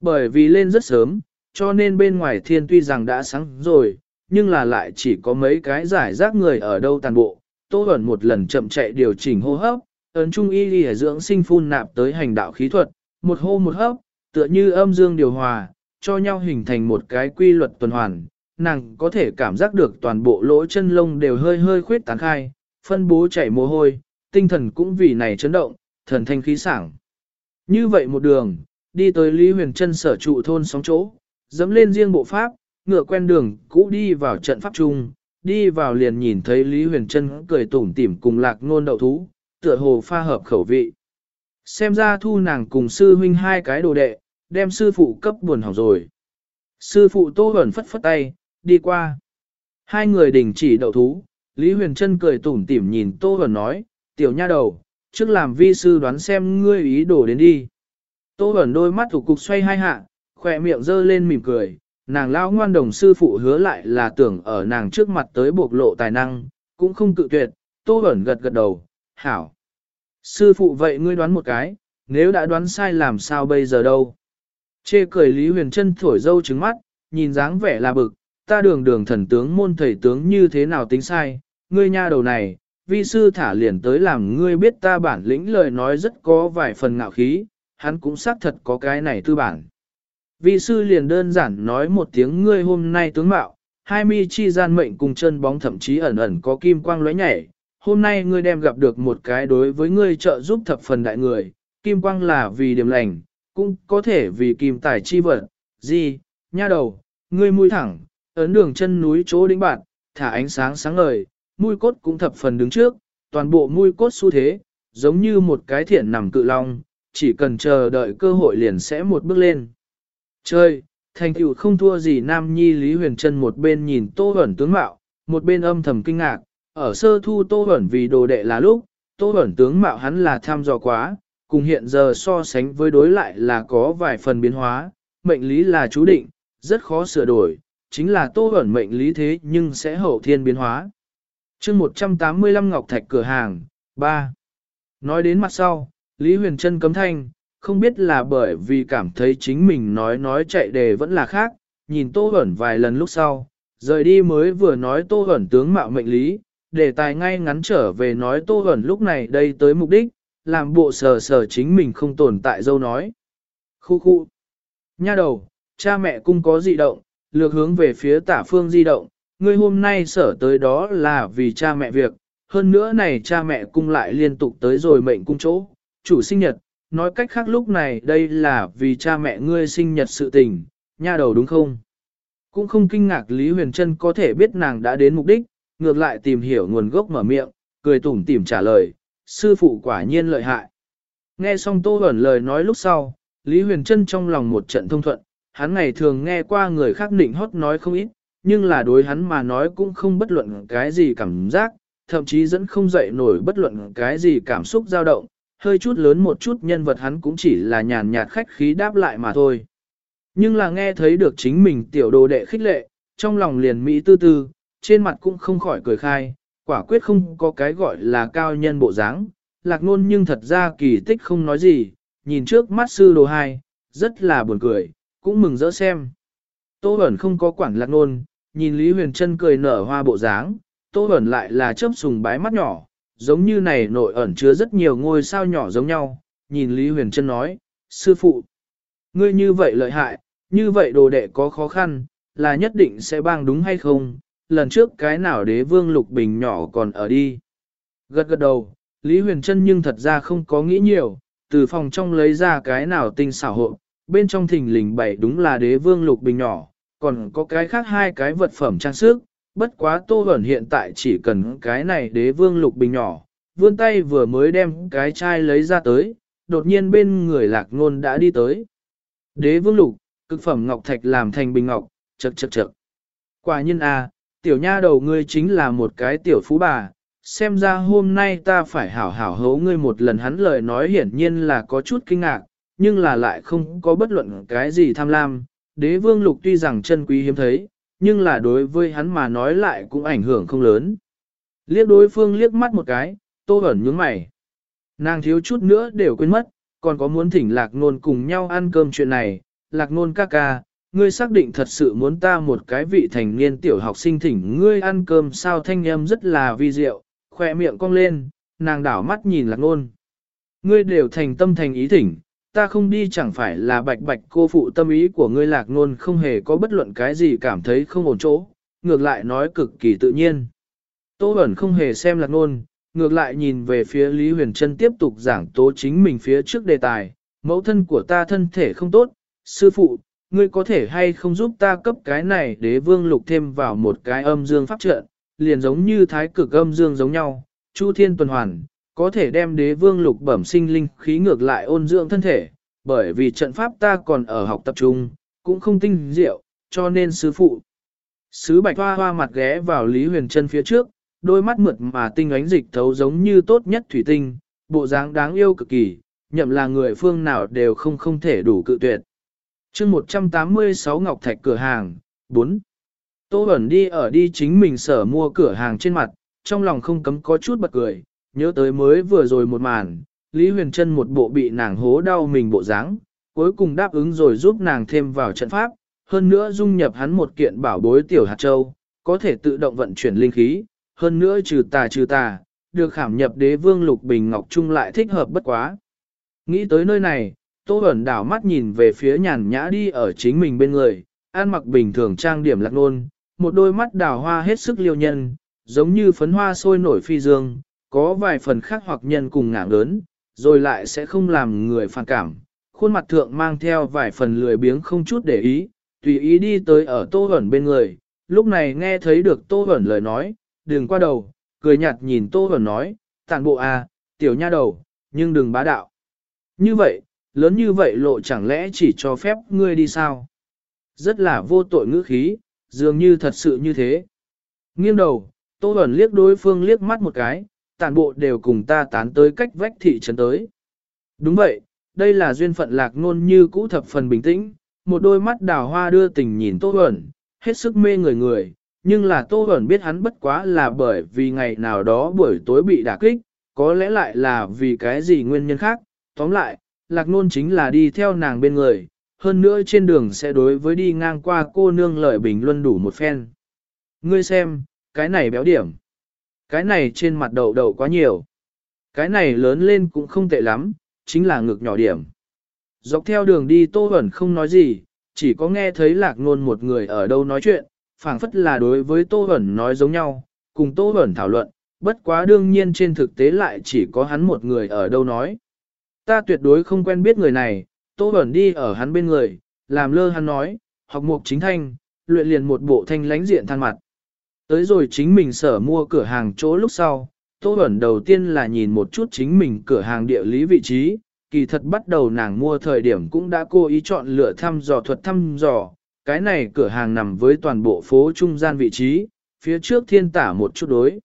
Bởi vì lên rất sớm, cho nên bên ngoài thiên tuy rằng đã sáng rồi, nhưng là lại chỉ có mấy cái giải rác người ở đâu tàn bộ. Tô Bẩn một lần chậm chạy điều chỉnh hô hấp, ấn trung y lìa dưỡng sinh phun nạp tới hành đạo khí thuật, một hô một hấp, tựa như âm dương điều hòa, cho nhau hình thành một cái quy luật tuần hoàn. Nàng có thể cảm giác được toàn bộ lỗ chân lông đều hơi hơi khuyết tán khai, phân bố chảy mồ hôi, tinh thần cũng vì này chấn động, thần thanh khí sảng. Như vậy một đường, đi tới Lý Huyền Trân sở trụ thôn sóng chỗ, dẫm lên riêng bộ pháp, ngựa quen đường, cũ đi vào trận pháp trung, đi vào liền nhìn thấy Lý Huyền Trân cười tủm tỉm cùng lạc ngôn đậu thú, tựa hồ pha hợp khẩu vị. Xem ra thu nàng cùng sư huynh hai cái đồ đệ, đem sư phụ cấp buồn hỏng rồi. Sư phụ tô hẩn phất phất tay, đi qua. Hai người đình chỉ đậu thú, Lý Huyền Trân cười tủm tỉm nhìn tô hẩn nói, tiểu nha đầu, trước làm vi sư đoán xem ngươi ý đồ đến đi. Tô hẩn đôi mắt thủ cục xoay hai hạ, khỏe miệng dơ lên mỉm cười, nàng lao ngoan đồng sư phụ hứa lại là tưởng ở nàng trước mặt tới bộc lộ tài năng, cũng không cự tuyệt, tô hẩn gật gật đầu, hảo. Sư phụ vậy ngươi đoán một cái, nếu đã đoán sai làm sao bây giờ đâu. Chê cười Lý Huyền Trân thổi dâu trứng mắt, nhìn dáng vẻ là bực, ta đường đường thần tướng môn thầy tướng như thế nào tính sai, ngươi nha đầu này, vi sư thả liền tới làm ngươi biết ta bản lĩnh lời nói rất có vài phần ngạo khí, hắn cũng xác thật có cái này tư bản. Vi sư liền đơn giản nói một tiếng ngươi hôm nay tướng mạo, hai mi chi gian mệnh cùng chân bóng thậm chí ẩn ẩn có kim quang lóe nhảy, hôm nay ngươi đem gặp được một cái đối với ngươi trợ giúp thập phần đại người, kim quang là vì điểm lành, cũng có thể vì kim tài chi vật, gì, nha đầu, ngươi mũi thẳng, ấn đường chân núi chỗ đỉnh bạn, thả ánh sáng sáng ngời, mũi cốt cũng thập phần đứng trước, toàn bộ mũi cốt xu thế, giống như một cái thiện nằm cự long, chỉ cần chờ đợi cơ hội liền sẽ một bước lên. Chơi, thành tựu không thua gì Nam Nhi Lý Huyền Trân một bên nhìn Tô Huẩn tướng mạo, một bên âm thầm kinh ngạc, ở sơ thu Tô Huẩn vì đồ đệ là lúc, Tô Huẩn tướng mạo hắn là tham dò quá, cùng hiện giờ so sánh với đối lại là có vài phần biến hóa, mệnh lý là chú định, rất khó sửa đổi, chính là Tô Huẩn mệnh lý thế nhưng sẽ hậu thiên biến hóa. chương 185 Ngọc Thạch cửa hàng, 3. Nói đến mặt sau, Lý Huyền Trân cấm thanh, không biết là bởi vì cảm thấy chính mình nói nói chạy đề vẫn là khác, nhìn Tô Huẩn vài lần lúc sau, rời đi mới vừa nói Tô hẩn tướng mạo mệnh lý, đề tài ngay ngắn trở về nói Tô Huẩn lúc này đây tới mục đích, làm bộ sờ sờ chính mình không tồn tại dâu nói. Khu khu. Nha đầu, cha mẹ cũng có dị động, lược hướng về phía tả phương di động, ngươi hôm nay sở tới đó là vì cha mẹ việc, hơn nữa này cha mẹ cung lại liên tục tới rồi mệnh cung chỗ, chủ sinh nhật, nói cách khác lúc này đây là vì cha mẹ ngươi sinh nhật sự tình, nha đầu đúng không? Cũng không kinh ngạc Lý Huyền Trân có thể biết nàng đã đến mục đích, ngược lại tìm hiểu nguồn gốc mở miệng, cười tủm tỉm trả lời, sư phụ quả nhiên lợi hại. Nghe xong Tô Huẩn lời nói lúc sau, Lý Huyền Trân trong lòng một trận thông thuận, hắn ngày thường nghe qua người khác nịnh hót nói không ít, nhưng là đối hắn mà nói cũng không bất luận cái gì cảm giác, thậm chí dẫn không dậy nổi bất luận cái gì cảm xúc dao động, hơi chút lớn một chút nhân vật hắn cũng chỉ là nhàn nhạt khách khí đáp lại mà thôi. Nhưng là nghe thấy được chính mình tiểu đồ đệ khích lệ, trong lòng liền Mỹ tư tư, trên mặt cũng không khỏi cười khai, quả quyết không có cái gọi là cao nhân bộ dáng. Lạc nôn nhưng thật ra kỳ tích không nói gì, nhìn trước mắt sư đồ hai, rất là buồn cười, cũng mừng rỡ xem. Tô ẩn không có quản lạc nôn, nhìn Lý Huyền Trân cười nở hoa bộ dáng, Tô ẩn lại là chớp sùng bái mắt nhỏ, giống như này nội ẩn chứa rất nhiều ngôi sao nhỏ giống nhau, nhìn Lý Huyền Trân nói, sư phụ, ngươi như vậy lợi hại, như vậy đồ đệ có khó khăn, là nhất định sẽ bang đúng hay không, lần trước cái nào đế vương lục bình nhỏ còn ở đi. Gật gật đầu, Lý Huyền Trân nhưng thật ra không có nghĩ nhiều, từ phòng trong lấy ra cái nào tinh xảo hộ, bên trong thình lình bảy đúng là đế vương lục bình nhỏ, còn có cái khác hai cái vật phẩm trang sức, bất quá tô ẩn hiện tại chỉ cần cái này đế vương lục bình nhỏ, vươn tay vừa mới đem cái chai lấy ra tới, đột nhiên bên người lạc ngôn đã đi tới. Đế vương lục, cực phẩm ngọc thạch làm thành bình ngọc, chật chật chật. Quả nhân à, tiểu nha đầu ngươi chính là một cái tiểu phú bà, xem ra hôm nay ta phải hảo hảo hấu ngươi một lần hắn lời nói hiển nhiên là có chút kinh ngạc, nhưng là lại không có bất luận cái gì tham lam. Đế vương lục tuy rằng chân quý hiếm thấy, nhưng là đối với hắn mà nói lại cũng ảnh hưởng không lớn. Liếc đối phương liếc mắt một cái, tô ẩn nhướng mày. Nàng thiếu chút nữa đều quên mất, còn có muốn thỉnh lạc nôn cùng nhau ăn cơm chuyện này, lạc nôn ca ca, ngươi xác định thật sự muốn ta một cái vị thành niên tiểu học sinh thỉnh ngươi ăn cơm sao thanh âm rất là vi diệu, khỏe miệng cong lên, nàng đảo mắt nhìn lạc nôn. Ngươi đều thành tâm thành ý thỉnh, ta không đi chẳng phải là bạch bạch cô phụ tâm ý của ngươi lạc nôn không hề có bất luận cái gì cảm thấy không ổn chỗ, ngược lại nói cực kỳ tự nhiên. Tô ẩn không hề xem lạc nôn, ngược lại nhìn về phía Lý Huyền Trân tiếp tục giảng tố chính mình phía trước đề tài, mẫu thân của ta thân thể không tốt, sư phụ, ngươi có thể hay không giúp ta cấp cái này đế vương lục thêm vào một cái âm dương pháp trận, liền giống như thái cực âm dương giống nhau, chu thiên tuần hoàn, có thể đem đế vương lục bẩm sinh linh khí ngược lại ôn dưỡng thân thể, bởi vì trận pháp ta còn ở học tập trung, cũng không tinh diệu, cho nên sư phụ. Sứ bạch hoa hoa mặt ghé vào Lý Huyền Trân phía trước, đôi mắt mượt mà tinh ánh dịch thấu giống như tốt nhất thủy tinh, bộ dáng đáng yêu cực kỳ, nhậm là người phương nào đều không không thể đủ cự tuyệt chương 186 Ngọc Thạch cửa hàng, 4. Tô Bẩn đi ở đi chính mình sở mua cửa hàng trên mặt, trong lòng không cấm có chút bật cười, nhớ tới mới vừa rồi một màn, Lý Huyền Trân một bộ bị nàng hố đau mình bộ dáng, cuối cùng đáp ứng rồi giúp nàng thêm vào trận pháp, hơn nữa dung nhập hắn một kiện bảo bối tiểu hạt châu, có thể tự động vận chuyển linh khí, hơn nữa trừ tà trừ tà, được khảm nhập đế vương lục bình ngọc trung lại thích hợp bất quá. Nghĩ tới nơi này, Tô Bẩn đảo mắt nhìn về phía nhàn nhã đi ở chính mình bên người, an mặc bình thường trang điểm lạc nôn, một đôi mắt đào hoa hết sức liêu nhân, giống như phấn hoa sôi nổi phi dương, có vài phần khác hoặc nhân cùng ngạng lớn, rồi lại sẽ không làm người phản cảm. Khuôn mặt thượng mang theo vài phần lười biếng không chút để ý, tùy ý đi tới ở Tô Bẩn bên người, lúc này nghe thấy được Tô Bẩn lời nói, đừng qua đầu, cười nhạt nhìn Tô Bẩn nói, tản bộ à, tiểu nha đầu, nhưng đừng bá đạo. Như vậy, lớn như vậy lộ chẳng lẽ chỉ cho phép ngươi đi sao? Rất là vô tội ngữ khí, dường như thật sự như thế. Nghiêng đầu, Tô Bẩn liếc đối phương liếc mắt một cái, tàn bộ đều cùng ta tán tới cách vách thị trấn tới. Đúng vậy, đây là duyên phận lạc ngôn như cũ thập phần bình tĩnh, một đôi mắt đào hoa đưa tình nhìn Tô Bẩn, hết sức mê người người, nhưng là Tô Bẩn biết hắn bất quá là bởi vì ngày nào đó buổi tối bị đả kích, có lẽ lại là vì cái gì nguyên nhân khác. Tóm lại, lạc nôn chính là đi theo nàng bên người, hơn nữa trên đường sẽ đối với đi ngang qua cô nương lợi bình luân đủ một phen. Ngươi xem, cái này béo điểm. Cái này trên mặt đậu đậu quá nhiều. Cái này lớn lên cũng không tệ lắm, chính là ngực nhỏ điểm. Dọc theo đường đi Tô ẩn không nói gì, chỉ có nghe thấy lạc nôn một người ở đâu nói chuyện, phảng phất là đối với Tô ẩn nói giống nhau, cùng Tô ẩn thảo luận, bất quá đương nhiên trên thực tế lại chỉ có hắn một người ở đâu nói. Ta tuyệt đối không quen biết người này, Tô Bẩn đi ở hắn bên người, làm lơ hắn nói, học mục chính thanh, luyện liền một bộ thanh lánh diện than mặt. Tới rồi chính mình sở mua cửa hàng chỗ lúc sau, Tô Bẩn đầu tiên là nhìn một chút chính mình cửa hàng địa lý vị trí, kỳ thật bắt đầu nàng mua thời điểm cũng đã cố ý chọn lựa thăm dò thuật thăm dò, cái này cửa hàng nằm với toàn bộ phố trung gian vị trí, phía trước thiên tả một chút đối.